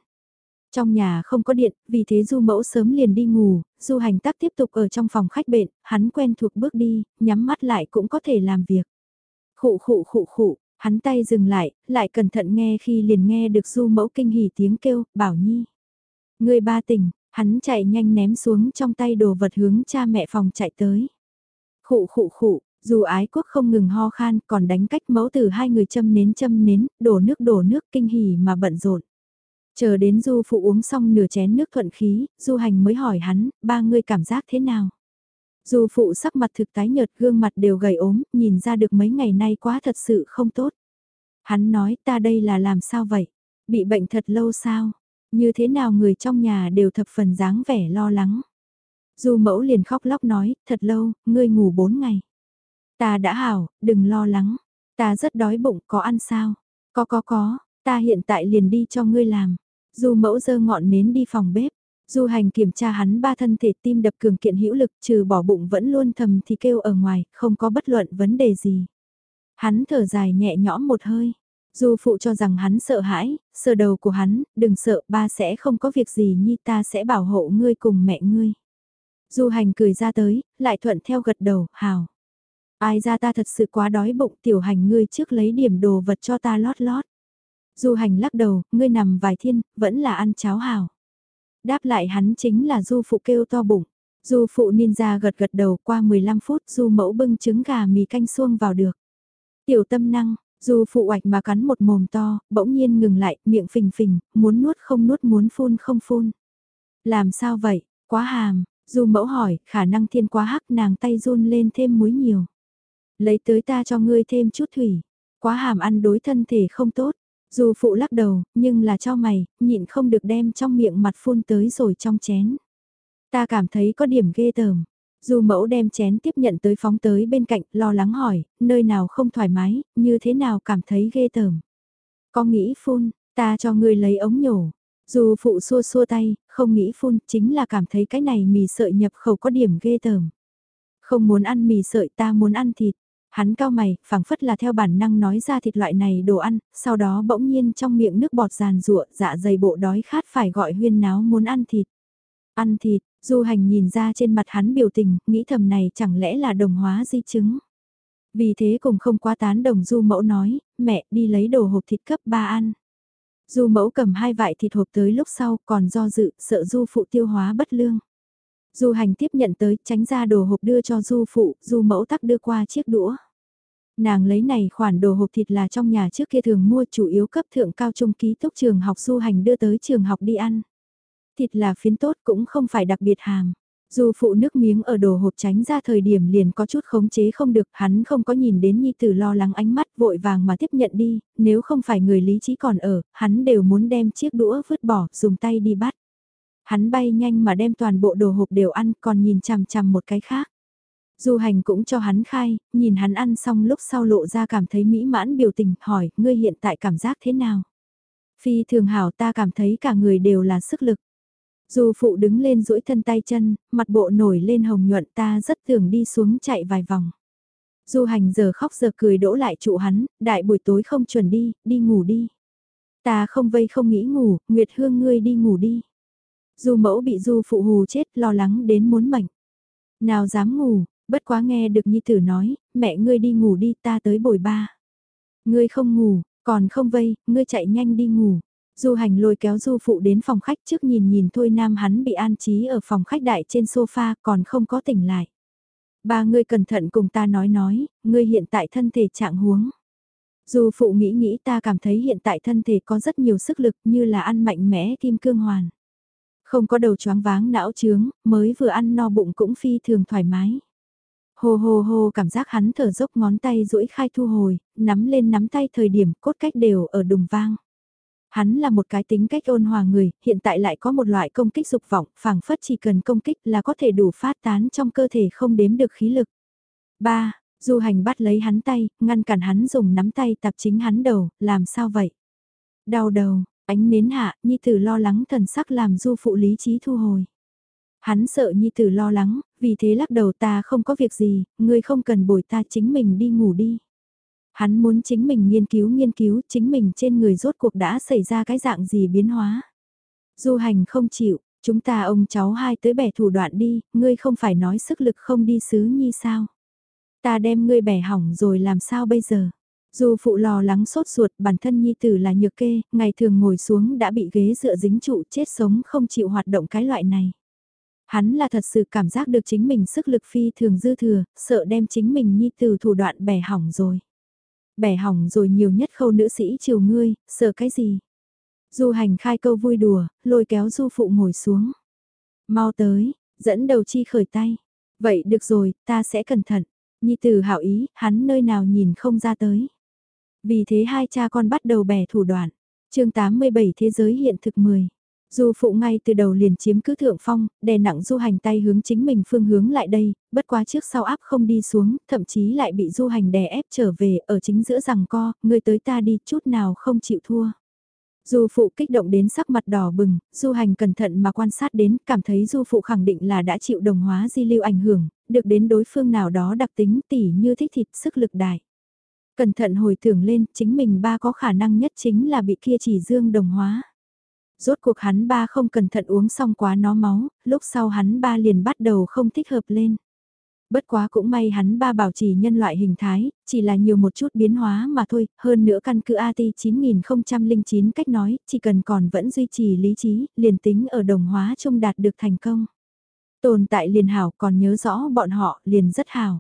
Trong nhà không có điện, vì thế du mẫu sớm liền đi ngủ, du hành tác tiếp tục ở trong phòng khách bệnh, hắn quen thuộc bước đi, nhắm mắt lại cũng có thể làm việc. Khụ khụ khụ khụ, hắn tay dừng lại, lại cẩn thận nghe khi liền nghe được du mẫu kinh hỉ tiếng kêu, bảo nhi. Người ba tỉnh, Hắn chạy nhanh ném xuống trong tay đồ vật hướng cha mẹ phòng chạy tới. Khụ khụ khụ, Dù ái quốc không ngừng ho khan còn đánh cách mẫu tử hai người châm nến châm nến, đổ nước đổ nước kinh hỉ mà bận rộn. Chờ đến du phụ uống xong nửa chén nước thuận khí, du hành mới hỏi hắn, ba người cảm giác thế nào? Du phụ sắc mặt thực tái nhợt gương mặt đều gầy ốm, nhìn ra được mấy ngày nay quá thật sự không tốt. Hắn nói ta đây là làm sao vậy? Bị bệnh thật lâu sao? Như thế nào người trong nhà đều thập phần dáng vẻ lo lắng? Du mẫu liền khóc lóc nói, thật lâu, ngươi ngủ bốn ngày. Ta đã hảo, đừng lo lắng. Ta rất đói bụng, có ăn sao? Có có có, ta hiện tại liền đi cho ngươi làm. Du mẫu dơ ngọn nến đi phòng bếp. Du hành kiểm tra hắn ba thân thể tim đập cường kiện hữu lực trừ bỏ bụng vẫn luôn thầm thì kêu ở ngoài, không có bất luận vấn đề gì. Hắn thở dài nhẹ nhõm một hơi. Du phụ cho rằng hắn sợ hãi, sờ đầu của hắn, đừng sợ ba sẽ không có việc gì nhi ta sẽ bảo hộ ngươi cùng mẹ ngươi. Du hành cười ra tới, lại thuận theo gật đầu, hào. Ai ra ta thật sự quá đói bụng tiểu hành ngươi trước lấy điểm đồ vật cho ta lót lót. Du hành lắc đầu, ngươi nằm vài thiên, vẫn là ăn cháo hào. Đáp lại hắn chính là du phụ kêu to bụng. Du phụ ninja gật gật đầu qua 15 phút du mẫu bưng trứng gà mì canh xuông vào được. Tiểu tâm năng, du phụ oạch mà cắn một mồm to, bỗng nhiên ngừng lại, miệng phình phình, muốn nuốt không nuốt muốn phun không phun. Làm sao vậy, quá hàm, du mẫu hỏi, khả năng thiên quá hắc nàng tay run lên thêm muối nhiều. Lấy tới ta cho ngươi thêm chút thủy, quá hàm ăn đối thân thể không tốt. Dù phụ lắc đầu, nhưng là cho mày, nhịn không được đem trong miệng mặt phun tới rồi trong chén. Ta cảm thấy có điểm ghê tởm. Dù mẫu đem chén tiếp nhận tới phóng tới bên cạnh, lo lắng hỏi, nơi nào không thoải mái, như thế nào cảm thấy ghê tởm. Có nghĩ phun, ta cho ngươi lấy ống nhổ. Dù phụ xua xua tay, không nghĩ phun, chính là cảm thấy cái này mì sợi nhập khẩu có điểm ghê tởm. Không muốn ăn mì sợi ta muốn ăn thịt. Hắn cao mày, phảng phất là theo bản năng nói ra thịt loại này đồ ăn, sau đó bỗng nhiên trong miệng nước bọt giàn rụa, dạ dày bộ đói khát phải gọi huyên náo muốn ăn thịt. Ăn thịt, du hành nhìn ra trên mặt hắn biểu tình, nghĩ thầm này chẳng lẽ là đồng hóa di chứng. Vì thế cùng không quá tán đồng du mẫu nói, mẹ đi lấy đồ hộp thịt cấp ba ăn. Du mẫu cầm hai vại thịt hộp tới lúc sau còn do dự, sợ du phụ tiêu hóa bất lương. Du hành tiếp nhận tới, tránh ra đồ hộp đưa cho du phụ, du mẫu tắc đưa qua chiếc đũa. Nàng lấy này khoản đồ hộp thịt là trong nhà trước kia thường mua chủ yếu cấp thượng cao trung ký túc trường học du hành đưa tới trường học đi ăn. Thịt là phiến tốt cũng không phải đặc biệt hàm. Dù phụ nước miếng ở đồ hộp tránh ra thời điểm liền có chút khống chế không được, hắn không có nhìn đến Nhi Tử lo lắng ánh mắt vội vàng mà tiếp nhận đi, nếu không phải người lý trí còn ở, hắn đều muốn đem chiếc đũa vứt bỏ, dùng tay đi bắt. Hắn bay nhanh mà đem toàn bộ đồ hộp đều ăn còn nhìn chằm chằm một cái khác. Du hành cũng cho hắn khai, nhìn hắn ăn xong lúc sau lộ ra cảm thấy mỹ mãn biểu tình, hỏi, ngươi hiện tại cảm giác thế nào? Phi thường hảo ta cảm thấy cả người đều là sức lực. Du phụ đứng lên duỗi thân tay chân, mặt bộ nổi lên hồng nhuận ta rất thường đi xuống chạy vài vòng. Du hành giờ khóc giờ cười đỗ lại trụ hắn, đại buổi tối không chuẩn đi, đi ngủ đi. Ta không vây không nghĩ ngủ, Nguyệt Hương ngươi đi ngủ đi. Du mẫu bị du phụ hù chết lo lắng đến muốn mệnh. Nào dám ngủ, bất quá nghe được nhi tử nói, mẹ ngươi đi ngủ đi ta tới bồi ba. Ngươi không ngủ, còn không vây, ngươi chạy nhanh đi ngủ. Du hành lôi kéo du phụ đến phòng khách trước nhìn nhìn thôi nam hắn bị an trí ở phòng khách đại trên sofa còn không có tỉnh lại. Ba ngươi cẩn thận cùng ta nói nói, ngươi hiện tại thân thể trạng huống. Du phụ nghĩ nghĩ ta cảm thấy hiện tại thân thể có rất nhiều sức lực như là ăn mạnh mẽ kim cương hoàn. Không có đầu choáng váng não trướng, mới vừa ăn no bụng cũng phi thường thoải mái. Hồ hồ hồ cảm giác hắn thở dốc ngón tay duỗi khai thu hồi, nắm lên nắm tay thời điểm cốt cách đều ở đùng vang. Hắn là một cái tính cách ôn hòa người, hiện tại lại có một loại công kích dục vọng, phảng phất chỉ cần công kích là có thể đủ phát tán trong cơ thể không đếm được khí lực. 3. Du hành bắt lấy hắn tay, ngăn cản hắn dùng nắm tay tạp chính hắn đầu, làm sao vậy? Đau đầu, ánh nến hạ, Nhi Tử lo lắng thần sắc làm du phụ lý trí thu hồi. Hắn sợ Nhi Tử lo lắng, vì thế lắc đầu ta không có việc gì, ngươi không cần bồi ta chính mình đi ngủ đi. Hắn muốn chính mình nghiên cứu nghiên cứu chính mình trên người rốt cuộc đã xảy ra cái dạng gì biến hóa. Du hành không chịu, chúng ta ông cháu hai tới bẻ thủ đoạn đi, ngươi không phải nói sức lực không đi xứ nhi sao. Ta đem ngươi bẻ hỏng rồi làm sao bây giờ. Dù phụ lo lắng sốt ruột bản thân nhi tử là nhược kê, ngày thường ngồi xuống đã bị ghế dựa dính trụ chết sống không chịu hoạt động cái loại này. Hắn là thật sự cảm giác được chính mình sức lực phi thường dư thừa, sợ đem chính mình nhi tử thủ đoạn bẻ hỏng rồi. Bẻ hỏng rồi nhiều nhất khâu nữ sĩ chiều ngươi, sợ cái gì? Du hành khai câu vui đùa, lôi kéo du phụ ngồi xuống. Mau tới, dẫn đầu chi khởi tay. Vậy được rồi, ta sẽ cẩn thận. Nhi tử hảo ý, hắn nơi nào nhìn không ra tới. Vì thế hai cha con bắt đầu bẻ thủ đoạn. chương 87 Thế giới hiện thực 10. Du phụ ngay từ đầu liền chiếm cứ thượng phong, đè nặng du hành tay hướng chính mình phương hướng lại đây, bất quá trước sau áp không đi xuống, thậm chí lại bị du hành đè ép trở về ở chính giữa rằng co, người tới ta đi chút nào không chịu thua. Du phụ kích động đến sắc mặt đỏ bừng, du hành cẩn thận mà quan sát đến, cảm thấy du phụ khẳng định là đã chịu đồng hóa di lưu ảnh hưởng, được đến đối phương nào đó đặc tính tỉ như thích thịt sức lực đại. Cẩn thận hồi tưởng lên, chính mình ba có khả năng nhất chính là bị kia chỉ dương đồng hóa. Rốt cuộc hắn ba không cẩn thận uống xong quá nó máu, lúc sau hắn ba liền bắt đầu không thích hợp lên. Bất quá cũng may hắn ba bảo trì nhân loại hình thái, chỉ là nhiều một chút biến hóa mà thôi, hơn nữa căn cứ AT 9009 cách nói, chỉ cần còn vẫn duy trì lý trí, liền tính ở đồng hóa trông đạt được thành công. Tồn tại liền hảo còn nhớ rõ bọn họ liền rất hảo.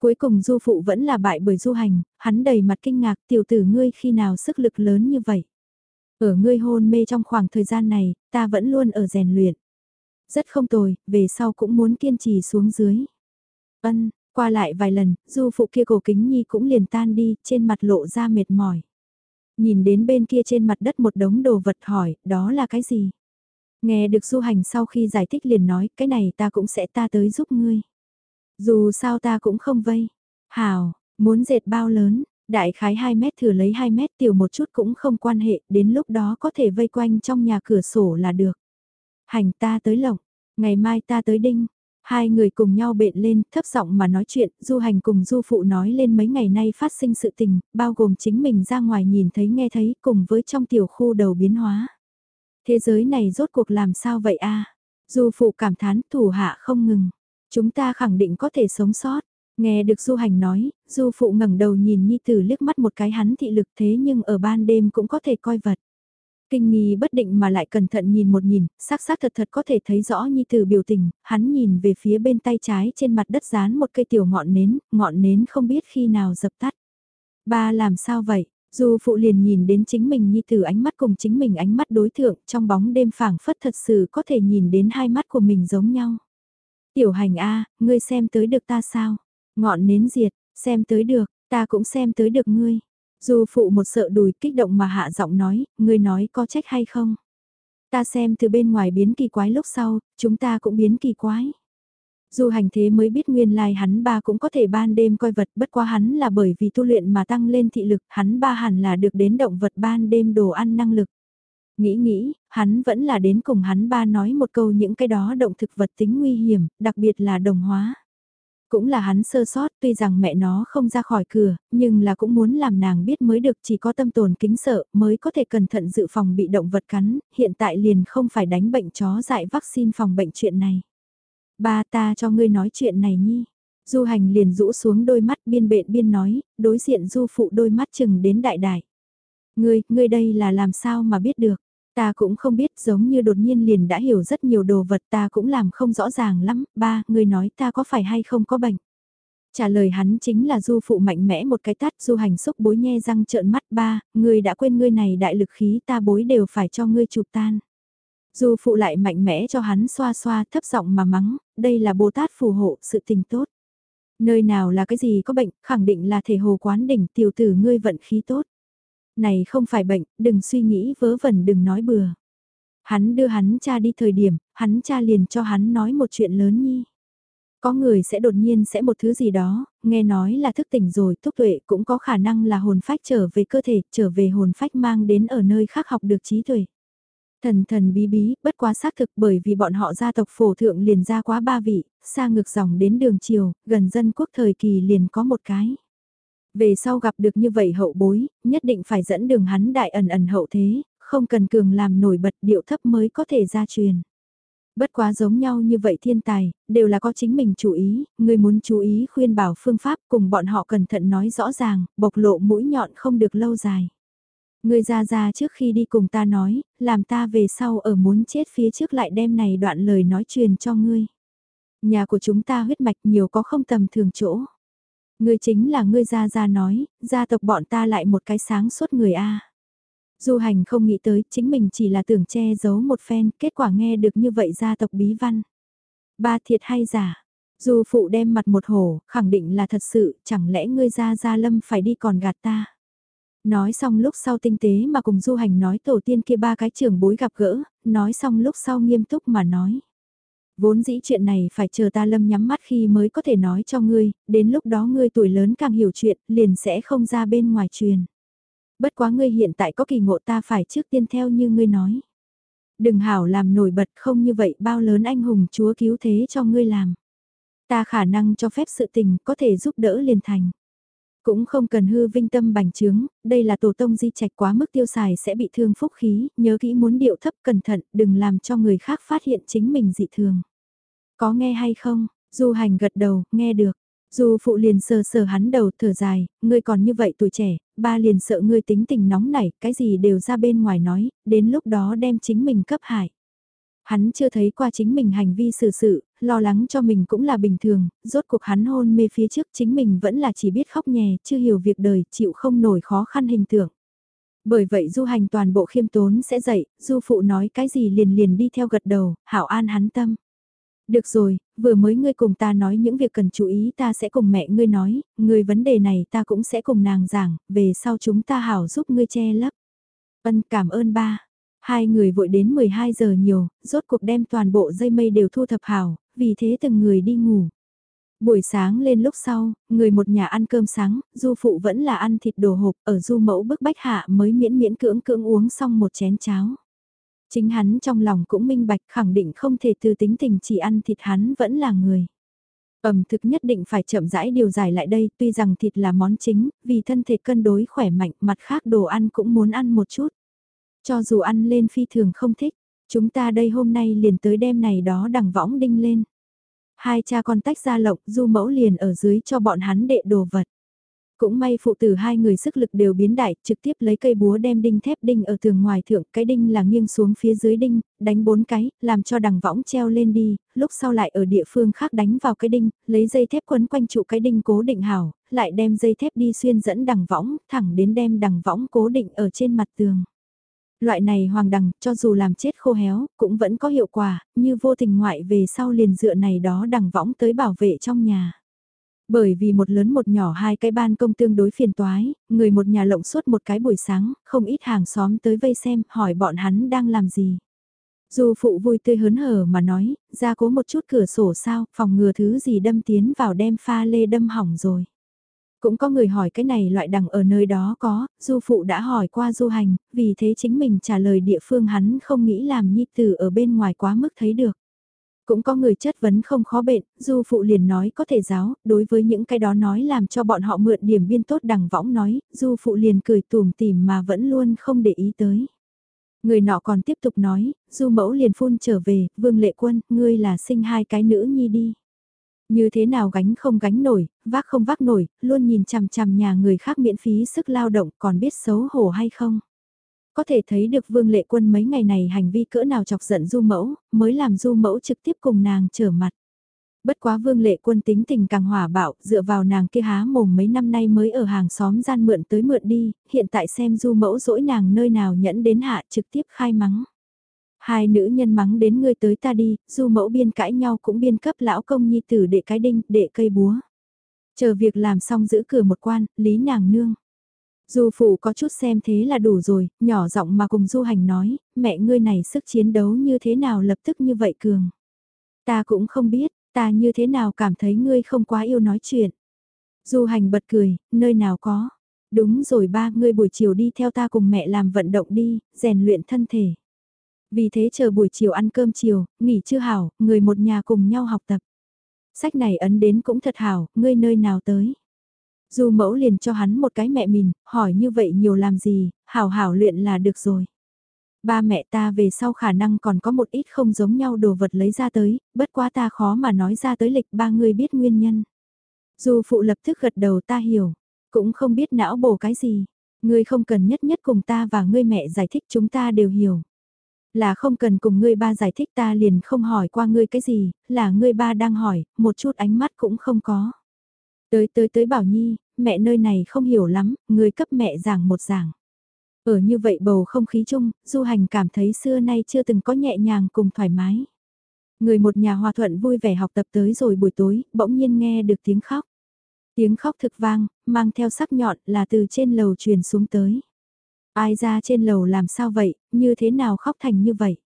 Cuối cùng du phụ vẫn là bại bởi du hành, hắn đầy mặt kinh ngạc tiểu tử ngươi khi nào sức lực lớn như vậy. Ở ngươi hôn mê trong khoảng thời gian này, ta vẫn luôn ở rèn luyện. Rất không tồi, về sau cũng muốn kiên trì xuống dưới. Ân, qua lại vài lần, du phụ kia cổ kính nhi cũng liền tan đi, trên mặt lộ ra mệt mỏi. Nhìn đến bên kia trên mặt đất một đống đồ vật hỏi, đó là cái gì? Nghe được du hành sau khi giải thích liền nói, cái này ta cũng sẽ ta tới giúp ngươi. Dù sao ta cũng không vây. Hào, muốn dệt bao lớn, đại khái 2 mét thừa lấy 2 mét tiểu một chút cũng không quan hệ, đến lúc đó có thể vây quanh trong nhà cửa sổ là được. Hành ta tới lộng, ngày mai ta tới đinh, Hai người cùng nhau bện lên, thấp giọng mà nói chuyện, du hành cùng du phụ nói lên mấy ngày nay phát sinh sự tình, bao gồm chính mình ra ngoài nhìn thấy nghe thấy cùng với trong tiểu khu đầu biến hóa. Thế giới này rốt cuộc làm sao vậy a Du phụ cảm thán thủ hạ không ngừng. Chúng ta khẳng định có thể sống sót. Nghe được du hành nói, du phụ ngẩng đầu nhìn Nhi Tử liếc mắt một cái hắn thị lực thế nhưng ở ban đêm cũng có thể coi vật. Kinh nghi bất định mà lại cẩn thận nhìn một nhìn, sắc sắc thật thật có thể thấy rõ Nhi Tử biểu tình, hắn nhìn về phía bên tay trái trên mặt đất dán một cây tiểu ngọn nến, ngọn nến không biết khi nào dập tắt. Ba làm sao vậy? du phụ liền nhìn đến chính mình Nhi Tử ánh mắt cùng chính mình ánh mắt đối thượng trong bóng đêm phảng phất thật sự có thể nhìn đến hai mắt của mình giống nhau. Tiểu hành A, ngươi xem tới được ta sao? Ngọn nến diệt, xem tới được, ta cũng xem tới được ngươi. Dù phụ một sợ đùi kích động mà hạ giọng nói, ngươi nói có trách hay không? Ta xem từ bên ngoài biến kỳ quái lúc sau, chúng ta cũng biến kỳ quái. Dù hành thế mới biết nguyên lai hắn ba cũng có thể ban đêm coi vật bất quá hắn là bởi vì tu luyện mà tăng lên thị lực, hắn ba hẳn là được đến động vật ban đêm đồ ăn năng lực. Nghĩ nghĩ, hắn vẫn là đến cùng hắn ba nói một câu những cái đó động thực vật tính nguy hiểm, đặc biệt là đồng hóa. Cũng là hắn sơ sót tuy rằng mẹ nó không ra khỏi cửa, nhưng là cũng muốn làm nàng biết mới được chỉ có tâm tồn kính sợ mới có thể cẩn thận dự phòng bị động vật cắn, hiện tại liền không phải đánh bệnh chó dại vaccine phòng bệnh chuyện này. Ba ta cho ngươi nói chuyện này nhi. Du hành liền rũ xuống đôi mắt biên bện biên nói, đối diện du phụ đôi mắt chừng đến đại đại. Ngươi, ngươi đây là làm sao mà biết được. Ta cũng không biết giống như đột nhiên liền đã hiểu rất nhiều đồ vật ta cũng làm không rõ ràng lắm, ba, người nói ta có phải hay không có bệnh. Trả lời hắn chính là du phụ mạnh mẽ một cái tát du hành xúc bối nhe răng trợn mắt ba, người đã quên ngươi này đại lực khí ta bối đều phải cho ngươi chụp tan. Du phụ lại mạnh mẽ cho hắn xoa xoa thấp giọng mà mắng, đây là Bồ Tát phù hộ sự tình tốt. Nơi nào là cái gì có bệnh, khẳng định là thể hồ quán đỉnh tiểu tử ngươi vận khí tốt này không phải bệnh, đừng suy nghĩ vớ vẩn đừng nói bừa. Hắn đưa hắn cha đi thời điểm, hắn cha liền cho hắn nói một chuyện lớn nhi. Có người sẽ đột nhiên sẽ một thứ gì đó, nghe nói là thức tỉnh rồi, thúc tuệ cũng có khả năng là hồn phách trở về cơ thể, trở về hồn phách mang đến ở nơi khác học được trí tuệ. Thần thần bí bí, bất quá xác thực bởi vì bọn họ gia tộc phổ thượng liền ra quá ba vị, xa ngược dòng đến đường chiều, gần dân quốc thời kỳ liền có một cái. Về sau gặp được như vậy hậu bối, nhất định phải dẫn đường hắn đại ẩn ẩn hậu thế, không cần cường làm nổi bật điệu thấp mới có thể ra truyền. Bất quá giống nhau như vậy thiên tài, đều là có chính mình chú ý, người muốn chú ý khuyên bảo phương pháp cùng bọn họ cẩn thận nói rõ ràng, bộc lộ mũi nhọn không được lâu dài. Ngươi ra ra trước khi đi cùng ta nói, làm ta về sau ở muốn chết phía trước lại đem này đoạn lời nói truyền cho ngươi. Nhà của chúng ta huyết mạch nhiều có không tầm thường chỗ. Ngươi chính là ngươi ra ra nói, gia tộc bọn ta lại một cái sáng suốt người A. Du hành không nghĩ tới, chính mình chỉ là tưởng che giấu một phen, kết quả nghe được như vậy gia tộc bí văn. Ba thiệt hay giả? Du phụ đem mặt một hổ, khẳng định là thật sự, chẳng lẽ ngươi ra ra lâm phải đi còn gạt ta? Nói xong lúc sau tinh tế mà cùng du hành nói tổ tiên kia ba cái trưởng bối gặp gỡ, nói xong lúc sau nghiêm túc mà nói. Vốn dĩ chuyện này phải chờ ta lâm nhắm mắt khi mới có thể nói cho ngươi, đến lúc đó ngươi tuổi lớn càng hiểu chuyện, liền sẽ không ra bên ngoài truyền. Bất quá ngươi hiện tại có kỳ ngộ ta phải trước tiên theo như ngươi nói. Đừng hảo làm nổi bật không như vậy bao lớn anh hùng chúa cứu thế cho ngươi làm. Ta khả năng cho phép sự tình có thể giúp đỡ liền thành. Cũng không cần hư vinh tâm bành trướng, đây là tổ tông di trạch quá mức tiêu xài sẽ bị thương phúc khí, nhớ kỹ muốn điệu thấp cẩn thận, đừng làm cho người khác phát hiện chính mình dị thường. Có nghe hay không? Du hành gật đầu, nghe được. Du phụ liền sờ sờ hắn đầu thở dài, ngươi còn như vậy tuổi trẻ, ba liền sợ ngươi tính tình nóng nảy, cái gì đều ra bên ngoài nói, đến lúc đó đem chính mình cấp hại. Hắn chưa thấy qua chính mình hành vi xử sự, lo lắng cho mình cũng là bình thường, rốt cuộc hắn hôn mê phía trước chính mình vẫn là chỉ biết khóc nhè, chưa hiểu việc đời, chịu không nổi khó khăn hình tượng. Bởi vậy du hành toàn bộ khiêm tốn sẽ dậy, du phụ nói cái gì liền liền đi theo gật đầu, hảo an hắn tâm. Được rồi, vừa mới ngươi cùng ta nói những việc cần chú ý ta sẽ cùng mẹ ngươi nói, ngươi vấn đề này ta cũng sẽ cùng nàng giảng, về sau chúng ta hảo giúp ngươi che lấp. Ân cảm ơn ba. Hai người vội đến 12 giờ nhiều, rốt cuộc đem toàn bộ dây mây đều thu thập hảo, vì thế từng người đi ngủ. Buổi sáng lên lúc sau, người một nhà ăn cơm sáng, du phụ vẫn là ăn thịt đồ hộp, ở du mẫu bức bách hạ mới miễn miễn cưỡng cưỡng uống xong một chén cháo. Chính hắn trong lòng cũng minh bạch khẳng định không thể từ tính tình chỉ ăn thịt hắn vẫn là người. Ẩm thực nhất định phải chậm rãi điều giải lại đây, tuy rằng thịt là món chính, vì thân thể cân đối khỏe mạnh, mặt khác đồ ăn cũng muốn ăn một chút. Cho dù ăn lên phi thường không thích, chúng ta đây hôm nay liền tới đêm này đó đằng võng đinh lên. Hai cha con tách ra lộc, du mẫu liền ở dưới cho bọn hắn đệ đồ vật. Cũng may phụ tử hai người sức lực đều biến đại, trực tiếp lấy cây búa đem đinh thép đinh ở tường ngoài thượng, cái đinh là nghiêng xuống phía dưới đinh, đánh bốn cái, làm cho đằng võng treo lên đi, lúc sau lại ở địa phương khác đánh vào cái đinh, lấy dây thép quấn quanh trụ cái đinh cố định hảo, lại đem dây thép đi xuyên dẫn đằng võng, thẳng đến đem đằng võng cố định ở trên mặt tường. Loại này hoàng đằng, cho dù làm chết khô héo, cũng vẫn có hiệu quả, như vô tình ngoại về sau liền dựa này đó đằng võng tới bảo vệ trong nhà. Bởi vì một lớn một nhỏ hai cái ban công tương đối phiền toái, người một nhà lộng suốt một cái buổi sáng, không ít hàng xóm tới vây xem, hỏi bọn hắn đang làm gì. Dù phụ vui tươi hớn hở mà nói, ra cố một chút cửa sổ sao, phòng ngừa thứ gì đâm tiến vào đem pha lê đâm hỏng rồi. Cũng có người hỏi cái này loại đằng ở nơi đó có, du phụ đã hỏi qua du hành, vì thế chính mình trả lời địa phương hắn không nghĩ làm nhi tử ở bên ngoài quá mức thấy được. Cũng có người chất vấn không khó bệnh, du phụ liền nói có thể giáo, đối với những cái đó nói làm cho bọn họ mượn điểm biên tốt đằng võng nói, du phụ liền cười tùm tìm mà vẫn luôn không để ý tới. Người nọ còn tiếp tục nói, du mẫu liền phun trở về, vương lệ quân, ngươi là sinh hai cái nữ nhi đi. Như thế nào gánh không gánh nổi, vác không vác nổi, luôn nhìn chằm chằm nhà người khác miễn phí sức lao động còn biết xấu hổ hay không. Có thể thấy được vương lệ quân mấy ngày này hành vi cỡ nào chọc giận du mẫu, mới làm du mẫu trực tiếp cùng nàng trở mặt. Bất quá vương lệ quân tính tình càng hỏa bạo, dựa vào nàng kia há mồm mấy năm nay mới ở hàng xóm gian mượn tới mượn đi, hiện tại xem du mẫu dỗi nàng nơi nào nhẫn đến hạ trực tiếp khai mắng. Hai nữ nhân mắng đến ngươi tới ta đi, du mẫu biên cãi nhau cũng biên cấp lão công nhi tử đệ cái đinh, đệ cây búa. Chờ việc làm xong giữ cửa một quan, lý nàng nương. Du phụ có chút xem thế là đủ rồi, nhỏ giọng mà cùng du hành nói, mẹ ngươi này sức chiến đấu như thế nào lập tức như vậy cường. Ta cũng không biết, ta như thế nào cảm thấy ngươi không quá yêu nói chuyện. Du hành bật cười, nơi nào có. Đúng rồi ba, ngươi buổi chiều đi theo ta cùng mẹ làm vận động đi, rèn luyện thân thể. Vì thế chờ buổi chiều ăn cơm chiều, nghỉ chưa hảo, người một nhà cùng nhau học tập. Sách này ấn đến cũng thật hảo, ngươi nơi nào tới. Du mẫu liền cho hắn một cái mẹ mình, hỏi như vậy nhiều làm gì, hảo hảo luyện là được rồi. Ba mẹ ta về sau khả năng còn có một ít không giống nhau đồ vật lấy ra tới, bất quá ta khó mà nói ra tới lịch ba người biết nguyên nhân. Du phụ lập tức gật đầu ta hiểu, cũng không biết não bổ cái gì. Ngươi không cần nhất nhất cùng ta và ngươi mẹ giải thích chúng ta đều hiểu. Là không cần cùng ngươi ba giải thích ta liền không hỏi qua ngươi cái gì, là ngươi ba đang hỏi, một chút ánh mắt cũng không có. Tới tới tới bảo nhi, mẹ nơi này không hiểu lắm, người cấp mẹ giảng một giảng. Ở như vậy bầu không khí chung, du hành cảm thấy xưa nay chưa từng có nhẹ nhàng cùng thoải mái. Người một nhà hòa thuận vui vẻ học tập tới rồi buổi tối, bỗng nhiên nghe được tiếng khóc. Tiếng khóc thực vang, mang theo sắc nhọn là từ trên lầu truyền xuống tới. Ai ra trên lầu làm sao vậy, như thế nào khóc thành như vậy?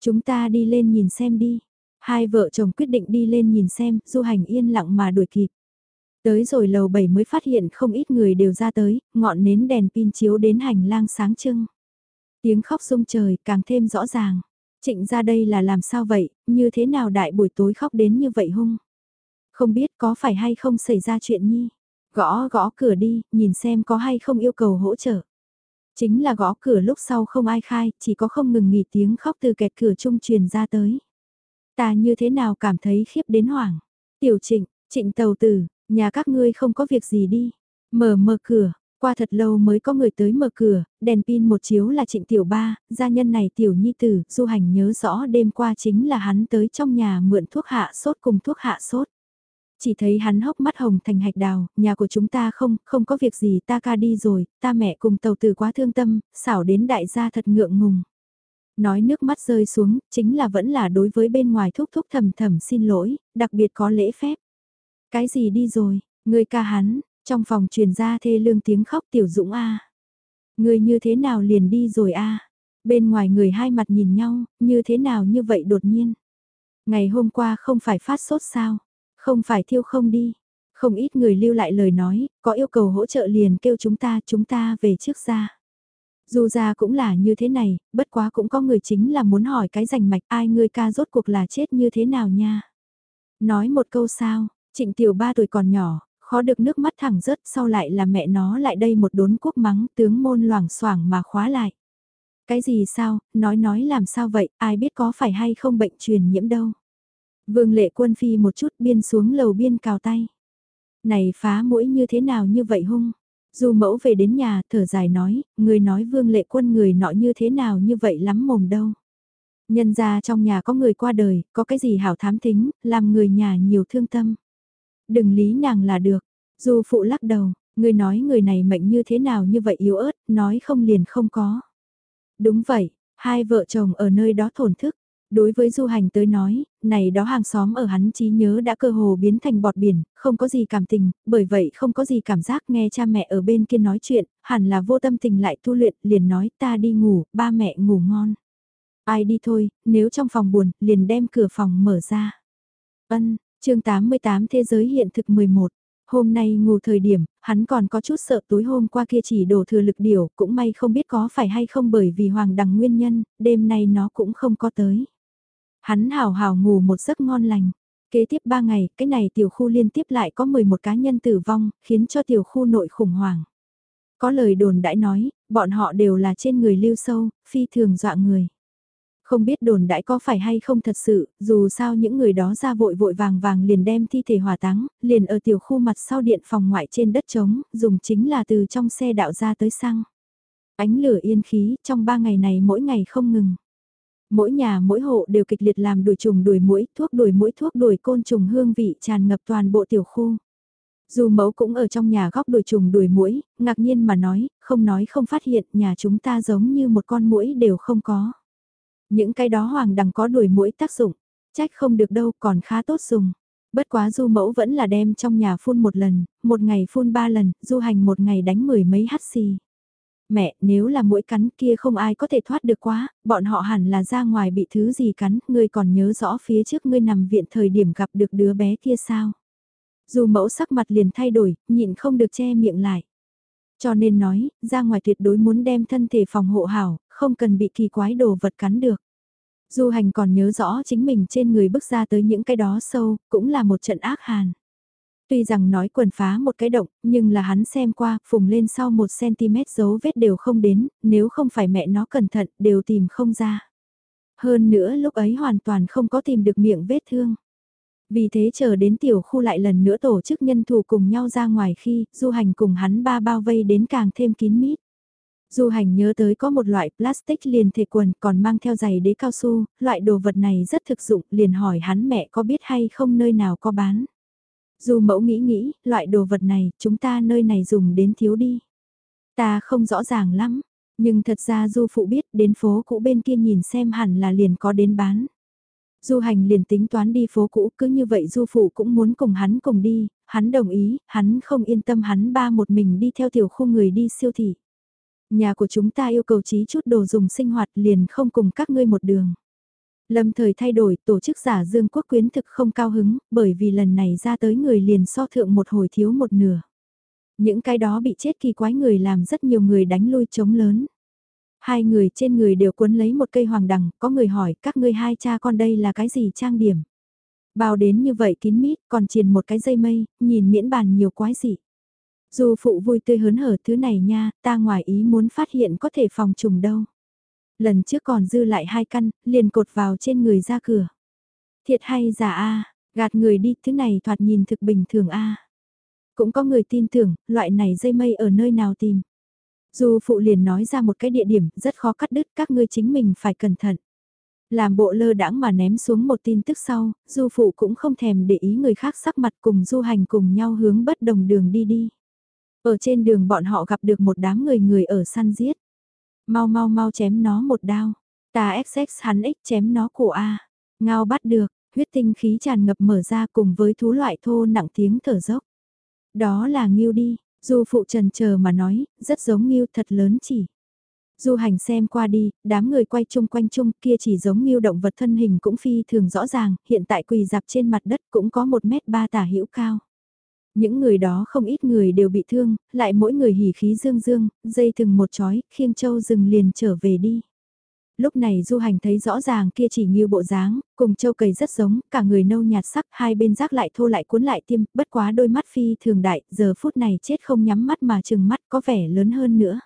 Chúng ta đi lên nhìn xem đi. Hai vợ chồng quyết định đi lên nhìn xem, du hành yên lặng mà đuổi kịp. Tới rồi lầu 7 mới phát hiện không ít người đều ra tới, ngọn nến đèn pin chiếu đến hành lang sáng trưng. Tiếng khóc rung trời càng thêm rõ ràng. Trịnh ra đây là làm sao vậy, như thế nào đại buổi tối khóc đến như vậy hung? Không biết có phải hay không xảy ra chuyện nhi. Gõ gõ cửa đi, nhìn xem có hay không yêu cầu hỗ trợ. Chính là gõ cửa lúc sau không ai khai, chỉ có không ngừng nghỉ tiếng khóc từ kẹt cửa trung truyền ra tới. Ta như thế nào cảm thấy khiếp đến hoảng. Tiểu trịnh, trịnh tàu tử, nhà các ngươi không có việc gì đi. Mở mở cửa, qua thật lâu mới có người tới mở cửa, đèn pin một chiếu là trịnh tiểu ba, gia nhân này tiểu nhi tử, du hành nhớ rõ đêm qua chính là hắn tới trong nhà mượn thuốc hạ sốt cùng thuốc hạ sốt. Chỉ thấy hắn hốc mắt hồng thành hạch đào, nhà của chúng ta không, không có việc gì ta ca đi rồi, ta mẹ cùng tàu tử quá thương tâm, xảo đến đại gia thật ngượng ngùng. Nói nước mắt rơi xuống, chính là vẫn là đối với bên ngoài thúc thúc thầm thầm xin lỗi, đặc biệt có lễ phép. Cái gì đi rồi, người ca hắn, trong phòng truyền ra thê lương tiếng khóc tiểu dũng a Người như thế nào liền đi rồi a Bên ngoài người hai mặt nhìn nhau, như thế nào như vậy đột nhiên. Ngày hôm qua không phải phát sốt sao? Không phải thiêu không đi. Không ít người lưu lại lời nói, có yêu cầu hỗ trợ liền kêu chúng ta, chúng ta về trước ra. Dù ra cũng là như thế này, bất quá cũng có người chính là muốn hỏi cái rành mạch ai ngươi ca rốt cuộc là chết như thế nào nha. Nói một câu sao, trịnh tiểu ba tuổi còn nhỏ, khó được nước mắt thẳng rớt sau lại là mẹ nó lại đây một đốn quốc mắng tướng môn loảng xoảng mà khóa lại. Cái gì sao, nói nói làm sao vậy, ai biết có phải hay không bệnh truyền nhiễm đâu. Vương lệ quân phi một chút biên xuống lầu biên cào tay. Này phá mũi như thế nào như vậy hung? Dù mẫu về đến nhà thở dài nói, người nói vương lệ quân người nọ như thế nào như vậy lắm mồm đâu. Nhân ra trong nhà có người qua đời, có cái gì hảo thám tính, làm người nhà nhiều thương tâm. Đừng lý nàng là được, dù phụ lắc đầu, người nói người này mệnh như thế nào như vậy yếu ớt, nói không liền không có. Đúng vậy, hai vợ chồng ở nơi đó thổn thức, Đối với du hành tới nói, này đó hàng xóm ở hắn trí nhớ đã cơ hồ biến thành bọt biển, không có gì cảm tình, bởi vậy không có gì cảm giác nghe cha mẹ ở bên kia nói chuyện, hẳn là vô tâm tình lại tu luyện, liền nói ta đi ngủ, ba mẹ ngủ ngon. Ai đi thôi, nếu trong phòng buồn, liền đem cửa phòng mở ra. Ân, chương 88 Thế giới hiện thực 11 Hôm nay ngủ thời điểm, hắn còn có chút sợ tối hôm qua kia chỉ đổ thừa lực điều, cũng may không biết có phải hay không bởi vì hoàng đằng nguyên nhân, đêm nay nó cũng không có tới. Hắn hào hào ngủ một giấc ngon lành. Kế tiếp 3 ngày, cái này tiểu khu liên tiếp lại có 11 cá nhân tử vong, khiến cho tiểu khu nội khủng hoảng. Có lời đồn đãi nói, bọn họ đều là trên người lưu sâu, phi thường dọa người. Không biết đồn đãi có phải hay không thật sự, dù sao những người đó ra vội vội vàng vàng liền đem thi thể hỏa táng, liền ở tiểu khu mặt sau điện phòng ngoại trên đất trống, dùng chính là từ trong xe đạo ra tới xăng. Ánh lửa yên khí, trong ba ngày này mỗi ngày không ngừng. Mỗi nhà mỗi hộ đều kịch liệt làm đuổi trùng đuổi mũi, thuốc đuổi mũi thuốc đuổi côn trùng hương vị tràn ngập toàn bộ tiểu khu. Dù mẫu cũng ở trong nhà góc đuổi trùng đuổi mũi, ngạc nhiên mà nói, không nói không phát hiện nhà chúng ta giống như một con mũi đều không có. Những cái đó hoàng đằng có đuổi mũi tác dụng, trách không được đâu còn khá tốt dùng. Bất quá du mẫu vẫn là đem trong nhà phun một lần, một ngày phun ba lần, du hành một ngày đánh mười mấy hắt xì. Mẹ, nếu là mũi cắn kia không ai có thể thoát được quá, bọn họ hẳn là ra ngoài bị thứ gì cắn, ngươi còn nhớ rõ phía trước ngươi nằm viện thời điểm gặp được đứa bé kia sao? Dù mẫu sắc mặt liền thay đổi, nhịn không được che miệng lại. Cho nên nói, ra ngoài tuyệt đối muốn đem thân thể phòng hộ hảo, không cần bị kỳ quái đồ vật cắn được. Du hành còn nhớ rõ chính mình trên người bước ra tới những cái đó sâu, cũng là một trận ác hàn. Tuy rằng nói quần phá một cái động, nhưng là hắn xem qua, phùng lên sau một cm dấu vết đều không đến, nếu không phải mẹ nó cẩn thận, đều tìm không ra. Hơn nữa lúc ấy hoàn toàn không có tìm được miệng vết thương. Vì thế chờ đến tiểu khu lại lần nữa tổ chức nhân thủ cùng nhau ra ngoài khi du hành cùng hắn ba bao vây đến càng thêm kín mít. Du hành nhớ tới có một loại plastic liền thể quần còn mang theo giày đế cao su, loại đồ vật này rất thực dụng, liền hỏi hắn mẹ có biết hay không nơi nào có bán. Du mẫu nghĩ nghĩ, loại đồ vật này, chúng ta nơi này dùng đến thiếu đi. Ta không rõ ràng lắm, nhưng thật ra du phụ biết đến phố cũ bên kia nhìn xem hẳn là liền có đến bán. Du hành liền tính toán đi phố cũ cứ như vậy du phụ cũng muốn cùng hắn cùng đi, hắn đồng ý, hắn không yên tâm hắn ba một mình đi theo tiểu khu người đi siêu thị. Nhà của chúng ta yêu cầu trí chút đồ dùng sinh hoạt liền không cùng các ngươi một đường. Lâm thời thay đổi, tổ chức giả Dương Quốc quyến thực không cao hứng, bởi vì lần này ra tới người liền so thượng một hồi thiếu một nửa. Những cái đó bị chết kỳ quái người làm rất nhiều người đánh lui chống lớn. Hai người trên người đều cuốn lấy một cây hoàng đằng, có người hỏi các ngươi hai cha con đây là cái gì trang điểm. Bao đến như vậy kín mít, còn triền một cái dây mây, nhìn miễn bàn nhiều quái gì. Dù phụ vui tươi hớn hở thứ này nha, ta ngoài ý muốn phát hiện có thể phòng trùng đâu. Lần trước còn dư lại hai căn, liền cột vào trên người ra cửa. Thiệt hay giả a gạt người đi, thứ này thoạt nhìn thực bình thường a Cũng có người tin tưởng, loại này dây mây ở nơi nào tìm du phụ liền nói ra một cái địa điểm rất khó cắt đứt các ngươi chính mình phải cẩn thận. Làm bộ lơ đãng mà ném xuống một tin tức sau, du phụ cũng không thèm để ý người khác sắc mặt cùng du hành cùng nhau hướng bất đồng đường đi đi. Ở trên đường bọn họ gặp được một đám người người ở săn giết. Mau mau mau chém nó một đao. Ta XX hắn X chém nó cổ A. Ngao bắt được, huyết tinh khí tràn ngập mở ra cùng với thú loại thô nặng tiếng thở dốc. Đó là nghiêu đi, Du phụ trần chờ mà nói, rất giống nghiêu thật lớn chỉ. Du hành xem qua đi, đám người quay chung quanh chung kia chỉ giống nghiêu động vật thân hình cũng phi thường rõ ràng, hiện tại quỳ dạp trên mặt đất cũng có một mét ba tả hữu cao. Những người đó không ít người đều bị thương, lại mỗi người hỉ khí dương dương, dây thừng một chói, khiêng châu rừng liền trở về đi. Lúc này du hành thấy rõ ràng kia chỉ như bộ dáng, cùng châu cầy rất giống, cả người nâu nhạt sắc, hai bên rác lại thô lại cuốn lại tiêm, bất quá đôi mắt phi thường đại, giờ phút này chết không nhắm mắt mà chừng mắt có vẻ lớn hơn nữa.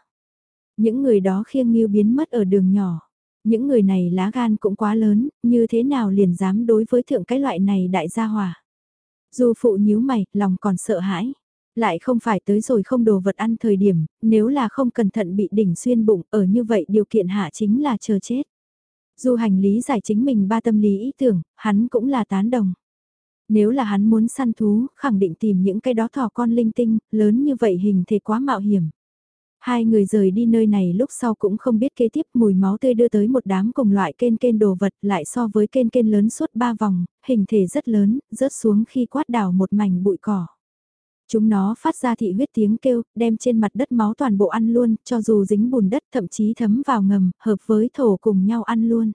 Những người đó khiêng như biến mất ở đường nhỏ. Những người này lá gan cũng quá lớn, như thế nào liền dám đối với thượng cái loại này đại gia hòa. Du phụ nhíu mày, lòng còn sợ hãi. Lại không phải tới rồi không đồ vật ăn thời điểm, nếu là không cẩn thận bị đỉnh xuyên bụng, ở như vậy điều kiện hạ chính là chờ chết. Du hành lý giải chính mình ba tâm lý ý tưởng, hắn cũng là tán đồng. Nếu là hắn muốn săn thú, khẳng định tìm những cái đó thỏ con linh tinh, lớn như vậy hình thể quá mạo hiểm. Hai người rời đi nơi này lúc sau cũng không biết kế tiếp mùi máu tươi đưa tới một đám cùng loại kên kên đồ vật lại so với kên kên lớn suốt ba vòng, hình thể rất lớn, rớt xuống khi quát đảo một mảnh bụi cỏ. Chúng nó phát ra thị huyết tiếng kêu, đem trên mặt đất máu toàn bộ ăn luôn, cho dù dính bùn đất thậm chí thấm vào ngầm, hợp với thổ cùng nhau ăn luôn.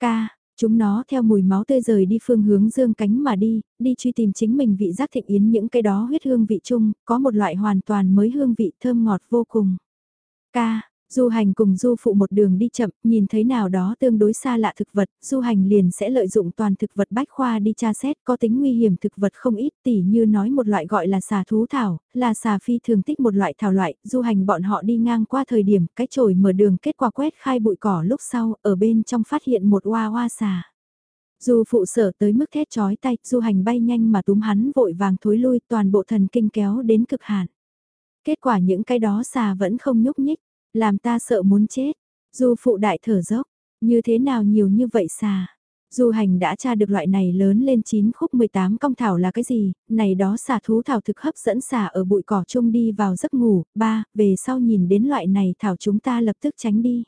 Ca, Chúng nó theo mùi máu tươi rời đi phương hướng dương cánh mà đi, đi truy tìm chính mình vị giác thịnh yến những cái đó huyết hương vị chung, có một loại hoàn toàn mới hương vị thơm ngọt vô cùng. Ca, du hành cùng du phụ một đường đi chậm, nhìn thấy nào đó tương đối xa lạ thực vật, du hành liền sẽ lợi dụng toàn thực vật bách khoa đi tra xét có tính nguy hiểm thực vật không ít tỉ như nói một loại gọi là xà thú thảo, là xà phi thường tích một loại thảo loại, du hành bọn họ đi ngang qua thời điểm cái chổi mở đường kết quả quét khai bụi cỏ lúc sau, ở bên trong phát hiện một hoa hoa xà. Du phụ sở tới mức thét chói tay, du hành bay nhanh mà túm hắn vội vàng thối lui toàn bộ thần kinh kéo đến cực hạn. Kết quả những cái đó xà vẫn không nhúc nhích. Làm ta sợ muốn chết. Du phụ đại thở dốc. Như thế nào nhiều như vậy xà. Du hành đã tra được loại này lớn lên 9 khúc 18 cong thảo là cái gì, này đó xà thú thảo thực hấp dẫn xà ở bụi cỏ chung đi vào giấc ngủ, ba, về sau nhìn đến loại này thảo chúng ta lập tức tránh đi.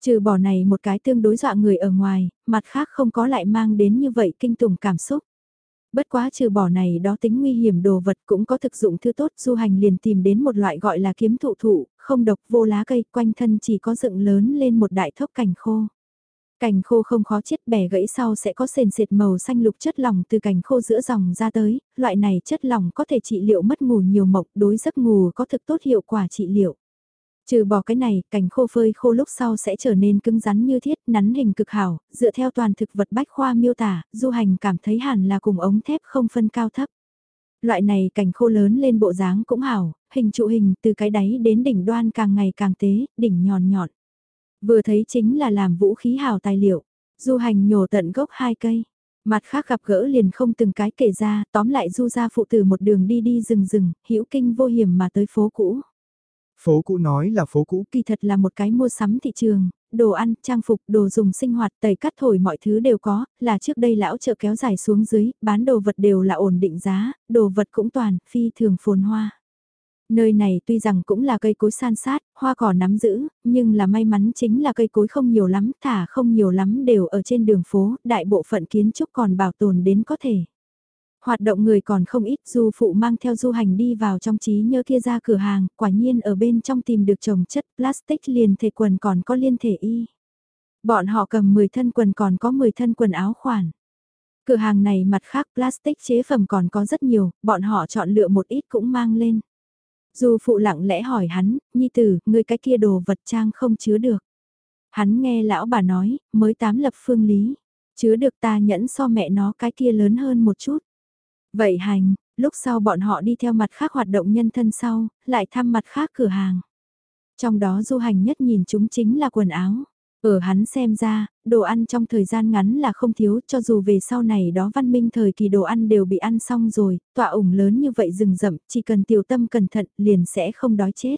Trừ bỏ này một cái tương đối dọa người ở ngoài, mặt khác không có lại mang đến như vậy kinh tủng cảm xúc. Bất quá trừ bỏ này đó tính nguy hiểm đồ vật cũng có thực dụng thứ tốt du hành liền tìm đến một loại gọi là kiếm thụ thụ, không độc vô lá cây quanh thân chỉ có dựng lớn lên một đại thốc cành khô. Cành khô không khó chết bẻ gãy sau sẽ có sền sệt màu xanh lục chất lỏng từ cành khô giữa dòng ra tới, loại này chất lỏng có thể trị liệu mất ngủ nhiều mộc đối giấc ngủ có thực tốt hiệu quả trị liệu. Trừ bỏ cái này, cành khô phơi khô lúc sau sẽ trở nên cứng rắn như thiết, nắn hình cực hảo, dựa theo toàn thực vật bách khoa miêu tả, du hành cảm thấy hẳn là cùng ống thép không phân cao thấp. Loại này cành khô lớn lên bộ dáng cũng hảo, hình trụ hình từ cái đáy đến đỉnh đoan càng ngày càng tế, đỉnh nhọn nhọn. Vừa thấy chính là làm vũ khí hảo tài liệu, du hành nhổ tận gốc hai cây. Mặt khác gặp gỡ liền không từng cái kể ra, tóm lại du ra phụ tử một đường đi đi rừng rừng, hữu kinh vô hiểm mà tới phố cũ. Phố cũ nói là phố cũ. Kỳ thật là một cái mua sắm thị trường, đồ ăn, trang phục, đồ dùng sinh hoạt, tẩy cắt thổi mọi thứ đều có, là trước đây lão chợ kéo dài xuống dưới, bán đồ vật đều là ổn định giá, đồ vật cũng toàn, phi thường phồn hoa. Nơi này tuy rằng cũng là cây cối san sát, hoa cỏ nắm giữ, nhưng là may mắn chính là cây cối không nhiều lắm, thả không nhiều lắm đều ở trên đường phố, đại bộ phận kiến trúc còn bảo tồn đến có thể. Hoạt động người còn không ít du phụ mang theo du hành đi vào trong trí nhớ kia ra cửa hàng, quả nhiên ở bên trong tìm được trồng chất plastic liền thể quần còn có liên thể y. Bọn họ cầm 10 thân quần còn có 10 thân quần áo khoản. Cửa hàng này mặt khác plastic chế phẩm còn có rất nhiều, bọn họ chọn lựa một ít cũng mang lên. Du phụ lặng lẽ hỏi hắn, nhi tử, người cái kia đồ vật trang không chứa được. Hắn nghe lão bà nói, mới tám lập phương lý. Chứa được ta nhẫn so mẹ nó cái kia lớn hơn một chút. Vậy hành, lúc sau bọn họ đi theo mặt khác hoạt động nhân thân sau, lại thăm mặt khác cửa hàng. Trong đó du hành nhất nhìn chúng chính là quần áo. Ở hắn xem ra, đồ ăn trong thời gian ngắn là không thiếu cho dù về sau này đó văn minh thời kỳ đồ ăn đều bị ăn xong rồi, tọa ủng lớn như vậy rừng rậm, chỉ cần tiểu tâm cẩn thận liền sẽ không đói chết.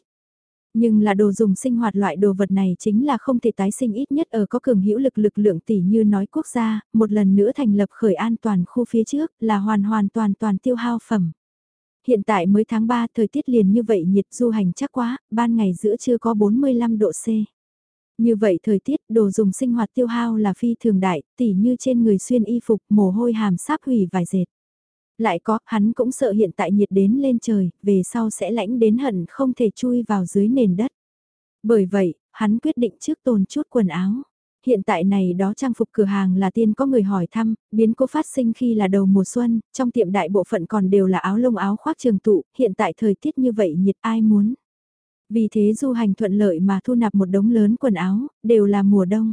Nhưng là đồ dùng sinh hoạt loại đồ vật này chính là không thể tái sinh ít nhất ở có cường hữu lực lực lượng tỷ như nói quốc gia, một lần nữa thành lập khởi an toàn khu phía trước là hoàn hoàn toàn toàn tiêu hao phẩm. Hiện tại mới tháng 3 thời tiết liền như vậy nhiệt du hành chắc quá, ban ngày giữa chưa có 45 độ C. Như vậy thời tiết đồ dùng sinh hoạt tiêu hao là phi thường đại, tỉ như trên người xuyên y phục mồ hôi hàm sáp hủy vài dệt. Lại có, hắn cũng sợ hiện tại nhiệt đến lên trời, về sau sẽ lãnh đến hận không thể chui vào dưới nền đất. Bởi vậy, hắn quyết định trước tồn chút quần áo. Hiện tại này đó trang phục cửa hàng là tiên có người hỏi thăm, biến cố phát sinh khi là đầu mùa xuân, trong tiệm đại bộ phận còn đều là áo lông áo khoác trường tụ, hiện tại thời tiết như vậy nhiệt ai muốn. Vì thế du hành thuận lợi mà thu nạp một đống lớn quần áo, đều là mùa đông.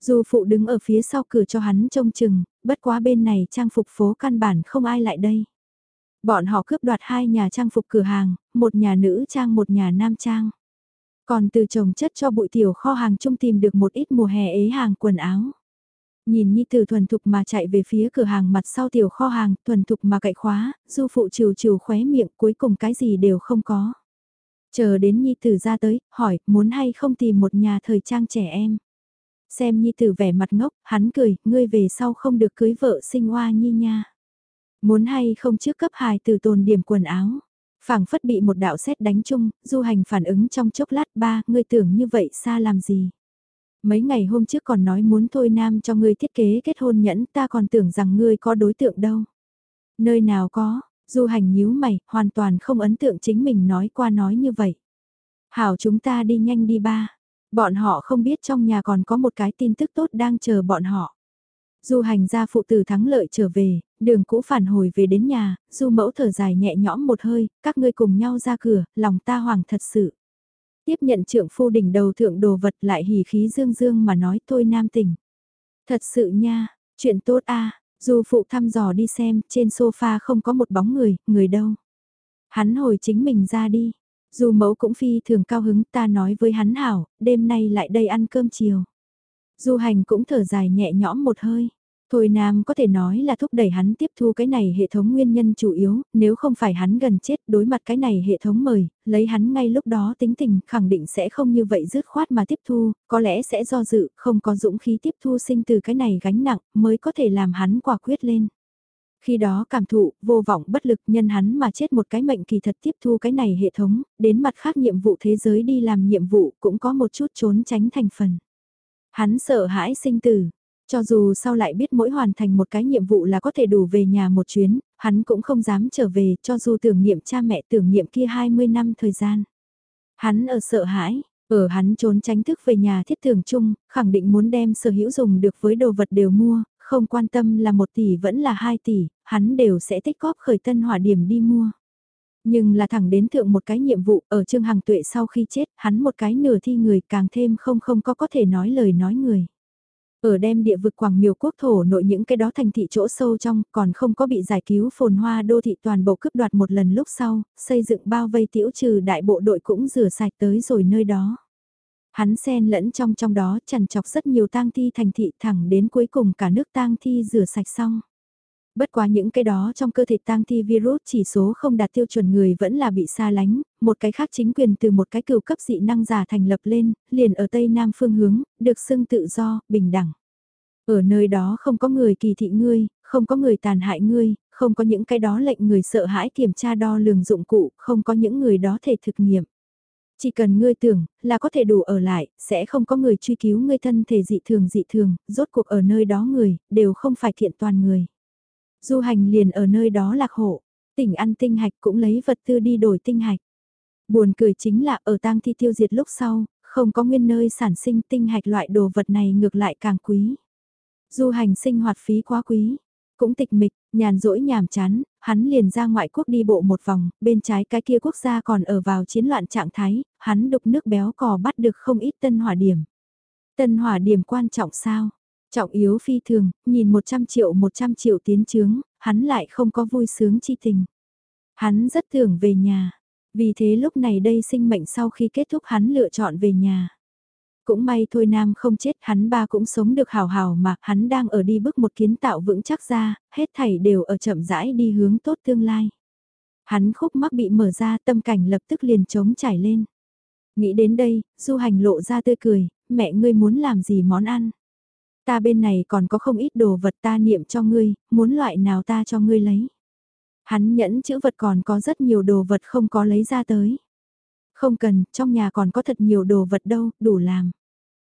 Du phụ đứng ở phía sau cửa cho hắn trông chừng, bất quá bên này trang phục phố căn bản không ai lại đây. Bọn họ cướp đoạt hai nhà trang phục cửa hàng, một nhà nữ trang một nhà nam trang. Còn từ chồng chất cho bụi tiểu kho hàng chung tìm được một ít mùa hè ế hàng quần áo. Nhìn Nhi Tử thuần thục mà chạy về phía cửa hàng mặt sau tiểu kho hàng, thuần thục mà cậy khóa, du phụ trừ trừ khóe miệng cuối cùng cái gì đều không có. Chờ đến Nhi Tử ra tới, hỏi, muốn hay không tìm một nhà thời trang trẻ em. Xem Nhi Tử vẻ mặt ngốc, hắn cười, ngươi về sau không được cưới vợ sinh hoa Nhi nha. Muốn hay không trước cấp hài từ tồn điểm quần áo. phảng phất bị một đạo xét đánh chung, du hành phản ứng trong chốc lát ba, ngươi tưởng như vậy xa làm gì. Mấy ngày hôm trước còn nói muốn thôi nam cho ngươi thiết kế kết hôn nhẫn ta còn tưởng rằng ngươi có đối tượng đâu. Nơi nào có, Du hành nhíu mày, hoàn toàn không ấn tượng chính mình nói qua nói như vậy. Hảo chúng ta đi nhanh đi ba. Bọn họ không biết trong nhà còn có một cái tin tức tốt đang chờ bọn họ. Du hành ra phụ tử thắng lợi trở về, đường cũ phản hồi về đến nhà, du mẫu thở dài nhẹ nhõm một hơi, các ngươi cùng nhau ra cửa, lòng ta hoàng thật sự. Tiếp nhận trưởng phu đỉnh đầu thượng đồ vật lại hỉ khí dương dương mà nói thôi nam tình. Thật sự nha, chuyện tốt a Du phụ thăm dò đi xem, trên sofa không có một bóng người, người đâu. Hắn hồi chính mình ra đi dù mẫu cũng phi thường cao hứng ta nói với hắn hảo, đêm nay lại đây ăn cơm chiều. Du hành cũng thở dài nhẹ nhõm một hơi. Thôi Nam có thể nói là thúc đẩy hắn tiếp thu cái này hệ thống nguyên nhân chủ yếu, nếu không phải hắn gần chết đối mặt cái này hệ thống mời, lấy hắn ngay lúc đó tính tình khẳng định sẽ không như vậy dứt khoát mà tiếp thu, có lẽ sẽ do dự, không có dũng khí tiếp thu sinh từ cái này gánh nặng mới có thể làm hắn quả quyết lên. Khi đó cảm thụ, vô vọng bất lực nhân hắn mà chết một cái mệnh kỳ thật tiếp thu cái này hệ thống, đến mặt khác nhiệm vụ thế giới đi làm nhiệm vụ cũng có một chút trốn tránh thành phần. Hắn sợ hãi sinh tử, cho dù sau lại biết mỗi hoàn thành một cái nhiệm vụ là có thể đủ về nhà một chuyến, hắn cũng không dám trở về cho dù tưởng niệm cha mẹ tưởng niệm kia 20 năm thời gian. Hắn ở sợ hãi, ở hắn trốn tránh thức về nhà thiết thường chung, khẳng định muốn đem sở hữu dùng được với đồ vật đều mua, không quan tâm là một tỷ vẫn là 2 tỷ, hắn đều sẽ tích góp khởi tân hỏa điểm đi mua. Nhưng là thẳng đến thượng một cái nhiệm vụ ở Trương Hằng Tuệ sau khi chết, hắn một cái nửa thi người càng thêm không không có có thể nói lời nói người. Ở đem địa vực Quảng Miều quốc thổ nội những cái đó thành thị chỗ sâu trong còn không có bị giải cứu phồn hoa đô thị toàn bộ cướp đoạt một lần lúc sau, xây dựng bao vây tiểu trừ đại bộ đội cũng rửa sạch tới rồi nơi đó. Hắn xen lẫn trong trong đó chằn chọc rất nhiều tang thi thành thị thẳng đến cuối cùng cả nước tang thi rửa sạch xong. Bất quá những cái đó trong cơ thể tang thi virus chỉ số không đạt tiêu chuẩn người vẫn là bị xa lánh, một cái khác chính quyền từ một cái cửu cấp dị năng giả thành lập lên, liền ở tây nam phương hướng, được xưng tự do, bình đẳng. Ở nơi đó không có người kỳ thị ngươi, không có người tàn hại ngươi, không có những cái đó lệnh người sợ hãi kiểm tra đo lường dụng cụ, không có những người đó thể thực nghiệm. Chỉ cần ngươi tưởng là có thể đủ ở lại, sẽ không có người truy cứu ngươi thân thể dị thường dị thường, rốt cuộc ở nơi đó người, đều không phải thiện toàn người. Du hành liền ở nơi đó lạc hộ, tỉnh ăn tinh hạch cũng lấy vật tư đi đổi tinh hạch. Buồn cười chính là ở tang thi tiêu diệt lúc sau, không có nguyên nơi sản sinh tinh hạch loại đồ vật này ngược lại càng quý. Du hành sinh hoạt phí quá quý, cũng tịch mịch, nhàn rỗi nhàm chán, hắn liền ra ngoại quốc đi bộ một vòng, bên trái cái kia quốc gia còn ở vào chiến loạn trạng thái, hắn đục nước béo cò bắt được không ít tân hỏa điểm. Tân hỏa điểm quan trọng sao? Trọng yếu phi thường, nhìn 100 triệu 100 triệu tiến trướng, hắn lại không có vui sướng chi tình. Hắn rất tưởng về nhà, vì thế lúc này đây sinh mệnh sau khi kết thúc hắn lựa chọn về nhà. Cũng may thôi Nam không chết, hắn ba cũng sống được hào hào mà, hắn đang ở đi bước một kiến tạo vững chắc ra, hết thảy đều ở chậm rãi đi hướng tốt tương lai. Hắn khúc mắc bị mở ra tâm cảnh lập tức liền trống trải lên. Nghĩ đến đây, du hành lộ ra tươi cười, mẹ ngươi muốn làm gì món ăn. Ta bên này còn có không ít đồ vật ta niệm cho ngươi, muốn loại nào ta cho ngươi lấy. Hắn nhẫn chữ vật còn có rất nhiều đồ vật không có lấy ra tới. Không cần, trong nhà còn có thật nhiều đồ vật đâu, đủ làm.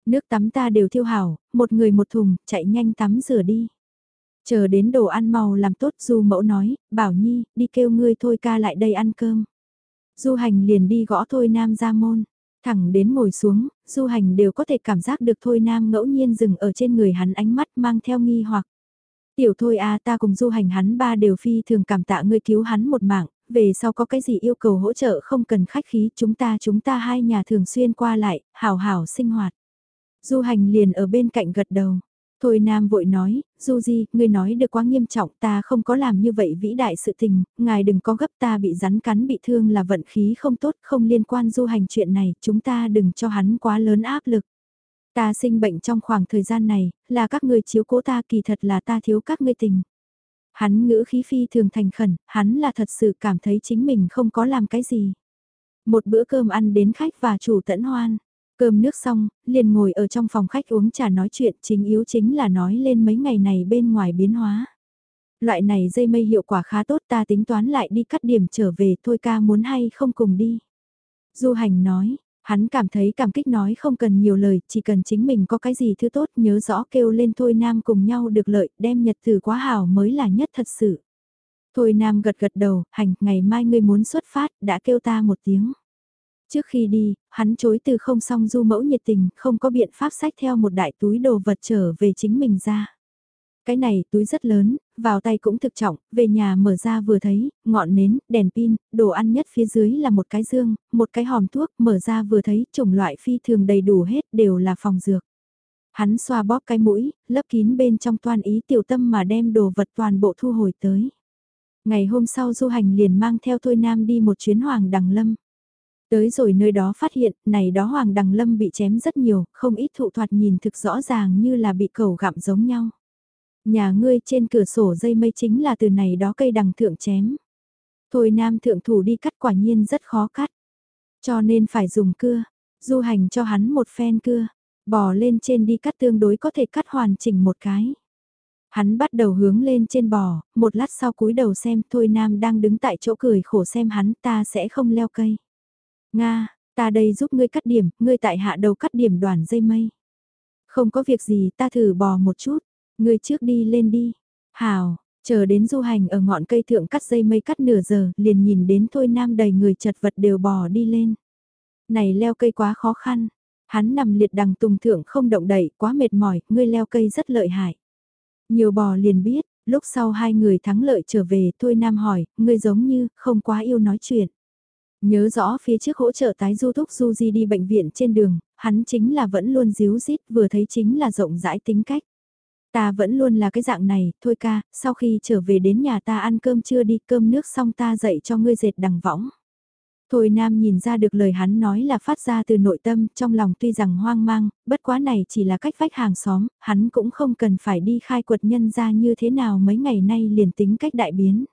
Nước tắm ta đều thiêu hảo, một người một thùng, chạy nhanh tắm rửa đi. Chờ đến đồ ăn màu làm tốt Du mẫu nói, bảo nhi, đi kêu ngươi thôi ca lại đây ăn cơm. Du hành liền đi gõ thôi nam ra môn. Thẳng đến ngồi xuống, du hành đều có thể cảm giác được thôi nam ngẫu nhiên dừng ở trên người hắn ánh mắt mang theo nghi hoặc. Tiểu thôi a ta cùng du hành hắn ba đều phi thường cảm tạ ngươi cứu hắn một mạng, về sau có cái gì yêu cầu hỗ trợ không cần khách khí chúng ta chúng ta hai nhà thường xuyên qua lại, hào hào sinh hoạt. Du hành liền ở bên cạnh gật đầu. Thôi Nam vội nói, Du Di, ngươi nói được quá nghiêm trọng ta không có làm như vậy vĩ đại sự tình, ngài đừng có gấp ta bị rắn cắn bị thương là vận khí không tốt không liên quan du hành chuyện này, chúng ta đừng cho hắn quá lớn áp lực. Ta sinh bệnh trong khoảng thời gian này, là các ngươi chiếu cố ta kỳ thật là ta thiếu các ngươi tình. Hắn ngữ khí phi thường thành khẩn, hắn là thật sự cảm thấy chính mình không có làm cái gì. Một bữa cơm ăn đến khách và chủ tẫn hoan. Cơm nước xong, liền ngồi ở trong phòng khách uống trà nói chuyện chính yếu chính là nói lên mấy ngày này bên ngoài biến hóa. Loại này dây mây hiệu quả khá tốt ta tính toán lại đi cắt điểm trở về thôi ca muốn hay không cùng đi. Du hành nói, hắn cảm thấy cảm kích nói không cần nhiều lời, chỉ cần chính mình có cái gì thứ tốt nhớ rõ kêu lên thôi nam cùng nhau được lợi, đem nhật từ quá hảo mới là nhất thật sự. Thôi nam gật gật đầu, hành, ngày mai ngươi muốn xuất phát, đã kêu ta một tiếng. Trước khi đi, hắn chối từ không xong du mẫu nhiệt tình, không có biện pháp sách theo một đại túi đồ vật trở về chính mình ra. Cái này túi rất lớn, vào tay cũng thực trọng, về nhà mở ra vừa thấy, ngọn nến, đèn pin, đồ ăn nhất phía dưới là một cái dương, một cái hòm thuốc, mở ra vừa thấy, chủng loại phi thường đầy đủ hết, đều là phòng dược. Hắn xoa bóp cái mũi, lấp kín bên trong toan ý tiểu tâm mà đem đồ vật toàn bộ thu hồi tới. Ngày hôm sau du hành liền mang theo Thôi Nam đi một chuyến hoàng đằng lâm. Tới rồi nơi đó phát hiện, này đó Hoàng Đằng Lâm bị chém rất nhiều, không ít thụ thoạt nhìn thực rõ ràng như là bị cầu gặm giống nhau. Nhà ngươi trên cửa sổ dây mây chính là từ này đó cây đằng thượng chém. Thôi nam thượng thủ đi cắt quả nhiên rất khó cắt. Cho nên phải dùng cưa, du hành cho hắn một phen cưa, bò lên trên đi cắt tương đối có thể cắt hoàn chỉnh một cái. Hắn bắt đầu hướng lên trên bò, một lát sau cúi đầu xem thôi nam đang đứng tại chỗ cười khổ xem hắn ta sẽ không leo cây. Nga, ta đây giúp ngươi cắt điểm, ngươi tại hạ đầu cắt điểm đoàn dây mây. Không có việc gì ta thử bò một chút, ngươi trước đi lên đi. Hào, chờ đến du hành ở ngọn cây thượng cắt dây mây cắt nửa giờ, liền nhìn đến thôi nam đầy người chật vật đều bò đi lên. Này leo cây quá khó khăn, hắn nằm liệt đằng tùng thượng không động đậy quá mệt mỏi, ngươi leo cây rất lợi hại. Nhiều bò liền biết, lúc sau hai người thắng lợi trở về, thôi nam hỏi, ngươi giống như, không quá yêu nói chuyện. Nhớ rõ phía trước hỗ trợ tái du thúc du di đi bệnh viện trên đường, hắn chính là vẫn luôn díu dít vừa thấy chính là rộng rãi tính cách. Ta vẫn luôn là cái dạng này, thôi ca, sau khi trở về đến nhà ta ăn cơm chưa đi cơm nước xong ta dậy cho ngươi dệt đằng võng. Thôi Nam nhìn ra được lời hắn nói là phát ra từ nội tâm, trong lòng tuy rằng hoang mang, bất quá này chỉ là cách vách hàng xóm, hắn cũng không cần phải đi khai quật nhân ra như thế nào mấy ngày nay liền tính cách đại biến.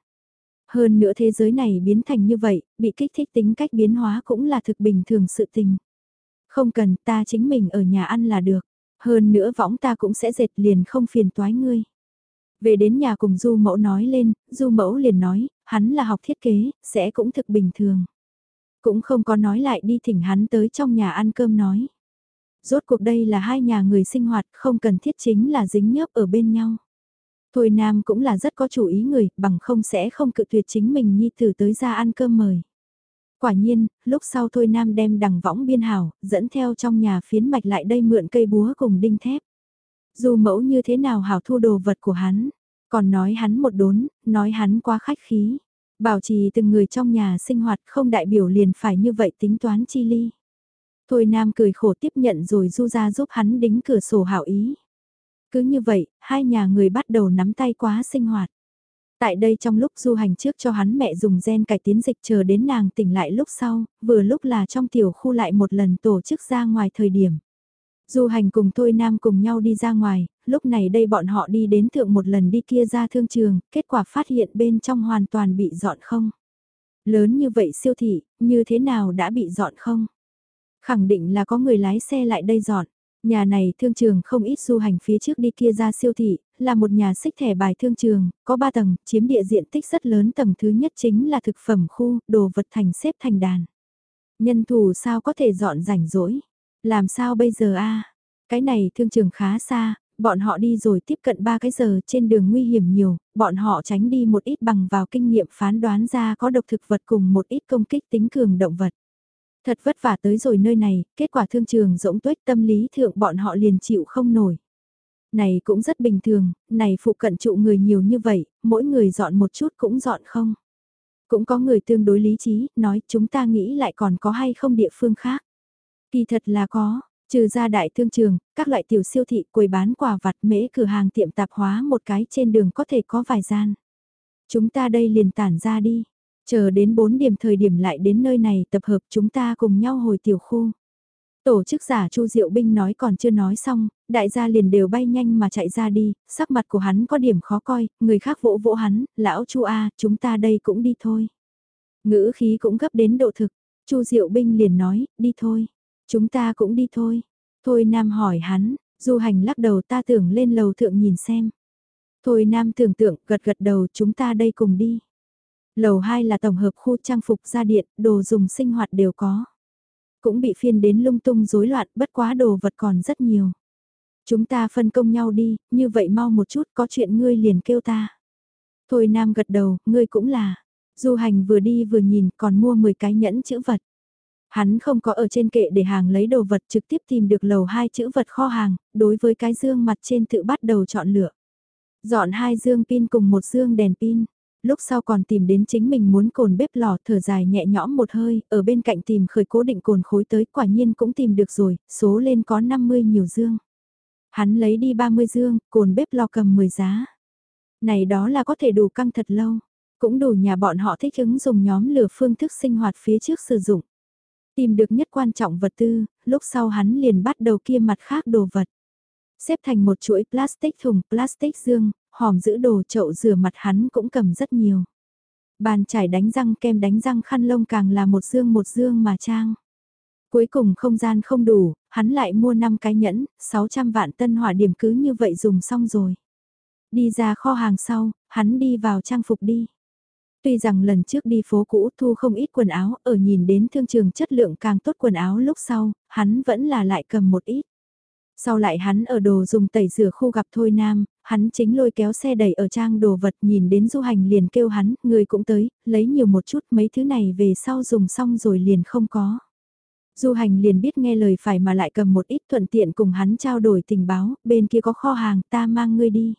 Hơn nữa thế giới này biến thành như vậy, bị kích thích tính cách biến hóa cũng là thực bình thường sự tình. Không cần ta chính mình ở nhà ăn là được, hơn nữa võng ta cũng sẽ dệt liền không phiền toái ngươi. Về đến nhà cùng Du Mẫu nói lên, Du Mẫu liền nói, hắn là học thiết kế, sẽ cũng thực bình thường. Cũng không có nói lại đi thỉnh hắn tới trong nhà ăn cơm nói. Rốt cuộc đây là hai nhà người sinh hoạt không cần thiết chính là dính nhớp ở bên nhau. Thôi Nam cũng là rất có chủ ý người, bằng không sẽ không cự tuyệt chính mình nhi tử tới ra ăn cơm mời. Quả nhiên, lúc sau Thôi Nam đem đằng võng biên hảo, dẫn theo trong nhà phiến mạch lại đây mượn cây búa cùng đinh thép. Dù mẫu như thế nào hảo thu đồ vật của hắn, còn nói hắn một đốn, nói hắn quá khách khí. Bảo trì từng người trong nhà sinh hoạt không đại biểu liền phải như vậy tính toán chi ly. Thôi Nam cười khổ tiếp nhận rồi du ra giúp hắn đính cửa sổ hảo ý. Cứ như vậy, hai nhà người bắt đầu nắm tay quá sinh hoạt. Tại đây trong lúc du hành trước cho hắn mẹ dùng gen cải tiến dịch chờ đến nàng tỉnh lại lúc sau, vừa lúc là trong tiểu khu lại một lần tổ chức ra ngoài thời điểm. Du hành cùng Thôi Nam cùng nhau đi ra ngoài, lúc này đây bọn họ đi đến thượng một lần đi kia ra thương trường, kết quả phát hiện bên trong hoàn toàn bị dọn không. Lớn như vậy siêu thị, như thế nào đã bị dọn không? Khẳng định là có người lái xe lại đây dọn. Nhà này thương trường không ít du hành phía trước đi kia ra siêu thị, là một nhà xích thẻ bài thương trường, có 3 tầng, chiếm địa diện tích rất lớn tầng thứ nhất chính là thực phẩm khu, đồ vật thành xếp thành đàn. Nhân thủ sao có thể dọn rảnh rỗi? Làm sao bây giờ a Cái này thương trường khá xa, bọn họ đi rồi tiếp cận 3 cái giờ trên đường nguy hiểm nhiều, bọn họ tránh đi một ít bằng vào kinh nghiệm phán đoán ra có độc thực vật cùng một ít công kích tính cường động vật. Thật vất vả tới rồi nơi này, kết quả thương trường rỗng tuếch tâm lý thượng bọn họ liền chịu không nổi. Này cũng rất bình thường, này phụ cận trụ người nhiều như vậy, mỗi người dọn một chút cũng dọn không. Cũng có người tương đối lý trí, nói chúng ta nghĩ lại còn có hay không địa phương khác. Kỳ thật là có, trừ ra đại thương trường, các loại tiểu siêu thị quầy bán quà vặt mễ cửa hàng tiệm tạp hóa một cái trên đường có thể có vài gian. Chúng ta đây liền tản ra đi, chờ đến 4 điểm thời điểm lại đến nơi này tập hợp chúng ta cùng nhau hồi tiểu khu. Tổ chức giả Chu Diệu Binh nói còn chưa nói xong, đại gia liền đều bay nhanh mà chạy ra đi, sắc mặt của hắn có điểm khó coi, người khác vỗ vỗ hắn, lão Chu A, chúng ta đây cũng đi thôi. Ngữ khí cũng gấp đến độ thực, Chu Diệu Binh liền nói, đi thôi. Chúng ta cũng đi thôi. Thôi Nam hỏi hắn, du hành lắc đầu ta tưởng lên lầu thượng nhìn xem. Thôi Nam tưởng tượng gật gật đầu chúng ta đây cùng đi. Lầu 2 là tổng hợp khu trang phục gia điện, đồ dùng sinh hoạt đều có. Cũng bị phiên đến lung tung rối loạn bất quá đồ vật còn rất nhiều. Chúng ta phân công nhau đi, như vậy mau một chút có chuyện ngươi liền kêu ta. Thôi Nam gật đầu, ngươi cũng là. Du hành vừa đi vừa nhìn còn mua 10 cái nhẫn chữ vật. Hắn không có ở trên kệ để hàng lấy đồ vật trực tiếp tìm được lầu hai chữ vật kho hàng, đối với cái dương mặt trên tự bắt đầu chọn lựa. Dọn hai dương pin cùng một dương đèn pin. Lúc sau còn tìm đến chính mình muốn cồn bếp lò thở dài nhẹ nhõm một hơi, ở bên cạnh tìm khởi cố định cồn khối tới quả nhiên cũng tìm được rồi, số lên có 50 nhiều dương. Hắn lấy đi 30 dương, cồn bếp lò cầm 10 giá. Này đó là có thể đủ căng thật lâu, cũng đủ nhà bọn họ thích ứng dùng nhóm lửa phương thức sinh hoạt phía trước sử dụng. Tìm được nhất quan trọng vật tư, lúc sau hắn liền bắt đầu kia mặt khác đồ vật. Xếp thành một chuỗi plastic thùng, plastic dương, hòm giữ đồ chậu rửa mặt hắn cũng cầm rất nhiều. Bàn chải đánh răng kem đánh răng khăn lông càng là một dương một dương mà trang. Cuối cùng không gian không đủ, hắn lại mua 5 cái nhẫn, 600 vạn tân hỏa điểm cứ như vậy dùng xong rồi. Đi ra kho hàng sau, hắn đi vào trang phục đi. Tuy rằng lần trước đi phố cũ thu không ít quần áo, ở nhìn đến thương trường chất lượng càng tốt quần áo lúc sau, hắn vẫn là lại cầm một ít. Sau lại hắn ở đồ dùng tẩy rửa khu gặp Thôi Nam, hắn chính lôi kéo xe đẩy ở trang đồ vật nhìn đến du hành liền kêu hắn, người cũng tới, lấy nhiều một chút mấy thứ này về sau dùng xong rồi liền không có. Du hành liền biết nghe lời phải mà lại cầm một ít thuận tiện cùng hắn trao đổi tình báo, bên kia có kho hàng ta mang ngươi đi.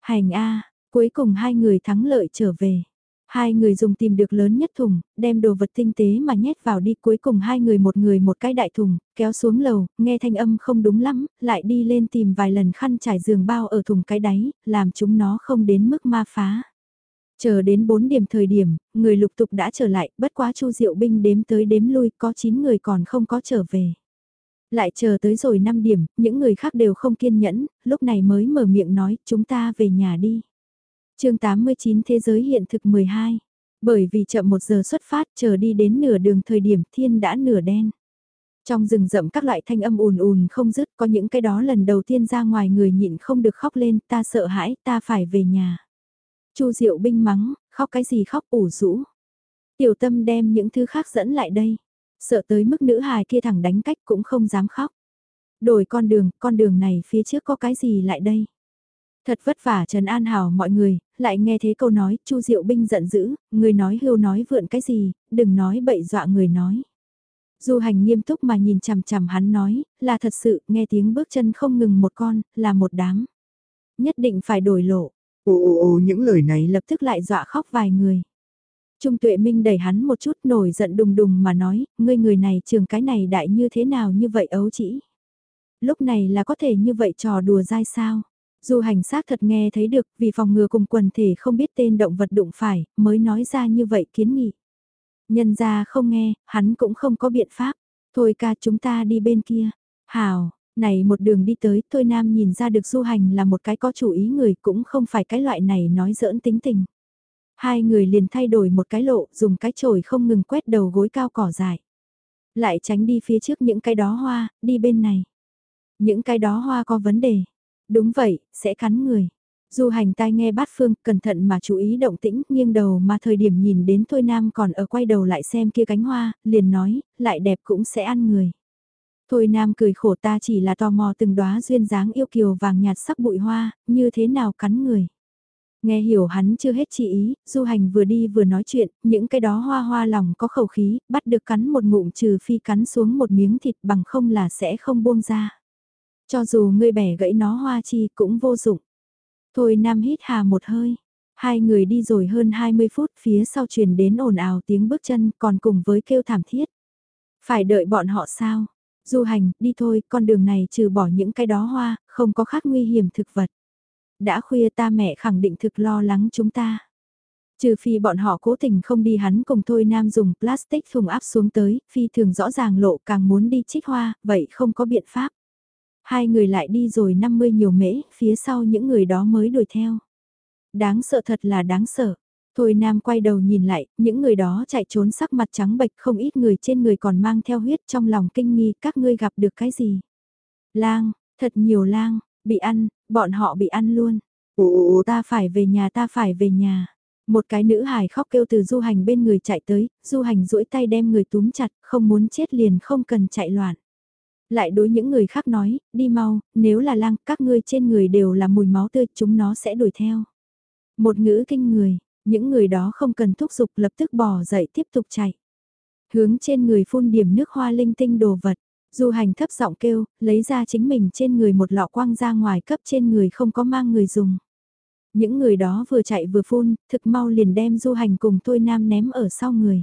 Hành A, cuối cùng hai người thắng lợi trở về. Hai người dùng tìm được lớn nhất thùng, đem đồ vật tinh tế mà nhét vào đi cuối cùng hai người một người một cái đại thùng, kéo xuống lầu, nghe thanh âm không đúng lắm, lại đi lên tìm vài lần khăn trải giường bao ở thùng cái đáy, làm chúng nó không đến mức ma phá. Chờ đến 4 điểm thời điểm, người lục tục đã trở lại, bất quá Chu Diệu binh đếm tới đếm lui, có 9 người còn không có trở về. Lại chờ tới rồi 5 điểm, những người khác đều không kiên nhẫn, lúc này mới mở miệng nói, chúng ta về nhà đi chương 89 Thế giới hiện thực 12. Bởi vì chậm một giờ xuất phát chờ đi đến nửa đường thời điểm thiên đã nửa đen. Trong rừng rậm các loại thanh âm ùn ùn không dứt có những cái đó lần đầu tiên ra ngoài người nhịn không được khóc lên ta sợ hãi ta phải về nhà. Chu Diệu binh mắng, khóc cái gì khóc ủ rũ. Tiểu tâm đem những thứ khác dẫn lại đây. Sợ tới mức nữ hài kia thẳng đánh cách cũng không dám khóc. Đổi con đường, con đường này phía trước có cái gì lại đây? Thật vất vả Trần An Hảo mọi người, lại nghe thế câu nói, Chu Diệu Binh giận dữ, người nói hưu nói vượn cái gì, đừng nói bậy dọa người nói. Du hành nghiêm túc mà nhìn chằm chằm hắn nói, là thật sự, nghe tiếng bước chân không ngừng một con, là một đám. Nhất định phải đổi lộ. Ồ ồ ồ những lời này lập tức lại dọa khóc vài người. Trung tuệ minh đẩy hắn một chút nổi giận đùng đùng mà nói, ngươi người này trường cái này đại như thế nào như vậy ấu chỉ. Lúc này là có thể như vậy trò đùa dai sao. Du hành xác thật nghe thấy được vì phòng ngừa cùng quần thể không biết tên động vật đụng phải, mới nói ra như vậy kiến nghị. Nhân ra không nghe, hắn cũng không có biện pháp. Thôi ca chúng ta đi bên kia. Hào, này một đường đi tới, Thôi Nam nhìn ra được du hành là một cái có chủ ý người cũng không phải cái loại này nói giỡn tính tình. Hai người liền thay đổi một cái lộ, dùng cái chổi không ngừng quét đầu gối cao cỏ dài. Lại tránh đi phía trước những cái đó hoa, đi bên này. Những cái đó hoa có vấn đề. Đúng vậy, sẽ cắn người. Du hành tai nghe bát phương, cẩn thận mà chú ý động tĩnh, nghiêng đầu mà thời điểm nhìn đến Thôi Nam còn ở quay đầu lại xem kia cánh hoa, liền nói, lại đẹp cũng sẽ ăn người. Thôi Nam cười khổ ta chỉ là tò mò từng đóa duyên dáng yêu kiều vàng nhạt sắc bụi hoa, như thế nào cắn người. Nghe hiểu hắn chưa hết chi ý, du hành vừa đi vừa nói chuyện, những cái đó hoa hoa lòng có khẩu khí, bắt được cắn một ngụm trừ phi cắn xuống một miếng thịt bằng không là sẽ không buông ra. Cho dù ngươi bẻ gãy nó hoa chi cũng vô dụng. Thôi Nam hít hà một hơi. Hai người đi rồi hơn 20 phút phía sau truyền đến ồn ào tiếng bước chân còn cùng với kêu thảm thiết. Phải đợi bọn họ sao? Du hành, đi thôi, con đường này trừ bỏ những cái đó hoa, không có khác nguy hiểm thực vật. Đã khuya ta mẹ khẳng định thực lo lắng chúng ta. Trừ phi bọn họ cố tình không đi hắn cùng thôi nam dùng plastic thùng áp xuống tới, phi thường rõ ràng lộ càng muốn đi chích hoa, vậy không có biện pháp. Hai người lại đi rồi 50 nhiều mễ, phía sau những người đó mới đuổi theo. Đáng sợ thật là đáng sợ. Thôi Nam quay đầu nhìn lại, những người đó chạy trốn sắc mặt trắng bệch không ít người trên người còn mang theo huyết trong lòng kinh nghi các ngươi gặp được cái gì. Lang, thật nhiều lang, bị ăn, bọn họ bị ăn luôn. Ồ, ta phải về nhà ta phải về nhà. Một cái nữ hài khóc kêu từ du hành bên người chạy tới, du hành duỗi tay đem người túm chặt, không muốn chết liền không cần chạy loạn. Lại đối những người khác nói, đi mau, nếu là lang, các ngươi trên người đều là mùi máu tươi, chúng nó sẽ đuổi theo. Một ngữ kinh người, những người đó không cần thúc giục lập tức bỏ dậy tiếp tục chạy. Hướng trên người phun điểm nước hoa linh tinh đồ vật, du hành thấp giọng kêu, lấy ra chính mình trên người một lọ quang ra ngoài cấp trên người không có mang người dùng. Những người đó vừa chạy vừa phun, thực mau liền đem du hành cùng thôi nam ném ở sau người.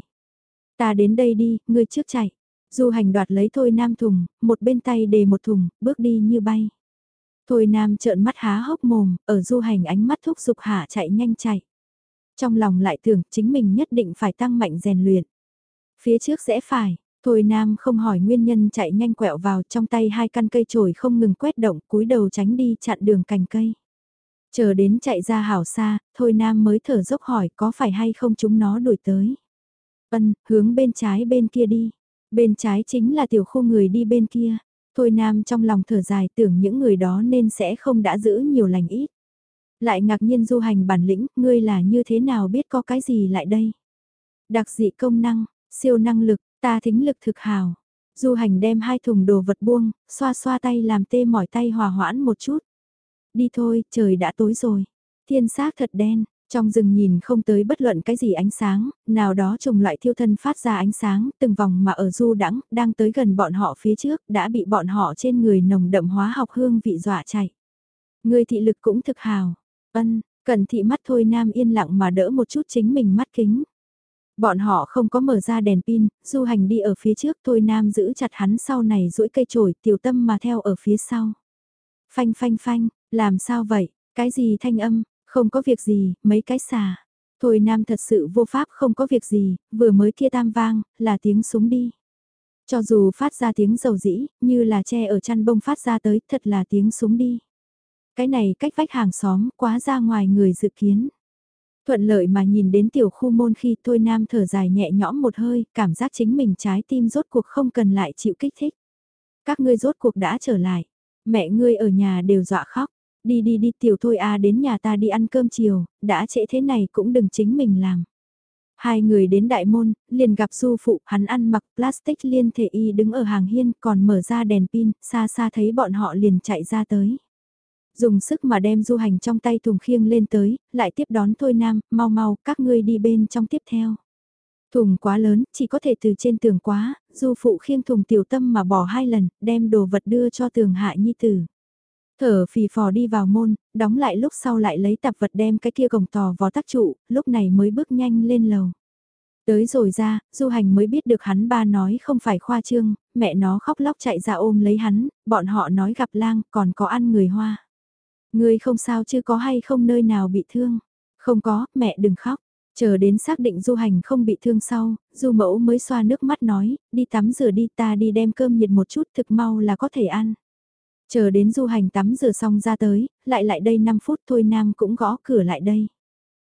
Ta đến đây đi, ngươi trước chạy. Du hành đoạt lấy thôi nam thùng, một bên tay đề một thùng, bước đi như bay. Thôi nam trợn mắt há hốc mồm, ở du hành ánh mắt thúc giục hạ chạy nhanh chạy. Trong lòng lại tưởng chính mình nhất định phải tăng mạnh rèn luyện. Phía trước sẽ phải, thôi nam không hỏi nguyên nhân chạy nhanh quẹo vào trong tay hai căn cây chổi không ngừng quét động cúi đầu tránh đi chặn đường cành cây. Chờ đến chạy ra hảo xa, thôi nam mới thở dốc hỏi có phải hay không chúng nó đuổi tới. Ân, hướng bên trái bên kia đi. Bên trái chính là tiểu khu người đi bên kia. Thôi Nam trong lòng thở dài tưởng những người đó nên sẽ không đã giữ nhiều lành ít. Lại ngạc nhiên du hành bản lĩnh, ngươi là như thế nào biết có cái gì lại đây? Đặc dị công năng, siêu năng lực, ta thính lực thực hào. Du hành đem hai thùng đồ vật buông, xoa xoa tay làm tê mỏi tay hòa hoãn một chút. Đi thôi, trời đã tối rồi. Thiên xác thật đen, trong rừng nhìn không tới bất luận cái gì ánh sáng, nào đó trùng loại thiêu thân phát ra ánh sáng, từng vòng mà ở du đãng đang tới gần bọn họ phía trước, đã bị bọn họ trên người nồng đậm hóa học hương vị dọa chạy. Người thị lực cũng thực hào. Ân, cần thị mắt thôi nam yên lặng mà đỡ một chút chính mình mắt kính. Bọn họ không có mở ra đèn pin, du hành đi ở phía trước thôi nam giữ chặt hắn sau này duỗi cây chổi tiểu tâm mà theo ở phía sau. Phanh phanh phanh, làm sao vậy, cái gì thanh âm, không có việc gì, mấy cái xà. Thôi nam thật sự vô pháp không có việc gì, vừa mới kia tam vang, là tiếng súng đi. Cho dù phát ra tiếng dầu dĩ, như là che ở chăn bông phát ra tới, thật là tiếng súng đi. Cái này cách vách hàng xóm quá ra ngoài người dự kiến. Thuận lợi mà nhìn đến tiểu khu môn khi thôi nam thở dài nhẹ nhõm một hơi, cảm giác chính mình trái tim rốt cuộc không cần lại chịu kích thích. Các ngươi rốt cuộc đã trở lại, mẹ ngươi ở nhà đều dọa khóc, đi đi đi tiểu thôi à đến nhà ta đi ăn cơm chiều, đã trễ thế này cũng đừng chính mình làm. Hai người đến đại môn, liền gặp du phụ, hắn ăn mặc plastic liên thể y đứng ở hàng hiên còn mở ra đèn pin, xa xa thấy bọn họ liền chạy ra tới. Dùng sức mà đem du hành trong tay thùng khiêng lên tới, lại tiếp đón thôi nam, mau mau, các ngươi đi bên trong tiếp theo. Thùng quá lớn, chỉ có thể từ trên tường quá, du phụ khiêng thùng tiểu tâm mà bỏ hai lần, đem đồ vật đưa cho tường hạ nhi tử. Thở phì phò đi vào môn, đóng lại lúc sau lại lấy tạp vật đem cái kia gồng tò vào tác trụ, lúc này mới bước nhanh lên lầu. Tới rồi ra, du hành mới biết được hắn ba nói không phải khoa trương, mẹ nó khóc lóc chạy ra ôm lấy hắn, bọn họ nói gặp lang còn có ăn người hoa. Người không sao chứ có hay không nơi nào bị thương. Không có, mẹ đừng khóc. Chờ đến xác định du hành không bị thương sau, du mẫu mới xoa nước mắt nói, đi tắm rửa đi ta đi đem cơm nhiệt một chút thực mau là có thể ăn. Chờ đến du hành tắm rửa xong ra tới, lại lại đây 5 phút thôi Nam cũng gõ cửa lại đây.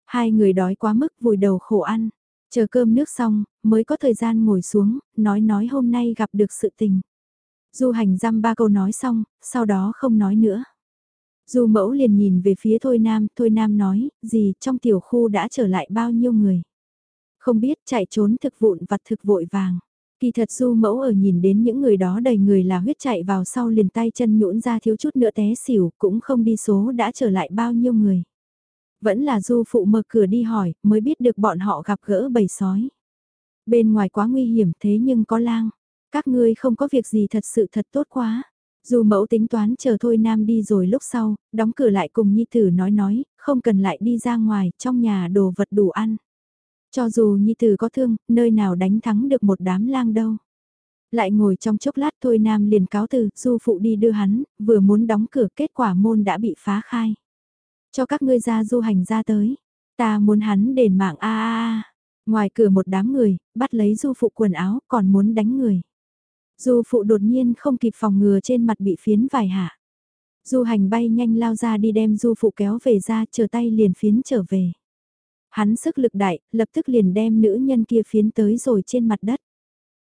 Hai người đói quá mức vùi đầu khổ ăn. Chờ cơm nước xong, mới có thời gian ngồi xuống, nói nói hôm nay gặp được sự tình. Du hành dăm ba câu nói xong, sau đó không nói nữa. Du mẫu liền nhìn về phía Thôi Nam, Thôi Nam nói, gì trong tiểu khu đã trở lại bao nhiêu người. Không biết chạy trốn thực vụn vặt thực vội vàng. Kỳ thật du mẫu ở nhìn đến những người đó đầy người là huyết chạy vào sau liền tay chân nhũn ra thiếu chút nữa té xỉu cũng không đi số đã trở lại bao nhiêu người. Vẫn là du phụ mở cửa đi hỏi mới biết được bọn họ gặp gỡ bầy sói. Bên ngoài quá nguy hiểm thế nhưng có lang. Các ngươi không có việc gì thật sự thật tốt quá. Dù mẫu tính toán chờ thôi nam đi rồi lúc sau, đóng cửa lại cùng nhi tử nói nói, không cần lại đi ra ngoài, trong nhà đồ vật đủ ăn. Cho dù nhi tử có thương, nơi nào đánh thắng được một đám lang đâu. Lại ngồi trong chốc lát thôi nam liền cáo từ, du phụ đi đưa hắn, vừa muốn đóng cửa kết quả môn đã bị phá khai. Cho các ngươi ra du hành ra tới, ta muốn hắn đền mạng a a a. Ngoài cửa một đám người, bắt lấy du phụ quần áo, còn muốn đánh người. Du phụ đột nhiên không kịp phòng ngừa trên mặt bị phiến vài hạ. Du hành bay nhanh lao ra đi đem du phụ kéo về ra chờ tay liền phiến trở về. Hắn sức lực đại, lập tức liền đem nữ nhân kia phiến tới rồi trên mặt đất.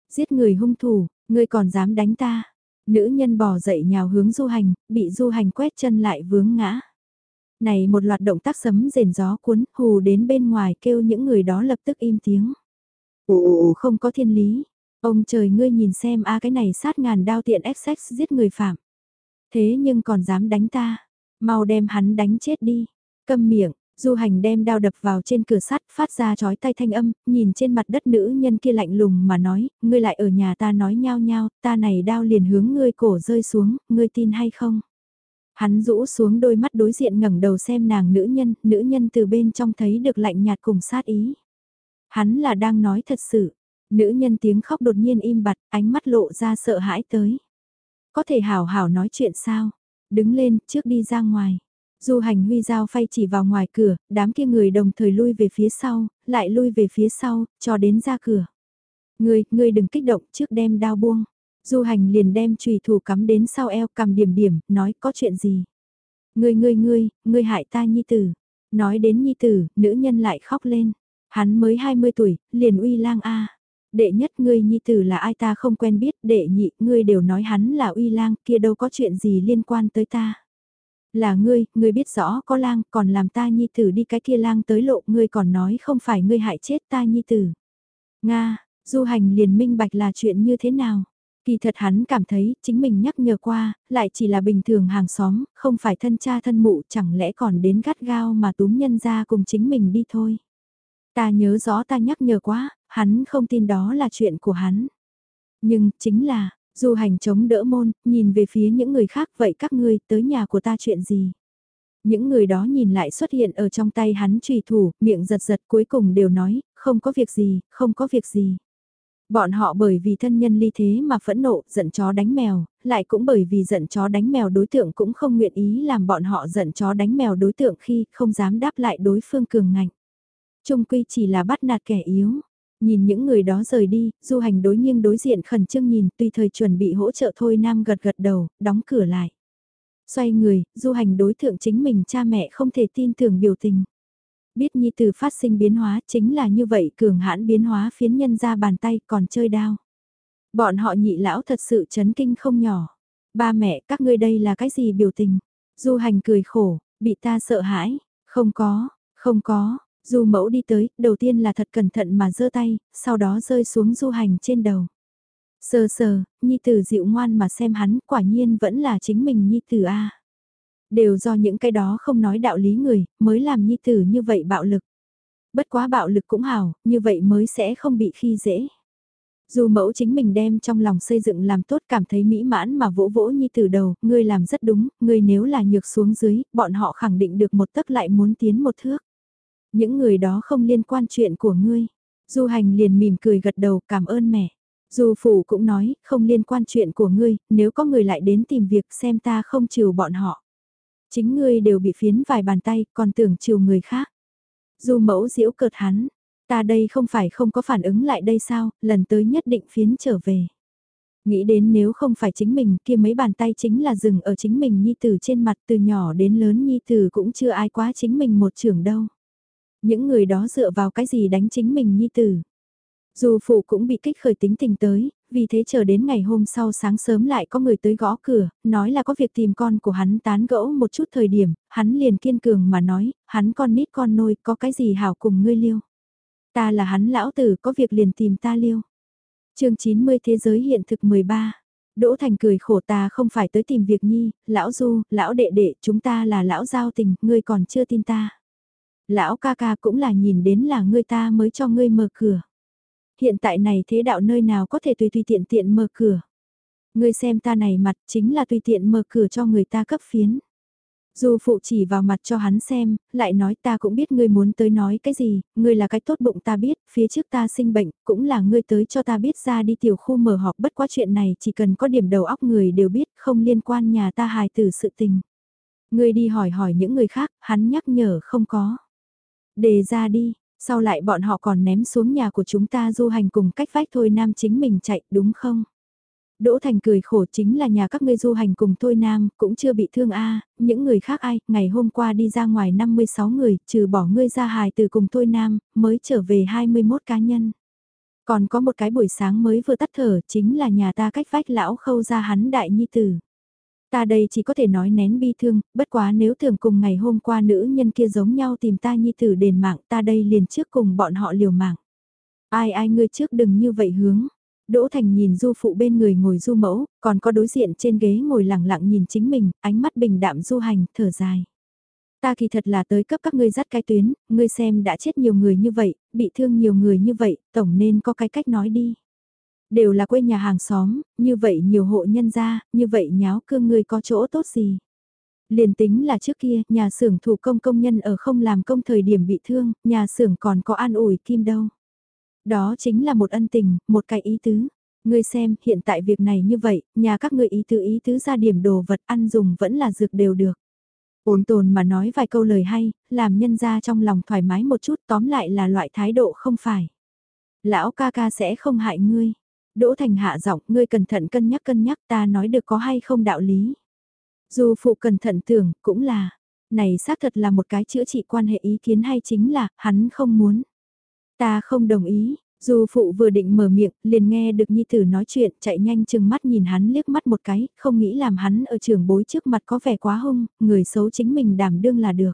Giết người hung thủ, ngươi còn dám đánh ta. Nữ nhân bò dậy nhào hướng du hành, bị du hành quét chân lại vướng ngã. Này một loạt động tác sấm rền gió cuốn, hù đến bên ngoài kêu những người đó lập tức im tiếng. Ồ, không có thiên lý. Ông trời ngươi nhìn xem a cái này sát ngàn đao tiện XX giết người phạm. Thế nhưng còn dám đánh ta. Mau đem hắn đánh chết đi. Câm miệng, Du hành đem đao đập vào trên cửa sắt, phát ra chói tay thanh âm, nhìn trên mặt đất nữ nhân kia lạnh lùng mà nói, ngươi lại ở nhà ta nói nhao nhao, ta này đao liền hướng ngươi cổ rơi xuống, ngươi tin hay không? Hắn rũ xuống đôi mắt đối diện ngẩng đầu xem nàng nữ nhân, nữ nhân từ bên trong thấy được lạnh nhạt cùng sát ý. Hắn là đang nói thật sự, nữ nhân tiếng khóc đột nhiên im bặt, ánh mắt lộ ra sợ hãi tới. Có thể hảo hảo nói chuyện sao? Đứng lên, trước đi ra ngoài. Du hành huy dao phay chỉ vào ngoài cửa, đám kia người đồng thời lui về phía sau, lại lui về phía sau, cho đến ra cửa. Ngươi, ngươi đừng kích động trước đem đao buông. Du hành liền đem trùy thủ cắm đến sau eo cầm điểm điểm, nói có chuyện gì. Ngươi ngươi ngươi, ngươi hại ta nhi tử. Nói đến nhi tử, nữ nhân lại khóc lên. Hắn mới 20 tuổi, liền uy lang a. Đệ nhất ngươi nhi tử là ai ta không quen biết, đệ nhị, ngươi đều nói hắn là uy lang, kia đâu có chuyện gì liên quan tới ta. Là ngươi, ngươi biết rõ có lang, còn làm ta nhi tử đi cái kia lang tới lộ, ngươi còn nói không phải ngươi hại chết ta nhi tử. Nga, du hành liền minh bạch là chuyện như thế nào? Kỳ thật hắn cảm thấy chính mình nhắc nhở qua, lại chỉ là bình thường hàng xóm, không phải thân cha thân mụ chẳng lẽ còn đến gắt gao mà túm nhân ra cùng chính mình đi thôi. Ta nhớ rõ ta nhắc nhở quá, hắn không tin đó là chuyện của hắn. Nhưng, chính là, Du hành chống đỡ môn, nhìn về phía những người khác vậy các ngươi tới nhà của ta chuyện gì? Những người đó nhìn lại xuất hiện ở trong tay hắn trùy thủ, miệng giật giật cuối cùng đều nói, không có việc gì, không có việc gì. Bọn họ bởi vì thân nhân ly thế mà phẫn nộ, giận chó đánh mèo, lại cũng bởi vì giận chó đánh mèo đối tượng cũng không nguyện ý làm bọn họ giận chó đánh mèo đối tượng khi không dám đáp lại đối phương cường ngạnh. Trung quy chỉ là bắt nạt kẻ yếu. Nhìn những người đó rời đi, du hành đối nghiêng đối diện khẩn trương nhìn tùy thời chuẩn bị hỗ trợ thôi nam gật gật đầu, đóng cửa lại. Xoay người, du hành đối thượng chính mình cha mẹ không thể tin tưởng biểu tình. Biết nhi tử phát sinh biến hóa chính là như vậy cường hãn biến hóa phiến nhân ra bàn tay còn chơi đao. Bọn họ nhị lão thật sự chấn kinh không nhỏ. Ba mẹ các ngươi đây là cái gì biểu tình? Du hành cười khổ, bị ta sợ hãi, không có, không có, du mẫu đi tới, đầu tiên là thật cẩn thận mà giơ tay, sau đó rơi xuống du hành trên đầu. Sờ sờ, nhi tử dịu ngoan mà xem hắn, quả nhiên vẫn là chính mình nhi tử a. Đều do những cái đó không nói đạo lý người, mới làm nhi tử như vậy bạo lực. Bất quá bạo lực cũng hảo, như vậy mới sẽ không bị khi dễ. Dù mẫu chính mình đem trong lòng xây dựng làm tốt cảm thấy mỹ mãn mà vỗ vỗ nhi tử đầu, ngươi làm rất đúng, ngươi nếu là nhược xuống dưới, bọn họ khẳng định được một tấc lại muốn tiến một thước. Những người đó không liên quan chuyện của ngươi. Du hành liền mỉm cười gật đầu cảm ơn mẹ. Dù phủ cũng nói, không liên quan chuyện của ngươi, nếu có người lại đến tìm việc xem ta không chiều bọn họ. Chính ngươi đều bị phiến vài bàn tay, còn tưởng chiều người khác. Dù mẫu diễu cợt hắn, Ta đây không phải không có phản ứng lại đây sao, lần tới nhất định phiến trở về. Nghĩ đến nếu không phải chính mình kia mấy bàn tay chính là dừng ở chính mình nhi tử trên mặt từ nhỏ đến lớn nhi tử cũng chưa ai quá chính mình một trưởng đâu. Những người đó dựa vào cái gì đánh chính mình nhi tử. Dù phụ cũng bị kích khởi tính tình tới, vì thế chờ đến ngày hôm sau sáng sớm lại có người tới gõ cửa, nói là có việc tìm con của hắn tán gẫu một chút thời điểm, hắn liền kiên cường mà nói, hắn con nít con nôi có cái gì hảo cùng ngươi liêu. Ta là hắn lão tử có việc liền tìm ta liêu. chương 90 Thế giới hiện thực 13. Đỗ Thành cười khổ ta không phải tới tìm việc nhi, lão du, lão đệ đệ, chúng ta là lão giao tình, ngươi còn chưa tin ta. Lão ca ca cũng là nhìn đến là ngươi ta mới cho ngươi mở cửa. Hiện tại này thế đạo nơi nào có thể tùy tùy tiện tiện mở cửa. Ngươi xem ta này mặt chính là tùy tiện mở cửa cho người ta cấp phiến. Dù phụ chỉ vào mặt cho hắn xem, lại nói ta cũng biết ngươi muốn tới nói cái gì, ngươi là cái tốt bụng ta biết, phía trước ta sinh bệnh, cũng là ngươi tới cho ta biết ra đi tiểu khu mở họp bất quá chuyện này chỉ cần có điểm đầu óc người đều biết, không liên quan nhà ta hài tử sự tình. Ngươi đi hỏi hỏi những người khác, hắn nhắc nhở không có. Đề ra đi, sau lại bọn họ còn ném xuống nhà của chúng ta du hành cùng cách vách thôi nam chính mình chạy đúng không? Đỗ Thành cười khổ chính là nhà các ngươi du hành cùng Thôi Nam, cũng chưa bị thương a những người khác ai, ngày hôm qua đi ra ngoài 56 người, trừ bỏ ngươi ra hài từ cùng Thôi Nam, mới trở về 21 cá nhân. Còn có một cái buổi sáng mới vừa tắt thở, chính là nhà ta cách vách lão khâu ra hắn đại nhi tử. Ta đây chỉ có thể nói nén bi thương, bất quá nếu thường cùng ngày hôm qua nữ nhân kia giống nhau tìm ta nhi tử đền mạng, ta đây liền trước cùng bọn họ liều mạng. Ai ai ngươi trước đừng như vậy hướng Đỗ Thành nhìn du phụ bên người ngồi du mẫu, còn có đối diện trên ghế ngồi lặng lặng nhìn chính mình, ánh mắt bình đạm du hành, thở dài. Ta kỳ thật là tới cấp các ngươi dắt cái tuyến, ngươi xem đã chết nhiều người như vậy, bị thương nhiều người như vậy, tổng nên có cái cách nói đi. Đều là quê nhà hàng xóm, như vậy nhiều hộ nhân gia, như vậy nháo cương ngươi có chỗ tốt gì. Liền tính là trước kia, nhà xưởng thủ công công nhân ở không làm công thời điểm bị thương, nhà xưởng còn có an ủi kim đâu. Đó chính là một ân tình, một cái ý tứ. Ngươi xem, hiện tại việc này như vậy, nhà các ngươi ý tứ ý tứ ra điểm đồ vật ăn dùng vẫn là dược đều được. Ổn tồn mà nói vài câu lời hay, làm nhân ra trong lòng thoải mái một chút tóm lại là loại thái độ không phải. Lão ca ca sẽ không hại ngươi. Đỗ Thành hạ giọng, ngươi cẩn thận cân nhắc cân nhắc ta nói được có hay không đạo lý. Dù phụ cẩn thận tưởng, cũng là, này xác thật là một cái chữa trị quan hệ ý kiến hay chính là, hắn không muốn. Ta không đồng ý, dù phụ vừa định mở miệng, liền nghe được Nhi Tử nói chuyện, chạy nhanh chừng mắt nhìn hắn liếc mắt một cái, không nghĩ làm hắn ở trường bối trước mặt có vẻ quá hung, người xấu chính mình đảm đương là được.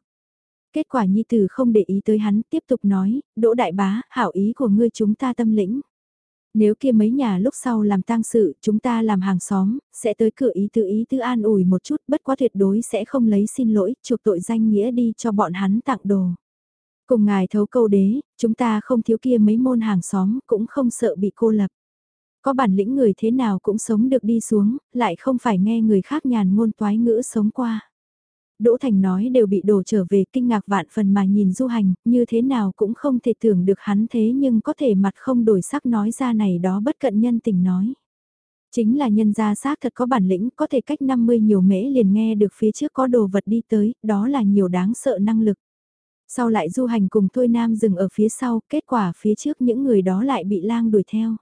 Kết quả Nhi Tử không để ý tới hắn, tiếp tục nói, đỗ đại bá, hảo ý của ngươi chúng ta tâm lĩnh. Nếu kia mấy nhà lúc sau làm tang sự, chúng ta làm hàng xóm, sẽ tới cửa ý tự ý tư an ủi một chút, bất quá tuyệt đối sẽ không lấy xin lỗi, chuộc tội danh nghĩa đi cho bọn hắn tặng đồ. Cùng ngài thấu câu đế, chúng ta không thiếu kia mấy môn hàng xóm, cũng không sợ bị cô lập. Có bản lĩnh người thế nào cũng sống được đi xuống, lại không phải nghe người khác nhàn ngôn toái ngữ sống qua. Đỗ Thành nói đều bị đổ trở về kinh ngạc vạn phần mà nhìn du hành, như thế nào cũng không thể tưởng được hắn thế nhưng có thể mặt không đổi sắc nói ra này đó bất cận nhân tình nói. Chính là nhân gia xác thật có bản lĩnh có thể cách 50 nhiều mễ liền nghe được phía trước có đồ vật đi tới, đó là nhiều đáng sợ năng lực. Sau lại du hành cùng Thôi Nam dừng ở phía sau, kết quả phía trước những người đó lại bị lang đuổi theo.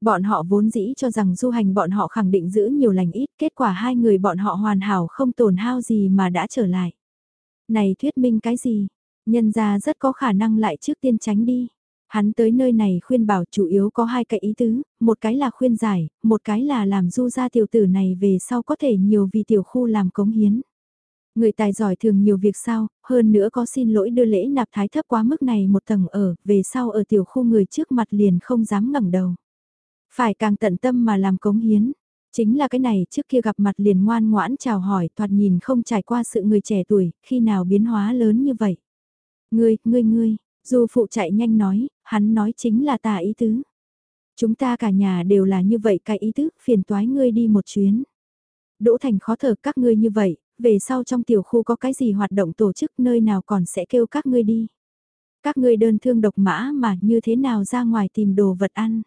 Bọn họ vốn dĩ cho rằng du hành bọn họ khẳng định giữ nhiều lành ít, kết quả hai người bọn họ hoàn hảo không tổn hao gì mà đã trở lại. Này thuyết minh cái gì? Nhân ra rất có khả năng lại trước tiên tránh đi. Hắn tới nơi này khuyên bảo chủ yếu có hai cái ý tứ, một cái là khuyên giải, một cái là làm du ra tiểu tử này về sau có thể nhiều vì tiểu khu làm cống hiến. Người tài giỏi thường nhiều việc sao, hơn nữa có xin lỗi đưa lễ nạp thái thấp quá mức này một tầng ở, về sau ở tiểu khu người trước mặt liền không dám ngẩng đầu. Phải càng tận tâm mà làm cống hiến. Chính là cái này trước kia gặp mặt liền ngoan ngoãn chào hỏi thoạt nhìn không trải qua sự người trẻ tuổi, khi nào biến hóa lớn như vậy. Ngươi, ngươi ngươi, dù phụ chạy nhanh nói, hắn nói chính là ta ý tứ. Chúng ta cả nhà đều là như vậy cái ý tứ, phiền toái ngươi đi một chuyến. Đỗ Thành khó thở các ngươi như vậy, về sau trong tiểu khu có cái gì hoạt động tổ chức nơi nào còn sẽ kêu các ngươi đi. Các ngươi đơn thương độc mã mà như thế nào ra ngoài tìm đồ vật ăn.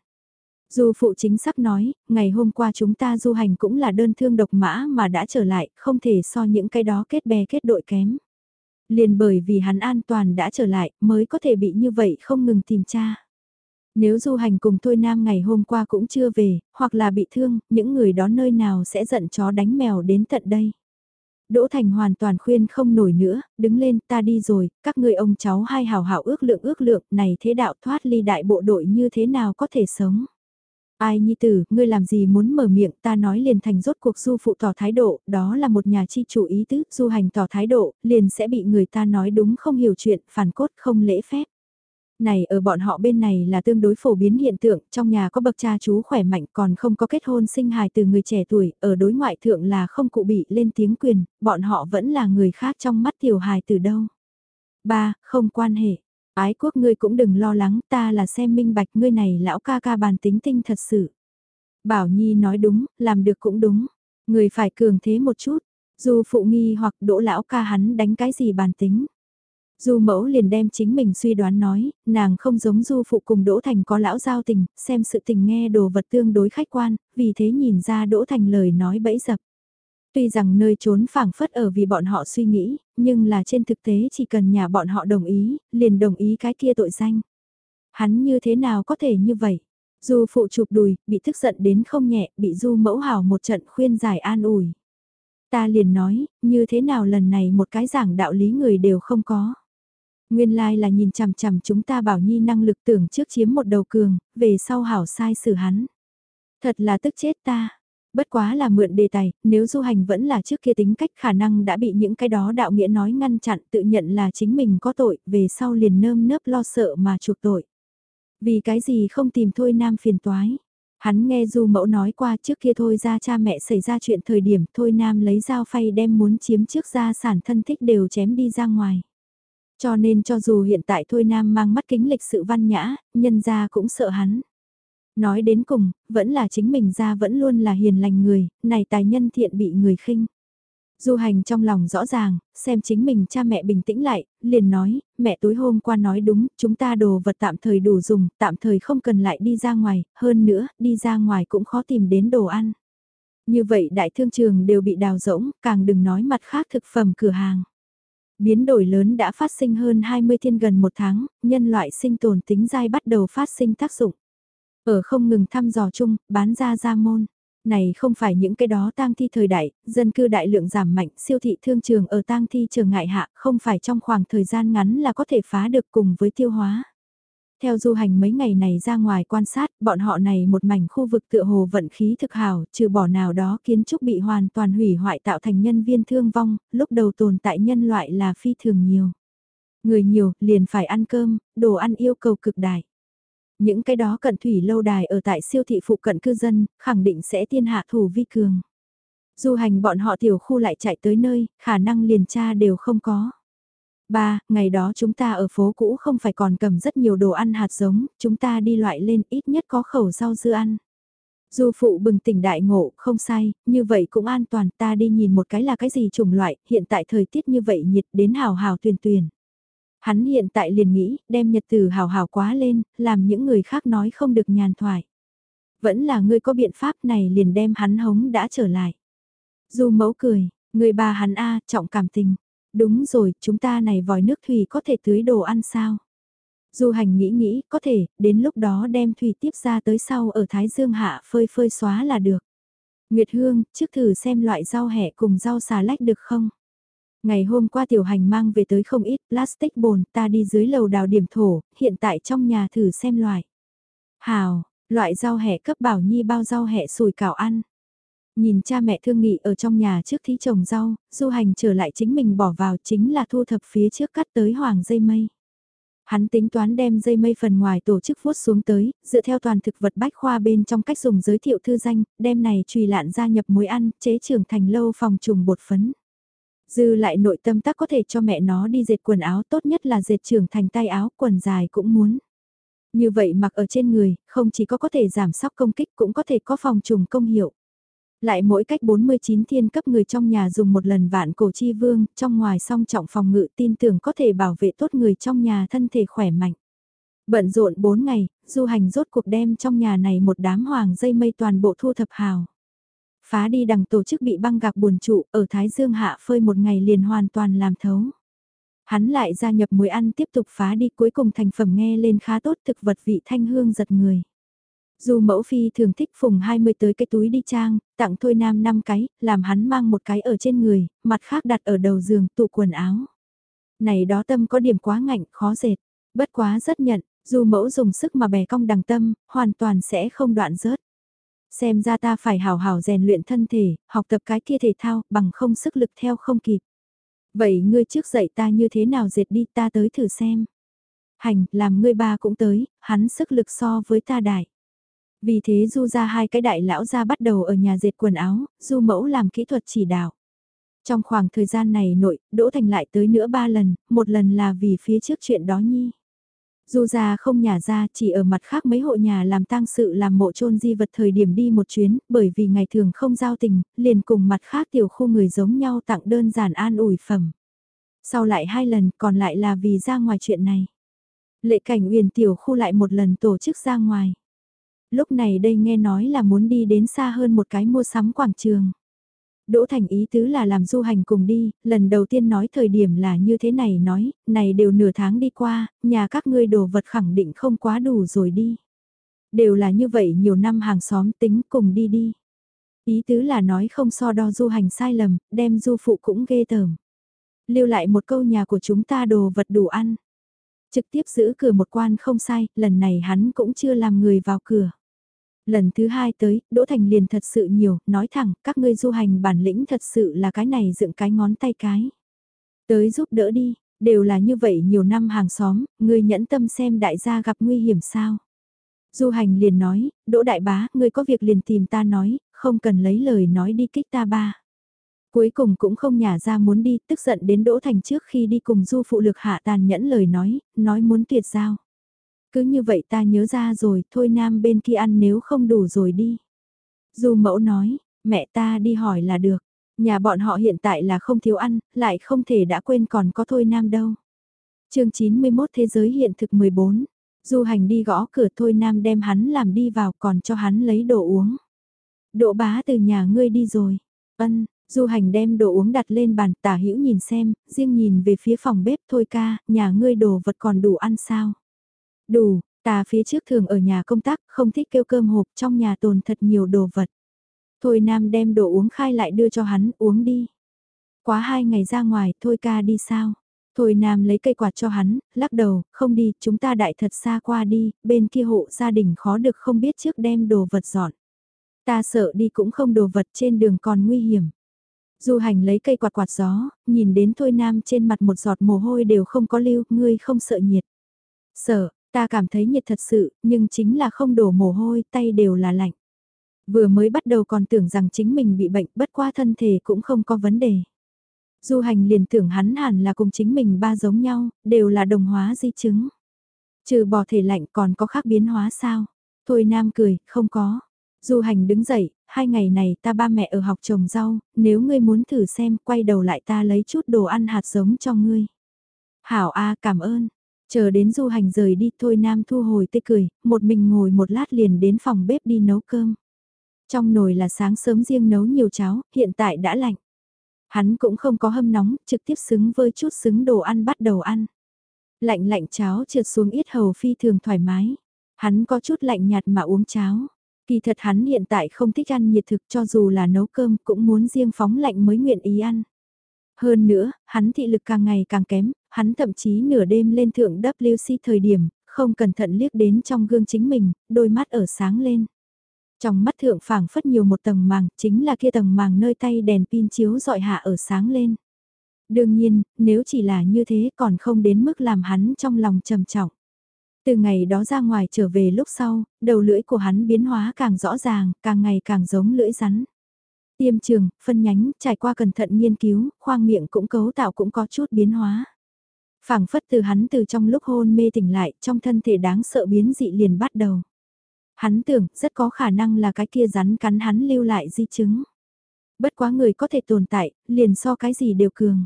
Dù phụ chính xác nói, ngày hôm qua chúng ta du hành cũng là đơn thương độc mã mà đã trở lại, không thể so những cái đó kết bè kết đội kém. Liền bởi vì hắn an toàn đã trở lại, mới có thể bị như vậy không ngừng tìm tra. Nếu du hành cùng Thôi Nam ngày hôm qua cũng chưa về, hoặc là bị thương, những người đó nơi nào sẽ giận chó đánh mèo đến tận đây. Đỗ Thành hoàn toàn khuyên không nổi nữa, đứng lên ta đi rồi, các người ông cháu hai hào hảo ước lượng ước lượng này thế đạo thoát ly đại bộ đội như thế nào có thể sống. Ai nhi tử, ngươi làm gì muốn mở miệng ta nói liền thành rốt cuộc du phụ tỏ thái độ, đó là một nhà chi chủ ý tứ, du hành tỏ thái độ, liền sẽ bị người ta nói đúng không hiểu chuyện, phản cốt không lễ phép. Này ở bọn họ bên này là tương đối phổ biến hiện tượng, trong nhà có bậc cha chú khỏe mạnh còn không có kết hôn sinh hài từ người trẻ tuổi, ở đối ngoại thượng là không cụ bị lên tiếng quyền, bọn họ vẫn là người khác trong mắt tiểu hài từ đâu. ba Không quan hệ. Ái quốc ngươi cũng đừng lo lắng ta là xem minh bạch ngươi này lão ca ca bàn tính tinh thật sự. Bảo Nhi nói đúng, làm được cũng đúng. Người phải cường thế một chút. Dù phụ nghi hoặc đỗ lão ca hắn đánh cái gì bàn tính. Du mẫu liền đem chính mình suy đoán nói, nàng không giống du phụ cùng Đỗ Thành có lão giao tình, xem sự tình nghe đồ vật tương đối khách quan, vì thế nhìn ra Đỗ Thành lời nói bẫy dập. Tuy rằng nơi trốn phảng phất ở vì bọn họ suy nghĩ, nhưng là trên thực tế chỉ cần nhà bọn họ đồng ý, liền đồng ý cái kia tội danh. Hắn như thế nào có thể như vậy? Du phụ chụp đùi, bị tức giận đến không nhẹ, bị du mẫu hào một trận khuyên giải an ủi. Ta liền nói, như thế nào lần này một cái giảng đạo lý người đều không có. Nguyên lai like là nhìn chằm chằm chúng ta bảo nhi năng lực tưởng trước chiếm một đầu cường, về sau hảo sai xử hắn. Thật là tức chết ta, Bất quá là mượn đề tài, nếu du hành vẫn là trước kia tính cách khả năng đã bị những cái đó đạo nghĩa nói ngăn chặn tự nhận là chính mình có tội, về sau liền nơm nớp lo sợ mà chuộc tội. Vì cái gì không tìm thôi nam phiền toái. Hắn nghe du mẫu nói qua trước kia thôi ra cha mẹ xảy ra chuyện thời điểm thôi nam lấy dao phay đem muốn chiếm trước gia sản thân thích đều chém đi ra ngoài. Cho nên cho dù hiện tại thôi nam mang mắt kính lịch sự văn nhã, nhân gia cũng sợ hắn. Nói đến cùng, vẫn là chính mình ra vẫn luôn là hiền lành người, này tài nhân thiện bị người khinh. Du hành trong lòng rõ ràng, xem chính mình cha mẹ bình tĩnh lại, liền nói, mẹ tối hôm qua nói đúng, chúng ta đồ vật tạm thời đủ dùng, tạm thời không cần lại đi ra ngoài, hơn nữa, đi ra ngoài cũng khó tìm đến đồ ăn. Như vậy đại thương trường đều bị đào rỗng, càng đừng nói mặt khác thực phẩm cửa hàng. Biến đổi lớn đã phát sinh hơn 20 thiên gần một tháng, nhân loại sinh tồn tính dai bắt đầu phát sinh tác dụng. Ở không ngừng thăm dò chung, bán ra ra môn. Này không phải những cái đó tang thi thời đại, dân cư đại lượng giảm mạnh, siêu thị thương trường ở tang thi trường ngại hạ, không phải trong khoảng thời gian ngắn là có thể phá được cùng với tiêu hóa. Theo du hành mấy ngày này ra ngoài quan sát, bọn họ này một mảnh khu vực tựa hồ vận khí thực hào, trừ bỏ nào đó kiến trúc bị hoàn toàn hủy hoại tạo thành nhân viên thương vong, lúc đầu tồn tại nhân loại là phi thường nhiều. Người nhiều, liền phải ăn cơm, đồ ăn yêu cầu cực đại. Những cái đó cận thủy lâu đài ở tại siêu thị phụ cận cư dân, khẳng định sẽ tiên hạ thủ vi cường. Du hành bọn họ tiểu khu lại chạy tới nơi, khả năng liền tra đều không có. Ba, ngày đó chúng ta ở phố cũ không phải còn cầm rất nhiều đồ ăn hạt giống, chúng ta đi loại lên ít nhất có khẩu rau dưa ăn. Du phụ bừng tỉnh đại ngộ, không sai, như vậy cũng an toàn, ta đi nhìn một cái là cái gì chủng loại, hiện tại thời tiết như vậy nhiệt đến hào hào tuyền tuyền. Hắn hiện tại liền nghĩ, đem nhật từ hào hào quá lên, làm những người khác nói không được nhàn thoại. Vẫn là ngươi có biện pháp này liền đem hắn hống đã trở lại. Du mẫu cười, người bà hắn A, trọng cảm tình. Đúng rồi, chúng ta này vòi nước thủy có thể tưới đồ ăn sao? Du hành nghĩ nghĩ, có thể, đến lúc đó đem thủy tiếp ra tới sau ở Thái Dương hạ phơi phơi xóa là được. Nguyệt Hương, trước thử xem loại rau hẹ cùng rau xà lách được không? Ngày hôm qua tiểu hành mang về tới không ít plastic bồn, ta đi dưới lầu đào điểm thổ, hiện tại trong nhà thử xem loại. Hào, loại rau hẹ cấp bảo nhi bao rau hẹ sùi cảo ăn. Nhìn cha mẹ thương nghị ở trong nhà trước thí trồng rau, du hành trở lại chính mình bỏ vào chính là thu thập phía trước cắt tới hoàng dây mây. Hắn tính toán đem dây mây phần ngoài tổ chức vuốt xuống tới, dựa theo toàn thực vật bách khoa bên trong cách dùng giới thiệu thư danh, đem này trùy lạn gia nhập muối ăn, chế trưởng thành lâu phòng trùng bột phấn. Dư lại nội tâm tác có thể cho mẹ nó đi dệt quần áo tốt nhất là dệt trưởng thành tay áo quần dài cũng muốn. Như vậy mặc ở trên người, không chỉ có có thể giảm sóc công kích cũng có thể có phòng trùng công hiệu. Lại mỗi cách 49 thiên cấp người trong nhà dùng một lần vạn cổ chi vương, trong ngoài song trọng phòng ngự tin tưởng có thể bảo vệ tốt người trong nhà thân thể khỏe mạnh. Bận rộn 4 ngày, du hành rốt cuộc đem trong nhà này một đám hoàng dây mây toàn bộ thu thập hào. Phá đi đằng tổ chức bị băng gạc buồn trụ ở Thái Dương hạ phơi một ngày liền hoàn toàn làm thấu. Hắn lại gia nhập muối ăn tiếp tục phá đi cuối cùng thành phẩm nghe lên khá tốt thực vật vị thanh hương giật người. Dù mẫu phi thường thích phùng 20 tới cái túi đi trang, tặng thôi nam 5 cái, làm hắn mang một cái ở trên người, mặt khác đặt ở đầu giường tụ quần áo. Này đó tâm có điểm quá ngạnh, khó dệt, bất quá rất nhận, dù mẫu dùng sức mà bè cong đằng tâm, hoàn toàn sẽ không đoạn rớt. Xem ra ta phải hào hào rèn luyện thân thể, học tập cái kia thể thao, bằng không sức lực theo không kịp. Vậy ngươi trước dạy ta như thế nào dệt đi ta tới thử xem. Hành, làm ngươi ba cũng tới, hắn sức lực so với ta đại. Vì thế du ra hai cái đại lão ra bắt đầu ở nhà dệt quần áo, du mẫu làm kỹ thuật chỉ đạo. Trong khoảng thời gian này nội, Đỗ Thành lại tới nữa ba lần, một lần là vì phía trước chuyện đó nhi. Du ra không nhà ra chỉ ở mặt khác mấy hộ nhà làm tang sự làm mộ chôn di vật thời điểm đi một chuyến, bởi vì ngày thường không giao tình, liền cùng mặt khác tiểu khu người giống nhau tặng đơn giản an ủi phẩm. Sau lại hai lần còn lại là vì ra ngoài chuyện này. Lệ cảnh uyển tiểu khu lại một lần tổ chức ra ngoài lúc này đây nghe nói là muốn đi đến xa hơn một cái mua sắm quảng trường. Đỗ Thành ý tứ là làm du hành cùng đi, lần đầu tiên nói thời điểm là như thế này nói, này đều nửa tháng đi qua, nhà các ngươi đồ vật khẳng định không quá đủ rồi đi. Đều là như vậy nhiều năm hàng xóm tính cùng đi đi. Ý tứ là nói không so đo du hành sai lầm, đem du phụ cũng ghê tởm. Lưu lại một câu nhà của chúng ta đồ vật đủ ăn. Trực tiếp giữ cửa một quan không sai, lần này hắn cũng chưa làm người vào cửa. Lần thứ hai tới, Đỗ Thành liền thật sự nhiều, nói thẳng, các ngươi du hành bản lĩnh thật sự là cái này dựng cái ngón tay cái. Tới giúp đỡ đi, đều là như vậy nhiều năm hàng xóm, ngươi nhẫn tâm xem đại gia gặp nguy hiểm sao. Du hành liền nói, Đỗ Đại Bá, ngươi có việc liền tìm ta nói, không cần lấy lời nói đi kích ta ba. Cuối cùng cũng không nhả ra muốn đi, tức giận đến Đỗ Thành trước khi đi cùng Du phụ lực hạ tàn nhẫn lời nói, nói muốn tuyệt giao. Cứ như vậy ta nhớ ra rồi, thôi nam bên kia ăn nếu không đủ rồi đi. Dù mẫu nói, mẹ ta đi hỏi là được. Nhà bọn họ hiện tại là không thiếu ăn, lại không thể đã quên còn có thôi nam đâu. chương 91 Thế giới hiện thực 14. Du hành đi gõ cửa thôi nam đem hắn làm đi vào còn cho hắn lấy đồ uống. Đỗ bá từ nhà ngươi đi rồi. Ân, du hành đem đồ uống đặt lên bàn tả hữu nhìn xem, riêng nhìn về phía phòng bếp thôi ca, nhà ngươi đồ vật còn đủ ăn sao. Đủ, ta phía trước thường ở nhà công tác, không thích kêu cơm hộp trong nhà tồn thật nhiều đồ vật. Thôi Nam đem đồ uống khai lại đưa cho hắn uống đi. Quá hai ngày ra ngoài, thôi ca đi sao? Thôi Nam lấy cây quạt cho hắn, lắc đầu, không đi, chúng ta đại thật xa qua đi, bên kia hộ gia đình khó được không biết trước đem đồ vật dọn. Ta sợ đi cũng không đồ vật trên đường còn nguy hiểm. Du hành lấy cây quạt quạt gió, nhìn đến Thôi Nam trên mặt một giọt mồ hôi đều không có lưu, ngươi không sợ nhiệt. Sợ, Ta cảm thấy nhiệt thật sự, nhưng chính là không đổ mồ hôi, tay đều là lạnh. Vừa mới bắt đầu còn tưởng rằng chính mình bị bệnh, bất qua thân thể cũng không có vấn đề. Du hành liền tưởng hắn hẳn là cùng chính mình ba giống nhau, đều là đồng hóa di chứng. Trừ bỏ thể lạnh còn có khác biến hóa sao? Thôi Nam cười, không có. Du hành đứng dậy, hai ngày này ta ba mẹ ở học trồng rau, nếu ngươi muốn thử xem, quay đầu lại ta lấy chút đồ ăn hạt giống cho ngươi. Hảo A cảm ơn, Chờ đến du hành rời đi thôi Nam thu hồi tê cười, một mình ngồi một lát liền đến phòng bếp đi nấu cơm. Trong nồi là sáng sớm riêng nấu nhiều cháo, hiện tại đã lạnh. Hắn cũng không có hâm nóng, trực tiếp xứng với chút xứng đồ ăn bắt đầu ăn. Lạnh lạnh cháo trượt xuống ít hầu phi thường thoải mái. Hắn có chút lạnh nhạt mà uống cháo. Kỳ thật hắn hiện tại không thích ăn nhiệt thực cho dù là nấu cơm cũng muốn riêng phóng lạnh mới nguyện ý ăn. Hơn nữa, hắn thị lực càng ngày càng kém, hắn thậm chí nửa đêm lên thượng WC thời điểm, không cẩn thận liếc đến trong gương chính mình, đôi mắt ở sáng lên. Trong mắt thượng phảng phất nhiều một tầng màng, chính là kia tầng màng nơi tay đèn pin chiếu dọi hạ ở sáng lên. Đương nhiên, nếu chỉ là như thế còn không đến mức làm hắn trong lòng trầm trọng. Từ ngày đó ra ngoài trở về lúc sau, đầu lưỡi của hắn biến hóa càng rõ ràng, càng ngày càng giống lưỡi rắn. Tiêm trường, phân nhánh, trải qua cẩn thận nghiên cứu, khoang miệng cũng cấu tạo cũng có chút biến hóa. phảng phất từ hắn từ trong lúc hôn mê tỉnh lại, trong thân thể đáng sợ biến dị liền bắt đầu. Hắn tưởng rất có khả năng là cái kia rắn cắn hắn lưu lại di chứng. Bất quá người có thể tồn tại, liền so cái gì đều cường.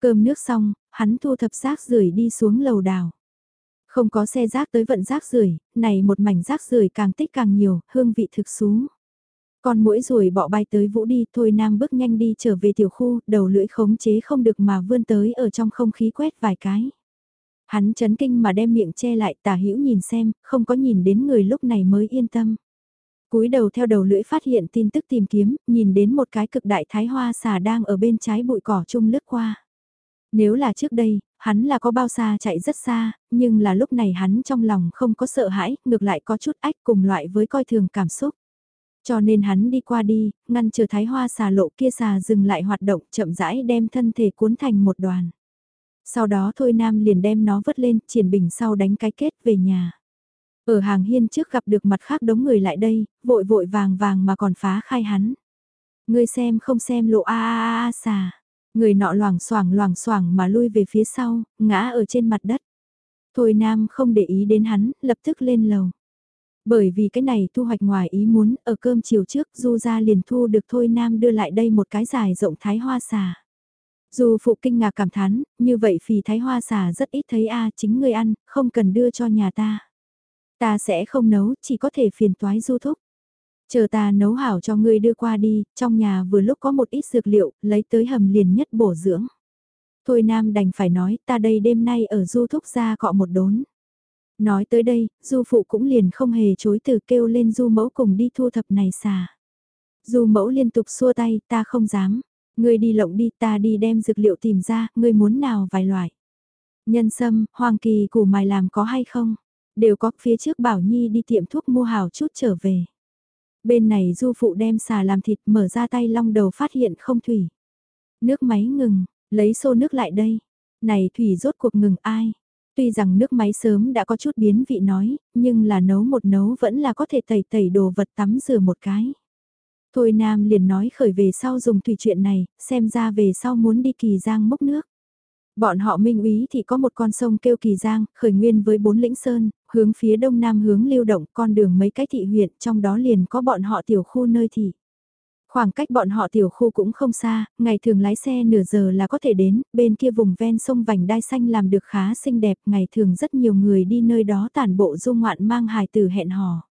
Cơm nước xong, hắn thu thập rác rưởi đi xuống lầu đào. Không có xe rác tới vận rác rưởi, này một mảnh rác rưởi càng tích càng nhiều, hương vị thực xú. Con mũi rồi bọ bay tới vũ đi, thôi nam bước nhanh đi trở về tiểu khu, đầu lưỡi khống chế không được mà vươn tới ở trong không khí quét vài cái. Hắn chấn kinh mà đem miệng che lại tả hữu nhìn xem, không có nhìn đến người lúc này mới yên tâm. cúi đầu theo đầu lưỡi phát hiện tin tức tìm kiếm, nhìn đến một cái cực đại thái hoa xà đang ở bên trái bụi cỏ chung lướt qua. Nếu là trước đây, hắn là có bao xa chạy rất xa, nhưng là lúc này hắn trong lòng không có sợ hãi, ngược lại có chút ách cùng loại với coi thường cảm xúc. Cho nên hắn đi qua đi, ngăn chờ thái hoa xà lộ kia xà dừng lại hoạt động chậm rãi đem thân thể cuốn thành một đoàn. Sau đó Thôi Nam liền đem nó vứt lên, triển bình sau đánh cái kết về nhà. Ở hàng hiên trước gặp được mặt khác đống người lại đây, vội vội vàng vàng mà còn phá khai hắn. Ngươi xem không xem lộ a a a xà. Người nọ loảng xoảng loảng xoảng mà lui về phía sau, ngã ở trên mặt đất. Thôi Nam không để ý đến hắn, lập tức lên lầu. Bởi vì cái này thu hoạch ngoài ý muốn, ở cơm chiều trước Du ra liền thu được Thôi Nam đưa lại đây một cái dài rộng thái hoa xà. Du phụ kinh ngạc cảm thán, như vậy phì thái hoa xà rất ít thấy a chính người ăn, không cần đưa cho nhà ta. Ta sẽ không nấu, chỉ có thể phiền toái du thúc. Chờ ta nấu hảo cho ngươi đưa qua đi, trong nhà vừa lúc có một ít dược liệu, lấy tới hầm liền nhất bổ dưỡng. Thôi Nam đành phải nói, ta đây đêm nay ở du thúc ra cọ một đốn. Nói tới đây, du phụ cũng liền không hề chối từ kêu lên du mẫu cùng đi thu thập này xà. Du mẫu liên tục xua tay, ta không dám. Ngươi đi lộng đi ta đi đem dược liệu tìm ra, ngươi muốn nào vài loại. Nhân sâm, hoàng kỳ củ mài làm có hay không? Đều có phía trước bảo Nhi đi tiệm thuốc mua hào chút trở về. Bên này du phụ đem xà làm thịt mở ra tay long đầu phát hiện không thủy. Nước máy ngừng, lấy xô nước lại đây. Này thủy rốt cuộc ngừng ai? Tuy rằng nước máy sớm đã có chút biến vị nói, nhưng là nấu một nấu vẫn là có thể tẩy tẩy đồ vật tắm rửa một cái. Thôi Nam liền nói khởi về sau dùng thủy chuyện này, xem ra về sau muốn đi kỳ giang mốc nước. Bọn họ minh úy thì có một con sông kêu kỳ giang, khởi nguyên với bốn lĩnh sơn, hướng phía đông nam hướng lưu động con đường mấy cái thị huyện, trong đó liền có bọn họ tiểu khu nơi thị. Khoảng cách bọn họ tiểu khu cũng không xa, ngày thường lái xe nửa giờ là có thể đến, bên kia vùng ven sông Vành Đai Xanh làm được khá xinh đẹp, ngày thường rất nhiều người đi nơi đó tản bộ du ngoạn mang hài tử hẹn hò.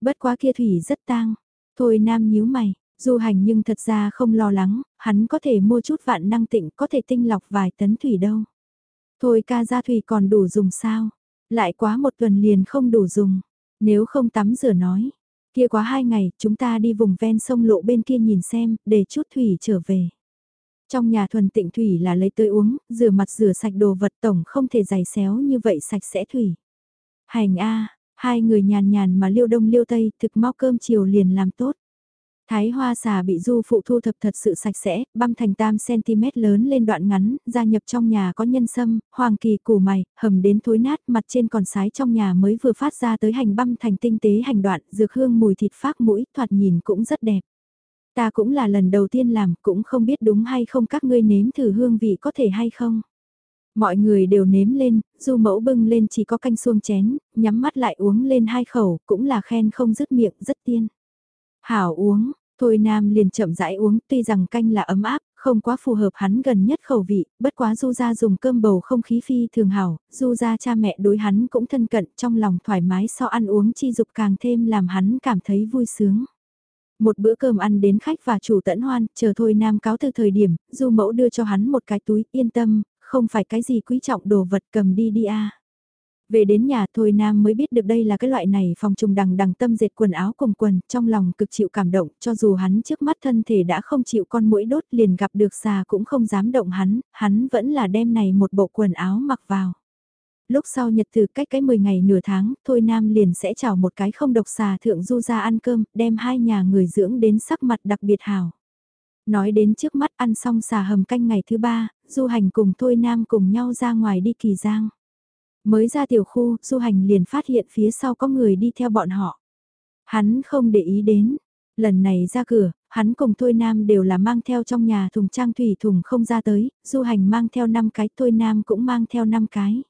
Bất quá kia thủy rất tang, thôi nam nhíu mày, du hành nhưng thật ra không lo lắng, hắn có thể mua chút vạn năng tịnh có thể tinh lọc vài tấn thủy đâu. Thôi ca ra thủy còn đủ dùng sao, lại quá một tuần liền không đủ dùng, nếu không tắm rửa nói Kia quá hai ngày, chúng ta đi vùng ven sông lộ bên kia nhìn xem, để chút thủy trở về. Trong nhà thuần tịnh thủy là lấy tới uống, rửa mặt rửa sạch đồ vật tổng không thể giày xéo như vậy sạch sẽ thủy. Hành a hai người nhàn nhàn mà liêu đông liêu tây, thực mau cơm chiều liền làm tốt. Thái hoa xà bị du phụ thu thập thật sự sạch sẽ, băm thành tam cm lớn lên đoạn ngắn, gia nhập trong nhà có nhân sâm, hoàng kỳ củ mày, hầm đến thối nát, mặt trên còn sái trong nhà mới vừa phát ra tới hành băm thành tinh tế hành đoạn, dược hương mùi thịt phát mũi, thoạt nhìn cũng rất đẹp. Ta cũng là lần đầu tiên làm, cũng không biết đúng hay không các ngươi nếm thử hương vị có thể hay không. Mọi người đều nếm lên, du mẫu bưng lên chỉ có canh xuông chén, nhắm mắt lại uống lên hai khẩu, cũng là khen không dứt miệng, rất tiên. Hảo uống, Thôi Nam liền chậm rãi uống, tuy rằng canh là ấm áp, không quá phù hợp hắn gần nhất khẩu vị, bất quá Du gia dùng cơm bầu không khí phi thường hảo, Du gia cha mẹ đối hắn cũng thân cận, trong lòng thoải mái so ăn uống chi dục càng thêm làm hắn cảm thấy vui sướng. Một bữa cơm ăn đến khách và chủ tẫn hoan, chờ thôi nam cáo từ thời điểm, du mẫu đưa cho hắn một cái túi, yên tâm, không phải cái gì quý trọng đồ vật cầm đi đi a. Về đến nhà thôi Nam mới biết được đây là cái loại này phòng trùng đằng đằng tâm dệt quần áo cùng quần, trong lòng cực chịu cảm động, cho dù hắn trước mắt thân thể đã không chịu con mũi đốt liền gặp được xà cũng không dám động hắn, hắn vẫn là đem này một bộ quần áo mặc vào. Lúc sau nhật từ cách cái 10 ngày nửa tháng, thôi Nam liền sẽ chào một cái không độc xà thượng du ra ăn cơm, đem hai nhà người dưỡng đến sắc mặt đặc biệt hào. Nói đến trước mắt ăn xong xà hầm canh ngày thứ ba, du hành cùng thôi Nam cùng nhau ra ngoài đi kỳ giang Mới ra tiểu khu, du hành liền phát hiện phía sau có người đi theo bọn họ. Hắn không để ý đến. Lần này ra cửa, hắn cùng Thôi Nam đều là mang theo trong nhà thùng trang thủy thùng không ra tới, du hành mang theo 5 cái, Thôi Nam cũng mang theo 5 cái.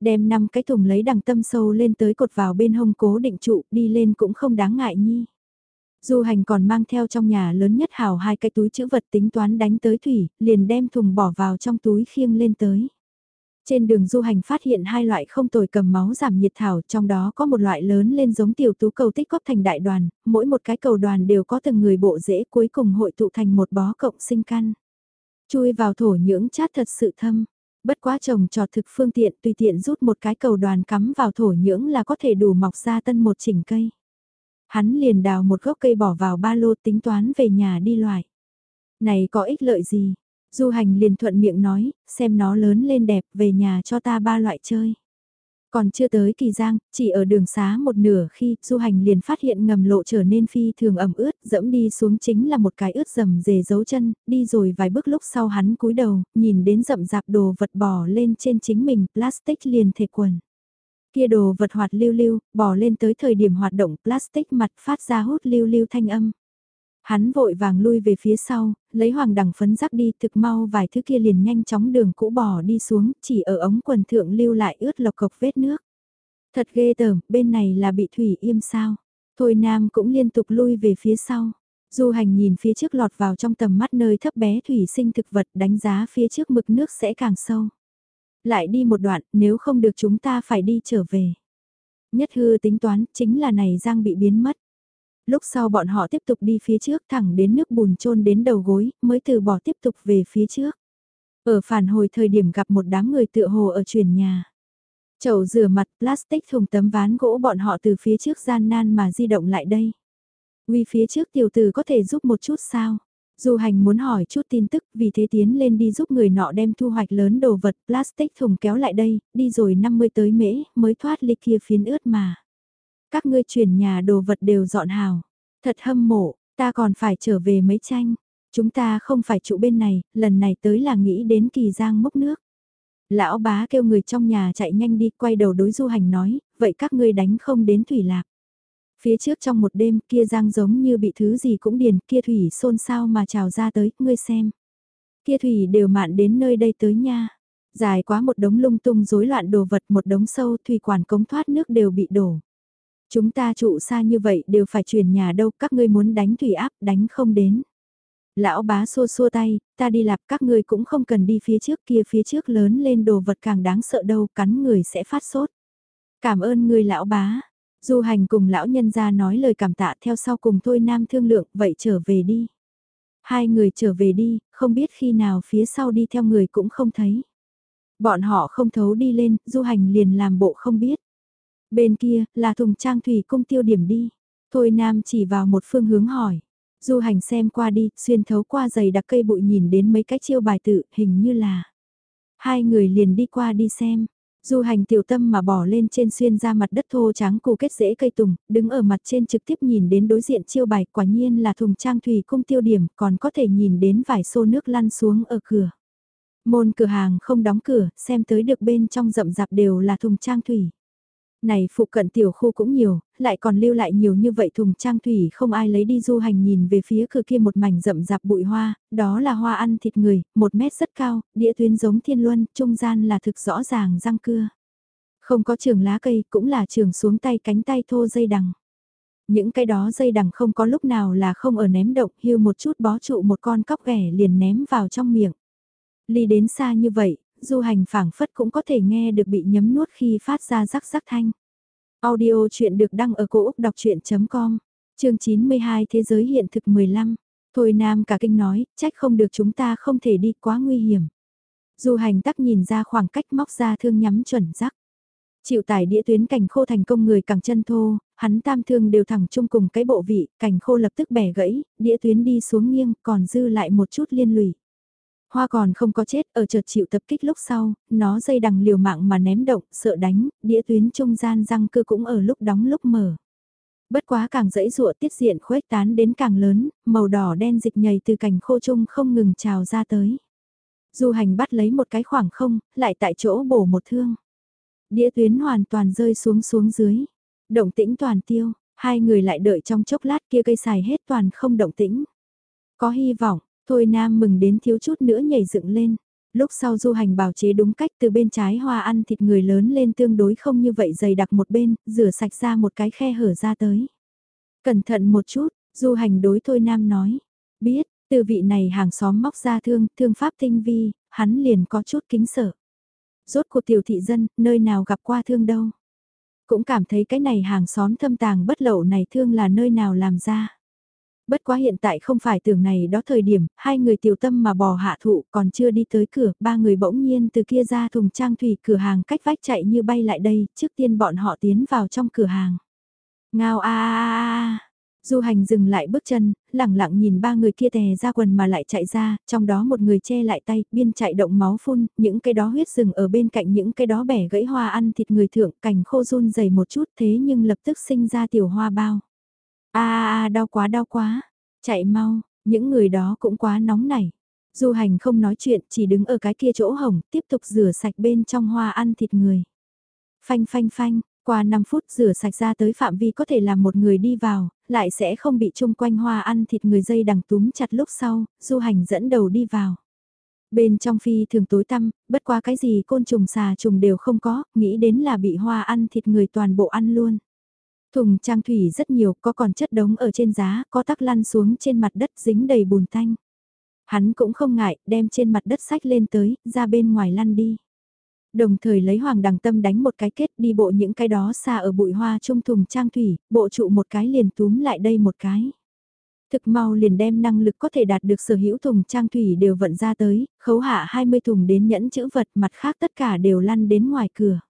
Đem 5 cái thùng lấy đằng tâm sâu lên tới cột vào bên hông cố định trụ, đi lên cũng không đáng ngại nhi. Du hành còn mang theo trong nhà lớn nhất hào hai cái túi chữ vật tính toán đánh tới thủy, liền đem thùng bỏ vào trong túi khiêng lên tới. Trên đường du hành phát hiện hai loại không tồi cầm máu giảm nhiệt thảo, trong đó có một loại lớn lên giống tiểu tú cầu tích góp thành đại đoàn, mỗi một cái cầu đoàn đều có từng người bộ rễ cuối cùng hội tụ thành một bó cộng sinh căn. Chui vào thổ nhưỡng chát thật sự thâm, bất quá trồng trọt thực phương tiện tùy tiện rút một cái cầu đoàn cắm vào thổ nhưỡng là có thể đủ mọc ra tân một chỉnh cây. Hắn liền đào một gốc cây bỏ vào ba lô tính toán về nhà đi loại. Này có ích lợi gì? Du hành liền thuận miệng nói, xem nó lớn lên đẹp, về nhà cho ta ba loại chơi. Còn chưa tới kỳ giang, chỉ ở đường xá một nửa khi du hành liền phát hiện ngầm lộ trở nên phi thường ẩm ướt, dẫm đi xuống chính là một cái ướt dầm dề dấu chân, đi rồi vài bước lúc sau hắn cúi đầu, nhìn đến rậm rạp đồ vật bò lên trên chính mình, plastic liền thể quần. Kia đồ vật hoạt lưu lưu, bò lên tới thời điểm hoạt động plastic mặt phát ra hút lưu lưu thanh âm. Hắn vội vàng lui về phía sau, lấy hoàng đằng phấn rắc đi thực mau vài thứ kia liền nhanh chóng đường cũ bò đi xuống, chỉ ở ống quần thượng lưu lại ướt lọc cọc vết nước. Thật ghê tởm, bên này là bị thủy im sao. Thôi Nam cũng liên tục lui về phía sau. Du hành nhìn phía trước lọt vào trong tầm mắt nơi thấp bé thủy sinh thực vật đánh giá phía trước mực nước sẽ càng sâu. Lại đi một đoạn, nếu không được chúng ta phải đi trở về. Nhất hư tính toán chính là này giang bị biến mất lúc sau bọn họ tiếp tục đi phía trước thẳng đến nước bùn trôn đến đầu gối, mới từ bỏ tiếp tục về phía trước. Ở phản hồi thời điểm gặp một đám người tựa hồ ở chuyển nhà. Chậu rửa mặt plastic thùng tấm ván gỗ bọn họ từ phía trước gian nan mà di động lại đây. Vì phía trước tiểu tử có thể giúp một chút sao? Du hành muốn hỏi chút tin tức vì thế tiến lên đi giúp người nọ đem thu hoạch lớn đồ vật plastic thùng kéo lại đây, đi rồi 50 tới mễ mới thoát ly kia phiến ướt mà. Các ngươi chuyển nhà đồ vật đều dọn hào. Thật hâm mộ, ta còn phải trở về mấy tranh. Chúng ta không phải trụ bên này, lần này tới là nghĩ đến kỳ giang mốc nước. Lão bá kêu người trong nhà chạy nhanh đi, quay đầu đối du hành nói, vậy các ngươi đánh không đến thủy lạc. Phía trước trong một đêm kia giang giống như bị thứ gì cũng điền, kia thủy xôn xao mà trào ra tới, ngươi xem. Kia thủy đều mạn đến nơi đây tới nha. Dài quá một đống lung tung rối loạn đồ vật một đống sâu thủy quản cống thoát nước đều bị đổ. Chúng ta trụ xa như vậy đều phải chuyển nhà đâu, các ngươi muốn đánh thủy áp, đánh không đến. Lão bá xua xua tay, ta đi lạp các ngươi cũng không cần đi phía trước kia phía trước lớn lên đồ vật càng đáng sợ đâu, cắn người sẽ phát sốt. Cảm ơn người lão bá. Du hành cùng lão nhân ra nói lời cảm tạ theo sau cùng thôi nam thương lượng, vậy trở về đi. Hai người trở về đi, không biết khi nào phía sau đi theo người cũng không thấy. Bọn họ không thấu đi lên, du hành liền làm bộ không biết. Bên kia, là thùng trang thủy cung tiêu điểm đi. Thôi Nam chỉ vào một phương hướng hỏi. Du hành xem qua đi, xuyên thấu qua giày đặc cây bụi nhìn đến mấy cái chiêu bài tự, hình như là. Hai người liền đi qua đi xem. Du hành tiểu tâm mà bỏ lên trên xuyên ra mặt đất thô trắng cù kết rễ cây tùng, đứng ở mặt trên trực tiếp nhìn đến đối diện chiêu bài quả nhiên là thùng trang thủy cung tiêu điểm, còn có thể nhìn đến vài xô nước lăn xuống ở cửa. Môn cửa hàng không đóng cửa, xem tới được bên trong rậm rạp đều là thùng trang thủy. Này phụ cận tiểu khu cũng nhiều, lại còn lưu lại nhiều như vậy thùng trang thủy không ai lấy đi du hành nhìn về phía cửa kia một mảnh rậm rạp bụi hoa, đó là hoa ăn thịt người, một mét rất cao, địa tuyến giống thiên luân, trung gian là thực rõ ràng răng cưa. Không có trường lá cây, cũng là trường xuống tay cánh tay thô dây đằng. Những cái đó dây đằng không có lúc nào là không ở ném động, hưu một chút bó trụ một con cóc ghẻ liền ném vào trong miệng. Ly đến xa như vậy, du hành phảng phất cũng có thể nghe được bị nhấm nuốt khi phát ra rắc rắc thanh. Audio chuyện được đăng ở cổ Úc đọc chuyện.com chương 92 Thế giới hiện thực 15. Thôi Nam cả kinh nói, trách không được chúng ta không thể đi quá nguy hiểm. Du hành tắc nhìn ra khoảng cách móc ra thương nhắm chuẩn rắc. Chịu tải đĩa tuyến cảnh khô thành công người càng chân thô, hắn tam thương đều thẳng chung cùng cái bộ vị, cảnh khô lập tức bẻ gãy, đĩa tuyến đi xuống nghiêng, còn dư lại một chút liên lụy. Hoa còn không có chết, ở chợt chịu tập kích lúc sau, nó dây đằng liều mạng mà ném động, sợ đánh, đĩa tuyến trung gian răng cưa cũng ở lúc đóng lúc mở. Bất quá càng dãy rụa tiết diện khuếch tán đến càng lớn, màu đỏ đen dịch nhầy từ cành khô trung không ngừng trào ra tới. Du hành bắt lấy một cái khoảng không, lại tại chỗ bổ một thương. Đĩa tuyến hoàn toàn rơi xuống xuống dưới. Động tĩnh toàn tiêu, hai người lại đợi trong chốc lát kia cây xài hết toàn không động tĩnh. Có hy vọng, thôi nam mừng đến thiếu chút nữa nhảy dựng lên. Lúc sau du hành bảo chế đúng cách từ bên trái hoa ăn thịt người lớn lên tương đối không như vậy dày đặc một bên, rửa sạch ra một cái khe hở ra tới. Cẩn thận một chút, du hành đối thôi nam nói. Biết, từ vị này hàng xóm móc ra thương, thương pháp tinh vi, hắn liền có chút kính sợ. Rốt cuộc tiểu thị dân, nơi nào gặp qua thương đâu. Cũng cảm thấy cái này hàng xóm thâm tàng bất lậu này thương là nơi nào làm ra. Bất quá hiện tại không phải tưởng này đó thời điểm, hai người tiểu tâm mà bò hạ thụ còn chưa đi tới cửa, ba người bỗng nhiên từ kia ra thùng trang thủy cửa hàng cách vách chạy như bay lại đây, trước tiên bọn họ tiến vào trong cửa hàng. Ngao a a a Du hành dừng lại bước chân, lẳng lặng nhìn ba người kia tè ra quần mà lại chạy ra, trong đó một người che lại tay, biên chạy động máu phun, những cái đó huyết rừng ở bên cạnh những cái đó bẻ gãy hoa ăn thịt người thượng, cành khô run dày một chút thế nhưng lập tức sinh ra tiểu hoa bao a a a đau quá đau quá, chạy mau, những người đó cũng quá nóng nảy. Du hành không nói chuyện, chỉ đứng ở cái kia chỗ hồng, tiếp tục rửa sạch bên trong hoa ăn thịt người. Phanh phanh phanh, qua 5 phút rửa sạch ra tới phạm vi có thể làm một người đi vào, lại sẽ không bị chung quanh hoa ăn thịt người dây đằng túm chặt lúc sau, du hành dẫn đầu đi vào. Bên trong phi thường tối tăm, bất qua cái gì côn trùng xà trùng đều không có, nghĩ đến là bị hoa ăn thịt người toàn bộ ăn luôn. Thùng trang thủy rất nhiều, có còn chất đống ở trên giá, có tắc lăn xuống trên mặt đất dính đầy bùn tanh. Hắn cũng không ngại, đem trên mặt đất sách lên tới, ra bên ngoài lăn đi. Đồng thời lấy hoàng đằng tâm đánh một cái kết đi bộ những cái đó xa ở bụi hoa trung thùng trang thủy, bộ trụ một cái liền túm lại đây một cái. Thực mau liền đem năng lực có thể đạt được sở hữu thùng trang thủy đều vận ra tới, khấu hạ 20 thùng đến nhẫn chữ vật mặt khác tất cả đều lăn đến ngoài cửa.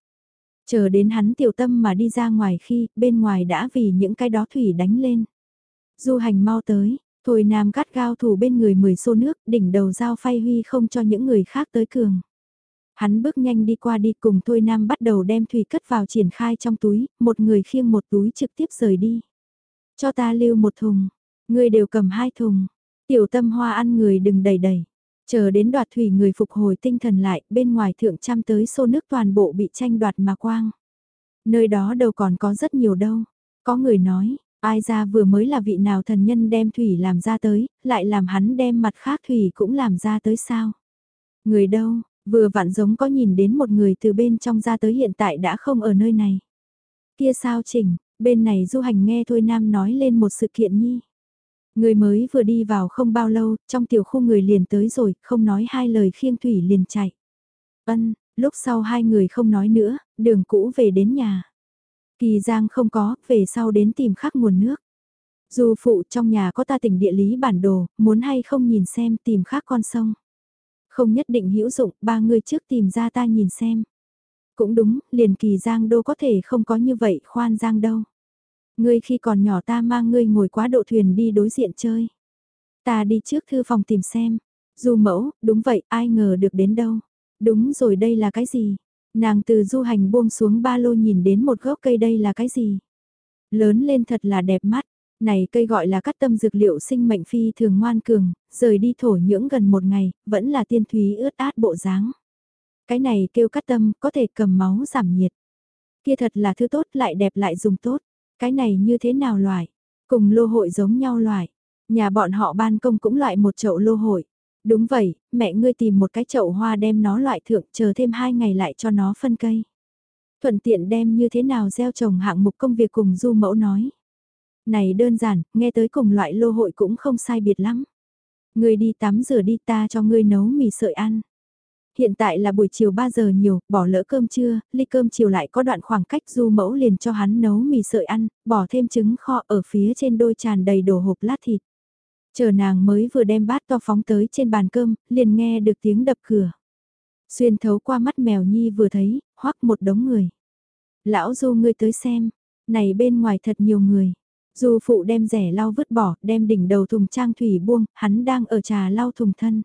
Chờ đến hắn tiểu tâm mà đi ra ngoài khi bên ngoài đã vì những cái đó thủy đánh lên. Du hành mau tới, thôi nam cắt gao thủ bên người 10 xô nước đỉnh đầu dao phay huy không cho những người khác tới cường. Hắn bước nhanh đi qua đi cùng Thôi Nam bắt đầu đem thủy cất vào triển khai trong túi, một người khiêng một túi trực tiếp rời đi. Cho ta lưu một thùng, người đều cầm hai thùng, tiểu tâm hoa ăn người đừng đầy đầy. Chờ đến đoạt thủy người phục hồi tinh thần lại, bên ngoài thượng trăm tới xô nước toàn bộ bị tranh đoạt mà quang. Nơi đó đâu còn có rất nhiều đâu. Có người nói, ai ra vừa mới là vị nào thần nhân đem thủy làm ra tới, lại làm hắn đem mặt khác thủy cũng làm ra tới sao. Người đâu, Vừa vặn giống có nhìn đến một người từ bên trong ra tới hiện tại đã không ở nơi này. Kia sao chỉnh, bên này du hành nghe Thôi Nam nói lên một sự kiện nhi. Người mới vừa đi vào không bao lâu, trong tiểu khu người liền tới rồi, không nói hai lời khiêng thủy liền chạy. Ân, lúc sau hai người không nói nữa, đường cũ về đến nhà. Kỳ Giang không có, về sau đến tìm khắc nguồn nước. Dù phụ trong nhà có ta tỉnh địa lý bản đồ, muốn hay không nhìn xem tìm khác con sông. Không nhất định hữu dụng, ba người trước tìm ra ta nhìn xem. Cũng đúng, liền kỳ giang đô có thể không có như vậy khoan giang đâu. Ngươi khi còn nhỏ ta mang ngươi ngồi quá độ thuyền đi đối diện chơi. Ta đi trước thư phòng tìm xem. Du mẫu, đúng vậy, ai ngờ được đến đâu. Đúng rồi đây là cái gì? Nàng từ du hành buông xuống ba lô nhìn đến một gốc cây đây là cái gì? Lớn lên thật là đẹp mắt, này cây gọi là cắt tâm dược liệu sinh mệnh phi thường ngoan cường, rời đi thổ nhưỡng gần một ngày, vẫn là tiên thúy ướt át bộ dáng. Cái này kêu cắt tâm có thể cầm máu giảm nhiệt. Kia thật là thứ tốt lại đẹp lại dùng tốt. Cái này như thế nào loại? Cùng lô hội giống nhau loại. Nhà bọn họ ban công cũng loại một chậu lô hội. Đúng vậy, mẹ ngươi tìm một cái chậu hoa đem nó loại thượng chờ thêm hai ngày lại cho nó phân cây. Thuận tiện đem như thế nào gieo trồng hạng mục công việc cùng du mẫu nói này đơn giản, nghe tới cùng loại lô hội cũng không sai biệt lắm. Ngươi đi tắm rửa đi ta cho ngươi nấu mì sợi ăn. Hiện tại là buổi chiều 3 giờ nhiều, bỏ lỡ cơm trưa, ly cơm chiều lại có đoạn khoảng cách du mẫu liền cho hắn nấu mì sợi ăn, bỏ thêm trứng kho ở phía trên đôi tràn đầy đồ hộp lát thịt. Chờ nàng mới vừa đem bát to phóng tới trên bàn cơm, liền nghe được tiếng đập cửa. Xuyên thấu qua mắt mèo nhi vừa thấy, hoắc một đống người. Lão du ngươi tới xem, này bên ngoài thật nhiều người. Du phụ đem rẻ lau vứt bỏ, đem đỉnh đầu thùng trang thủy buông, hắn đang ở trà lau thùng thân.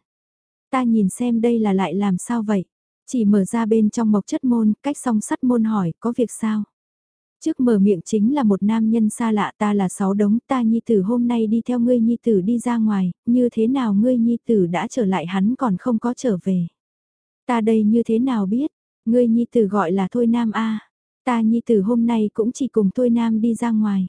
Ta nhìn xem đây là lại làm sao vậy? Chỉ mở ra bên trong mộc chất môn, cách song sắt môn hỏi, có việc sao? Trước mở miệng chính là một nam nhân xa lạ ta là sáu đống ta nhi tử hôm nay đi theo ngươi nhi tử đi ra ngoài, như thế nào ngươi nhi tử đã trở lại hắn còn không có trở về. Ta đây như thế nào biết, ngươi nhi tử gọi là Thôi Nam A, ta nhi tử hôm nay cũng chỉ cùng Thôi Nam đi ra ngoài.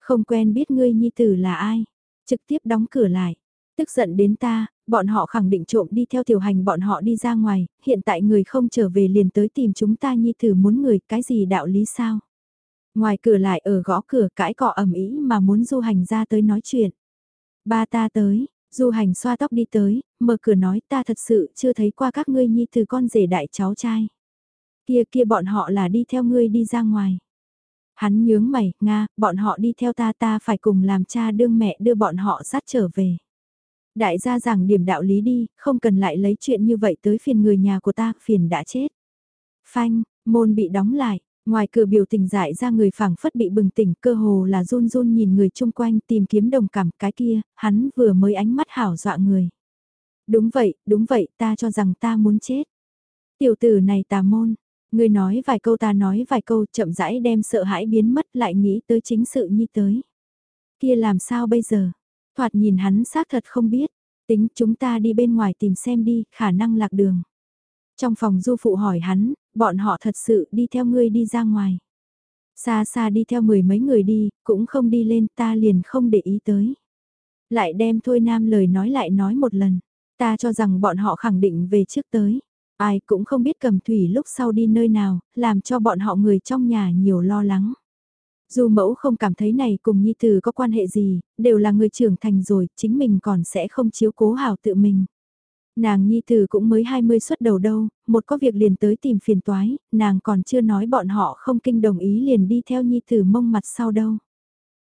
Không quen biết ngươi nhi tử là ai, trực tiếp đóng cửa lại, tức giận đến ta, bọn họ khẳng định trộm đi theo tiểu hành bọn họ đi ra ngoài, hiện tại người không trở về liền tới tìm chúng ta nhi tử muốn người, cái gì đạo lý sao? Ngoài cửa lại ở gõ cửa cãi cọ ẩm ý mà muốn du hành ra tới nói chuyện. Ba ta tới, du hành xoa tóc đi tới, mở cửa nói ta thật sự chưa thấy qua các ngươi nhi từ con rể đại cháu trai. Kia kia bọn họ là đi theo ngươi đi ra ngoài. Hắn nhướng mày, Nga, bọn họ đi theo ta ta phải cùng làm cha đương mẹ đưa bọn họ dắt trở về. Đại gia giảng điểm đạo lý đi, không cần lại lấy chuyện như vậy tới phiền người nhà của ta, phiền đã chết. Phanh, môn bị đóng lại, ngoài cửa biểu tình dại ra người phảng phất bị bừng tỉnh cơ hồ là run run nhìn người chung quanh tìm kiếm đồng cảm cái kia, hắn vừa mới ánh mắt hảo dọa người. Đúng vậy, đúng vậy, ta cho rằng ta muốn chết. Tiểu tử này tà môn, người nói vài câu ta nói vài câu chậm rãi đem sợ hãi biến mất lại nghĩ tới chính sự nhi tới. Kia làm sao bây giờ? Thoạt nhìn hắn xác thật không biết, tính chúng ta đi bên ngoài tìm xem đi, khả năng lạc đường. Trong phòng du phụ hỏi hắn, bọn họ thật sự đi theo ngươi đi ra ngoài. Xa xa đi theo mười mấy người đi, cũng không đi lên ta liền không để ý tới. Lại đem thôi nam lời nói lại nói một lần, ta cho rằng bọn họ khẳng định về trước tới. Ai cũng không biết cầm thủy lúc sau đi nơi nào, làm cho bọn họ người trong nhà nhiều lo lắng. Dù mẫu không cảm thấy này cùng Nhi Tử có quan hệ gì, đều là người trưởng thành rồi, chính mình còn sẽ không chiếu cố hảo tự mình. Nàng Nhi Tử cũng mới 20 xuất đầu đâu, một có việc liền tới tìm phiền toái, nàng còn chưa nói bọn họ không kinh đồng ý liền đi theo Nhi Tử mông mặt sau đâu.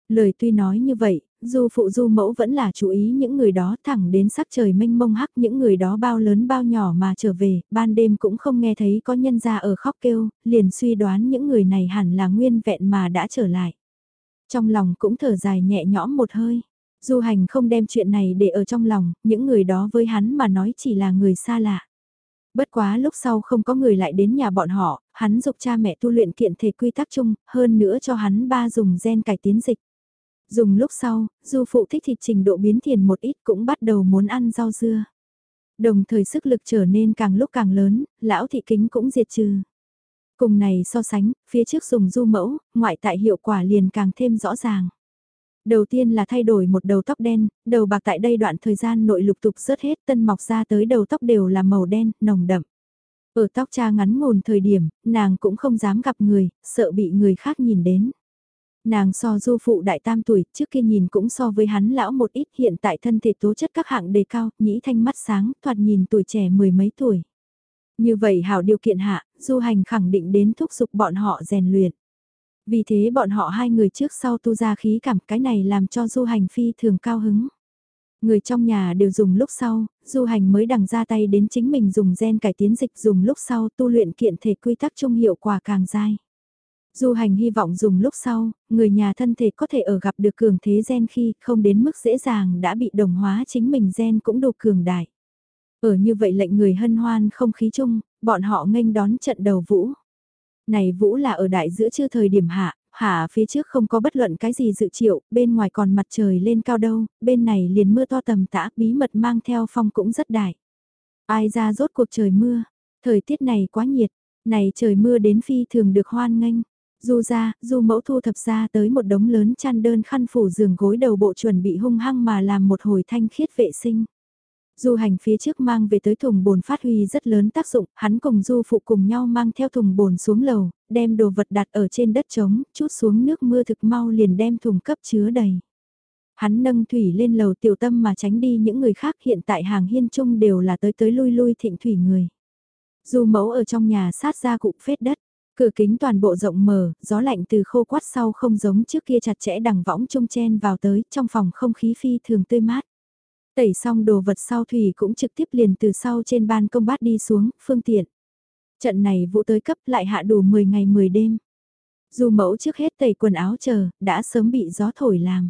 Lời tuy nói như vậy, du phụ du mẫu vẫn là chú ý những người đó thẳng đến sắc trời mênh mông hắc những người đó bao lớn bao nhỏ mà trở về, ban đêm cũng không nghe thấy có nhân ra ở khóc kêu, liền suy đoán những người này hẳn là nguyên vẹn mà đã trở lại. Trong lòng cũng thở dài nhẹ nhõm một hơi, du hành không đem chuyện này để ở trong lòng, những người đó với hắn mà nói chỉ là người xa lạ. Bất quá lúc sau không có người lại đến nhà bọn họ, hắn dục cha mẹ tu luyện kiện thể quy tắc chung, hơn nữa cho hắn ba dùng gen cải tiến dịch. Dùng lúc sau, du phụ thích thịt trình độ biến thiền một ít cũng bắt đầu muốn ăn rau dưa. Đồng thời sức lực trở nên càng lúc càng lớn, lão thị kính cũng diệt trừ. Cùng này so sánh, phía trước dùng du mẫu, ngoại tại hiệu quả liền càng thêm rõ ràng. Đầu tiên là thay đổi một đầu tóc đen, đầu bạc tại đây đoạn thời gian nội lục tục rớt hết tân mọc ra tới đầu tóc đều là màu đen, nồng đậm. Ở tóc cha ngắn ngồn thời điểm, nàng cũng không dám gặp người, sợ bị người khác nhìn đến. Nàng so du phụ đại tam tuổi, trước kia nhìn cũng so với hắn lão một ít hiện tại thân thể tố chất các hạng đề cao, nhĩ thanh mắt sáng, thoạt nhìn tuổi trẻ mười mấy tuổi. Như vậy hảo điều kiện hạ, du hành khẳng định đến thúc giục bọn họ rèn luyện. Vì thế bọn họ hai người trước sau tu ra khí cảm cái này làm cho du hành phi thường cao hứng. Người trong nhà đều dùng lúc sau, du hành mới đằng ra tay đến chính mình dùng gen cải tiến dịch dùng lúc sau tu luyện kiện thể quy tắc chung hiệu quả càng dai. Du hành hy vọng dùng lúc sau, người nhà thân thể có thể ở gặp được cường thế gen khi không đến mức dễ dàng đã bị đồng hóa chính mình gen cũng đủ cường đại. Ở như vậy lệnh người hân hoan không khí chung, bọn họ nghênh đón trận đầu vũ. Này vũ là ở đại giữa chưa thời điểm hạ, hạ phía trước không có bất luận cái gì dự triệu, bên ngoài còn mặt trời lên cao đâu, bên này liền mưa to tầm tã bí mật mang theo phong cũng rất đại. Ai ra rốt cuộc trời mưa, thời tiết này quá nhiệt, này trời mưa đến phi thường được hoan nghênh. Du ra, du mẫu thu thập ra tới một đống lớn chăn đơn khăn phủ giường gối đầu bộ chuẩn bị hung hăng mà làm một hồi thanh khiết vệ sinh. Du hành phía trước mang về tới thùng bồn phát huy rất lớn tác dụng, hắn cùng du phụ cùng nhau mang theo thùng bồn xuống lầu, đem đồ vật đặt ở trên đất trống, chút xuống nước mưa thực mau liền đem thùng cấp chứa đầy. Hắn nâng thủy lên lầu tiểu tâm mà tránh đi những người khác hiện tại hàng hiên trung đều là tới tới lui lui thịnh thủy người. Du mẫu ở trong nhà sát ra cụm phết đất, cửa kính toàn bộ rộng mở, gió lạnh từ khô quát sau không giống trước kia chặt chẽ đằng võng trông chen vào tới, trong phòng không khí phi thường tươi mát. Tẩy xong đồ vật sau thủy cũng trực tiếp liền từ sau trên ban công bát đi xuống, phương tiện. Trận này vụ tới cấp lại hạ đủ 10 ngày 10 đêm. Dù mẫu trước hết tẩy quần áo chờ, đã sớm bị gió thổi làm.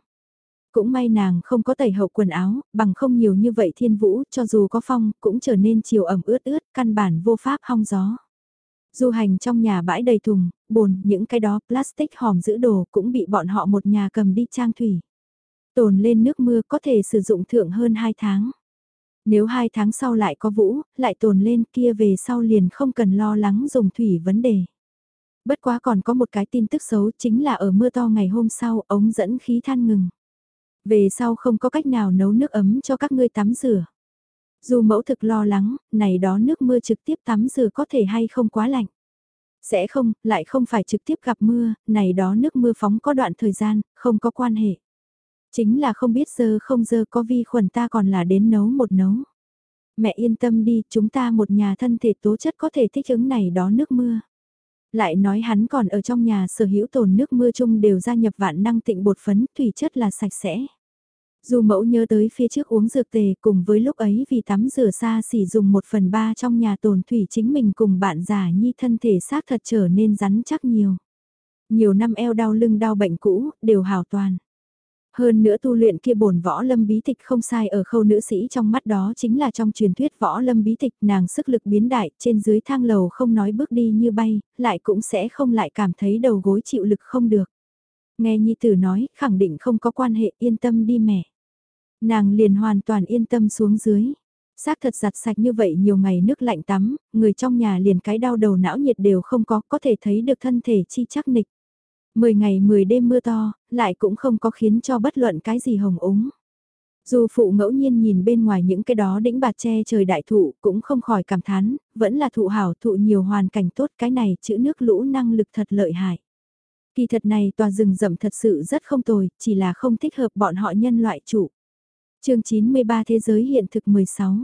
Cũng may nàng không có tẩy hậu quần áo, bằng không nhiều như vậy thiên vũ, cho dù có phong, cũng trở nên chiều ẩm ướt ướt, căn bản vô pháp hong gió. Du hành trong nhà bãi đầy thùng, bồn, những cái đó plastic hòm giữ đồ cũng bị bọn họ một nhà cầm đi trang thủy. Tồn lên nước mưa có thể sử dụng thượng hơn 2 tháng. Nếu 2 tháng sau lại có vũ, lại tồn lên kia về sau liền không cần lo lắng dùng thủy vấn đề. Bất quá còn có một cái tin tức xấu chính là ở mưa to ngày hôm sau ống dẫn khí than ngừng. Về sau không có cách nào nấu nước ấm cho các ngươi tắm rửa. Dù mẫu thực lo lắng, này đó nước mưa trực tiếp tắm rửa có thể hay không quá lạnh. Sẽ không, lại không phải trực tiếp gặp mưa, này đó nước mưa phóng có đoạn thời gian, không có quan hệ. Chính là không biết giờ không giờ có vi khuẩn ta còn là đến nấu một nấu. Mẹ yên tâm đi, chúng ta một nhà thân thể tố chất có thể thích ứng này đó nước mưa. Lại nói hắn còn ở trong nhà sở hữu tồn nước mưa chung đều gia nhập vạn năng tịnh bột phấn, thủy chất là sạch sẽ. Dù mẫu nhớ tới phía trước uống dược tề cùng với lúc ấy vì tắm rửa xa xỉ dùng một phần ba trong nhà tồn thủy chính mình cùng bạn già nhi thân thể xác thật trở nên rắn chắc nhiều. Nhiều năm eo đau lưng đau bệnh cũ, đều hào toàn. Hơn nữa tu luyện kia bổn võ lâm bí tịch không sai ở khâu nữ sĩ trong mắt đó chính là trong truyền thuyết võ lâm bí tịch nàng sức lực biến đại trên dưới thang lầu không nói bước đi như bay, lại cũng sẽ không lại cảm thấy đầu gối chịu lực không được. Nghe Nhi Tử nói, khẳng định không có quan hệ yên tâm đi mẹ. Nàng liền hoàn toàn yên tâm xuống dưới. Xác thật giặt sạch như vậy nhiều ngày nước lạnh tắm, người trong nhà liền cái đau đầu não nhiệt đều không có, có thể thấy được thân thể chi chắc nịch. Mười ngày mười đêm mưa to, lại cũng không có khiến cho bất luận cái gì hồng ống Dù phụ ngẫu nhiên nhìn bên ngoài những cái đó đĩnh bạt che trời đại thụ cũng không khỏi cảm thán, vẫn là thụ hảo thụ nhiều hoàn cảnh tốt cái này chữ nước lũ năng lực thật lợi hại. Kỳ thật này tòa rừng rậm thật sự rất không tồi, chỉ là không thích hợp bọn họ nhân loại chủ chương 93 Thế giới hiện thực 16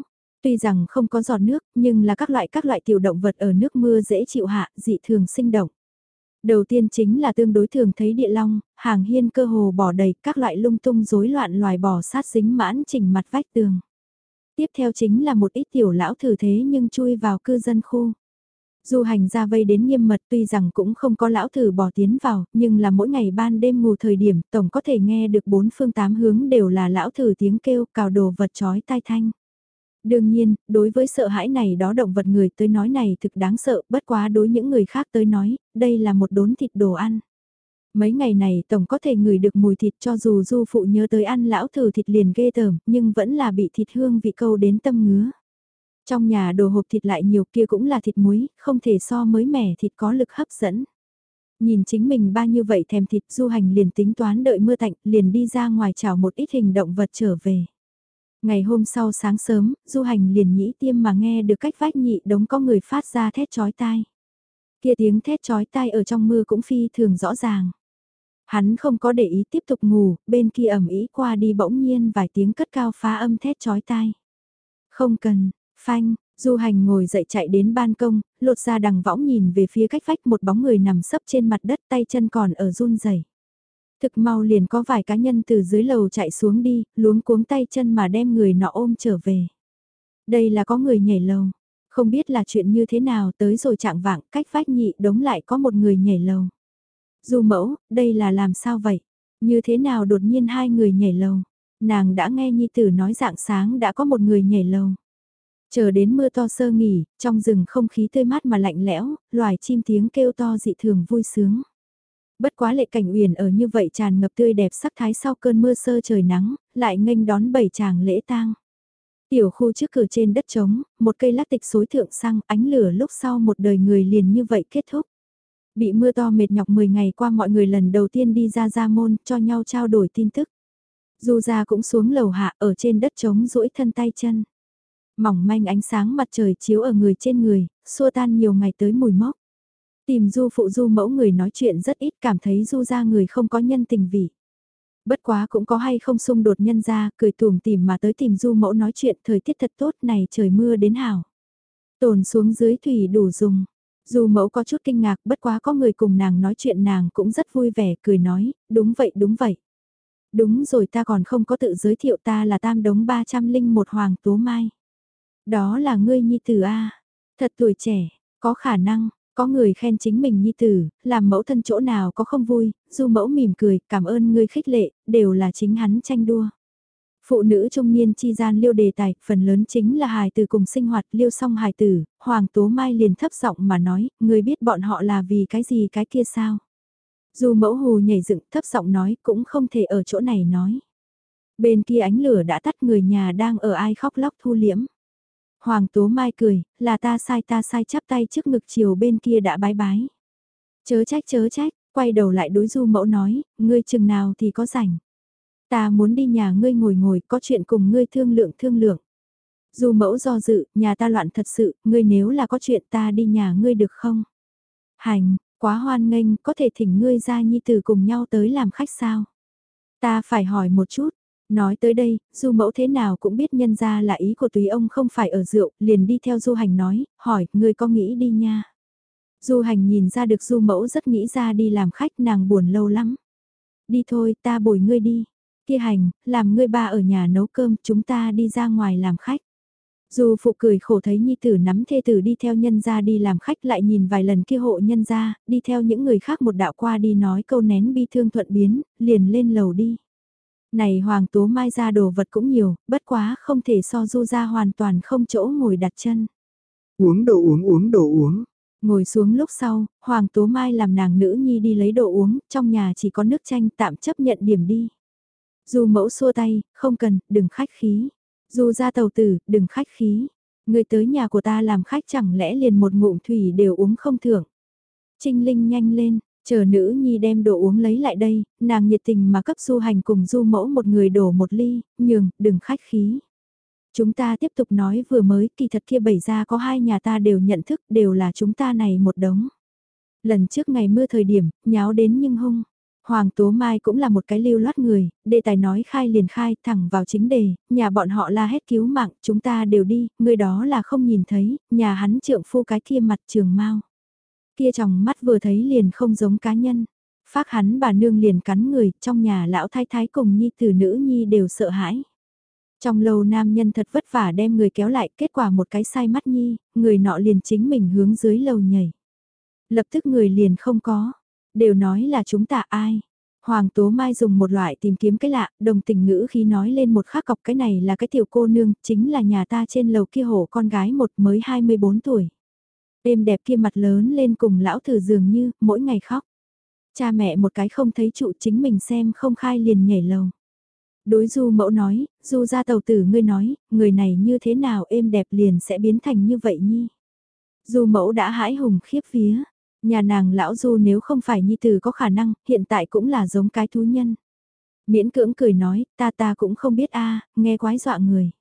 Tuy rằng không có giọt nước, nhưng là các loại các loại tiểu động vật ở nước mưa dễ chịu hạ, dị thường sinh động. Đầu tiên chính là tương đối thường thấy địa long, hàng hiên cơ hồ bỏ đầy các loại lung tung rối loạn loài bò sát dính mãn chỉnh mặt vách tường. Tiếp theo chính là một ít tiểu lão thử thế nhưng chui vào cư dân khu. Du hành ra vây đến nghiêm mật tuy rằng cũng không có lão thử bỏ tiến vào, nhưng là mỗi ngày ban đêm ngủ thời điểm tổng có thể nghe được bốn phương tám hướng đều là lão thử tiếng kêu cào đồ vật chói tai thanh. Đương nhiên, đối với sợ hãi này đó động vật người tới nói này thực đáng sợ, bất quá đối những người khác tới nói, đây là một đốn thịt đồ ăn. Mấy ngày này tổng có thể ngửi được mùi thịt cho dù du phụ nhớ tới ăn lão thử thịt liền ghê tởm, nhưng vẫn là bị thịt hương vị câu đến tâm ngứa. Trong nhà đồ hộp thịt lại nhiều kia cũng là thịt muối, không thể so mới mẻ thịt có lực hấp dẫn. Nhìn chính mình ba như vậy thèm thịt du hành liền tính toán đợi mưa tạnh, liền đi ra ngoài chào một ít hình động vật trở về. Ngày hôm sau sáng sớm, du hành liền nhĩ tiêm mà nghe được cách vách nhị đống có người phát ra thét chói tai. Kia tiếng thét chói tai ở trong mưa cũng phi thường rõ ràng. Hắn không có để ý tiếp tục ngủ, bên kia ẩm ý qua đi bỗng nhiên vài tiếng cất cao phá âm thét chói tai. Không cần, Phanh, du hành ngồi dậy chạy đến ban công, lột ra đằng võng nhìn về phía cách vách một bóng người nằm sấp trên mặt đất tay chân còn ở run rẩy. Thực mau liền có vài cá nhân từ dưới lầu chạy xuống đi, luống cuống tay chân mà đem người nọ ôm trở về. Đây là có người nhảy lầu. Không biết là chuyện như thế nào tới rồi trạng vạng cách vách nhị đống lại có một người nhảy lầu. Du mẫu, đây là làm sao vậy? Như thế nào đột nhiên hai người nhảy lầu? Nàng đã nghe Nhi Tử nói dạng sáng đã có một người nhảy lầu. Chờ đến mưa to sơ nghỉ, trong rừng không khí tươi mát mà lạnh lẽo, loài chim tiếng kêu to dị thường vui sướng. Bất quá lệ cảnh uyển ở như vậy tràn ngập tươi đẹp sắc thái sau cơn mưa sơ trời nắng, lại nghênh đón bảy chàng lễ tang. Tiểu khu trước cửa trên đất trống, một cây lát tịch xối thượng sang ánh lửa lúc sau một đời người liền như vậy kết thúc. Bị mưa to mệt nhọc 10 ngày qua mọi người lần đầu tiên đi ra ra môn cho nhau trao đổi tin tức. Du ra cũng xuống lầu hạ ở trên đất trống duỗi thân tay chân. Mỏng manh ánh sáng mặt trời chiếu ở người trên người, xua tan nhiều ngày tới mùi mốc. Tìm du phụ du mẫu người nói chuyện rất ít cảm thấy du ra người không có nhân tình vị. Bất quá cũng có hay không xung đột nhân ra, cười tùm tìm mà tới tìm du mẫu nói chuyện thời tiết thật tốt này trời mưa đến hào. Tồn xuống dưới thủy đủ dùng. du mẫu có chút kinh ngạc bất quá có người cùng nàng nói chuyện nàng cũng rất vui vẻ cười nói, đúng vậy đúng vậy. Đúng rồi ta còn không có tự giới thiệu ta là tam đống 301 hoàng tố mai. Đó là ngươi nhi tử A, thật tuổi trẻ, có khả năng, có người khen chính mình nhi tử, làm mẫu thân chỗ nào có không vui, dù mẫu mỉm cười, cảm ơn ngươi khích lệ, đều là chính hắn tranh đua. Phụ nữ trung niên chi gian liêu đề tài, phần lớn chính là hài tử cùng sinh hoạt liêu xong hài tử, Hoàng Tố Mai liền thấp giọng mà nói, người biết bọn họ là vì cái gì cái kia sao. Dù mẫu hù nhảy dựng thấp giọng nói cũng không thể ở chỗ này nói. Bên kia ánh lửa đã tắt người nhà đang ở ai khóc lóc thu liễm. Hoàng Tố Mai cười, là ta sai ta sai chắp tay trước ngực chiều bên kia đã bái bái. Chớ trách chớ trách, quay đầu lại đối du mẫu nói, ngươi chừng nào thì có rảnh. Ta muốn đi nhà ngươi ngồi ngồi có chuyện cùng ngươi thương lượng thương lượng. Du mẫu do dự, nhà ta loạn thật sự, ngươi nếu là có chuyện ta đi nhà ngươi được không? Hành, quá hoan nghênh, có thể thỉnh ngươi ra nhi tử cùng nhau tới làm khách sao? Ta phải hỏi một chút, Nói tới đây, du mẫu thế nào cũng biết nhân ra là ý của tùy ông không phải ở rượu, liền đi theo du hành nói, hỏi, người có nghĩ đi nha. Du hành nhìn ra được du mẫu rất nghĩ ra đi làm khách nàng buồn lâu lắm. Đi thôi, ta bồi ngươi đi. Kia hành, làm ngươi ba ở nhà nấu cơm, chúng ta đi ra ngoài làm khách. Dù phụ cười khổ thấy nhi tử nắm thê tử đi theo nhân gia đi làm khách lại nhìn vài lần kia hộ nhân gia, đi theo những người khác một đạo qua đi nói câu nén bi thương thuận biến, liền lên lầu đi. Này Hoàng Tố Mai ra đồ vật cũng nhiều, bất quá không thể so du ra hoàn toàn không chỗ ngồi đặt chân. Uống đồ uống uống đồ uống. Ngồi xuống lúc sau, Hoàng Tố Mai làm nàng nữ nhi đi lấy đồ uống, trong nhà chỉ có nước chanh tạm chấp nhận điểm đi. Du mẫu xua tay, không cần, đừng khách khí. Du ra tàu tử, đừng khách khí. Người tới nhà của ta làm khách chẳng lẽ liền một ngụm thủy đều uống không thưởng. Trinh Linh nhanh lên, Chờ nữ nhi đem đồ uống lấy lại đây, nàng nhiệt tình mà cấp du hành cùng du mẫu một người đổ một ly, nhường, đừng khách khí. Chúng ta tiếp tục nói vừa mới kỳ thật kia bày ra có hai nhà ta đều nhận thức đều là chúng ta này một đống. Lần trước ngày mưa thời điểm, nháo đến nhưng hung. Hoàng Tố Mai cũng là một cái lưu loát người, đề tài nói khai liền khai thẳng vào chính đề, nhà bọn họ la hết cứu mạng, chúng ta đều đi, người đó là không nhìn thấy, nhà hắn trượng phu cái kia mặt trường mau. Kia chồng mắt vừa thấy liền không giống cá nhân. Phác hắn bà nương liền cắn người, trong nhà lão thái thái cùng nhi tử nữ nhi đều sợ hãi. Trong lâu nam nhân thật vất vả đem người kéo lại, kết quả một cái sai mắt nhi, người nọ liền chính mình hướng dưới lầu nhảy. Lập tức người liền không có, đều nói là chúng ta ai. Hoàng Tố Mai dùng một loại tìm kiếm cái lạ, đồng tình ngữ khi nói lên một khắc cọc cái này là cái tiểu cô nương, chính là nhà ta trên lầu kia hổ con gái một mới 24 tuổi. Êm đẹp kia mặt lớn lên cùng lão thử dường như, mỗi ngày khóc. Cha mẹ một cái không thấy trụ chính mình xem không khai liền nhảy lầu. Đối du mẫu nói, du ra tàu tử ngươi nói, người này như thế nào êm đẹp liền sẽ biến thành như vậy nhi. Du mẫu đã hãi hùng khiếp vía, nhà nàng lão du nếu không phải nhi tử có khả năng, hiện tại cũng là giống cái thú nhân. Miễn cưỡng cười nói, ta ta cũng không biết a à, nghe quái dọa người.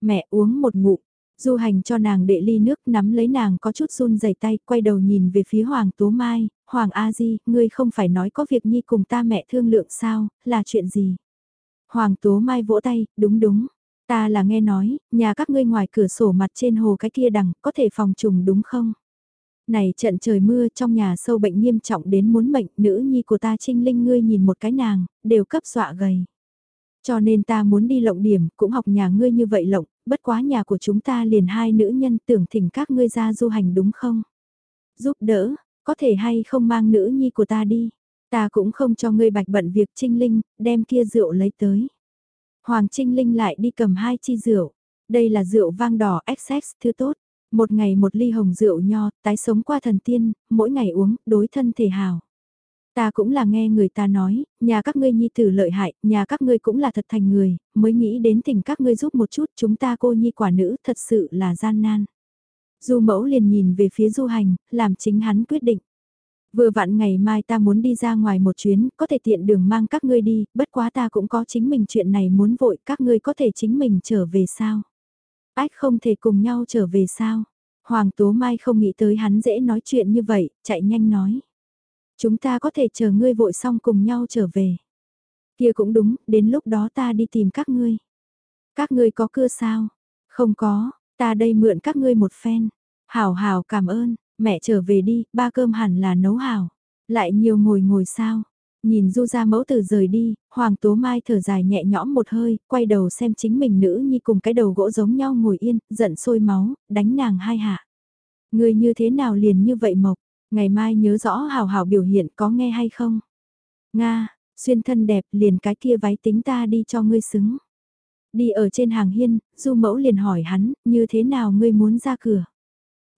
Mẹ uống một ngụm, Du hành cho nàng đệ ly nước nắm lấy nàng có chút run rẩy tay, quay đầu nhìn về phía Hoàng Tố Mai, Hoàng A Di, ngươi không phải nói có việc nhi cùng ta mẹ thương lượng sao, là chuyện gì? Hoàng Tố Mai vỗ tay, đúng đúng, ta là nghe nói, nhà các ngươi ngoài cửa sổ mặt trên hồ cái kia đằng, có thể phòng trùng đúng không? Này trận trời mưa trong nhà sâu bệnh nghiêm trọng đến muốn mệnh, nữ nhi của ta trinh linh ngươi nhìn một cái nàng, đều cấp dọa gầy. Cho nên ta muốn đi lộng điểm, cũng học nhà ngươi như vậy lộng, bất quá nhà của chúng ta liền hai nữ nhân tưởng thỉnh các ngươi ra du hành đúng không? Giúp đỡ, có thể hay không mang nữ nhi của ta đi. Ta cũng không cho ngươi bạch bận việc Trinh Linh, đem kia rượu lấy tới. Hoàng Trinh Linh lại đi cầm hai chi rượu. Đây là rượu vang đỏ XX thứ tốt. Một ngày một ly hồng rượu nho, tái sống qua thần tiên, mỗi ngày uống, đối thân thể hào. Ta cũng là nghe người ta nói, nhà các ngươi nhi tử lợi hại, nhà các ngươi cũng là thật thành người, mới nghĩ đến tình các ngươi giúp một chút chúng ta cô nhi quả nữ thật sự là gian nan. Du mẫu liền nhìn về phía du hành, làm chính hắn quyết định. Vừa vặn ngày mai ta muốn đi ra ngoài một chuyến, có thể tiện đường mang các ngươi đi, bất quá ta cũng có chính mình chuyện này muốn vội, các ngươi có thể chính mình trở về sao? Ách không thể cùng nhau trở về sao? Hoàng Tố Mai không nghĩ tới hắn dễ nói chuyện như vậy, chạy nhanh nói. Chúng ta có thể chờ ngươi vội xong cùng nhau trở về. Kia cũng đúng, đến lúc đó ta đi tìm các ngươi. Các ngươi có cưa sao? Không có, ta đây mượn các ngươi một phen. Hảo hảo cảm ơn, mẹ trở về đi, ba cơm hẳn là nấu hảo. Lại nhiều ngồi ngồi sao? Nhìn du ra mẫu tử rời đi, Hoàng Tố Mai thở dài nhẹ nhõm một hơi, quay đầu xem chính mình nữ nhi cùng cái đầu gỗ giống nhau ngồi yên, giận sôi máu, đánh nàng hai hạ. Người như thế nào liền như vậy mộc, ngày mai nhớ rõ hào hào biểu hiện có nghe hay không? Nga, xuyên thân đẹp liền cái kia váy tính ta đi cho ngươi xứng. Đi ở trên hàng hiên, du mẫu liền hỏi hắn, như thế nào ngươi muốn ra cửa?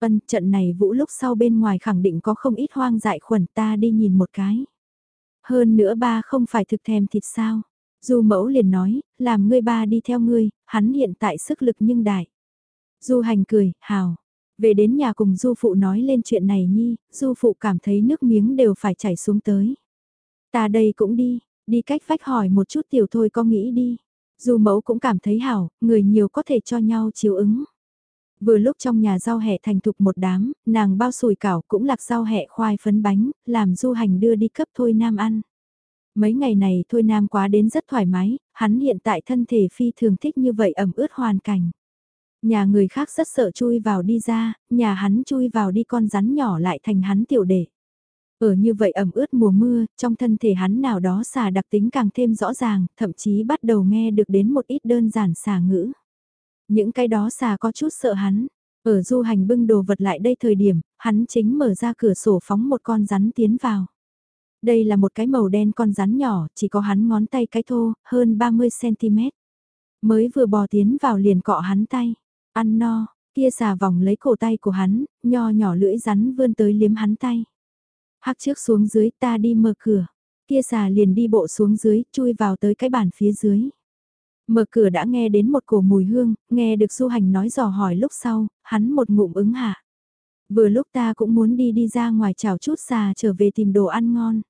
Vân, trận này vũ lúc sau bên ngoài khẳng định có không ít hoang dại khuẩn ta đi nhìn một cái. Hơn nữa ba không phải thực thèm thịt sao? Du mẫu liền nói, làm ngươi ba đi theo ngươi, hắn hiện tại sức lực nhưng đại. Du hành cười, hào. Về đến nhà cùng du phụ nói lên chuyện này nhi, du phụ cảm thấy nước miếng đều phải chảy xuống tới. Ta đây cũng đi, đi cách vách hỏi một chút tiểu thôi có nghĩ đi. Du mẫu cũng cảm thấy hảo, người nhiều có thể cho nhau chiếu ứng. Vừa lúc trong nhà rau hẹ thành thục một đám, nàng bao sùi cảo cũng lạc rau hẹ khoai phấn bánh, làm du hành đưa đi cấp Thôi Nam ăn. Mấy ngày này Thôi Nam quá đến rất thoải mái, hắn hiện tại thân thể phi thường thích như vậy ẩm ướt hoàn cảnh. Nhà người khác rất sợ chui vào đi ra, nhà hắn chui vào đi con rắn nhỏ lại thành hắn tiểu đệ. Ở như vậy ẩm ướt mùa mưa, trong thân thể hắn nào đó xà đặc tính càng thêm rõ ràng, thậm chí bắt đầu nghe được đến một ít đơn giản xà ngữ. Những cái đó xà có chút sợ hắn. Ở du hành bưng đồ vật lại đây thời điểm, hắn chính mở ra cửa sổ phóng một con rắn tiến vào. Đây là một cái màu đen con rắn nhỏ, chỉ có hắn ngón tay cái thô, hơn 30cm. Mới vừa bò tiến vào liền cọ hắn tay. Ăn no, kia xà vòng lấy cổ tay của hắn, nho nhỏ lưỡi rắn vươn tới liếm hắn tay. Hắc trước xuống dưới ta đi mở cửa. Kia xà liền đi bộ xuống dưới, chui vào tới cái bàn phía dưới. Mở cửa đã nghe đến một cổ mùi hương, nghe được du hành nói dò hỏi lúc sau, hắn một ngụm ứng hạ. Vừa lúc ta cũng muốn đi đi ra ngoài chào chút xà trở về tìm đồ ăn ngon.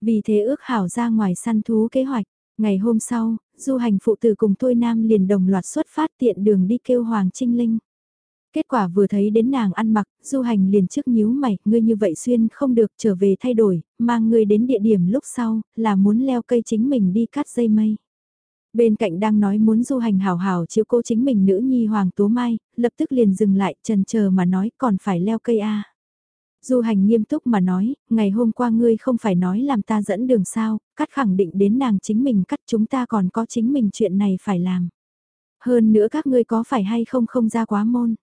Vì thế ước hảo ra ngoài săn thú kế hoạch. Ngày hôm sau, du hành phụ tử cùng Thôi Nam liền đồng loạt xuất phát tiện đường đi kêu Hoàng Trinh Linh. Kết quả vừa thấy đến nàng ăn mặc, du hành liền trước nhíu mày, ngươi như vậy xuyên không được trở về thay đổi, mang ngươi đến địa điểm lúc sau, là muốn leo cây chính mình đi cắt dây mây. Bên cạnh đang nói muốn du hành hào hào chiếu cô chính mình nữ nhi Hoàng Tố Mai, lập tức liền dừng lại trần chờ mà nói còn phải leo cây A. Du hành nghiêm túc mà nói, ngày hôm qua ngươi không phải nói làm ta dẫn đường sao, cắt khẳng định đến nàng chính mình cắt chúng ta còn có chính mình chuyện này phải làm. Hơn nữa các ngươi có phải hay không không ra quá môn.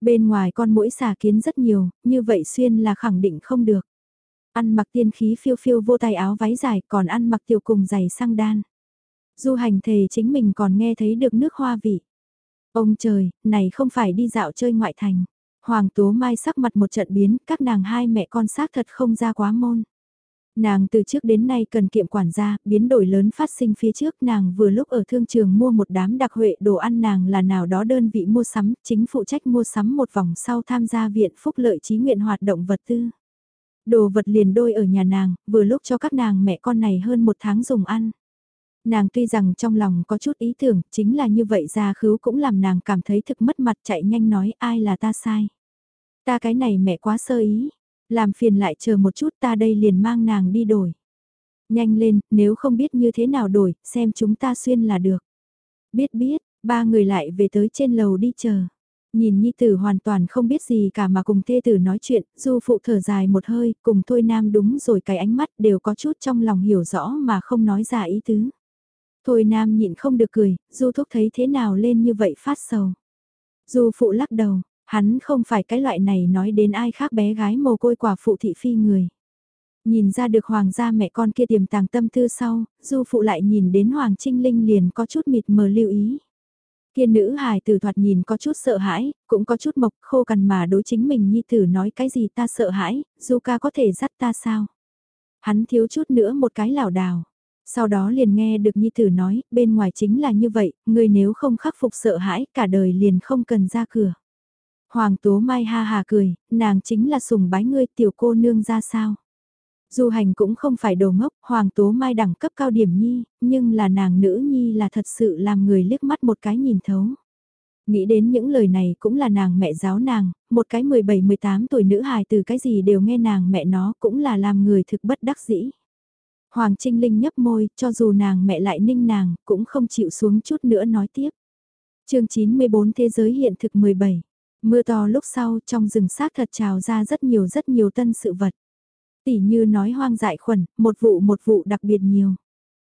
Bên ngoài con mũi xà kiến rất nhiều, như vậy xuyên là khẳng định không được. Ăn mặc tiên khí phiêu phiêu vô tay áo váy dài còn ăn mặc tiểu cùng giày sang đan. Du hành thề chính mình còn nghe thấy được nước hoa vị. Ông trời, này không phải đi dạo chơi ngoại thành. Hoàng Tố Mai sắc mặt một trận biến, các nàng hai mẹ con xác thật không ra quá môn. Nàng từ trước đến nay cần kiệm quản gia, biến đổi lớn phát sinh phía trước nàng vừa lúc ở thương trường mua một đám đặc huệ đồ ăn nàng là nào đó đơn vị mua sắm, chính phụ trách mua sắm một vòng sau tham gia viện phúc lợi trí nguyện hoạt động vật tư. Đồ vật liền đôi ở nhà nàng, vừa lúc cho các nàng mẹ con này hơn một tháng dùng ăn. Nàng tuy rằng trong lòng có chút ý tưởng, chính là như vậy ra khứu cũng làm nàng cảm thấy thực mất mặt chạy nhanh nói ai là ta sai. Ta cái này mẹ quá sơ ý, làm phiền lại chờ một chút ta đây liền mang nàng đi đổi. Nhanh lên, nếu không biết như thế nào đổi, xem chúng ta xuyên là được. Biết biết, ba người lại về tới trên lầu đi chờ. Nhìn Nhi Tử hoàn toàn không biết gì cả mà cùng thê tử nói chuyện, du phụ thở dài một hơi, cùng Thôi Nam đúng rồi cái ánh mắt đều có chút trong lòng hiểu rõ mà không nói ra ý tứ. Thôi Nam nhịn không được cười, du thúc thấy thế nào lên như vậy phát sầu. Du phụ lắc đầu, Hắn không phải cái loại này nói đến ai khác bé gái mồ côi quả phụ thị phi người. Nhìn ra được hoàng gia mẹ con kia tiềm tàng tâm tư sau, du phụ lại nhìn đến hoàng trinh linh liền có chút mịt mờ lưu ý. Kia nữ hài tử thoạt nhìn có chút sợ hãi, cũng có chút mộc khô cằn mà đối chính mình nhi tử nói cái gì ta sợ hãi, du ca có thể dắt ta sao? Hắn thiếu chút nữa một cái lảo đảo. Sau đó liền nghe được Nhi Tử nói, bên ngoài chính là như vậy, người nếu không khắc phục sợ hãi, cả đời liền không cần ra cửa. Hoàng Tố Mai ha hà cười, nàng chính là sùng bái ngươi tiểu cô nương ra sao. Du hành cũng không phải đồ ngốc, Hoàng Tố Mai đẳng cấp cao điểm nhi, nhưng là nàng nữ nhi là thật sự làm người liếc mắt một cái nhìn thấu. Nghĩ đến những lời này cũng là nàng mẹ giáo nàng, một cái 17-18 tuổi nữ hài từ cái gì đều nghe nàng mẹ nó cũng là làm người thực bất đắc dĩ. Hoàng Trinh Linh nhấp môi, cho dù nàng mẹ lại ninh nàng, cũng không chịu xuống chút nữa nói tiếp. chương 94 Thế giới hiện thực 17 Mưa to lúc sau trong rừng xác thật trào ra rất nhiều rất nhiều tân sự vật. Tỉ như nói hoang dại khuẩn, một vụ một vụ đặc biệt nhiều.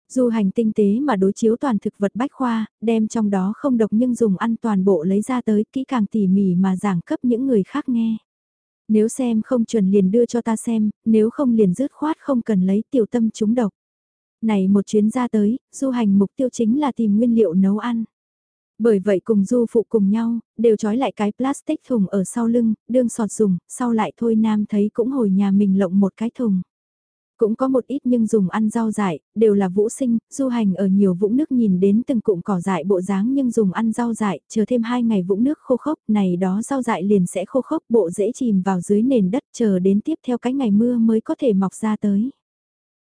Du hành tinh tế mà đối chiếu toàn thực vật bách khoa, đem trong đó không độc nhưng dùng ăn toàn bộ lấy ra tới kỹ càng tỉ mỉ mà giảng cấp những người khác nghe. Nếu xem không chuẩn liền đưa cho ta xem, nếu không liền dứt khoát không cần lấy tiểu tâm chúng độc. Này một chuyến ra tới, du hành mục tiêu chính là tìm nguyên liệu nấu ăn. Bởi vậy cùng du phụ cùng nhau, đều trói lại cái plastic thùng ở sau lưng, đương sọt dùng, sau lại thôi nam thấy cũng hồi nhà mình lộng một cái thùng. Cũng có một ít nhưng dùng ăn rau dại, đều là vũ sinh, du hành ở nhiều vũng nước nhìn đến từng cụm cỏ dại bộ dáng nhưng dùng ăn rau dại, chờ thêm hai ngày vũng nước khô khốc, này đó rau dại liền sẽ khô khốc bộ dễ chìm vào dưới nền đất chờ đến tiếp theo cái ngày mưa mới có thể mọc ra tới.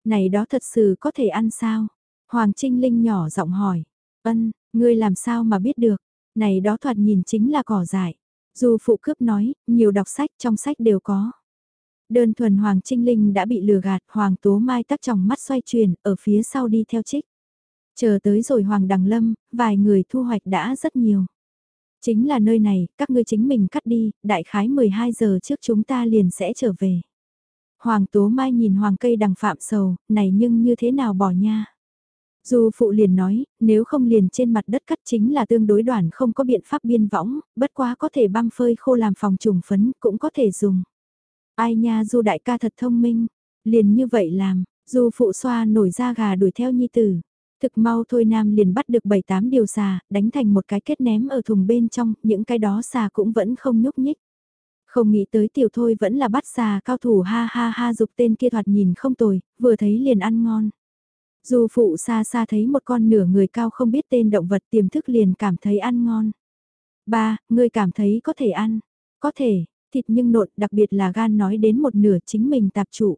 Này đó thật sự có thể ăn sao? Hoàng Trinh Linh nhỏ giọng hỏi. Ân, ngươi làm sao mà biết được? Này đó thoạt nhìn chính là cỏ dại. Dù phụ cướp nói, nhiều đọc sách trong sách đều có. Đơn thuần Hoàng Trinh Linh đã bị lừa gạt, Hoàng Tố Mai tắc trong mắt xoay chuyển, ở phía sau đi theo trích. Chờ tới rồi Hoàng Đằng Lâm, vài người thu hoạch đã rất nhiều. Chính là nơi này, các ngươi chính mình cắt đi, đại khái 12 giờ trước chúng ta liền sẽ trở về. Hoàng Tố Mai nhìn Hoàng cây đằng phạm sầu, này nhưng như thế nào bỏ nha. Dù phụ liền nói, nếu không liền trên mặt đất cắt chính là tương đối đoàn không có biện pháp biên võng, bất quá có thể băm phơi khô làm phòng trùng phấn, cũng có thể dùng. Ai nha du đại ca thật thông minh, liền như vậy làm, du phụ xoa nổi ra gà đuổi theo nhi tử. Thực mau thôi nam liền bắt được 7-8 điều xà, đánh thành một cái kết ném ở thùng bên trong, những cái đó xà cũng vẫn không nhúc nhích. Không nghĩ tới tiểu thôi vẫn là bắt xà cao thủ ha ha ha dục tên kia thoạt nhìn không tồi, vừa thấy liền ăn ngon. Dù phụ xa xa thấy một con nửa người cao không biết tên động vật tiềm thức liền cảm thấy ăn ngon. Ba, ngươi cảm thấy có thể ăn. Có thể, thịt nhưng nộn đặc biệt là gan nói đến một nửa chính mình tạp trụ.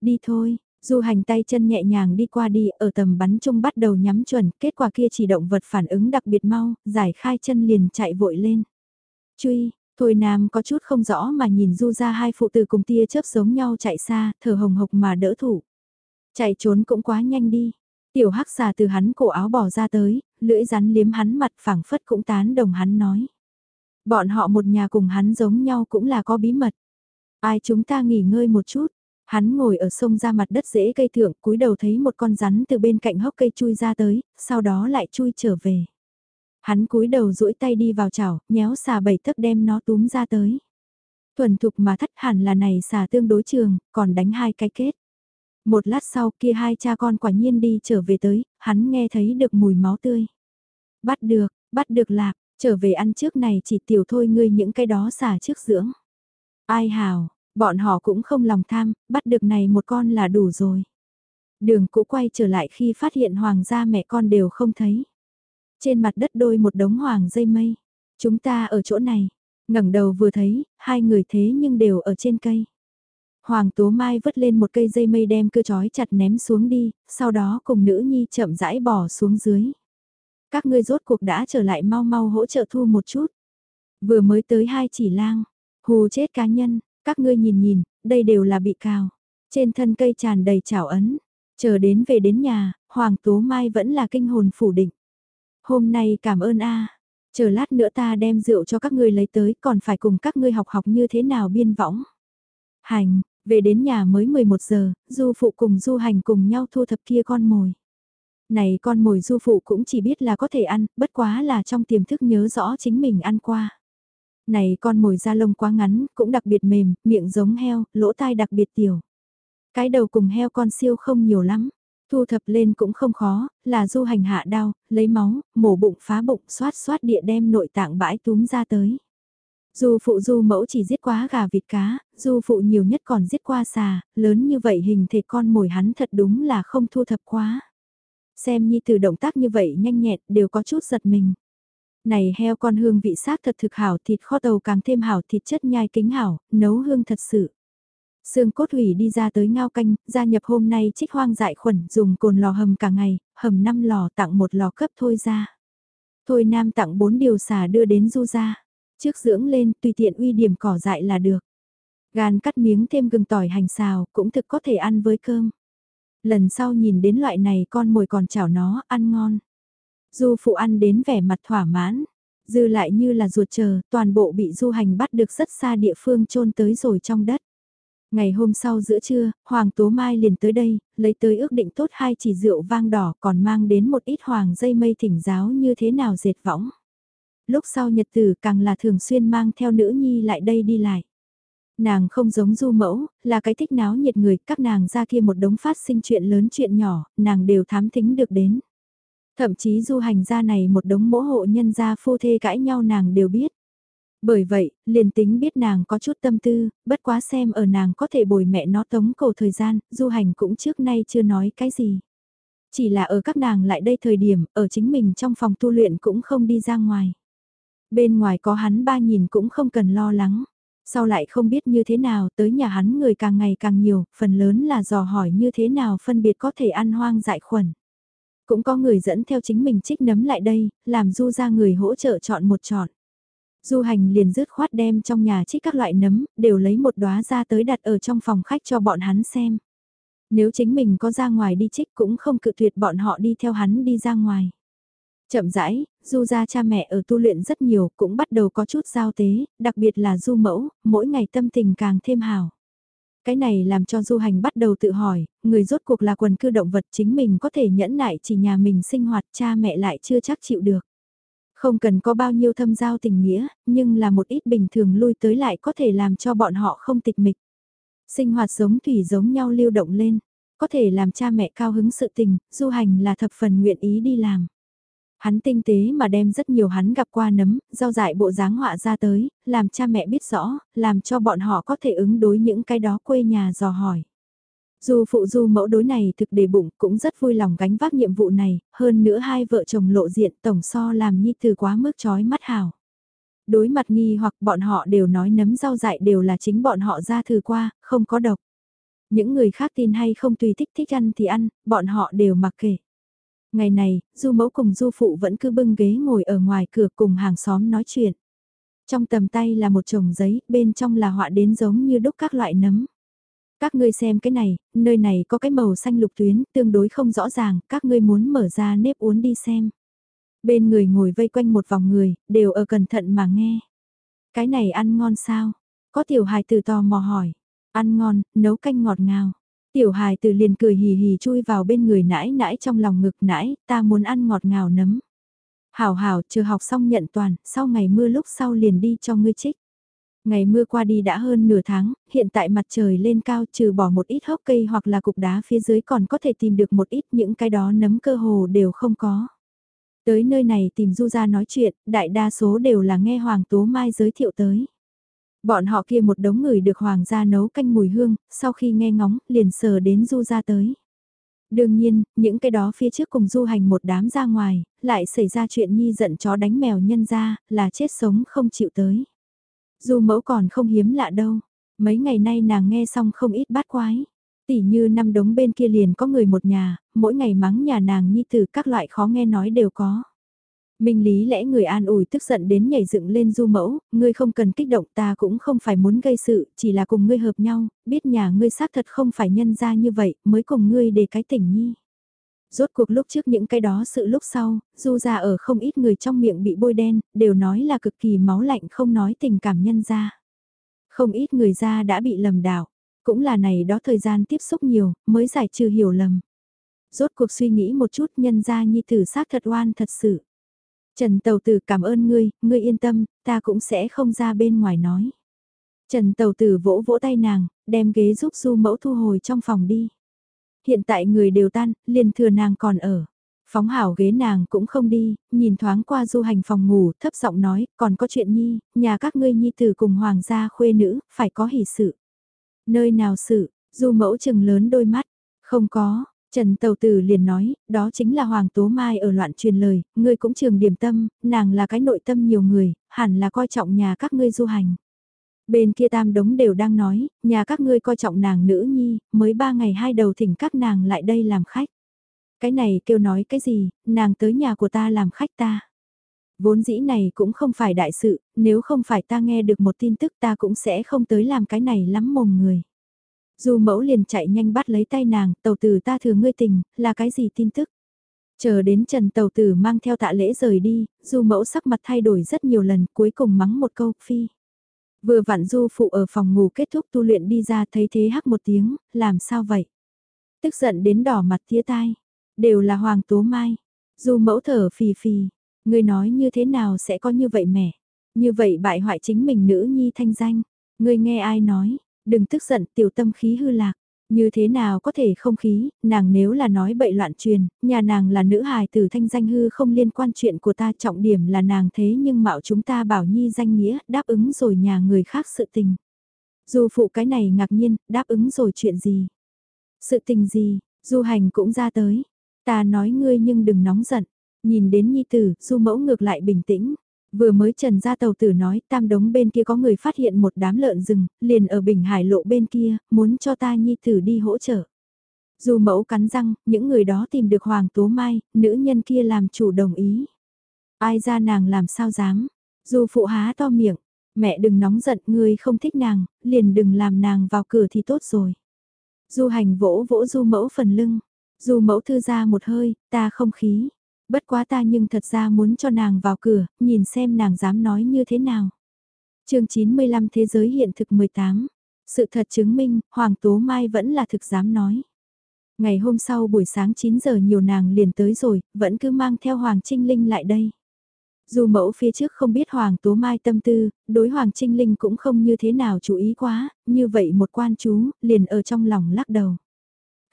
Đi thôi, du hành tay chân nhẹ nhàng đi qua đi ở tầm bắn chung bắt đầu nhắm chuẩn, kết quả kia chỉ động vật phản ứng đặc biệt mau, giải khai chân liền chạy vội lên. Truy, Thôi Nam có chút không rõ mà nhìn du ra hai phụ tử cùng tia chớp giống nhau chạy xa, thở hồng hộc mà đỡ thủ. Chạy trốn cũng quá nhanh đi. Tiểu hắc xà từ hắn cổ áo bỏ ra tới, lưỡi rắn liếm hắn mặt phẳng phất cũng tán đồng hắn nói. Bọn họ một nhà cùng hắn giống nhau cũng là có bí mật. Ai chúng ta nghỉ ngơi một chút. Hắn ngồi ở sông ra mặt đất dễ cây thượng cúi đầu thấy một con rắn từ bên cạnh hốc cây chui ra tới, sau đó lại chui trở về. Hắn cúi đầu duỗi tay đi vào chảo, nhéo xà bảy thức đem nó túm ra tới. Thuần thục mà thất hẳn là này xà tương đối trường, còn đánh hai cái kết. Một lát sau kia hai cha con quả nhiên đi trở về tới, hắn nghe thấy được mùi máu tươi. Bắt được, bắt được lạc, trở về ăn trước này chỉ tiểu thôi ngươi những cái đó xả trước dưỡng. Ai hào, bọn họ cũng không lòng tham, bắt được này một con là đủ rồi. Đường cũ quay trở lại khi phát hiện hoàng gia mẹ con đều không thấy. Trên mặt đất đôi một đống hoàng dây mây. Chúng ta ở chỗ này, ngẩng đầu vừa thấy, hai người thế nhưng đều ở trên cây. Hoàng Tố Mai vứt lên một cây dây mây đem cơ chói chặt ném xuống đi, sau đó cùng nữ nhi chậm rãi bỏ xuống dưới. Các ngươi rốt cuộc đã trở lại mau mau hỗ trợ thu một chút. Vừa mới tới hai chỉ lang, hù chết cá nhân, các ngươi nhìn nhìn, đây đều là bị cào. Trên thân cây tràn đầy chảo ấn, chờ đến về đến nhà, Hoàng Tố Mai vẫn là kinh hồn phủ định. Hôm nay cảm ơn a chờ lát nữa ta đem rượu cho các ngươi lấy tới còn phải cùng các ngươi học học như thế nào biên võng. Hành, về đến nhà mới 11 giờ, du phụ cùng du hành cùng nhau thu thập kia con mồi. Này con mồi du phụ cũng chỉ biết là có thể ăn, bất quá là trong tiềm thức nhớ rõ chính mình ăn qua. Này con mồi da lông quá ngắn, cũng đặc biệt mềm, miệng giống heo, lỗ tai đặc biệt tiểu. Cái đầu cùng heo con siêu không nhiều lắm, thu thập lên cũng không khó, là du hành hạ đao, lấy máu, mổ bụng phá bụng xoát xoát địa đem nội tạng bãi túm ra tới. Du phụ du mẫu chỉ giết quá gà vịt cá, du phụ nhiều nhất còn giết qua xà, lớn như vậy hình thể con mồi hắn thật đúng là không thu thập quá. Xem như từ động tác như vậy nhanh nhẹn đều có chút giật mình. Này heo con hương vị xác thật thực hảo thịt kho tàu càng thêm hảo thịt chất nhai kính hảo, nấu hương thật sự. Sương cốt hủy đi ra tới ngao canh, gia nhập hôm nay trích hoang dại khuẩn dùng cồn lò hầm cả ngày, hầm 5 lò tặng một lò cấp thôi ra. Thôi nam tặng 4 điều xả đưa đến du ra. Trước dưỡng lên tùy tiện uy điểm cỏ dại là được. Gan cắt miếng thêm gừng tỏi hành xào cũng thực có thể ăn với cơm. Lần sau nhìn đến loại này con mồi còn chảo nó ăn ngon. Du phụ ăn đến vẻ mặt thỏa mãn. Dư lại như là ruột chờ, toàn bộ bị du hành bắt được rất xa địa phương chôn tới rồi trong đất. Ngày hôm sau giữa trưa, Hoàng Tố Mai liền tới đây, lấy tới ước định tốt hai chỉ rượu vang đỏ còn mang đến một ít hoàng dây mây thỉnh giáo như thế nào dệt võng. Lúc sau nhật tử càng là thường xuyên mang theo nữ nhi lại đây đi lại. Nàng không giống du mẫu, là cái thích náo nhiệt người, các nàng ra kia một đống phát sinh chuyện lớn chuyện nhỏ, nàng đều thám thính được đến. Thậm chí du hành ra này một đống mỗ hộ nhân gia phu thê cãi nhau nàng đều biết. Bởi vậy, liền tính biết nàng có chút tâm tư, bất quá xem ở nàng có thể bồi mẹ nó tống cầu thời gian, du hành cũng trước nay chưa nói cái gì. Chỉ là ở các nàng lại đây thời điểm, ở chính mình trong phòng tu luyện cũng không đi ra ngoài. Bên ngoài có hắn ba nhìn cũng không cần lo lắng. Sau lại không biết như thế nào tới nhà hắn người càng ngày càng nhiều, phần lớn là dò hỏi như thế nào phân biệt có thể ăn hoang dại khuẩn. Cũng có người dẫn theo chính mình trích nấm lại đây, làm du ra người hỗ trợ chọn một chọn. Du hành liền rứt khoát đem trong nhà trích các loại nấm, đều lấy một đóa ra tới đặt ở trong phòng khách cho bọn hắn xem. Nếu chính mình có ra ngoài đi trích cũng không cự tuyệt bọn họ đi theo hắn đi ra ngoài. Chậm rãi, du ra cha mẹ ở tu luyện rất nhiều cũng bắt đầu có chút giao tế, đặc biệt là du mẫu, mỗi ngày tâm tình càng thêm hào. Cái này làm cho du hành bắt đầu tự hỏi, người rốt cuộc là quần cư động vật chính mình có thể nhẫn nại chỉ nhà mình sinh hoạt cha mẹ lại chưa chắc chịu được. Không cần có bao nhiêu thâm giao tình nghĩa, nhưng là một ít bình thường lui tới lại có thể làm cho bọn họ không tịch mịch. Sinh hoạt giống thủy giống nhau lưu động lên, có thể làm cha mẹ cao hứng sự tình, du hành là thập phần nguyện ý đi làm. Hắn tinh tế mà đem rất nhiều hắn gặp qua nấm, rau dại bộ dáng họa ra tới, làm cha mẹ biết rõ, làm cho bọn họ có thể ứng đối những cái đó quê nhà dò hỏi. Dù phụ du mẫu đối này thực đề bụng cũng rất vui lòng gánh vác nhiệm vụ này, hơn nữa hai vợ chồng lộ diện tổng so làm nhi từ quá mức chói mắt hào Đối mặt nghi hoặc bọn họ đều nói nấm rau dại đều là chính bọn họ ra thử qua, không có độc. Những người khác tin hay không tùy thích thích ăn thì ăn, bọn họ đều mặc kệ. Ngày này, du mẫu cùng du phụ vẫn cứ bưng ghế ngồi ở ngoài cửa cùng hàng xóm nói chuyện. Trong tầm tay là một chồng giấy, bên trong là họa đến giống như đúc các loại nấm. Các ngươi xem cái này, nơi này có cái màu xanh lục tuyến, tương đối không rõ ràng, các ngươi muốn mở ra nếp uốn đi xem. Bên người ngồi vây quanh một vòng người, đều ở cẩn thận mà nghe. Cái này ăn ngon sao? Có tiểu hài từ tò mò hỏi. Ăn ngon, nấu canh ngọt ngào. Tiểu hài từ liền cười hì hì chui vào bên người nãi nãi trong lòng ngực nãi, ta muốn ăn ngọt ngào nấm. Hảo hảo, chờ học xong nhận toàn, sau ngày mưa lúc sau liền đi cho ngươi trích. Ngày mưa qua đi đã hơn nửa tháng, hiện tại mặt trời lên cao trừ bỏ một ít hốc cây hoặc là cục đá phía dưới còn có thể tìm được một ít những cái đó nấm cơ hồ đều không có. Tới nơi này tìm Du ra nói chuyện, đại đa số đều là nghe Hoàng Tố Mai giới thiệu tới. Bọn họ kia một đống người được Hoàng gia nấu canh mùi hương, sau khi nghe ngóng, liền sờ đến Du ra tới. Đương nhiên, những cái đó phía trước cùng du hành một đám ra ngoài, lại xảy ra chuyện nhi giận chó đánh mèo nhân ra, là chết sống không chịu tới. Du mẫu còn không hiếm lạ đâu. Mấy ngày nay nàng nghe xong không ít bát quái. Tỉ như năm đống bên kia liền có người một nhà, mỗi ngày mắng nhà nàng nhi từ các loại khó nghe nói đều có. Minh lý lẽ người an ủi tức giận đến nhảy dựng lên du mẫu, ngươi không cần kích động ta cũng không phải muốn gây sự, chỉ là cùng ngươi hợp nhau, biết nhà ngươi xác thật không phải nhân ra như vậy, mới cùng ngươi để cái tỉnh nhi. Rốt cuộc lúc trước những cái đó sự lúc sau, du ra ở không ít người trong miệng bị bôi đen, đều nói là cực kỳ máu lạnh không nói tình cảm nhân ra. Không ít người ra đã bị lầm đảo, cũng là này đó thời gian tiếp xúc nhiều, mới giải trừ hiểu lầm. Rốt cuộc suy nghĩ một chút nhân ra nhi tử xác thật oan thật sự. Trần Tầu Tử cảm ơn ngươi, ngươi yên tâm, ta cũng sẽ không ra bên ngoài nói. Trần Tầu Tử vỗ vỗ tay nàng, đem ghế giúp du mẫu thu hồi trong phòng đi. Hiện tại người đều tan, liền thừa nàng còn ở. Phóng hảo ghế nàng cũng không đi, nhìn thoáng qua du hành phòng ngủ, thấp giọng nói, còn có chuyện nhi, nhà các ngươi nhi tử cùng hoàng gia khuê nữ, phải có hỷ sự. Nơi nào sự, du mẫu chừng lớn đôi mắt, không có, Trần Tàu Tử liền nói, đó chính là Hoàng Tố Mai ở loạn truyền lời, ngươi cũng trường điểm tâm, nàng là cái nội tâm nhiều người, hẳn là coi trọng nhà các ngươi du hành. Bên kia tam đống đều đang nói, nhà các ngươi coi trọng nàng nữ nhi, mới ba ngày hai đầu thỉnh các nàng lại đây làm khách. Cái này kêu nói cái gì, nàng tới nhà của ta làm khách ta. Vốn dĩ này cũng không phải đại sự, nếu không phải ta nghe được một tin tức ta cũng sẽ không tới làm cái này lắm mồm người. Dù mẫu liền chạy nhanh bắt lấy tay nàng, tàu tử ta thừa ngươi tình, là cái gì tin tức? Chờ đến Trần Tàu Tử mang theo tạ lễ rời đi, du mẫu sắc mặt thay đổi rất nhiều lần cuối cùng mắng một câu phi. Vừa vặn du phụ ở phòng ngủ kết thúc tu luyện đi ra thấy thế hắc một tiếng, làm sao vậy? Tức giận đến đỏ mặt tía tai, đều là Hoàng Tố Mai. Du mẫu thở phì phì, người nói như thế nào sẽ có như vậy mẹ? Như vậy bại hoại chính mình nữ nhi thanh danh. Người nghe ai nói, đừng tức giận tiểu tâm khí hư lạc. Như thế nào có thể không khí, nàng nếu là nói bậy loạn truyền, nhà nàng là nữ hài tử thanh danh hư không liên quan chuyện của ta trọng điểm là nàng thế nhưng mạo chúng ta bảo nhi danh nghĩa, đáp ứng rồi nhà người khác sự tình. Dù phụ cái này ngạc nhiên, đáp ứng rồi chuyện gì? Sự tình gì, du hành cũng ra tới. Ta nói ngươi nhưng đừng nóng giận. Nhìn đến nhi tử, du mẫu ngược lại bình tĩnh. Vừa mới trần ra tàu tử nói tam đống bên kia có người phát hiện một đám lợn rừng, liền ở bình hải lộ bên kia, muốn cho ta nhi tử đi hỗ trợ. Dù mẫu cắn răng, những người đó tìm được Hoàng Tố Mai, nữ nhân kia làm chủ đồng ý. Ai ra nàng làm sao dám, dù phụ há to miệng, mẹ đừng nóng giận ngươi không thích nàng, liền đừng làm nàng vào cửa thì tốt rồi. Du hành vỗ vỗ du mẫu phần lưng, du mẫu thư ra một hơi, ta không khí. Bất quá ta nhưng thật ra muốn cho nàng vào cửa, nhìn xem nàng dám nói như thế nào. chương 95 Thế giới hiện thực 18. Sự thật chứng minh, Hoàng Tố Mai vẫn là thực dám nói. Ngày hôm sau buổi sáng 9 giờ nhiều nàng liền tới rồi, vẫn cứ mang theo Hoàng Trinh Linh lại đây. Dù mẫu phía trước không biết Hoàng Tố Mai tâm tư, đối Hoàng Trinh Linh cũng không như thế nào chú ý quá, như vậy một quan chú, liền ở trong lòng lắc đầu.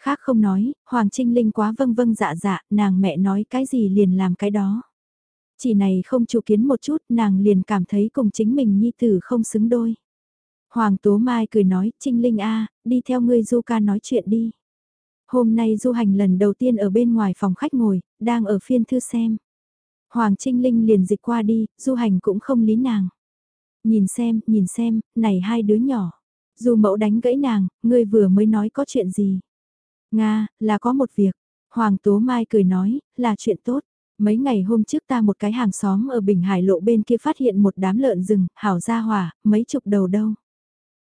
Khác không nói, Hoàng Trinh Linh quá vâng vâng dạ dạ, nàng mẹ nói cái gì liền làm cái đó. Chỉ này không chủ kiến một chút, nàng liền cảm thấy cùng chính mình nhi tử không xứng đôi. Hoàng Tố Mai cười nói, Trinh Linh a, đi theo ngươi Du ca nói chuyện đi. Hôm nay du hành lần đầu tiên ở bên ngoài phòng khách ngồi, đang ở phiên thư xem. Hoàng Trinh Linh liền dịch qua đi, du hành cũng không lý nàng. Nhìn xem, nhìn xem, này hai đứa nhỏ. Du mẫu đánh gãy nàng, ngươi vừa mới nói có chuyện gì. Nga, là có một việc. Hoàng Tố Mai cười nói, là chuyện tốt. Mấy ngày hôm trước ta một cái hàng xóm ở Bình Hải lộ bên kia phát hiện một đám lợn rừng, hảo ra hỏa, mấy chục đầu đâu.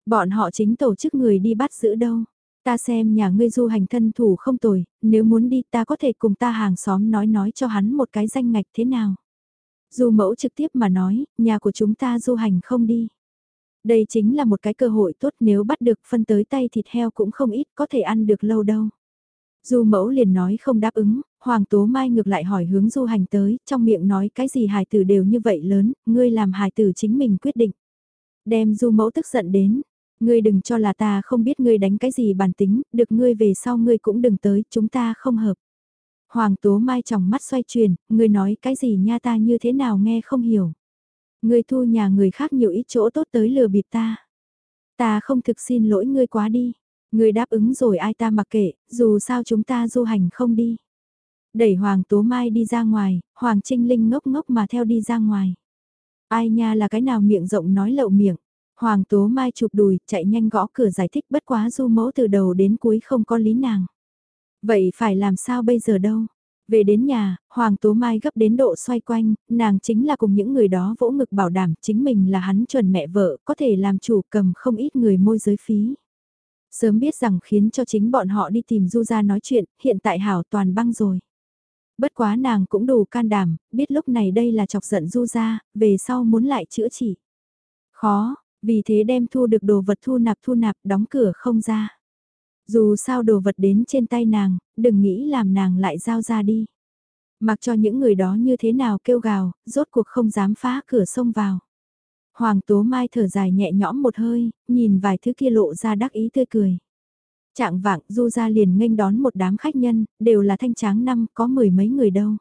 Bọn họ chính tổ chức người đi bắt giữ đâu. Ta xem nhà ngươi du hành thân thủ không tồi, nếu muốn đi ta có thể cùng ta hàng xóm nói nói cho hắn một cái danh ngạch thế nào. Du mẫu trực tiếp mà nói, nhà của chúng ta du hành không đi. Đây chính là một cái cơ hội tốt nếu bắt được phân tới tay thịt heo cũng không ít có thể ăn được lâu đâu. Du mẫu liền nói không đáp ứng, Hoàng Tố Mai ngược lại hỏi hướng du hành tới, trong miệng nói cái gì hài tử đều như vậy lớn, ngươi làm hài tử chính mình quyết định. Đem du mẫu tức giận đến, ngươi đừng cho là ta không biết ngươi đánh cái gì bản tính, được ngươi về sau ngươi cũng đừng tới, chúng ta không hợp. Hoàng Tố Mai trong mắt xoay chuyển, ngươi nói cái gì nha ta như thế nào nghe không hiểu. Ngươi thu nhà người khác nhiều ít chỗ tốt tới lừa bịp ta. Ta không thực xin lỗi ngươi quá đi người đáp ứng rồi ai ta mặc kệ, dù sao chúng ta du hành không đi. Đẩy Hoàng Tố Mai đi ra ngoài, Hoàng Trinh Linh ngốc ngốc mà theo đi ra ngoài. Ai nha là cái nào miệng rộng nói lậu miệng. Hoàng Tố Mai chụp đùi, chạy nhanh gõ cửa giải thích bất quá du mẫu từ đầu đến cuối không có lý nàng. Vậy phải làm sao bây giờ đâu? Về đến nhà, Hoàng Tố Mai gấp đến độ xoay quanh, nàng chính là cùng những người đó vỗ ngực bảo đảm chính mình là hắn chuẩn mẹ vợ, có thể làm chủ cầm không ít người môi giới phí. Sớm biết rằng khiến cho chính bọn họ đi tìm Du ra nói chuyện, hiện tại hảo toàn băng rồi. Bất quá nàng cũng đủ can đảm, biết lúc này đây là chọc giận Du ra, về sau muốn lại chữa trị. Khó, vì thế đem thu được đồ vật thu nạp thu nạp đóng cửa không ra. Dù sao đồ vật đến trên tay nàng, đừng nghĩ làm nàng lại giao ra đi. Mặc cho những người đó như thế nào kêu gào, rốt cuộc không dám phá cửa sông vào. Hoàng Tố Mai thở dài nhẹ nhõm một hơi, nhìn vài thứ kia lộ ra đắc ý tươi cười. Trạng vạng Du ra liền nghênh đón một đám khách nhân, đều là thanh tráng năm, có mười mấy người đâu.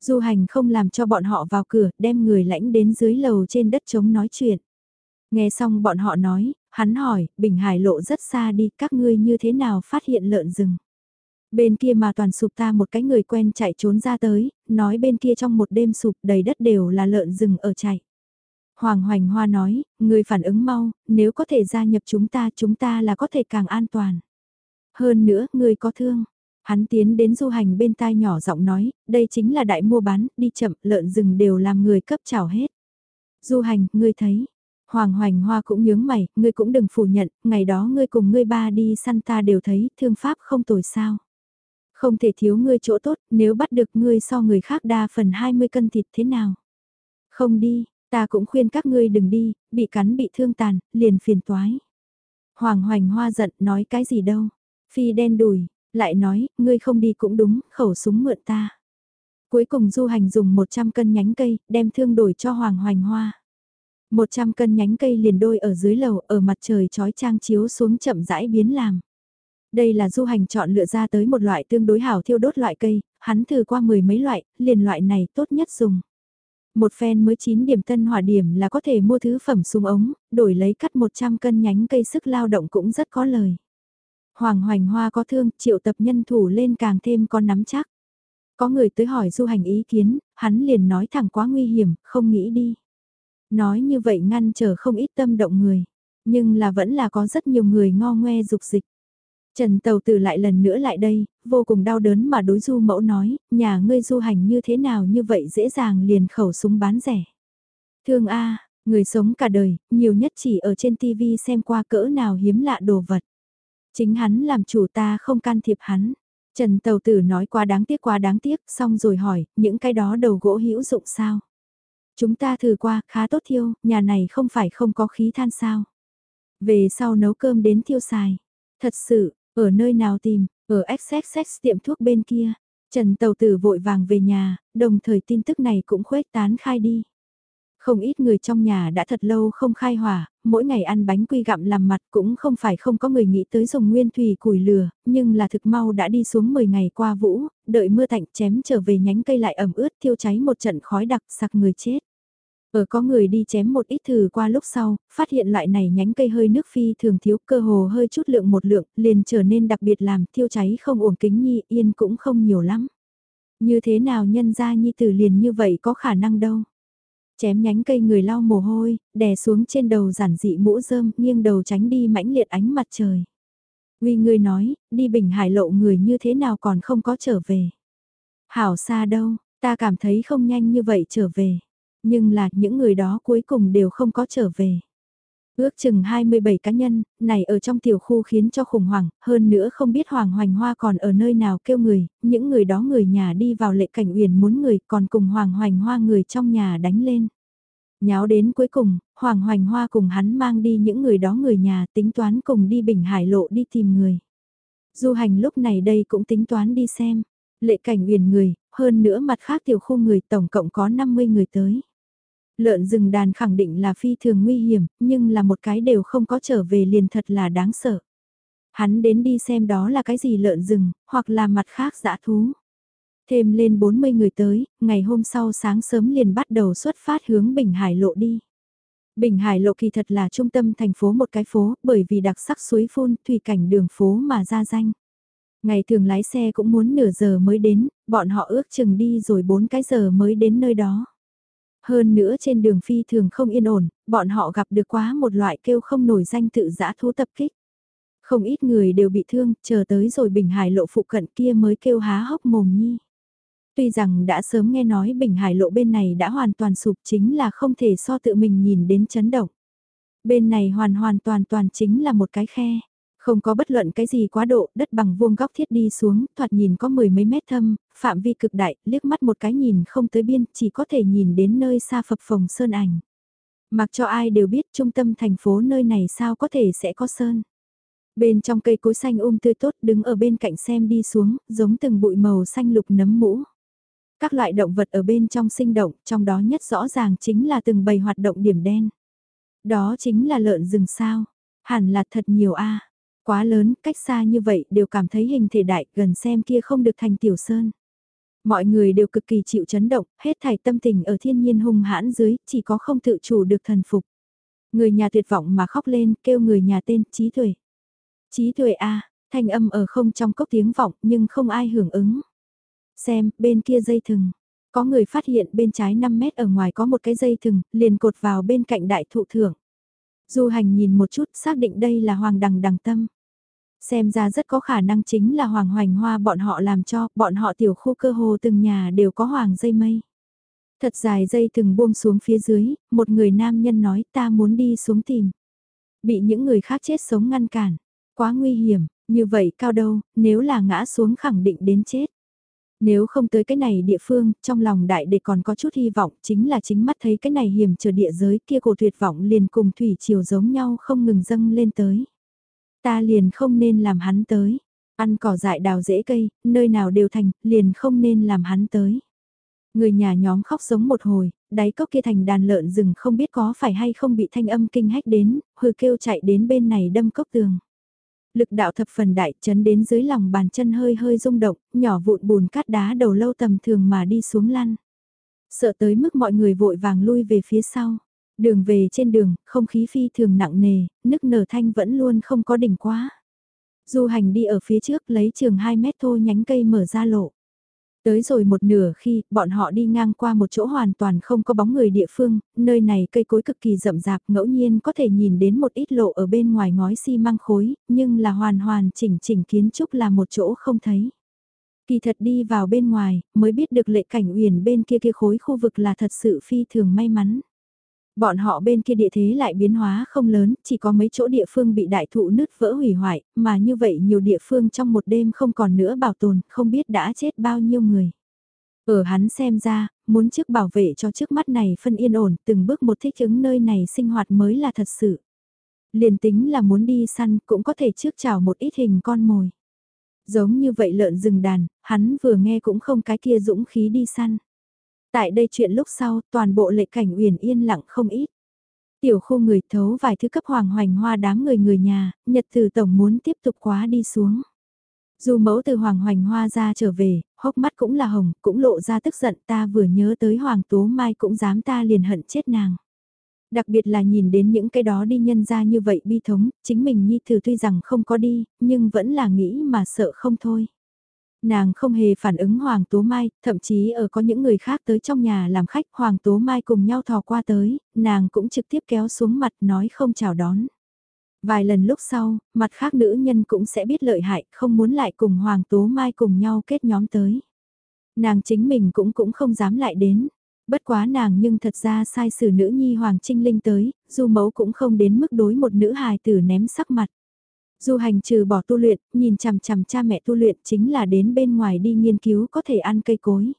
Du hành không làm cho bọn họ vào cửa, đem người lãnh đến dưới lầu trên đất trống nói chuyện. Nghe xong bọn họ nói, hắn hỏi, Bình Hải lộ rất xa đi, các ngươi như thế nào phát hiện lợn rừng. Bên kia mà toàn sụp ta một cái người quen chạy trốn ra tới, nói bên kia trong một đêm sụp đầy đất đều là lợn rừng ở chạy. Hoàng Hoành Hoa nói, người phản ứng mau, nếu có thể gia nhập chúng ta chúng ta là có thể càng an toàn. Hơn nữa, người có thương. Hắn tiến đến du hành bên tai nhỏ giọng nói, đây chính là đại mua bán, đi chậm, lợn rừng đều làm người cấp chảo hết. Du hành, ngươi thấy, Hoàng Hoành Hoa cũng nhướng mày, ngươi cũng đừng phủ nhận, ngày đó ngươi cùng ngươi ba đi săn ta đều thấy thương pháp không tồi sao. Không thể thiếu ngươi chỗ tốt, nếu bắt được ngươi so người khác đa phần 20 cân thịt thế nào? Không đi, ta cũng khuyên các ngươi đừng đi, bị cắn bị thương tàn, liền phiền toái. Hoàng hoành hoa giận nói cái gì đâu. Phi đen đùi, lại nói, ngươi không đi cũng đúng, khẩu súng mượn ta. Cuối cùng du hành dùng 100 cân nhánh cây, đem thương đổi cho Hoàng hoành hoa. 100 cân nhánh cây liền đôi ở dưới lầu, ở mặt trời trói trang chiếu xuống chậm rãi biến làm. Đây là du hành chọn lựa ra tới một loại tương đối hảo thiêu đốt loại cây, hắn thử qua mười mấy loại, liền loại này tốt nhất dùng. Một phen mới 9 điểm tân hỏa điểm là có thể mua thứ phẩm súng ống, đổi lấy cắt 100 cân nhánh cây sức lao động cũng rất có lời. Hoàng hoành hoa có thương, triệu tập nhân thủ lên càng thêm con nắm chắc. Có người tới hỏi du hành ý kiến, hắn liền nói thẳng quá nguy hiểm, không nghĩ đi. Nói như vậy ngăn trở không ít tâm động người, nhưng là vẫn là có rất nhiều người ngo ngoe dục dịch. Trần Tàu Tử lại lần nữa lại đây, vô cùng đau đớn mà đối du mẫu nói, nhà ngươi du hành như thế nào như vậy dễ dàng liền khẩu súng bán rẻ. Thương A, người sống cả đời, nhiều nhất chỉ ở trên TV xem qua cỡ nào hiếm lạ đồ vật. Chính hắn làm chủ ta không can thiệp hắn. Trần Tàu Tử nói quá đáng tiếc quá đáng tiếc, xong rồi hỏi, những cái đó đầu gỗ hữu dụng sao? Chúng ta thử qua, khá tốt thiêu, nhà này không phải không có khí than sao? Về sau nấu cơm đến thiêu xài. Thật sự, ở nơi nào tìm, ở XXX tiệm thuốc bên kia. Trần Tàu Tử vội vàng về nhà, đồng thời tin tức này cũng khuếch tán khai đi. Không ít người trong nhà đã thật lâu không khai hỏa, mỗi ngày ăn bánh quy gặm làm mặt cũng không phải không có người nghĩ tới dùng nguyên thủy củi lửa, nhưng là thực mau đã đi xuống 10 ngày qua vũ, đợi mưa tạnh chém trở về nhánh cây lại ẩm ướt thiêu cháy một trận khói đặc sặc người chết. Ở có người đi chém một ít thử qua lúc sau, phát hiện loại này nhánh cây hơi nước phi thường thiếu cơ hồ hơi chút lượng một lượng, liền trở nên đặc biệt làm thiêu cháy không uổng kính nhi yên cũng không nhiều lắm. Như thế nào nhân ra nhi tử liền như vậy có khả năng đâu. Chém nhánh cây người lau mồ hôi, đè xuống trên đầu giản dị mũ rơm, nghiêng đầu tránh đi mãnh liệt ánh mặt trời. vì người nói, đi bình hải lộ người như thế nào còn không có trở về. Hảo xa đâu, ta cảm thấy không nhanh như vậy trở về. Nhưng là những người đó cuối cùng đều không có trở về. Ước chừng 27 cá nhân, này ở trong tiểu khu khiến cho khủng hoảng, hơn nữa không biết Hoàng Hoành Hoa còn ở nơi nào kêu người, những người đó người nhà đi vào lệ cảnh uyển muốn người còn cùng Hoàng Hoành Hoa người trong nhà đánh lên. Nháo đến cuối cùng, Hoàng Hoành Hoa cùng hắn mang đi những người đó người nhà tính toán cùng đi Bình Hải Lộ đi tìm người. Du hành lúc này đây cũng tính toán đi xem, lệ cảnh uyển người, hơn nữa mặt khác tiểu khu người tổng cộng có 50 người tới. Lợn rừng đàn khẳng định là phi thường nguy hiểm, nhưng là một cái đều không có trở về liền thật là đáng sợ. Hắn đến đi xem đó là cái gì lợn rừng, hoặc là mặt khác dã thú. Thêm lên 40 người tới, ngày hôm sau sáng sớm liền bắt đầu xuất phát hướng Bình Hải lộ đi. Bình Hải lộ kỳ thật là trung tâm thành phố một cái phố, bởi vì đặc sắc suối phun, thủy cảnh đường phố mà ra danh. Ngày thường lái xe cũng muốn nửa giờ mới đến, bọn họ ước chừng đi rồi 4 cái giờ mới đến nơi đó. Hơn nữa trên đường phi thường không yên ổn, bọn họ gặp được quá một loại kêu không nổi danh tự giã thú tập kích. Không ít người đều bị thương, chờ tới rồi Bình Hải lộ phụ cận kia mới kêu há hốc mồm nhi. Tuy rằng đã sớm nghe nói Bình Hải lộ bên này đã hoàn toàn sụp chính là không thể so tự mình nhìn đến chấn động. Bên này hoàn hoàn toàn toàn chính là một cái khe. Không có bất luận cái gì quá độ, đất bằng vuông góc thiết đi xuống, thoạt nhìn có mười mấy mét thâm, phạm vi cực đại, liếc mắt một cái nhìn không tới biên, chỉ có thể nhìn đến nơi xa phập phồng sơn ảnh. Mặc cho ai đều biết trung tâm thành phố nơi này sao có thể sẽ có sơn. Bên trong cây cối xanh um tươi tốt đứng ở bên cạnh xem đi xuống, giống từng bụi màu xanh lục nấm mũ. Các loại động vật ở bên trong sinh động, trong đó nhất rõ ràng chính là từng bầy hoạt động điểm đen. Đó chính là lợn rừng sao. Hẳn là thật nhiều a Quá lớn, cách xa như vậy đều cảm thấy hình thể đại, gần xem kia không được thành tiểu sơn. Mọi người đều cực kỳ chịu chấn động, hết thảy tâm tình ở thiên nhiên hung hãn dưới, chỉ có không tự chủ được thần phục. Người nhà tuyệt vọng mà khóc lên, kêu người nhà tên, trí tuệ. Trí tuệ A, thanh âm ở không trong cốc tiếng vọng, nhưng không ai hưởng ứng. Xem, bên kia dây thừng. Có người phát hiện bên trái 5 mét ở ngoài có một cái dây thừng, liền cột vào bên cạnh đại thụ thưởng. Du hành nhìn một chút xác định đây là hoàng đằng đằng tâm. Xem ra rất có khả năng chính là hoàng hoành hoa bọn họ làm cho, bọn họ tiểu khu cơ hồ từng nhà đều có hoàng dây mây. Thật dài dây từng buông xuống phía dưới, một người nam nhân nói ta muốn đi xuống tìm. Bị những người khác chết sống ngăn cản. Quá nguy hiểm, Như vậy cao đâu, nếu là ngã xuống khẳng định đến chết. Nếu không tới cái này địa phương, trong lòng đại để còn có chút hy vọng, chính là chính mắt thấy cái này hiểm trở địa giới kia cổ tuyệt vọng liền cùng thủy chiều giống nhau không ngừng dâng lên tới. Ta liền không nên làm hắn tới, ăn cỏ dại đào rễ cây, nơi nào đều thành, liền không nên làm hắn tới. Người nhà nhóm khóc giống một hồi, đáy cốc kia thành đàn lợn rừng không biết có phải hay không bị thanh âm kinh hách đến, hừ kêu chạy đến bên này đâm cốc tường. Lực đạo thập phần đại chấn đến dưới lòng bàn chân hơi hơi rung động, nhỏ vụn bùn cát đá đầu lâu tầm thường mà đi xuống lăn. Sợ tới mức mọi người vội vàng lui về phía sau. Đường về trên đường, không khí phi thường nặng nề, nức nở thanh vẫn luôn không có đỉnh quá. Du hành đi ở phía trước lấy trường 2 mét thô nhánh cây mở ra lộ. Tới rồi một nửa khi, bọn họ đi ngang qua một chỗ hoàn toàn không có bóng người địa phương, nơi này cây cối cực kỳ rậm rạp ngẫu nhiên có thể nhìn đến một ít lộ ở bên ngoài ngói xi măng khối, nhưng là hoàn hoàn chỉnh chỉnh kiến trúc là một chỗ không thấy. Kỳ thật đi vào bên ngoài, mới biết được lệ cảnh uyển bên kia kia khối khu vực là thật sự phi thường may mắn. Bọn họ bên kia địa thế lại biến hóa không lớn, chỉ có mấy chỗ địa phương bị đại thụ nứt vỡ hủy hoại, mà như vậy nhiều địa phương trong một đêm không còn nữa bảo tồn, không biết đã chết bao nhiêu người. Ở hắn xem ra, muốn trước bảo vệ cho trước mắt này phân yên ổn, từng bước một thích ứng nơi này sinh hoạt mới là thật sự. Liền tính là muốn đi săn cũng có thể trước chào một ít hình con mồi. Giống như vậy lợn rừng đàn, hắn vừa nghe cũng không cái kia dũng khí đi săn. Tại đây chuyện lúc sau, toàn bộ lệ cảnh uyển yên lặng không ít. Tiểu khu người thấu vài thứ cấp hoàng hoành hoa đám người người nhà, nhật từ tổng muốn tiếp tục quá đi xuống. Dù mẫu từ hoàng hoành hoa ra trở về, hốc mắt cũng là hồng, cũng lộ ra tức giận ta vừa nhớ tới hoàng tố mai cũng dám ta liền hận chết nàng. Đặc biệt là nhìn đến những cái đó đi nhân ra như vậy bi thống, chính mình nhi thử tuy rằng không có đi, nhưng vẫn là nghĩ mà sợ không thôi. Nàng không hề phản ứng Hoàng Tố Mai, thậm chí ở có những người khác tới trong nhà làm khách Hoàng Tố Mai cùng nhau thò qua tới, nàng cũng trực tiếp kéo xuống mặt nói không chào đón. Vài lần lúc sau, mặt khác nữ nhân cũng sẽ biết lợi hại, không muốn lại cùng Hoàng Tố Mai cùng nhau kết nhóm tới. Nàng chính mình cũng cũng không dám lại đến. Bất quá nàng nhưng thật ra sai xử nữ nhi Hoàng Trinh Linh tới, dù mẫu cũng không đến mức đối một nữ hài tử ném sắc mặt. Du hành trừ bỏ tu luyện, nhìn chằm chằm cha mẹ tu luyện chính là đến bên ngoài đi nghiên cứu có thể ăn cây cối.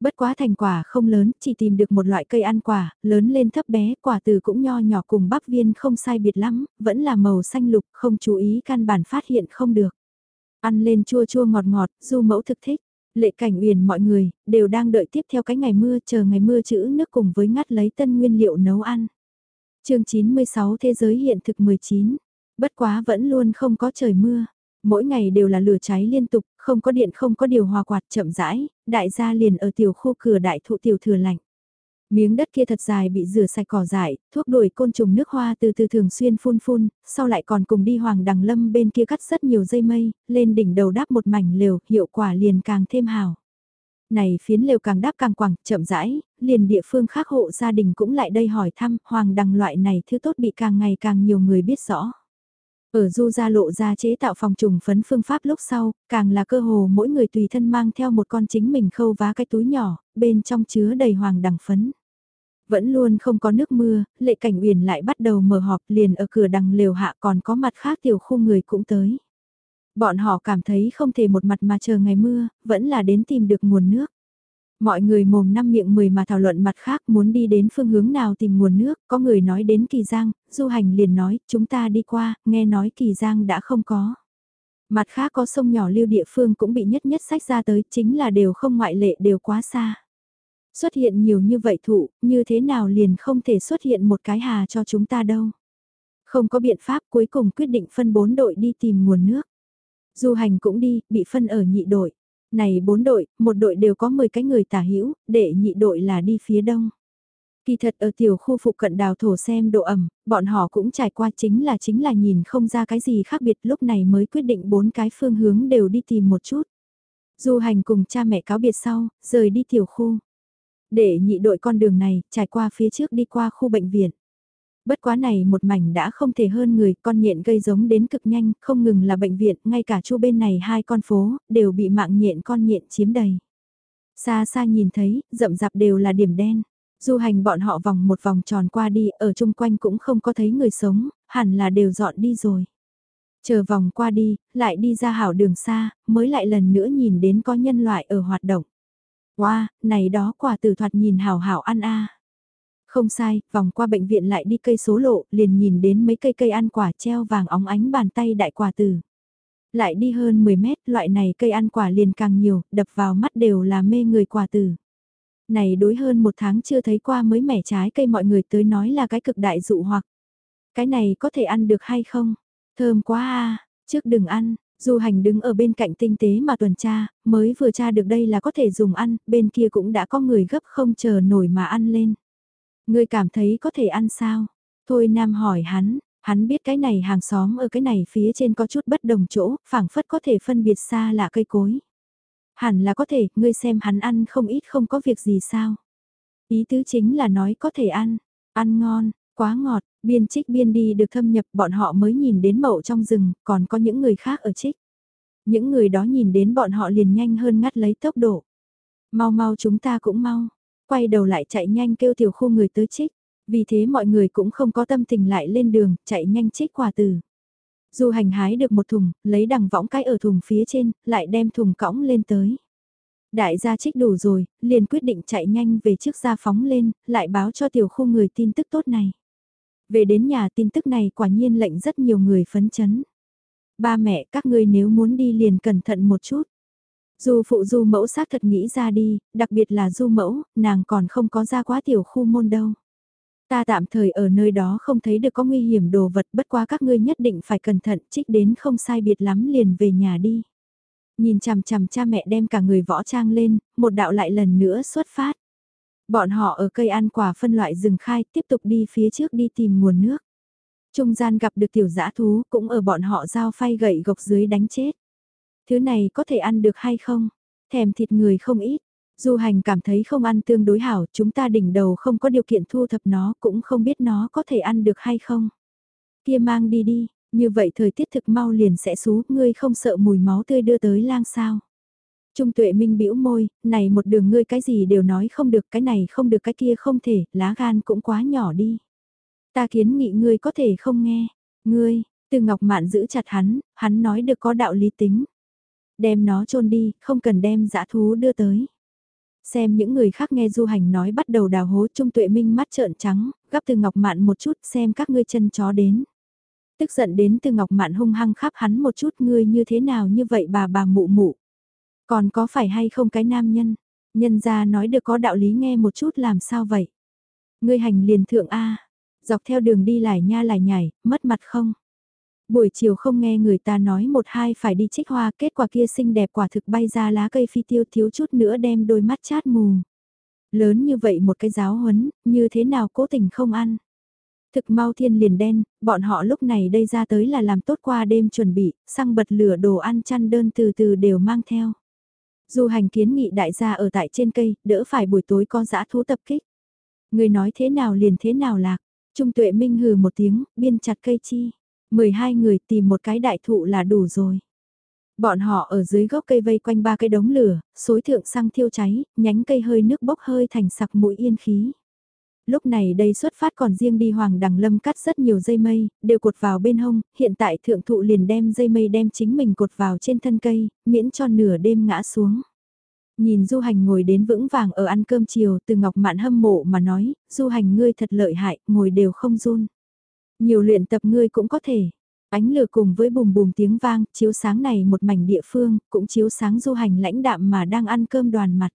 Bất quá thành quả không lớn, chỉ tìm được một loại cây ăn quả, lớn lên thấp bé, quả từ cũng nho nhỏ cùng bắp viên không sai biệt lắm, vẫn là màu xanh lục, không chú ý căn bản phát hiện không được. Ăn lên chua chua ngọt ngọt, du mẫu thực thích. Lệ cảnh uyển mọi người, đều đang đợi tiếp theo cái ngày mưa, chờ ngày mưa chữ nước cùng với ngắt lấy tân nguyên liệu nấu ăn. chương 96 Thế giới hiện thực 19 Bất quá vẫn luôn không có trời mưa. Mỗi ngày đều là lửa cháy liên tục, không có điện không có điều hòa quạt chậm rãi, đại gia liền ở tiểu khu cửa đại thụ tiểu thừa lạnh. Miếng đất kia thật dài bị rửa sạch cỏ dại, thuốc đuổi côn trùng nước hoa từ từ thường xuyên phun phun, sau lại còn cùng đi hoàng đằng lâm bên kia cắt rất nhiều dây mây, lên đỉnh đầu đáp một mảnh lều, hiệu quả liền càng thêm hào. Này phiến lều càng đáp càng quẳng, chậm rãi, liền địa phương khác hộ gia đình cũng lại đây hỏi thăm, hoàng đằng loại này thứ tốt bị càng ngày càng nhiều người biết rõ. Ở du gia lộ ra chế tạo phòng trùng phấn phương pháp lúc sau, càng là cơ hồ mỗi người tùy thân mang theo một con chính mình khâu vá cái túi nhỏ, bên trong chứa đầy hoàng đằng phấn. Vẫn luôn không có nước mưa, lệ cảnh uyển lại bắt đầu mở họp liền ở cửa đằng lều hạ còn có mặt khác tiểu khu người cũng tới. Bọn họ cảm thấy không thể một mặt mà chờ ngày mưa, vẫn là đến tìm được nguồn nước. Mọi người mồm năm miệng mười mà thảo luận mặt khác muốn đi đến phương hướng nào tìm nguồn nước, có người nói đến Kỳ Giang, du hành liền nói, chúng ta đi qua, nghe nói Kỳ Giang đã không có. Mặt khác có sông nhỏ lưu địa phương cũng bị nhất nhất sách ra tới, chính là đều không ngoại lệ đều quá xa. Xuất hiện nhiều như vậy thụ, như thế nào liền không thể xuất hiện một cái hà cho chúng ta đâu. Không có biện pháp cuối cùng quyết định phân bốn đội đi tìm nguồn nước. Du hành cũng đi, bị phân ở nhị đội. Này bốn đội, một đội đều có 10 cái người tả hữu để nhị đội là đi phía đông. Kỳ thật ở tiểu khu phụ cận đào thổ xem độ ẩm, bọn họ cũng trải qua chính là chính là nhìn không ra cái gì khác biệt lúc này mới quyết định bốn cái phương hướng đều đi tìm một chút. Du hành cùng cha mẹ cáo biệt sau, rời đi tiểu khu. Để nhị đội con đường này, trải qua phía trước đi qua khu bệnh viện. Bất quá này một mảnh đã không thể hơn người, con nhện gây giống đến cực nhanh, không ngừng là bệnh viện, ngay cả chu bên này hai con phố, đều bị mạng nhện con nhện chiếm đầy. Xa xa nhìn thấy, rậm rạp đều là điểm đen. Du hành bọn họ vòng một vòng tròn qua đi, ở chung quanh cũng không có thấy người sống, hẳn là đều dọn đi rồi. Chờ vòng qua đi, lại đi ra hảo đường xa, mới lại lần nữa nhìn đến có nhân loại ở hoạt động. Wow, này đó quả tử thoạt nhìn hảo hảo ăn a. Không sai, vòng qua bệnh viện lại đi cây số lộ, liền nhìn đến mấy cây cây ăn quả treo vàng óng ánh bàn tay đại quả tử. Lại đi hơn 10 mét, loại này cây ăn quả liền càng nhiều, đập vào mắt đều là mê người quả tử. Này đối hơn một tháng chưa thấy qua mới mẻ trái cây mọi người tới nói là cái cực đại dụ hoặc. Cái này có thể ăn được hay không? Thơm quá à, trước đừng ăn, Du hành đứng ở bên cạnh tinh tế mà tuần tra, mới vừa tra được đây là có thể dùng ăn, bên kia cũng đã có người gấp không chờ nổi mà ăn lên ngươi cảm thấy có thể ăn sao? Thôi Nam hỏi hắn, hắn biết cái này hàng xóm ở cái này phía trên có chút bất đồng chỗ, phảng phất có thể phân biệt xa là cây cối. Hẳn là có thể, ngươi xem hắn ăn không ít không có việc gì sao. Ý tứ chính là nói có thể ăn, ăn ngon, quá ngọt, biên trích biên đi được thâm nhập bọn họ mới nhìn đến mậu trong rừng, còn có những người khác ở trích. Những người đó nhìn đến bọn họ liền nhanh hơn ngắt lấy tốc độ. Mau mau chúng ta cũng mau, quay đầu lại chạy nhanh kêu tiểu khu người tới trích. Vì thế mọi người cũng không có tâm tình lại lên đường, chạy nhanh trích quả từ. Du hành hái được một thùng, lấy đằng võng cái ở thùng phía trên, lại đem thùng cõng lên tới. Đại gia trích đủ rồi, liền quyết định chạy nhanh về trước gia phóng lên, lại báo cho tiểu khu người tin tức tốt này. Về đến nhà tin tức này quả nhiên lệnh rất nhiều người phấn chấn. Ba mẹ các ngươi nếu muốn đi liền cẩn thận một chút. Dù phụ du mẫu xác thật nghĩ ra đi, đặc biệt là du mẫu, nàng còn không có ra quá tiểu khu môn đâu. Ta tạm thời ở nơi đó không thấy được có nguy hiểm đồ vật bất quá các ngươi nhất định phải cẩn thận trích đến không sai biệt lắm liền về nhà đi. Nhìn chằm chằm cha mẹ đem cả người võ trang lên, một đạo lại lần nữa xuất phát. Bọn họ ở cây ăn quả phân loại rừng khai tiếp tục đi phía trước đi tìm nguồn nước. Trung gian gặp được tiểu dã thú cũng ở bọn họ giao phay gậy gộc dưới đánh chết. Thứ này có thể ăn được hay không? Thèm thịt người không ít. Du hành cảm thấy không ăn tương đối hảo, chúng ta đỉnh đầu không có điều kiện thu thập nó, cũng không biết nó có thể ăn được hay không. Kia mang đi đi, như vậy thời tiết thực mau liền sẽ xú, ngươi không sợ mùi máu tươi đưa tới lang sao. Trung tuệ minh bĩu môi, này một đường ngươi cái gì đều nói không được, cái này không được cái kia không thể, lá gan cũng quá nhỏ đi. Ta kiến nghị ngươi có thể không nghe, ngươi, từ ngọc mạn giữ chặt hắn, hắn nói được có đạo lý tính. Đem nó chôn đi, không cần đem dã thú đưa tới. Xem những người khác nghe du hành nói bắt đầu đào hố Trung tuệ minh mắt trợn trắng, gắp từ ngọc mạn một chút xem các ngươi chân chó đến. Tức giận đến từ ngọc mạn hung hăng khắp hắn một chút ngươi như thế nào như vậy bà bà mụ mụ. Còn có phải hay không cái nam nhân? Nhân ra nói được có đạo lý nghe một chút làm sao vậy? Ngươi hành liền thượng A, dọc theo đường đi lại nha lại nhảy, mất mặt không? Buổi chiều không nghe người ta nói một hai phải đi trích hoa, kết quả kia xinh đẹp quả thực bay ra lá cây phi tiêu thiếu chút nữa đem đôi mắt chát mù. Lớn như vậy một cái giáo huấn, như thế nào cố tình không ăn? Thực mau thiên liền đen, bọn họ lúc này đây ra tới là làm tốt qua đêm chuẩn bị, xăng bật lửa đồ ăn chăn đơn từ từ đều mang theo. Du hành kiến nghị đại gia ở tại trên cây, đỡ phải buổi tối có dã thú tập kích. Người nói thế nào liền thế nào lạc, Trung tuệ minh hừ một tiếng, biên chặt cây chi. 12 người tìm một cái đại thụ là đủ rồi. Bọn họ ở dưới gốc cây vây quanh ba cái đống lửa, xối thượng xăng thiêu cháy, nhánh cây hơi nước bốc hơi thành sặc mũi yên khí. Lúc này đây xuất phát còn riêng đi Hoàng Đằng Lâm cắt rất nhiều dây mây, đều cột vào bên hông, hiện tại thượng thụ liền đem dây mây đem chính mình cột vào trên thân cây, miễn cho nửa đêm ngã xuống. Nhìn du hành ngồi đến vững vàng ở ăn cơm chiều từ ngọc mạn hâm mộ mà nói, du hành ngươi thật lợi hại, ngồi đều không run. Nhiều luyện tập ngươi cũng có thể. Ánh lửa cùng với bùm bùm tiếng vang, chiếu sáng này một mảnh địa phương, cũng chiếu sáng du hành lãnh đạm mà đang ăn cơm đoàn mặt.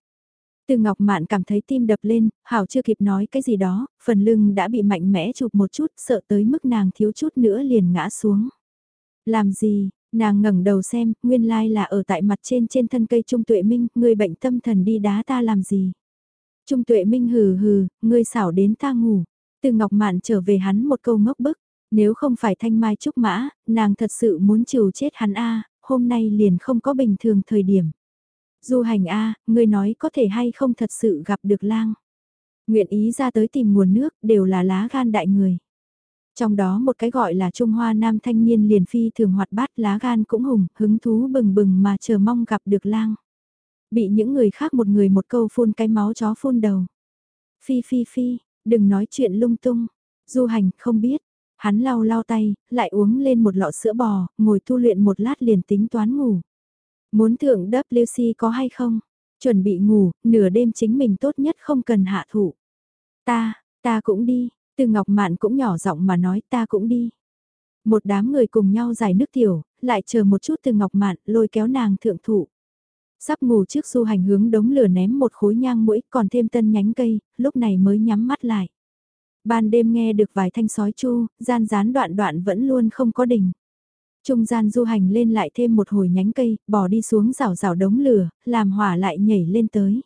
Từ Ngọc Mạn cảm thấy tim đập lên, Hảo chưa kịp nói cái gì đó, phần lưng đã bị mạnh mẽ chụp một chút, sợ tới mức nàng thiếu chút nữa liền ngã xuống. Làm gì, nàng ngẩng đầu xem, nguyên lai là ở tại mặt trên trên thân cây Trung Tuệ Minh, người bệnh tâm thần đi đá ta làm gì. Trung Tuệ Minh hừ hừ, ngươi xảo đến ta ngủ. Từ Ngọc Mạn trở về hắn một câu ngốc bức, nếu không phải thanh mai trúc mã, nàng thật sự muốn trừ chết hắn a hôm nay liền không có bình thường thời điểm. Du hành a ngươi nói có thể hay không thật sự gặp được lang. Nguyện ý ra tới tìm nguồn nước đều là lá gan đại người. Trong đó một cái gọi là Trung Hoa Nam thanh niên liền phi thường hoạt bát lá gan cũng hùng, hứng thú bừng bừng mà chờ mong gặp được lang. Bị những người khác một người một câu phun cái máu chó phun đầu. Phi phi phi, đừng nói chuyện lung tung. Du hành không biết, Hắn lau lau tay, lại uống lên một lọ sữa bò, ngồi tu luyện một lát liền tính toán ngủ. Muốn thượng WC có hay không? Chuẩn bị ngủ, nửa đêm chính mình tốt nhất không cần hạ thủ. Ta, ta cũng đi, từ Ngọc Mạn cũng nhỏ giọng mà nói ta cũng đi. Một đám người cùng nhau giải nước tiểu, lại chờ một chút từ Ngọc Mạn lôi kéo nàng thượng thủ. Sắp ngủ trước du hành hướng đống lửa ném một khối nhang mũi còn thêm tân nhánh cây, lúc này mới nhắm mắt lại. Ban đêm nghe được vài thanh sói chu, gian gián đoạn đoạn vẫn luôn không có đỉnh. Trung gian du hành lên lại thêm một hồi nhánh cây, bỏ đi xuống rào rào đống lửa, làm hỏa lại nhảy lên tới.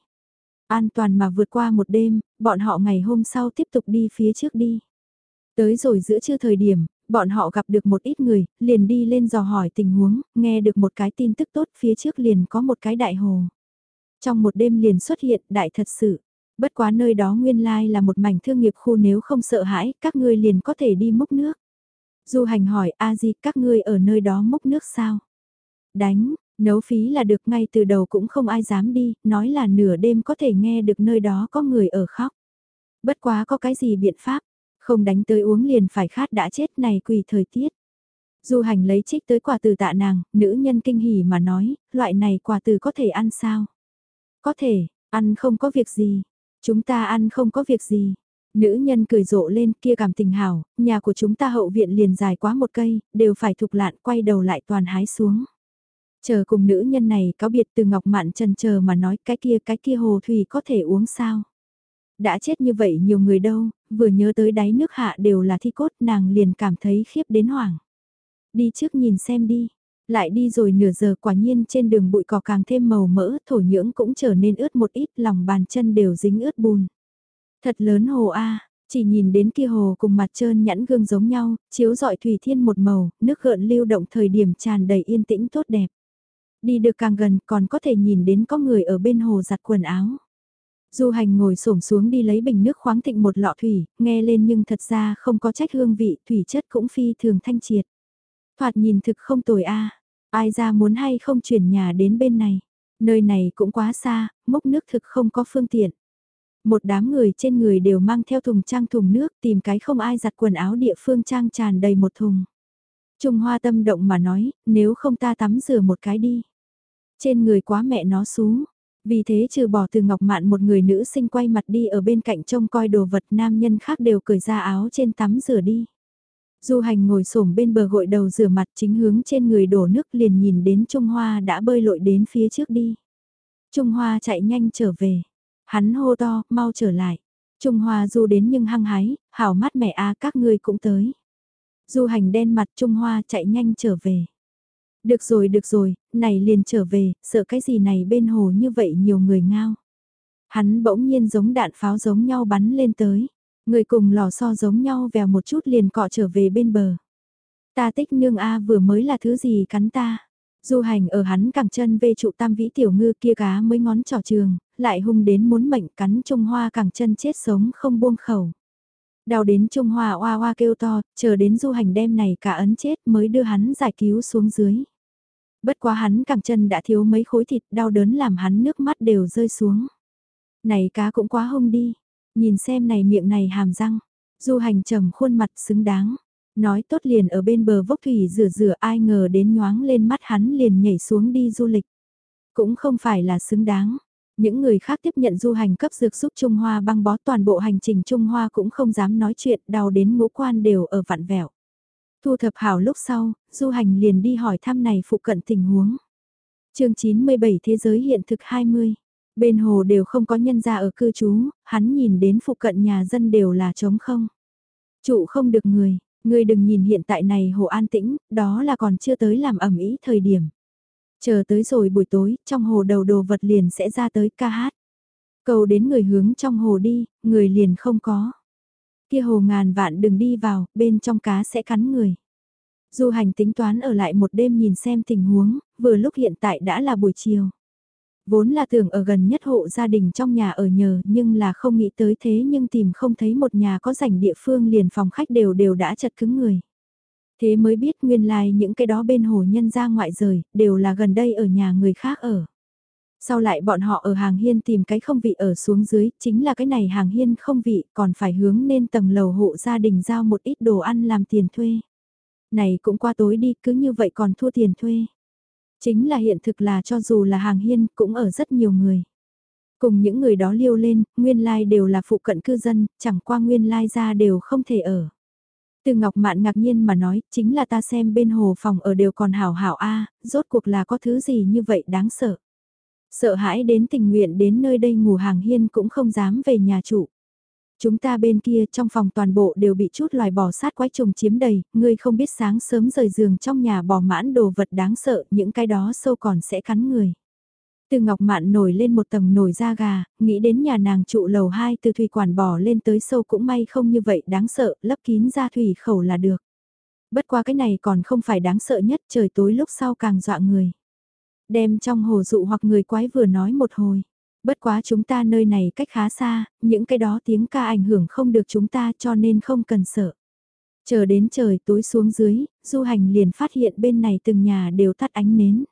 An toàn mà vượt qua một đêm, bọn họ ngày hôm sau tiếp tục đi phía trước đi. Tới rồi giữa trưa thời điểm, bọn họ gặp được một ít người, liền đi lên dò hỏi tình huống, nghe được một cái tin tức tốt phía trước liền có một cái đại hồ. Trong một đêm liền xuất hiện đại thật sự. Bất quá nơi đó nguyên lai là một mảnh thương nghiệp khu nếu không sợ hãi, các ngươi liền có thể đi múc nước. Du hành hỏi, a di các ngươi ở nơi đó múc nước sao? Đánh, nấu phí là được ngay từ đầu cũng không ai dám đi, nói là nửa đêm có thể nghe được nơi đó có người ở khóc. Bất quá có cái gì biện pháp, không đánh tới uống liền phải khát đã chết này quỳ thời tiết. Du hành lấy trích tới quả từ tạ nàng, nữ nhân kinh hỉ mà nói, loại này quả từ có thể ăn sao? Có thể, ăn không có việc gì. Chúng ta ăn không có việc gì. Nữ nhân cười rộ lên kia cảm tình hảo, nhà của chúng ta hậu viện liền dài quá một cây, đều phải thục lạn quay đầu lại toàn hái xuống. Chờ cùng nữ nhân này có biệt từ Ngọc Mạn trần chờ mà nói cái kia cái kia hồ thủy có thể uống sao. Đã chết như vậy nhiều người đâu, vừa nhớ tới đáy nước hạ đều là thi cốt nàng liền cảm thấy khiếp đến hoảng. Đi trước nhìn xem đi, lại đi rồi nửa giờ quả nhiên trên đường bụi cỏ càng thêm màu mỡ, thổ nhưỡng cũng trở nên ướt một ít, lòng bàn chân đều dính ướt bùn. Thật lớn hồ A, chỉ nhìn đến kia hồ cùng mặt trơn nhẵn gương giống nhau, chiếu dọi thủy thiên một màu, nước gợn lưu động thời điểm tràn đầy yên tĩnh tốt đẹp. Đi được càng gần còn có thể nhìn đến có người ở bên hồ giặt quần áo. Du hành ngồi xổm xuống đi lấy bình nước khoáng thịnh một lọ thủy, nghe lên nhưng thật ra không có trách hương vị, thủy chất cũng phi thường thanh triệt. Thoạt nhìn thực không tồi a ai ra muốn hay không chuyển nhà đến bên này. Nơi này cũng quá xa, mốc nước thực không có phương tiện. Một đám người trên người đều mang theo thùng trang thùng nước tìm cái không ai giặt quần áo địa phương trang tràn đầy một thùng. Trung Hoa tâm động mà nói, nếu không ta tắm rửa một cái đi. Trên người quá mẹ nó xuống vì thế trừ bỏ từ ngọc mạn một người nữ sinh quay mặt đi ở bên cạnh trông coi đồ vật nam nhân khác đều cởi ra áo trên tắm rửa đi. Du hành ngồi xổm bên bờ gội đầu rửa mặt chính hướng trên người đổ nước liền nhìn đến Trung Hoa đã bơi lội đến phía trước đi. Trung Hoa chạy nhanh trở về. Hắn hô to, mau trở lại. Trung Hoa du đến nhưng hăng hái, hảo mắt mẹ a các ngươi cũng tới. Du hành đen mặt Trung Hoa chạy nhanh trở về. Được rồi được rồi, này liền trở về, sợ cái gì này bên hồ như vậy nhiều người ngao. Hắn bỗng nhiên giống đạn pháo giống nhau bắn lên tới. Người cùng lò so giống nhau vèo một chút liền cọ trở về bên bờ. Ta tích nương A vừa mới là thứ gì cắn ta. Du hành ở hắn cẳng chân về trụ tam vĩ tiểu ngư kia cá mới ngón trỏ trường, lại hung đến muốn mệnh cắn Trung Hoa cẳng chân chết sống không buông khẩu. Đau đến Trung Hoa oa oa kêu to, chờ đến du hành đem này cả ấn chết mới đưa hắn giải cứu xuống dưới. Bất quá hắn cẳng chân đã thiếu mấy khối thịt đau đớn làm hắn nước mắt đều rơi xuống. Này cá cũng quá hung đi, nhìn xem này miệng này hàm răng, du hành trầm khuôn mặt xứng đáng. Nói tốt liền ở bên bờ vốc thủy rửa rửa ai ngờ đến nhoáng lên mắt hắn liền nhảy xuống đi du lịch. Cũng không phải là xứng đáng. Những người khác tiếp nhận du hành cấp dược giúp Trung Hoa băng bó toàn bộ hành trình Trung Hoa cũng không dám nói chuyện đau đến ngũ quan đều ở vặn vẹo. Thu thập hảo lúc sau, du hành liền đi hỏi thăm này phụ cận tình huống. chương 97 Thế giới hiện thực 20. Bên hồ đều không có nhân gia ở cư trú, hắn nhìn đến phụ cận nhà dân đều là trống không. Trụ không được người, người đừng nhìn hiện tại này hồ an tĩnh, đó là còn chưa tới làm ẩm ý thời điểm. Chờ tới rồi buổi tối, trong hồ đầu đồ vật liền sẽ ra tới ca hát. Cầu đến người hướng trong hồ đi, người liền không có. Kia hồ ngàn vạn đừng đi vào, bên trong cá sẽ cắn người. Du hành tính toán ở lại một đêm nhìn xem tình huống, vừa lúc hiện tại đã là buổi chiều. Vốn là tưởng ở gần nhất hộ gia đình trong nhà ở nhờ nhưng là không nghĩ tới thế nhưng tìm không thấy một nhà có rảnh địa phương liền phòng khách đều đều đã chật cứng người. Thế mới biết nguyên lai like những cái đó bên hồ nhân ra ngoại rời đều là gần đây ở nhà người khác ở. Sau lại bọn họ ở hàng hiên tìm cái không vị ở xuống dưới, chính là cái này hàng hiên không vị, còn phải hướng lên tầng lầu hộ gia đình giao một ít đồ ăn làm tiền thuê. Này cũng qua tối đi, cứ như vậy còn thua tiền thuê. Chính là hiện thực là cho dù là hàng hiên cũng ở rất nhiều người. Cùng những người đó liêu lên, nguyên lai đều là phụ cận cư dân, chẳng qua nguyên lai ra đều không thể ở. Từ Ngọc Mạn ngạc nhiên mà nói, chính là ta xem bên hồ phòng ở đều còn hảo hảo a, rốt cuộc là có thứ gì như vậy đáng sợ. Sợ hãi đến tình nguyện đến nơi đây ngủ hàng hiên cũng không dám về nhà chủ. Chúng ta bên kia trong phòng toàn bộ đều bị chút loài bò sát quái trùng chiếm đầy, ngươi không biết sáng sớm rời giường trong nhà bò mãn đồ vật đáng sợ, những cái đó sâu còn sẽ cắn người. Từ Ngọc Mạn nổi lên một tầng nổi da gà, nghĩ đến nhà nàng trụ lầu 2 từ thủy quản bò lên tới sâu cũng may không như vậy đáng sợ, lấp kín ra thủy khẩu là được. Bất qua cái này còn không phải đáng sợ nhất, trời tối lúc sau càng dọa người. Đem trong hồ dụ hoặc người quái vừa nói một hồi. Bất quá chúng ta nơi này cách khá xa, những cái đó tiếng ca ảnh hưởng không được chúng ta cho nên không cần sợ. Chờ đến trời tối xuống dưới, du hành liền phát hiện bên này từng nhà đều tắt ánh nến.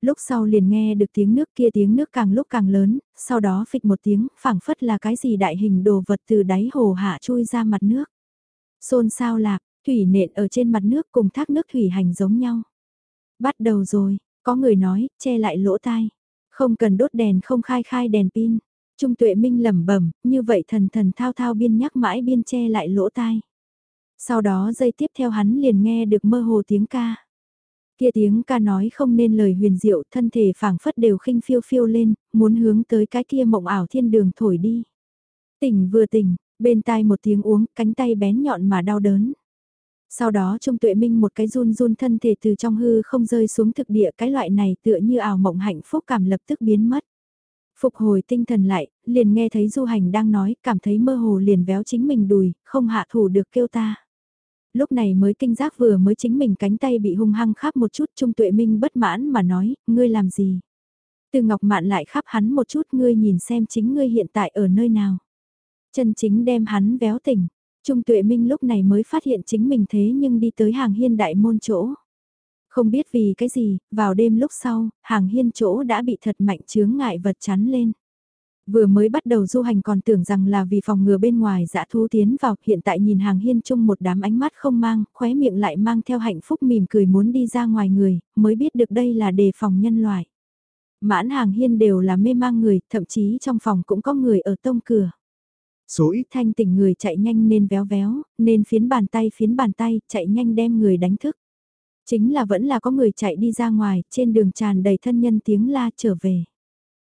Lúc sau liền nghe được tiếng nước kia tiếng nước càng lúc càng lớn, sau đó phịch một tiếng, phảng phất là cái gì đại hình đồ vật từ đáy hồ hạ chui ra mặt nước. Xôn sao lạc, thủy nện ở trên mặt nước cùng thác nước thủy hành giống nhau. Bắt đầu rồi, có người nói, che lại lỗ tai. Không cần đốt đèn không khai khai đèn pin. Trung tuệ minh lẩm bẩm như vậy thần thần thao thao biên nhắc mãi biên che lại lỗ tai. Sau đó dây tiếp theo hắn liền nghe được mơ hồ tiếng ca. Kia tiếng ca nói không nên lời huyền diệu, thân thể phảng phất đều khinh phiêu phiêu lên, muốn hướng tới cái kia mộng ảo thiên đường thổi đi. Tỉnh vừa tỉnh, bên tai một tiếng uống, cánh tay bén nhọn mà đau đớn. Sau đó Trung Tuệ Minh một cái run run thân thể từ trong hư không rơi xuống thực địa cái loại này tựa như ảo mộng hạnh phúc cảm lập tức biến mất. Phục hồi tinh thần lại, liền nghe thấy du hành đang nói, cảm thấy mơ hồ liền véo chính mình đùi, không hạ thủ được kêu ta. Lúc này mới kinh giác vừa mới chính mình cánh tay bị hung hăng khắp một chút Trung Tuệ Minh bất mãn mà nói, ngươi làm gì? Từ Ngọc Mạn lại khắp hắn một chút ngươi nhìn xem chính ngươi hiện tại ở nơi nào. Chân chính đem hắn véo tỉnh, Trung Tuệ Minh lúc này mới phát hiện chính mình thế nhưng đi tới hàng hiên đại môn chỗ. Không biết vì cái gì, vào đêm lúc sau, hàng hiên chỗ đã bị thật mạnh chướng ngại vật chắn lên. Vừa mới bắt đầu du hành còn tưởng rằng là vì phòng ngừa bên ngoài dã thú tiến vào, hiện tại nhìn hàng hiên chung một đám ánh mắt không mang, khóe miệng lại mang theo hạnh phúc mỉm cười muốn đi ra ngoài người, mới biết được đây là đề phòng nhân loại. Mãn hàng hiên đều là mê mang người, thậm chí trong phòng cũng có người ở tông cửa. Số ít thanh tỉnh người chạy nhanh nên véo véo, nên phiến bàn tay phiến bàn tay, chạy nhanh đem người đánh thức. Chính là vẫn là có người chạy đi ra ngoài, trên đường tràn đầy thân nhân tiếng la trở về.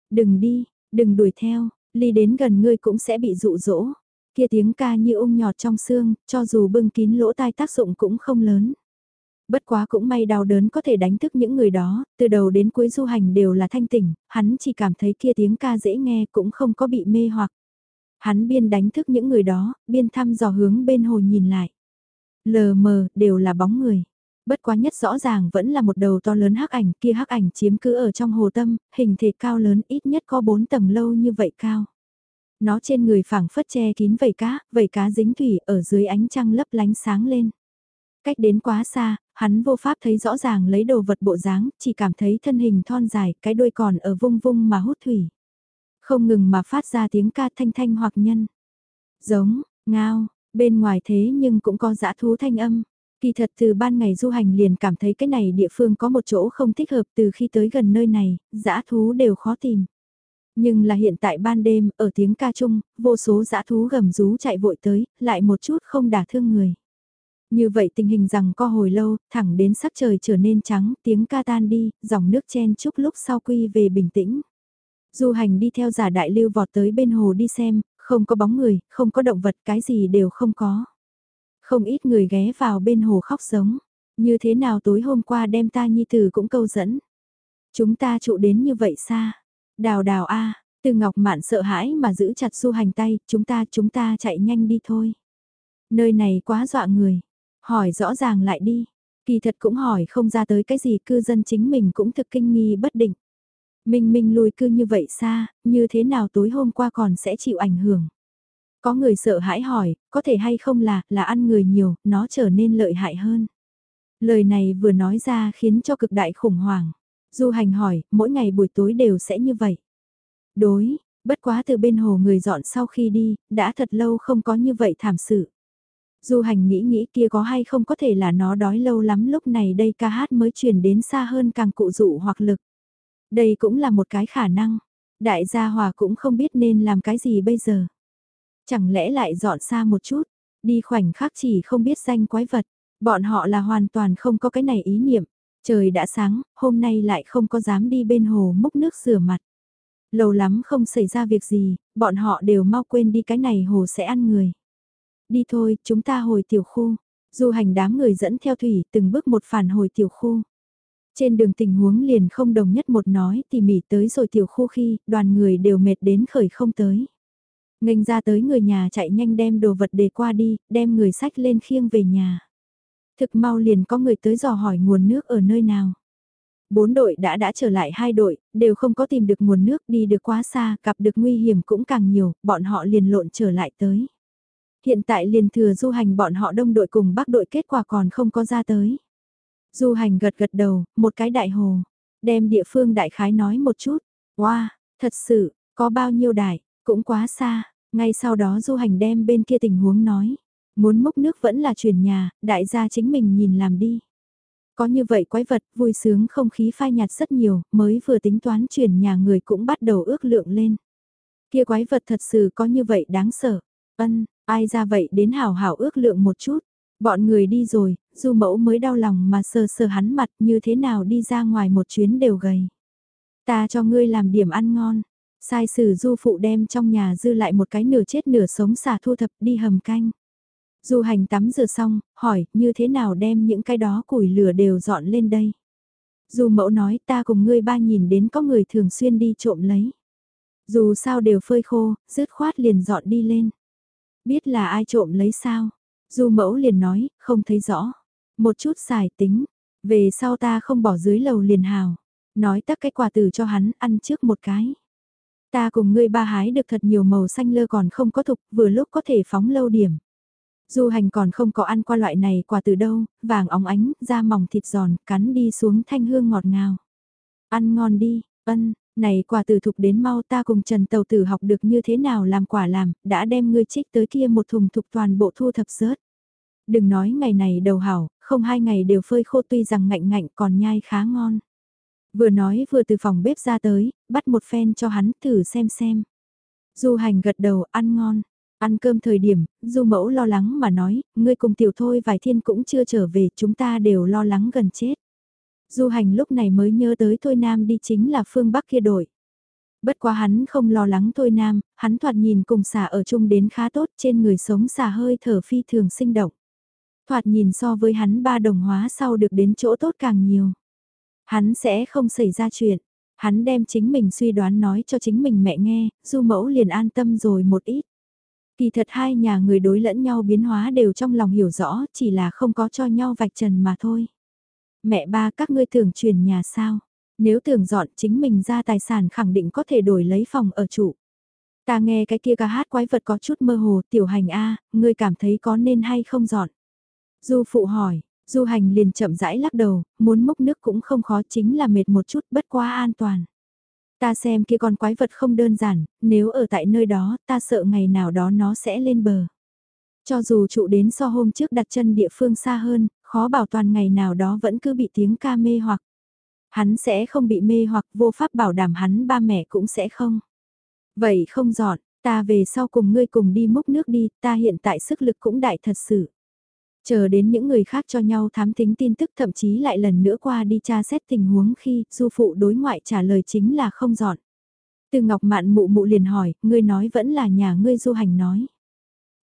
Đừng đi, đừng đuổi theo, ly đến gần ngươi cũng sẽ bị dụ dỗ. Kia tiếng ca như ung nhọt trong xương, cho dù bưng kín lỗ tai tác dụng cũng không lớn. Bất quá cũng may đau đớn có thể đánh thức những người đó, từ đầu đến cuối du hành đều là thanh tỉnh, hắn chỉ cảm thấy kia tiếng ca dễ nghe cũng không có bị mê hoặc. Hắn biên đánh thức những người đó, biên thăm dò hướng bên hồ nhìn lại. Lờ mờ, đều là bóng người. Bất quá nhất rõ ràng vẫn là một đầu to lớn hắc ảnh, kia hắc ảnh chiếm cứ ở trong hồ tâm, hình thể cao lớn ít nhất có 4 tầng lâu như vậy cao. Nó trên người phẳng phất che kín vầy cá, vầy cá dính thủy ở dưới ánh trăng lấp lánh sáng lên. Cách đến quá xa, hắn vô pháp thấy rõ ràng lấy đồ vật bộ dáng, chỉ cảm thấy thân hình thon dài, cái đuôi còn ở vung vung mà hút thủy. Không ngừng mà phát ra tiếng ca thanh thanh hoặc nhân. Giống, ngao, bên ngoài thế nhưng cũng có dã thú thanh âm. Kỳ thật từ ban ngày du hành liền cảm thấy cái này địa phương có một chỗ không thích hợp từ khi tới gần nơi này, dã thú đều khó tìm. Nhưng là hiện tại ban đêm, ở tiếng ca chung, vô số dã thú gầm rú chạy vội tới, lại một chút không đả thương người. Như vậy tình hình rằng co hồi lâu, thẳng đến sắc trời trở nên trắng, tiếng ca tan đi, dòng nước chen chúc lúc sau quy về bình tĩnh. Du hành đi theo giả đại lưu vọt tới bên hồ đi xem, không có bóng người, không có động vật, cái gì đều không có. Không ít người ghé vào bên hồ khóc sống. Như thế nào tối hôm qua đem ta nhi tử cũng câu dẫn. Chúng ta trụ đến như vậy xa. Đào đào a từ ngọc mạn sợ hãi mà giữ chặt du hành tay, chúng ta chúng ta chạy nhanh đi thôi. Nơi này quá dọa người. Hỏi rõ ràng lại đi. Kỳ thật cũng hỏi không ra tới cái gì cư dân chính mình cũng thực kinh nghi bất định. Minh Minh lùi cư như vậy xa, như thế nào tối hôm qua còn sẽ chịu ảnh hưởng? Có người sợ hãi hỏi, có thể hay không là, là ăn người nhiều, nó trở nên lợi hại hơn. Lời này vừa nói ra khiến cho cực đại khủng hoảng. Du hành hỏi, mỗi ngày buổi tối đều sẽ như vậy. Đối, bất quá từ bên hồ người dọn sau khi đi, đã thật lâu không có như vậy thảm sự. Du hành nghĩ nghĩ kia có hay không có thể là nó đói lâu lắm lúc này đây ca hát mới truyền đến xa hơn càng cụ dụ hoặc lực. Đây cũng là một cái khả năng. Đại gia hòa cũng không biết nên làm cái gì bây giờ. Chẳng lẽ lại dọn xa một chút, đi khoảnh khắc chỉ không biết danh quái vật. Bọn họ là hoàn toàn không có cái này ý niệm. Trời đã sáng, hôm nay lại không có dám đi bên hồ múc nước rửa mặt. Lâu lắm không xảy ra việc gì, bọn họ đều mau quên đi cái này hồ sẽ ăn người. Đi thôi, chúng ta hồi tiểu khu. Du hành đám người dẫn theo thủy từng bước một phản hồi tiểu khu. Trên đường tình huống liền không đồng nhất một nói tỉ mỉ tới rồi tiểu khu khi đoàn người đều mệt đến khởi không tới. Nghênh ra tới người nhà chạy nhanh đem đồ vật để qua đi, đem người sách lên khiêng về nhà. Thực mau liền có người tới dò hỏi nguồn nước ở nơi nào. Bốn đội đã đã trở lại hai đội, đều không có tìm được nguồn nước đi được quá xa, gặp được nguy hiểm cũng càng nhiều, bọn họ liền lộn trở lại tới. Hiện tại liền thừa du hành bọn họ đông đội cùng bắc đội kết quả còn không có ra tới. Du hành gật gật đầu, một cái đại hồ, đem địa phương đại khái nói một chút. Wow, thật sự, có bao nhiêu đại, cũng quá xa, ngay sau đó du hành đem bên kia tình huống nói. Muốn múc nước vẫn là chuyển nhà, đại gia chính mình nhìn làm đi. Có như vậy quái vật, vui sướng không khí phai nhạt rất nhiều, mới vừa tính toán chuyển nhà người cũng bắt đầu ước lượng lên. Kia quái vật thật sự có như vậy đáng sợ. Ân, ai ra vậy đến hảo hảo ước lượng một chút. Bọn người đi rồi, du mẫu mới đau lòng mà sờ sờ hắn mặt như thế nào đi ra ngoài một chuyến đều gầy. Ta cho ngươi làm điểm ăn ngon. Sai sử du phụ đem trong nhà dư lại một cái nửa chết nửa sống xả thu thập đi hầm canh. Du hành tắm rửa xong, hỏi như thế nào đem những cái đó củi lửa đều dọn lên đây. Du mẫu nói ta cùng ngươi ba nhìn đến có người thường xuyên đi trộm lấy. Dù sao đều phơi khô, rứt khoát liền dọn đi lên. Biết là ai trộm lấy sao? Du mẫu liền nói, không thấy rõ. Một chút xài tính, về sau ta không bỏ dưới lầu liền hào. Nói tắc cái quà từ cho hắn ăn trước một cái. Ta cùng ngươi ba hái được thật nhiều màu xanh lơ còn không có thục, vừa lúc có thể phóng lâu điểm. Du hành còn không có ăn qua loại này quả từ đâu, vàng óng ánh, da mỏng thịt giòn, cắn đi xuống thanh hương ngọt ngào. Ăn ngon đi, ân, này quả từ thục đến mau ta cùng Trần Tàu Tử học được như thế nào làm quả làm, đã đem ngươi trích tới kia một thùng thục toàn bộ thu thập rớt. Đừng nói ngày này đầu hảo, không hai ngày đều phơi khô tuy rằng ngạnh ngạnh còn nhai khá ngon. Vừa nói vừa từ phòng bếp ra tới, bắt một phen cho hắn thử xem xem. Du hành gật đầu ăn ngon, Ăn cơm thời điểm, du mẫu lo lắng mà nói, ngươi cùng tiểu thôi vài thiên cũng chưa trở về, chúng ta đều lo lắng gần chết. Du hành lúc này mới nhớ tới Thôi Nam đi chính là phương Bắc kia đổi. Bất quá hắn không lo lắng Thôi Nam, hắn thoạt nhìn cùng xả ở chung đến khá tốt trên người sống xả hơi thở phi thường sinh động. Thoạt nhìn so với hắn ba đồng hóa sau được đến chỗ tốt càng nhiều. Hắn sẽ không xảy ra chuyện. Hắn đem chính mình suy đoán nói cho chính mình mẹ nghe, du mẫu liền an tâm rồi một ít. Kỳ thật hai nhà người đối lẫn nhau biến hóa đều trong lòng hiểu rõ, chỉ là không có cho nhau vạch trần mà thôi. Mẹ ba các ngươi tưởng chuyển nhà sao? Nếu tưởng dọn chính mình ra tài sản khẳng định có thể đổi lấy phòng ở trụ. Ta nghe cái kia ca hát quái vật có chút mơ hồ, tiểu hành A, ngươi cảm thấy có nên hay không dọn? Du phụ hỏi, du hành liền chậm rãi lắc đầu, muốn múc nước cũng không khó chính là mệt một chút bất quá an toàn. Ta xem kia con quái vật không đơn giản, nếu ở tại nơi đó, ta sợ ngày nào đó nó sẽ lên bờ. Cho dù trụ đến so hôm trước đặt chân địa phương xa hơn, khó bảo toàn ngày nào đó vẫn cứ bị tiếng ca mê hoặc. Hắn sẽ không bị mê hoặc vô pháp bảo đảm hắn ba mẹ cũng sẽ không. Vậy không dọn, ta về sau cùng ngươi cùng đi múc nước đi, ta hiện tại sức lực cũng đại thật sự. Chờ đến những người khác cho nhau thám thính tin tức thậm chí lại lần nữa qua đi tra xét tình huống khi du phụ đối ngoại trả lời chính là không dọn. Từ Ngọc Mạn mụ mụ liền hỏi, ngươi nói vẫn là nhà ngươi du hành nói.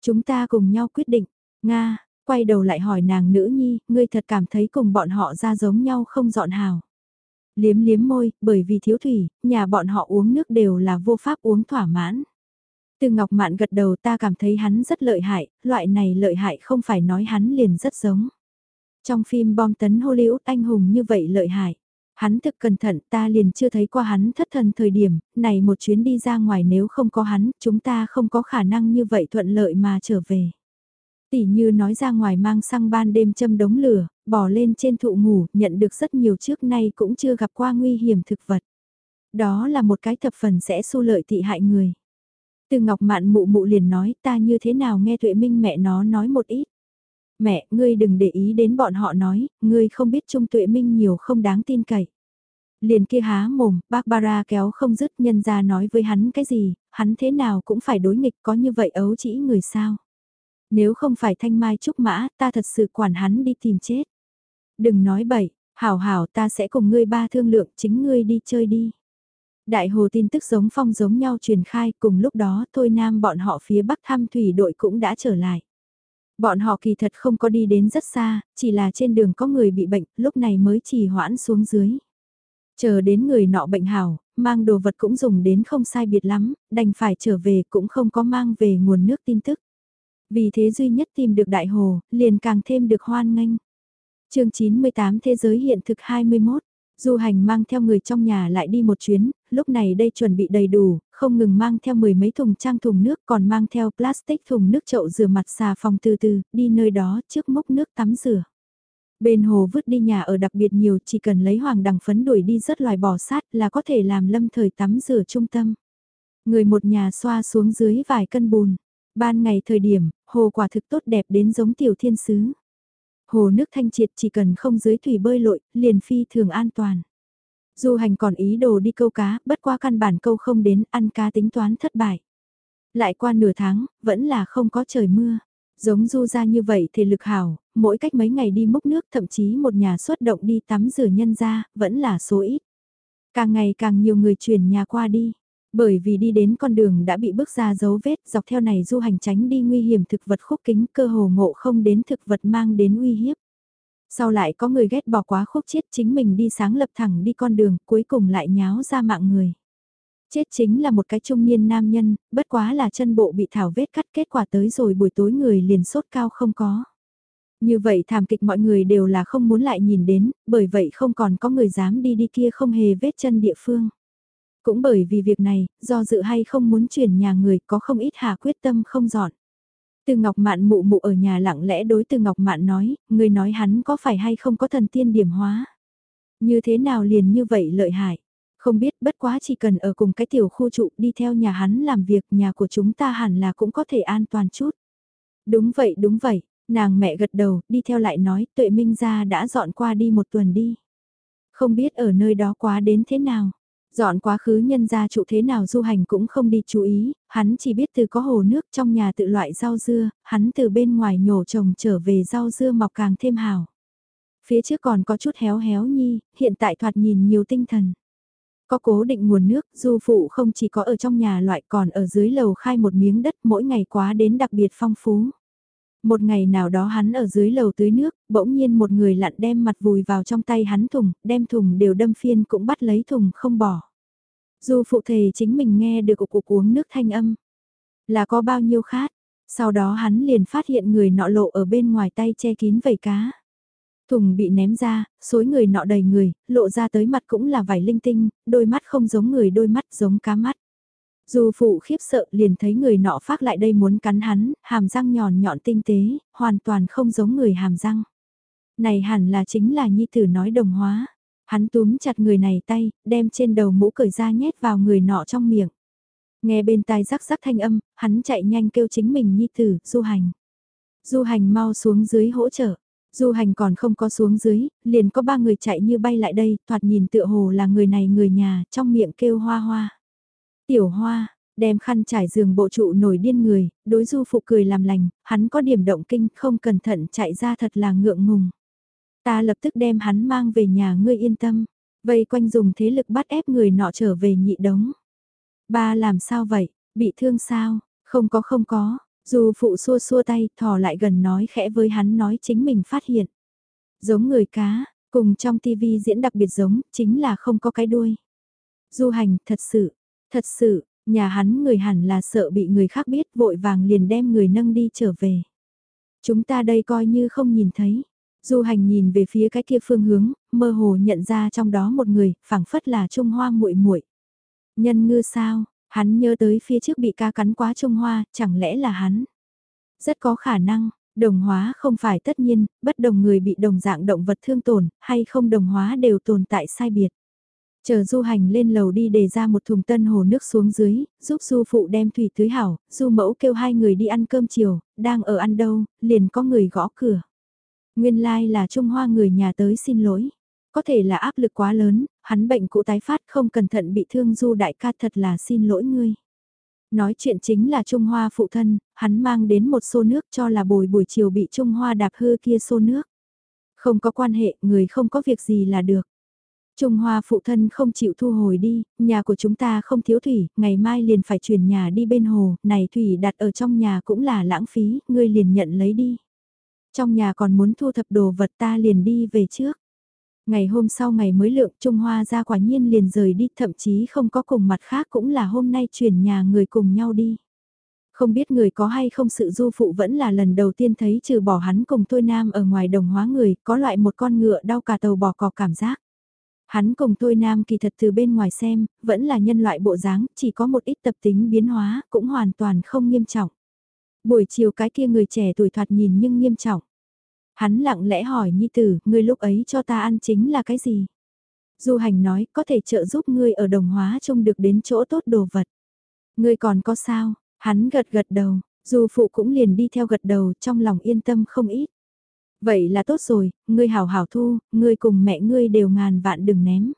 Chúng ta cùng nhau quyết định, Nga, quay đầu lại hỏi nàng nữ nhi, ngươi thật cảm thấy cùng bọn họ ra giống nhau không dọn hào. Liếm liếm môi, bởi vì thiếu thủy, nhà bọn họ uống nước đều là vô pháp uống thỏa mãn. Từ Ngọc Mạn gật đầu ta cảm thấy hắn rất lợi hại, loại này lợi hại không phải nói hắn liền rất giống. Trong phim bom tấn Hollywood anh hùng như vậy lợi hại. Hắn thực cẩn thận ta liền chưa thấy qua hắn thất thần thời điểm, này một chuyến đi ra ngoài nếu không có hắn, chúng ta không có khả năng như vậy thuận lợi mà trở về tỉ như nói ra ngoài mang sang ban đêm châm đống lửa, bò lên trên thụ ngủ, nhận được rất nhiều trước nay cũng chưa gặp qua nguy hiểm thực vật. Đó là một cái thập phần sẽ xu lợi tị hại người. Từ Ngọc Mạn mụ mụ liền nói ta như thế nào nghe Tuệ Minh mẹ nó nói một ít. Mẹ, ngươi đừng để ý đến bọn họ nói, ngươi không biết Trung Tuệ Minh nhiều không đáng tin cậy. Liền kia há mồm, Barbara kéo không dứt nhân ra nói với hắn cái gì, hắn thế nào cũng phải đối nghịch có như vậy ấu chỉ người sao. Nếu không phải thanh mai trúc mã, ta thật sự quản hắn đi tìm chết. Đừng nói bậy, hảo hảo ta sẽ cùng ngươi ba thương lượng chính ngươi đi chơi đi. Đại hồ tin tức giống phong giống nhau truyền khai cùng lúc đó thôi nam bọn họ phía bắc thăm thủy đội cũng đã trở lại. Bọn họ kỳ thật không có đi đến rất xa, chỉ là trên đường có người bị bệnh, lúc này mới trì hoãn xuống dưới. Chờ đến người nọ bệnh hảo, mang đồ vật cũng dùng đến không sai biệt lắm, đành phải trở về cũng không có mang về nguồn nước tin tức. Vì thế duy nhất tìm được đại hồ, liền càng thêm được hoan nghênh. chương 98 Thế giới hiện thực 21 Du hành mang theo người trong nhà lại đi một chuyến, lúc này đây chuẩn bị đầy đủ, không ngừng mang theo mười mấy thùng trang thùng nước còn mang theo plastic thùng nước chậu rửa mặt xà phòng từ từ, đi nơi đó trước mốc nước tắm rửa. Bên hồ vứt đi nhà ở đặc biệt nhiều chỉ cần lấy hoàng đằng phấn đuổi đi rất loài bò sát là có thể làm lâm thời tắm rửa trung tâm. Người một nhà xoa xuống dưới vài cân bùn. Ban ngày thời điểm, hồ quả thực tốt đẹp đến giống tiểu thiên sứ. Hồ nước thanh triệt chỉ cần không dưới thủy bơi lội, liền phi thường an toàn. Du hành còn ý đồ đi câu cá, bất qua căn bản câu không đến, ăn cá tính toán thất bại. Lại qua nửa tháng, vẫn là không có trời mưa. Giống du ra như vậy thì lực hảo, mỗi cách mấy ngày đi múc nước thậm chí một nhà xuất động đi tắm rửa nhân ra, vẫn là số ít. Càng ngày càng nhiều người chuyển nhà qua đi. Bởi vì đi đến con đường đã bị bước ra dấu vết dọc theo này du hành tránh đi nguy hiểm thực vật khúc kính cơ hồ ngộ không đến thực vật mang đến uy hiếp. Sau lại có người ghét bỏ quá khúc chết chính mình đi sáng lập thẳng đi con đường cuối cùng lại nháo ra mạng người. Chết chính là một cái trung niên nam nhân, bất quá là chân bộ bị thảo vết cắt kết quả tới rồi buổi tối người liền sốt cao không có. Như vậy thảm kịch mọi người đều là không muốn lại nhìn đến, bởi vậy không còn có người dám đi đi kia không hề vết chân địa phương. Cũng bởi vì việc này, do dự hay không muốn chuyển nhà người có không ít hà quyết tâm không dọn. Từ Ngọc Mạn mụ mụ ở nhà lặng lẽ đối từ Ngọc Mạn nói, người nói hắn có phải hay không có thần tiên điểm hóa. Như thế nào liền như vậy lợi hại. Không biết bất quá chỉ cần ở cùng cái tiểu khu trụ đi theo nhà hắn làm việc nhà của chúng ta hẳn là cũng có thể an toàn chút. Đúng vậy đúng vậy, nàng mẹ gật đầu đi theo lại nói tuệ minh gia đã dọn qua đi một tuần đi. Không biết ở nơi đó quá đến thế nào. Dọn quá khứ nhân gia trụ thế nào du hành cũng không đi chú ý, hắn chỉ biết từ có hồ nước trong nhà tự loại rau dưa, hắn từ bên ngoài nhổ trồng trở về rau dưa mọc càng thêm hào. Phía trước còn có chút héo héo nhi, hiện tại thoạt nhìn nhiều tinh thần. Có cố định nguồn nước, du phụ không chỉ có ở trong nhà loại còn ở dưới lầu khai một miếng đất mỗi ngày quá đến đặc biệt phong phú. Một ngày nào đó hắn ở dưới lầu tưới nước, bỗng nhiên một người lặn đem mặt vùi vào trong tay hắn thùng, đem thùng đều đâm phiên cũng bắt lấy thùng không bỏ. Dù phụ thề chính mình nghe được cục cục uống nước thanh âm. Là có bao nhiêu khát, sau đó hắn liền phát hiện người nọ lộ ở bên ngoài tay che kín vầy cá. Thùng bị ném ra, xối người nọ đầy người, lộ ra tới mặt cũng là vải linh tinh, đôi mắt không giống người đôi mắt giống cá mắt. Dù phụ khiếp sợ liền thấy người nọ phát lại đây muốn cắn hắn, hàm răng nhọn nhọn tinh tế, hoàn toàn không giống người hàm răng. Này hẳn là chính là nhi tử nói đồng hóa. Hắn túm chặt người này tay, đem trên đầu mũ cởi ra nhét vào người nọ trong miệng. Nghe bên tai rắc rắc thanh âm, hắn chạy nhanh kêu chính mình nhi tử, du hành. Du hành mau xuống dưới hỗ trợ. Du hành còn không có xuống dưới, liền có ba người chạy như bay lại đây, thoạt nhìn tựa hồ là người này người nhà, trong miệng kêu hoa hoa. Tiểu hoa, đem khăn trải giường bộ trụ nổi điên người, đối du phụ cười làm lành, hắn có điểm động kinh không cẩn thận chạy ra thật là ngượng ngùng. Ta lập tức đem hắn mang về nhà ngươi yên tâm, vây quanh dùng thế lực bắt ép người nọ trở về nhị đống. Ba làm sao vậy, bị thương sao, không có không có, dù phụ xua xua tay thò lại gần nói khẽ với hắn nói chính mình phát hiện. Giống người cá, cùng trong tivi diễn đặc biệt giống, chính là không có cái đuôi. Du hành, thật sự, Thật sự, nhà hắn người hẳn là sợ bị người khác biết vội vàng liền đem người nâng đi trở về. Chúng ta đây coi như không nhìn thấy. Du hành nhìn về phía cái kia phương hướng, mơ hồ nhận ra trong đó một người, phảng phất là Trung Hoa muội muội. Nhân ngư sao, hắn nhớ tới phía trước bị ca cắn quá Trung Hoa, chẳng lẽ là hắn? Rất có khả năng, Đồng hóa không phải tất nhiên, bất đồng người bị đồng dạng động vật thương tổn, hay không đồng hóa đều tồn tại sai biệt. Chờ du hành lên lầu đi để ra một thùng tân hồ nước xuống dưới, giúp du phụ đem thủy tưới hảo, du mẫu kêu hai người đi ăn cơm chiều, đang ở ăn đâu, liền có người gõ cửa. Nguyên lai like là Trung Hoa người nhà tới xin lỗi. Có thể là áp lực quá lớn, hắn bệnh cũ tái phát không cẩn thận bị thương du đại ca thật là xin lỗi ngươi. Nói chuyện chính là Trung Hoa phụ thân, hắn mang đến một xô nước cho là bồi buổi chiều bị Trung Hoa đạp hư kia xô nước. Không có quan hệ, người không có việc gì là được. Trung Hoa phụ thân không chịu thu hồi đi, nhà của chúng ta không thiếu thủy, ngày mai liền phải chuyển nhà đi bên hồ, này thủy đặt ở trong nhà cũng là lãng phí, ngươi liền nhận lấy đi. Trong nhà còn muốn thu thập đồ vật ta liền đi về trước. Ngày hôm sau ngày mới lượng Trung Hoa ra quả nhiên liền rời đi, thậm chí không có cùng mặt khác cũng là hôm nay chuyển nhà người cùng nhau đi. Không biết người có hay không sự du phụ vẫn là lần đầu tiên thấy trừ bỏ hắn cùng tôi nam ở ngoài đồng hóa người, có loại một con ngựa đau cả tàu bò cò cảm giác. Hắn cùng tôi nam kỳ thật từ bên ngoài xem, vẫn là nhân loại bộ dáng, chỉ có một ít tập tính biến hóa, cũng hoàn toàn không nghiêm trọng. Buổi chiều cái kia người trẻ tuổi thoạt nhìn nhưng nghiêm trọng. Hắn lặng lẽ hỏi Nhi Tử, ngươi lúc ấy cho ta ăn chính là cái gì? Du hành nói, có thể trợ giúp ngươi ở đồng hóa trông được đến chỗ tốt đồ vật. Ngươi còn có sao? Hắn gật gật đầu, Du phụ cũng liền đi theo gật đầu trong lòng yên tâm không ít. Vậy là tốt rồi, ngươi hảo hảo thu, ngươi cùng mẹ ngươi đều ngàn vạn đừng ném.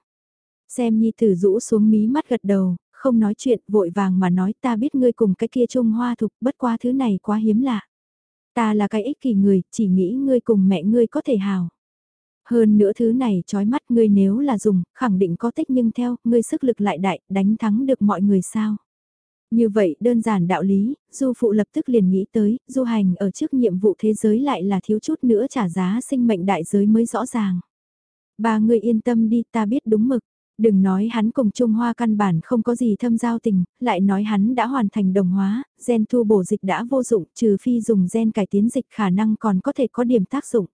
Xem Nhi Tử rũ xuống mí mắt gật đầu, không nói chuyện, vội vàng mà nói ta biết ngươi cùng cái kia trung hoa thục, bất qua thứ này quá hiếm lạ. Ta là cái ích kỷ người, chỉ nghĩ ngươi cùng mẹ ngươi có thể hào. Hơn nữa thứ này trói mắt ngươi nếu là dùng, khẳng định có tích nhưng theo, ngươi sức lực lại đại, đánh thắng được mọi người sao. Như vậy đơn giản đạo lý, du phụ lập tức liền nghĩ tới, du hành ở trước nhiệm vụ thế giới lại là thiếu chút nữa trả giá sinh mệnh đại giới mới rõ ràng. Ba người yên tâm đi ta biết đúng mực, Đừng nói hắn cùng Trung Hoa căn bản không có gì thâm giao tình, lại nói hắn đã hoàn thành đồng hóa, gen thu bổ dịch đã vô dụng, trừ phi dùng gen cải tiến dịch khả năng còn có thể có điểm tác dụng.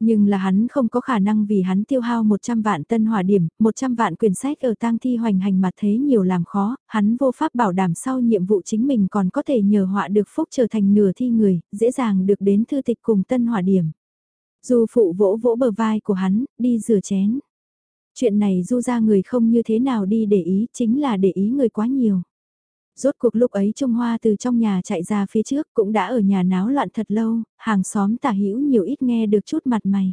Nhưng là hắn không có khả năng vì hắn tiêu hao 100 vạn tân hỏa điểm, 100 vạn quyền sách ở tang thi hoành hành mà thế nhiều làm khó, hắn vô pháp bảo đảm sau nhiệm vụ chính mình còn có thể nhờ họa được phúc trở thành nửa thi người, dễ dàng được đến thư tịch cùng tân hỏa điểm. Dù phụ vỗ vỗ bờ vai của hắn, đi rửa chén. Chuyện này du ra người không như thế nào đi để ý, chính là để ý người quá nhiều. Rốt cuộc lúc ấy Trung Hoa từ trong nhà chạy ra phía trước cũng đã ở nhà náo loạn thật lâu, hàng xóm tả hữu nhiều ít nghe được chút mặt mày.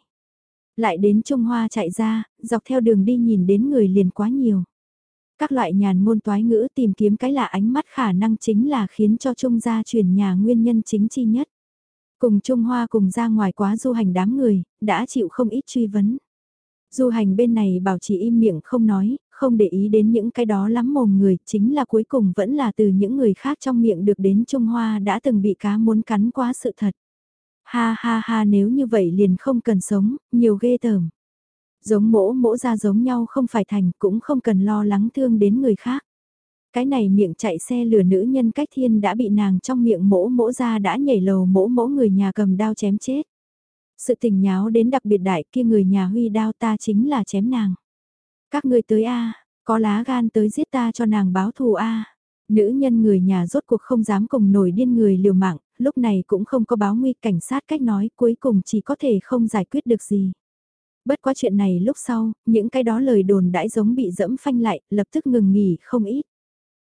Lại đến Trung Hoa chạy ra, dọc theo đường đi nhìn đến người liền quá nhiều. Các loại nhàn ngôn toái ngữ tìm kiếm cái lạ ánh mắt khả năng chính là khiến cho Trung gia chuyển nhà nguyên nhân chính chi nhất. Cùng Trung Hoa cùng ra ngoài quá du hành đám người, đã chịu không ít truy vấn. Du hành bên này bảo trì im miệng không nói, không để ý đến những cái đó lắm mồm người, chính là cuối cùng vẫn là từ những người khác trong miệng được đến Trung Hoa đã từng bị cá muốn cắn quá sự thật. Ha ha ha nếu như vậy liền không cần sống, nhiều ghê tởm. Giống mỗ mỗ ra giống nhau không phải thành cũng không cần lo lắng thương đến người khác. Cái này miệng chạy xe lửa nữ nhân cách thiên đã bị nàng trong miệng mỗ mỗ ra đã nhảy lầu mỗ mỗ người nhà cầm đao chém chết. Sự tình nháo đến đặc biệt đại kia người nhà huy đao ta chính là chém nàng. Các ngươi tới A, có lá gan tới giết ta cho nàng báo thù A. Nữ nhân người nhà rốt cuộc không dám cùng nổi điên người liều mạng, lúc này cũng không có báo nguy cảnh sát cách nói cuối cùng chỉ có thể không giải quyết được gì. Bất quá chuyện này lúc sau, những cái đó lời đồn đãi giống bị dẫm phanh lại, lập tức ngừng nghỉ không ít.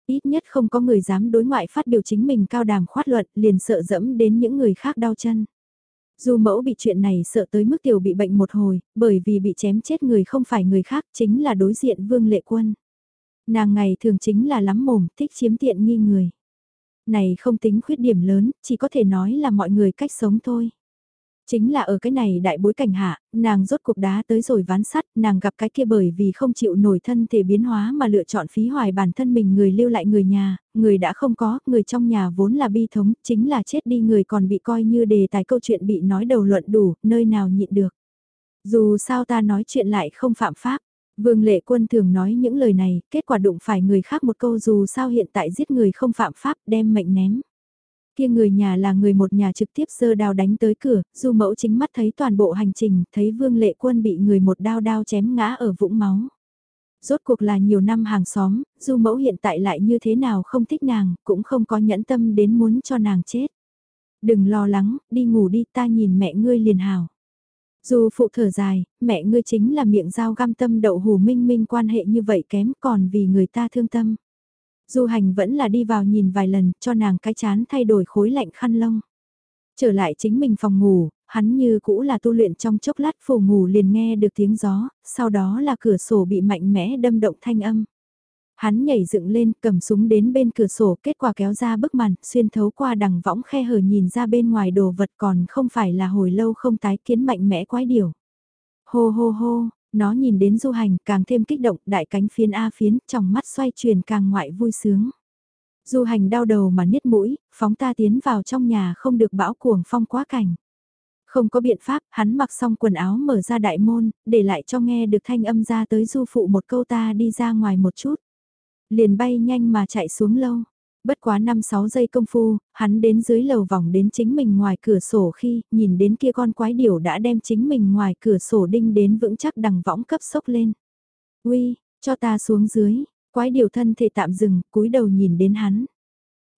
Ít nhất không có người dám đối ngoại phát biểu chính mình cao đàm khoát luận liền sợ dẫm đến những người khác đau chân. Dù mẫu bị chuyện này sợ tới mức tiểu bị bệnh một hồi, bởi vì bị chém chết người không phải người khác chính là đối diện vương lệ quân. Nàng ngày thường chính là lắm mồm, thích chiếm tiện nghi người. Này không tính khuyết điểm lớn, chỉ có thể nói là mọi người cách sống thôi. Chính là ở cái này đại bối cảnh hạ, nàng rốt cuộc đá tới rồi ván sắt, nàng gặp cái kia bởi vì không chịu nổi thân thể biến hóa mà lựa chọn phí hoài bản thân mình người lưu lại người nhà, người đã không có, người trong nhà vốn là bi thống, chính là chết đi người còn bị coi như đề tài câu chuyện bị nói đầu luận đủ, nơi nào nhịn được. Dù sao ta nói chuyện lại không phạm pháp, Vương Lệ Quân thường nói những lời này, kết quả đụng phải người khác một câu dù sao hiện tại giết người không phạm pháp đem mệnh ném. Kia người nhà là người một nhà trực tiếp sơ đao đánh tới cửa, du mẫu chính mắt thấy toàn bộ hành trình, thấy vương lệ quân bị người một đao đao chém ngã ở vũng máu. Rốt cuộc là nhiều năm hàng xóm, du mẫu hiện tại lại như thế nào không thích nàng, cũng không có nhẫn tâm đến muốn cho nàng chết. Đừng lo lắng, đi ngủ đi ta nhìn mẹ ngươi liền hào. Dù phụ thở dài, mẹ ngươi chính là miệng dao găm tâm đậu hù minh minh quan hệ như vậy kém còn vì người ta thương tâm. Du hành vẫn là đi vào nhìn vài lần cho nàng cái chán thay đổi khối lạnh khăn lông. Trở lại chính mình phòng ngủ, hắn như cũ là tu luyện trong chốc lát phủ ngủ liền nghe được tiếng gió, sau đó là cửa sổ bị mạnh mẽ đâm động thanh âm. Hắn nhảy dựng lên, cầm súng đến bên cửa sổ, kết quả kéo ra bức màn, xuyên thấu qua đằng võng khe hở nhìn ra bên ngoài đồ vật còn không phải là hồi lâu không tái kiến mạnh mẽ quái điều. Hô hô hô, nó nhìn đến du hành càng thêm kích động, đại cánh phiến A phiến, trong mắt xoay chuyển càng ngoại vui sướng. Du hành đau đầu mà niết mũi, phóng ta tiến vào trong nhà không được bão cuồng phong quá cảnh. Không có biện pháp, hắn mặc xong quần áo mở ra đại môn, để lại cho nghe được thanh âm ra tới du phụ một câu ta đi ra ngoài một chút. Liền bay nhanh mà chạy xuống lâu. Bất quá 5-6 giây công phu, hắn đến dưới lầu vòng đến chính mình ngoài cửa sổ khi nhìn đến kia con quái điểu đã đem chính mình ngoài cửa sổ đinh đến vững chắc đằng võng cấp sốc lên. Uy, cho ta xuống dưới, quái điểu thân thể tạm dừng, cúi đầu nhìn đến hắn.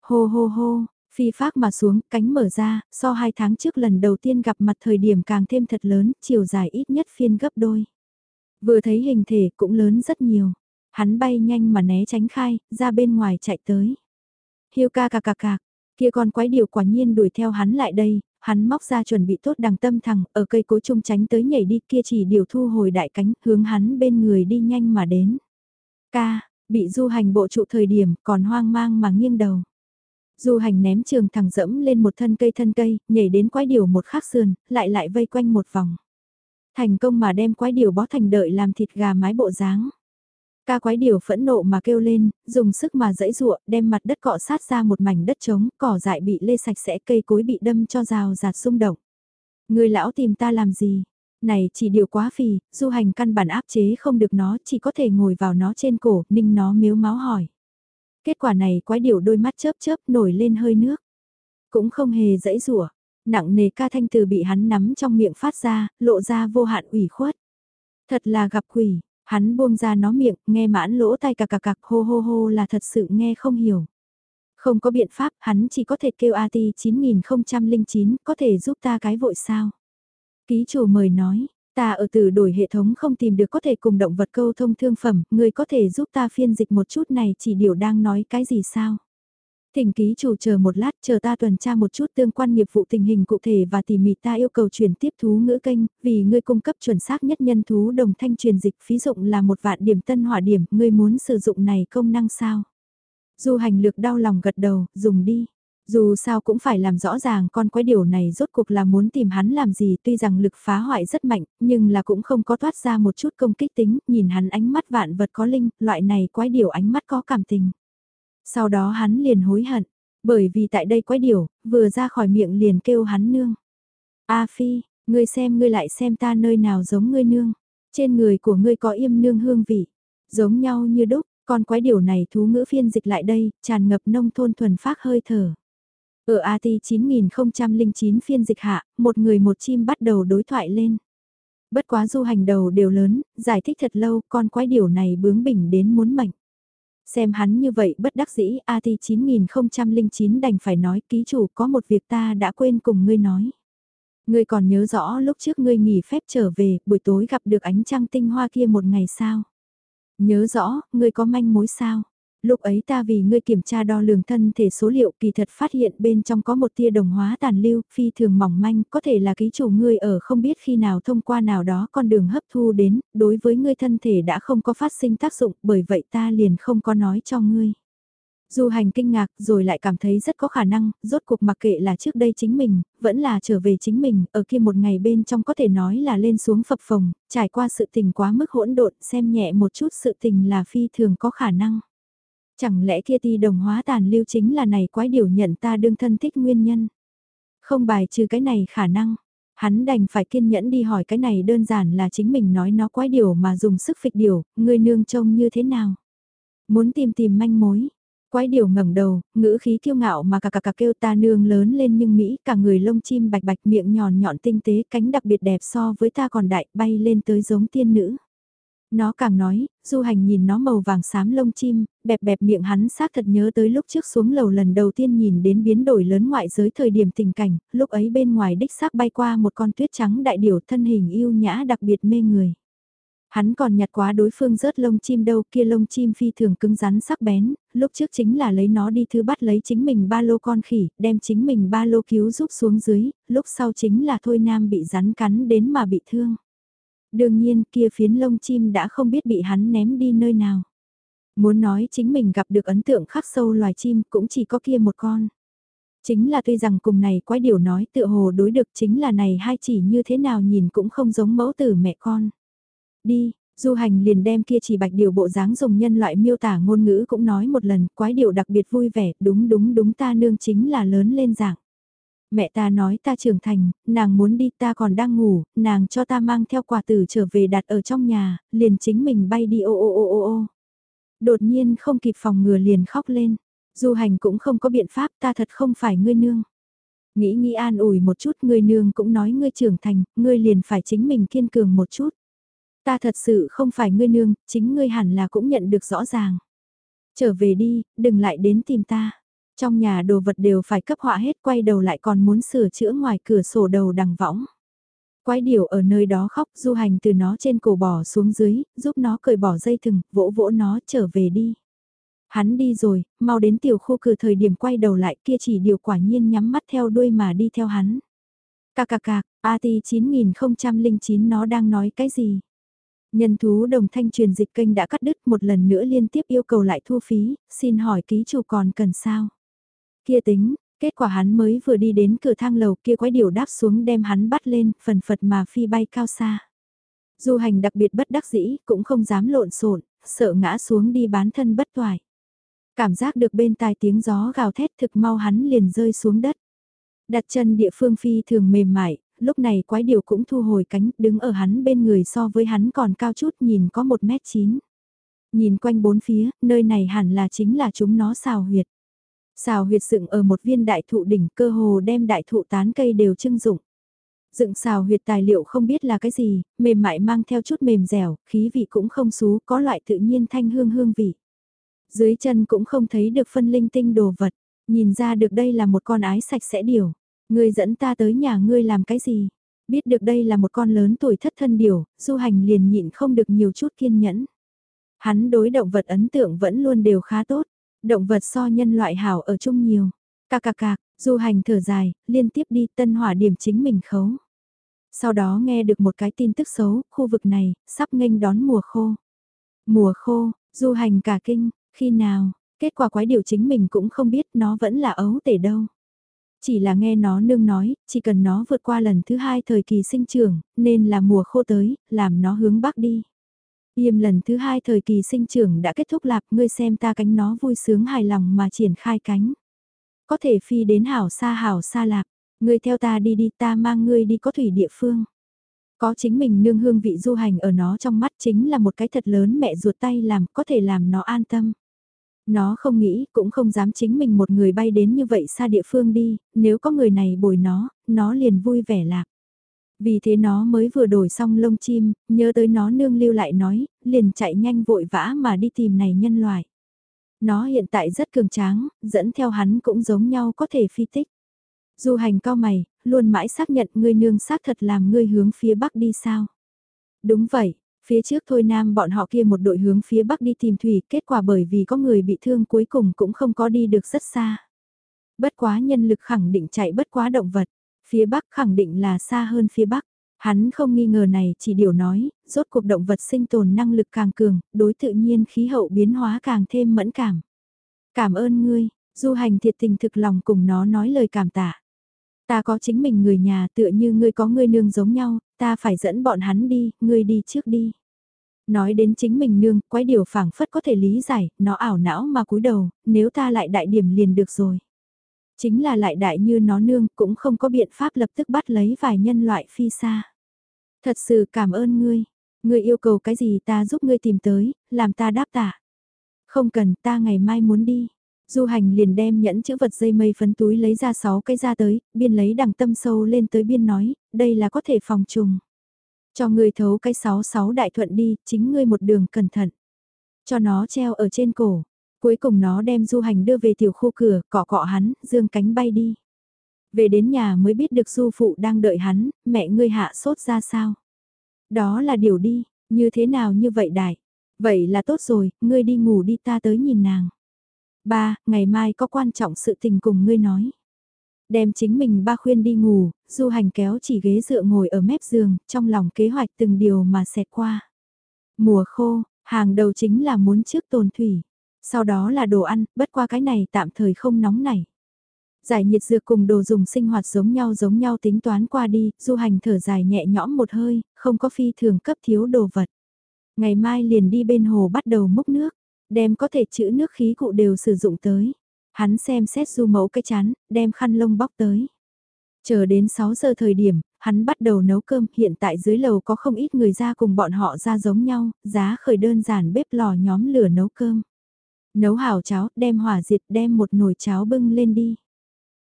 Hô hô hô, phi phác mà xuống, cánh mở ra, so hai tháng trước lần đầu tiên gặp mặt thời điểm càng thêm thật lớn, chiều dài ít nhất phiên gấp đôi. Vừa thấy hình thể cũng lớn rất nhiều. Hắn bay nhanh mà né tránh khai, ra bên ngoài chạy tới. Hiêu ca cà cà cà, kia con quái điều quả nhiên đuổi theo hắn lại đây, hắn móc ra chuẩn bị tốt đằng tâm thẳng, ở cây cối trung tránh tới nhảy đi kia chỉ điều thu hồi đại cánh, hướng hắn bên người đi nhanh mà đến. Ca, bị du hành bộ trụ thời điểm, còn hoang mang mà nghiêng đầu. Du hành ném trường thẳng dẫm lên một thân cây thân cây, nhảy đến quái điều một khắc sườn, lại lại vây quanh một vòng. Thành công mà đem quái điều bó thành đợi làm thịt gà mái bộ dáng. Ca quái điều phẫn nộ mà kêu lên, dùng sức mà dẫy ruộng, đem mặt đất cọ sát ra một mảnh đất trống, cỏ dại bị lê sạch sẽ cây cối bị đâm cho rào rạt xung động. Người lão tìm ta làm gì? Này chỉ điều quá phì, du hành căn bản áp chế không được nó, chỉ có thể ngồi vào nó trên cổ, ninh nó miếu máu hỏi. Kết quả này quái điều đôi mắt chớp chớp nổi lên hơi nước. Cũng không hề dẫy rủa nặng nề ca thanh từ bị hắn nắm trong miệng phát ra, lộ ra vô hạn ủy khuất. Thật là gặp quỷ, Hắn buông ra nó miệng, nghe mãn lỗ tai cà cà cạc hô hô hô là thật sự nghe không hiểu. Không có biện pháp, hắn chỉ có thể kêu AT 9009, có thể giúp ta cái vội sao. Ký chủ mời nói, ta ở từ đổi hệ thống không tìm được có thể cùng động vật câu thông thương phẩm, người có thể giúp ta phiên dịch một chút này chỉ điều đang nói cái gì sao. Thỉnh ký chủ chờ một lát chờ ta tuần tra một chút tương quan nghiệp vụ tình hình cụ thể và tỉ mỉ ta yêu cầu chuyển tiếp thú ngữ kênh, vì ngươi cung cấp chuẩn xác nhất nhân thú đồng thanh truyền dịch phí dụng là một vạn điểm tân hỏa điểm, ngươi muốn sử dụng này công năng sao? Du hành lược đau lòng gật đầu, dùng đi. Dù sao cũng phải làm rõ ràng con quái điều này rốt cuộc là muốn tìm hắn làm gì tuy rằng lực phá hoại rất mạnh, nhưng là cũng không có thoát ra một chút công kích tính, nhìn hắn ánh mắt vạn vật có linh, loại này quái điều ánh mắt có cảm tình. Sau đó hắn liền hối hận, bởi vì tại đây quái điểu, vừa ra khỏi miệng liền kêu hắn nương. A Phi, ngươi xem ngươi lại xem ta nơi nào giống ngươi nương, trên người của ngươi có yêm nương hương vị, giống nhau như đúc, con quái điểu này thú ngữ phiên dịch lại đây, tràn ngập nông thôn thuần phác hơi thở. Ở AT 9009 phiên dịch hạ, một người một chim bắt đầu đối thoại lên. Bất quá du hành đầu đều lớn, giải thích thật lâu, con quái điểu này bướng bỉnh đến muốn mệnh. Xem hắn như vậy bất đắc dĩ AT 9009 đành phải nói ký chủ có một việc ta đã quên cùng ngươi nói. Ngươi còn nhớ rõ lúc trước ngươi nghỉ phép trở về, buổi tối gặp được ánh trăng tinh hoa kia một ngày sao? Nhớ rõ, ngươi có manh mối sao? Lúc ấy ta vì ngươi kiểm tra đo lường thân thể số liệu kỳ thật phát hiện bên trong có một tia đồng hóa tàn lưu, phi thường mỏng manh, có thể là ký chủ ngươi ở không biết khi nào thông qua nào đó con đường hấp thu đến, đối với ngươi thân thể đã không có phát sinh tác dụng, bởi vậy ta liền không có nói cho ngươi. Du hành kinh ngạc rồi lại cảm thấy rất có khả năng, rốt cuộc mặc kệ là trước đây chính mình, vẫn là trở về chính mình, ở kia một ngày bên trong có thể nói là lên xuống phập phồng, trải qua sự tình quá mức hỗn độn, xem nhẹ một chút sự tình là phi thường có khả năng. Chẳng lẽ kia ti đồng hóa tàn lưu chính là này quái điều nhận ta đương thân thích nguyên nhân. Không bài trừ cái này khả năng. Hắn đành phải kiên nhẫn đi hỏi cái này đơn giản là chính mình nói nó quái điều mà dùng sức phịch điều, người nương trông như thế nào. Muốn tìm tìm manh mối. Quái điều ngẩng đầu, ngữ khí kiêu ngạo mà cà cà cà kêu ta nương lớn lên nhưng Mỹ cả người lông chim bạch bạch miệng nhòn nhọn tinh tế cánh đặc biệt đẹp so với ta còn đại bay lên tới giống tiên nữ. Nó càng nói, du hành nhìn nó màu vàng xám lông chim, bẹp bẹp miệng hắn xác thật nhớ tới lúc trước xuống lầu lần đầu tiên nhìn đến biến đổi lớn ngoại giới thời điểm tình cảnh, lúc ấy bên ngoài đích xác bay qua một con tuyết trắng đại điểu thân hình yêu nhã đặc biệt mê người. Hắn còn nhặt quá đối phương rớt lông chim đâu kia lông chim phi thường cứng rắn sắc bén, lúc trước chính là lấy nó đi thứ bắt lấy chính mình ba lô con khỉ, đem chính mình ba lô cứu giúp xuống dưới, lúc sau chính là thôi nam bị rắn cắn đến mà bị thương. Đương nhiên kia phiến lông chim đã không biết bị hắn ném đi nơi nào. Muốn nói chính mình gặp được ấn tượng khắc sâu loài chim cũng chỉ có kia một con. Chính là tuy rằng cùng này quái điều nói tự hồ đối được chính là này hai chỉ như thế nào nhìn cũng không giống mẫu tử mẹ con. Đi, Du hành liền đem kia chỉ bạch điều bộ dáng dùng nhân loại miêu tả ngôn ngữ cũng nói một lần, quái điều đặc biệt vui vẻ, đúng đúng đúng ta nương chính là lớn lên dạng. Mẹ ta nói ta trưởng thành, nàng muốn đi ta còn đang ngủ, nàng cho ta mang theo quà tử trở về đặt ở trong nhà, liền chính mình bay đi ô ô ô ô ô. Đột nhiên không kịp phòng ngừa liền khóc lên. Du hành cũng không có biện pháp ta thật không phải ngươi nương. Nghĩ nghĩ an ủi một chút ngươi nương cũng nói ngươi trưởng thành, ngươi liền phải chính mình kiên cường một chút. Ta thật sự không phải ngươi nương, chính ngươi hẳn là cũng nhận được rõ ràng. Trở về đi, đừng lại đến tìm ta. Trong nhà đồ vật đều phải cấp họa hết quay đầu lại còn muốn sửa chữa ngoài cửa sổ đầu đằng võng. Quái điểu ở nơi đó khóc du hành từ nó trên cổ bò xuống dưới, giúp nó cởi bỏ dây thừng, vỗ vỗ nó trở về đi. Hắn đi rồi, mau đến tiểu khu cử thời điểm quay đầu lại kia chỉ điều quả nhiên nhắm mắt theo đuôi mà đi theo hắn. Cạc cạc cạc, AT 9009 nó đang nói cái gì? Nhân thú đồng thanh truyền dịch kênh đã cắt đứt một lần nữa liên tiếp yêu cầu lại thu phí, xin hỏi ký chủ còn cần sao? Kia tính, kết quả hắn mới vừa đi đến cửa thang lầu kia quái điều đáp xuống đem hắn bắt lên, phần phật mà phi bay cao xa. Du hành đặc biệt bất đắc dĩ, cũng không dám lộn xộn, sợ ngã xuống đi bán thân bất toại. Cảm giác được bên tai tiếng gió gào thét thực mau hắn liền rơi xuống đất. Đặt chân địa phương phi thường mềm mại, lúc này quái điều cũng thu hồi cánh, đứng ở hắn bên người so với hắn còn cao chút nhìn có một mét chín. Nhìn quanh bốn phía, nơi này hẳn là chính là chúng nó xào huyệt. Xào huyệt dựng ở một viên đại thụ đỉnh cơ hồ đem đại thụ tán cây đều trưng dụng. Dựng xào huyệt tài liệu không biết là cái gì, mềm mại mang theo chút mềm dẻo, khí vị cũng không xú, có loại tự nhiên thanh hương hương vị. Dưới chân cũng không thấy được phân linh tinh đồ vật, nhìn ra được đây là một con ái sạch sẽ điều. Ngươi dẫn ta tới nhà ngươi làm cái gì? Biết được đây là một con lớn tuổi thất thân điều, du hành liền nhịn không được nhiều chút kiên nhẫn. Hắn đối động vật ấn tượng vẫn luôn đều khá tốt. Động vật so nhân loại hảo ở chung nhiều. Cà cà cà, du hành thở dài, liên tiếp đi tân hỏa điểm chính mình khấu. Sau đó nghe được một cái tin tức xấu, khu vực này, sắp nghênh đón mùa khô. Mùa khô, du hành cả kinh, khi nào, kết quả quái điều chính mình cũng không biết nó vẫn là ấu tể đâu. Chỉ là nghe nó nương nói, chỉ cần nó vượt qua lần thứ hai thời kỳ sinh trưởng, nên là mùa khô tới, làm nó hướng bắc đi. Yêm lần thứ hai thời kỳ sinh trưởng đã kết thúc lạp ngươi xem ta cánh nó vui sướng hài lòng mà triển khai cánh. Có thể phi đến hảo xa hảo xa lạp, ngươi theo ta đi đi ta mang ngươi đi có thủy địa phương. Có chính mình nương hương vị du hành ở nó trong mắt chính là một cái thật lớn mẹ ruột tay làm có thể làm nó an tâm. Nó không nghĩ, cũng không dám chính mình một người bay đến như vậy xa địa phương đi, nếu có người này bồi nó, nó liền vui vẻ lạc. Vì thế nó mới vừa đổi xong lông chim, nhớ tới nó nương lưu lại nói, liền chạy nhanh vội vã mà đi tìm này nhân loại. Nó hiện tại rất cường tráng, dẫn theo hắn cũng giống nhau có thể phi tích. Du hành cao mày, luôn mãi xác nhận ngươi nương xác thật làm ngươi hướng phía bắc đi sao. Đúng vậy, Phía trước thôi nam bọn họ kia một đội hướng phía bắc đi tìm thủy, kết quả bởi vì có người bị thương cuối cùng cũng không có đi được rất xa. Bất quá nhân lực khẳng định chạy bất quá động vật, phía bắc khẳng định là xa hơn phía bắc. Hắn không nghi ngờ này chỉ điều nói, rốt cuộc động vật sinh tồn năng lực càng cường, đối tự nhiên khí hậu biến hóa càng thêm mẫn cảm. Cảm ơn ngươi, du hành thiệt tình thực lòng cùng nó nói lời cảm tạ. Ta có chính mình người nhà tựa như ngươi có ngươi nương giống nhau, ta phải dẫn bọn hắn đi, ngươi đi trước đi. Nói đến chính mình nương, quái điều phảng phất có thể lý giải, nó ảo não mà cúi đầu, nếu ta lại đại điểm liền được rồi. Chính là lại đại như nó nương cũng không có biện pháp lập tức bắt lấy vài nhân loại phi xa. Thật sự cảm ơn ngươi, ngươi yêu cầu cái gì ta giúp ngươi tìm tới, làm ta đáp tả Không cần ta ngày mai muốn đi. Du hành liền đem nhẫn chữ vật dây mây phấn túi lấy ra 6 cái ra tới, biên lấy đằng tâm sâu lên tới biên nói, đây là có thể phòng trùng. Cho ngươi thấu cái 66 đại thuận đi, chính ngươi một đường cẩn thận. Cho nó treo ở trên cổ. Cuối cùng nó đem du hành đưa về tiểu khu cửa, cọ cọ hắn, dương cánh bay đi. Về đến nhà mới biết được du phụ đang đợi hắn, mẹ ngươi hạ sốt ra sao. Đó là điều đi, như thế nào như vậy đại. Vậy là tốt rồi, ngươi đi ngủ đi ta tới nhìn nàng. Ba, ngày mai có quan trọng sự tình cùng ngươi nói. Đem chính mình ba khuyên đi ngủ, du hành kéo chỉ ghế dựa ngồi ở mép giường, trong lòng kế hoạch từng điều mà xẹt qua. Mùa khô, hàng đầu chính là muốn trước tồn thủy. Sau đó là đồ ăn, bất qua cái này tạm thời không nóng nảy. Giải nhiệt dược cùng đồ dùng sinh hoạt giống nhau giống nhau tính toán qua đi, du hành thở dài nhẹ nhõm một hơi, không có phi thường cấp thiếu đồ vật. Ngày mai liền đi bên hồ bắt đầu múc nước, đem có thể chữ nước khí cụ đều sử dụng tới. Hắn xem xét du mẫu cái chán, đem khăn lông bóc tới. Chờ đến 6 giờ thời điểm, hắn bắt đầu nấu cơm, hiện tại dưới lầu có không ít người ra cùng bọn họ ra giống nhau, giá khởi đơn giản bếp lò nhóm lửa nấu cơm. Nấu hảo cháo, đem hỏa diệt đem một nồi cháo bưng lên đi.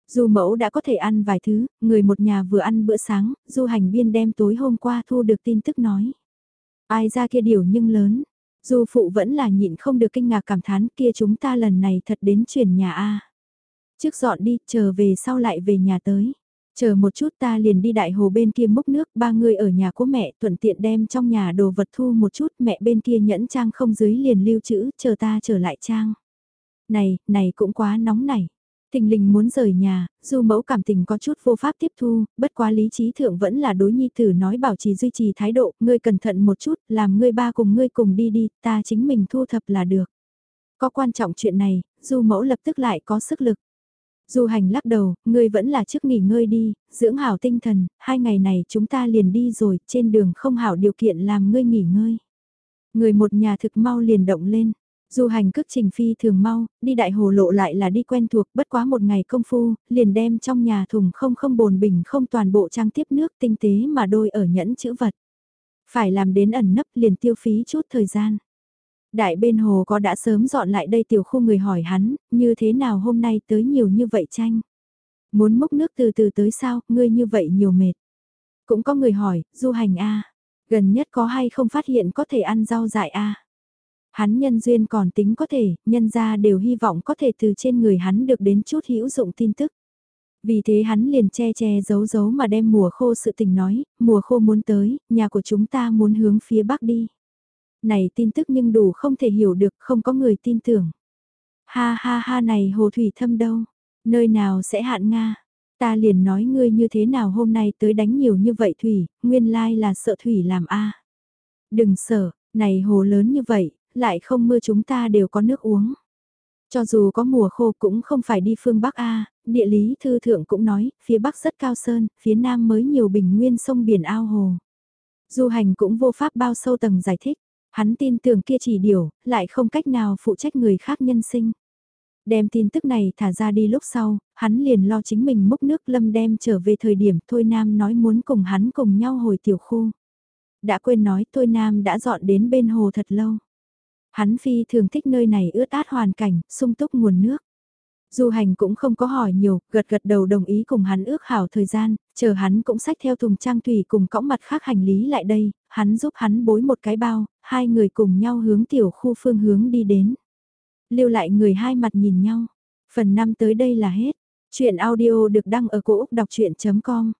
Du mẫu đã có thể ăn vài thứ, người một nhà vừa ăn bữa sáng, du hành biên đem tối hôm qua thu được tin tức nói. Ai ra kia điều nhưng lớn, du phụ vẫn là nhịn không được kinh ngạc cảm thán kia chúng ta lần này thật đến chuyển nhà A. Trước dọn đi, chờ về sau lại về nhà tới. Chờ một chút ta liền đi đại hồ bên kia múc nước, ba người ở nhà của mẹ thuận tiện đem trong nhà đồ vật thu một chút, mẹ bên kia nhẫn trang không dưới liền lưu trữ, chờ ta trở lại trang. Này, này cũng quá nóng này. Tình linh muốn rời nhà, dù mẫu cảm tình có chút vô pháp tiếp thu, bất quá lý trí thượng vẫn là đối nhi tử nói bảo trì duy trì thái độ, ngươi cẩn thận một chút, làm ngươi ba cùng ngươi cùng đi đi, ta chính mình thu thập là được. Có quan trọng chuyện này, dù mẫu lập tức lại có sức lực. Du hành lắc đầu, ngươi vẫn là trước nghỉ ngơi đi, dưỡng hảo tinh thần, hai ngày này chúng ta liền đi rồi, trên đường không hảo điều kiện làm ngươi nghỉ ngơi. Người một nhà thực mau liền động lên, Du hành cước trình phi thường mau, đi đại hồ lộ lại là đi quen thuộc bất quá một ngày công phu, liền đem trong nhà thùng không không bồn bình không toàn bộ trang tiếp nước tinh tế mà đôi ở nhẫn chữ vật. Phải làm đến ẩn nấp liền tiêu phí chút thời gian. Đại bên hồ có đã sớm dọn lại đây tiểu khu người hỏi hắn, như thế nào hôm nay tới nhiều như vậy tranh. Muốn múc nước từ từ tới sao, ngươi như vậy nhiều mệt. Cũng có người hỏi, du hành a gần nhất có hay không phát hiện có thể ăn rau dại a Hắn nhân duyên còn tính có thể, nhân ra đều hy vọng có thể từ trên người hắn được đến chút hữu dụng tin tức. Vì thế hắn liền che che giấu giấu mà đem mùa khô sự tình nói, mùa khô muốn tới, nhà của chúng ta muốn hướng phía bắc đi. Này tin tức nhưng đủ không thể hiểu được, không có người tin tưởng. Ha ha ha này hồ thủy thâm đâu, nơi nào sẽ hạn Nga. Ta liền nói ngươi như thế nào hôm nay tới đánh nhiều như vậy thủy, nguyên lai là sợ thủy làm a. Đừng sợ, này hồ lớn như vậy, lại không mưa chúng ta đều có nước uống. Cho dù có mùa khô cũng không phải đi phương Bắc A, địa lý thư thượng cũng nói, phía Bắc rất cao sơn, phía Nam mới nhiều bình nguyên sông biển ao hồ. Du hành cũng vô pháp bao sâu tầng giải thích, hắn tin tưởng kia chỉ điều, lại không cách nào phụ trách người khác nhân sinh. Đem tin tức này thả ra đi lúc sau, hắn liền lo chính mình múc nước lâm đem trở về thời điểm Thôi Nam nói muốn cùng hắn cùng nhau hồi tiểu khu. Đã quên nói Thôi Nam đã dọn đến bên hồ thật lâu. Hắn phi thường thích nơi này ướt át hoàn cảnh, sung túc nguồn nước. Du hành cũng không có hỏi nhiều, gật gật đầu đồng ý cùng hắn ước hảo thời gian, chờ hắn cũng xách theo thùng trang thủy cùng cõng mặt khác hành lý lại đây, hắn giúp hắn bối một cái bao, hai người cùng nhau hướng tiểu khu phương hướng đi đến. Lưu lại người hai mặt nhìn nhau. Phần 5 tới đây là hết. Chuyện audio được đăng ở cổ Úc đọc chuyện.com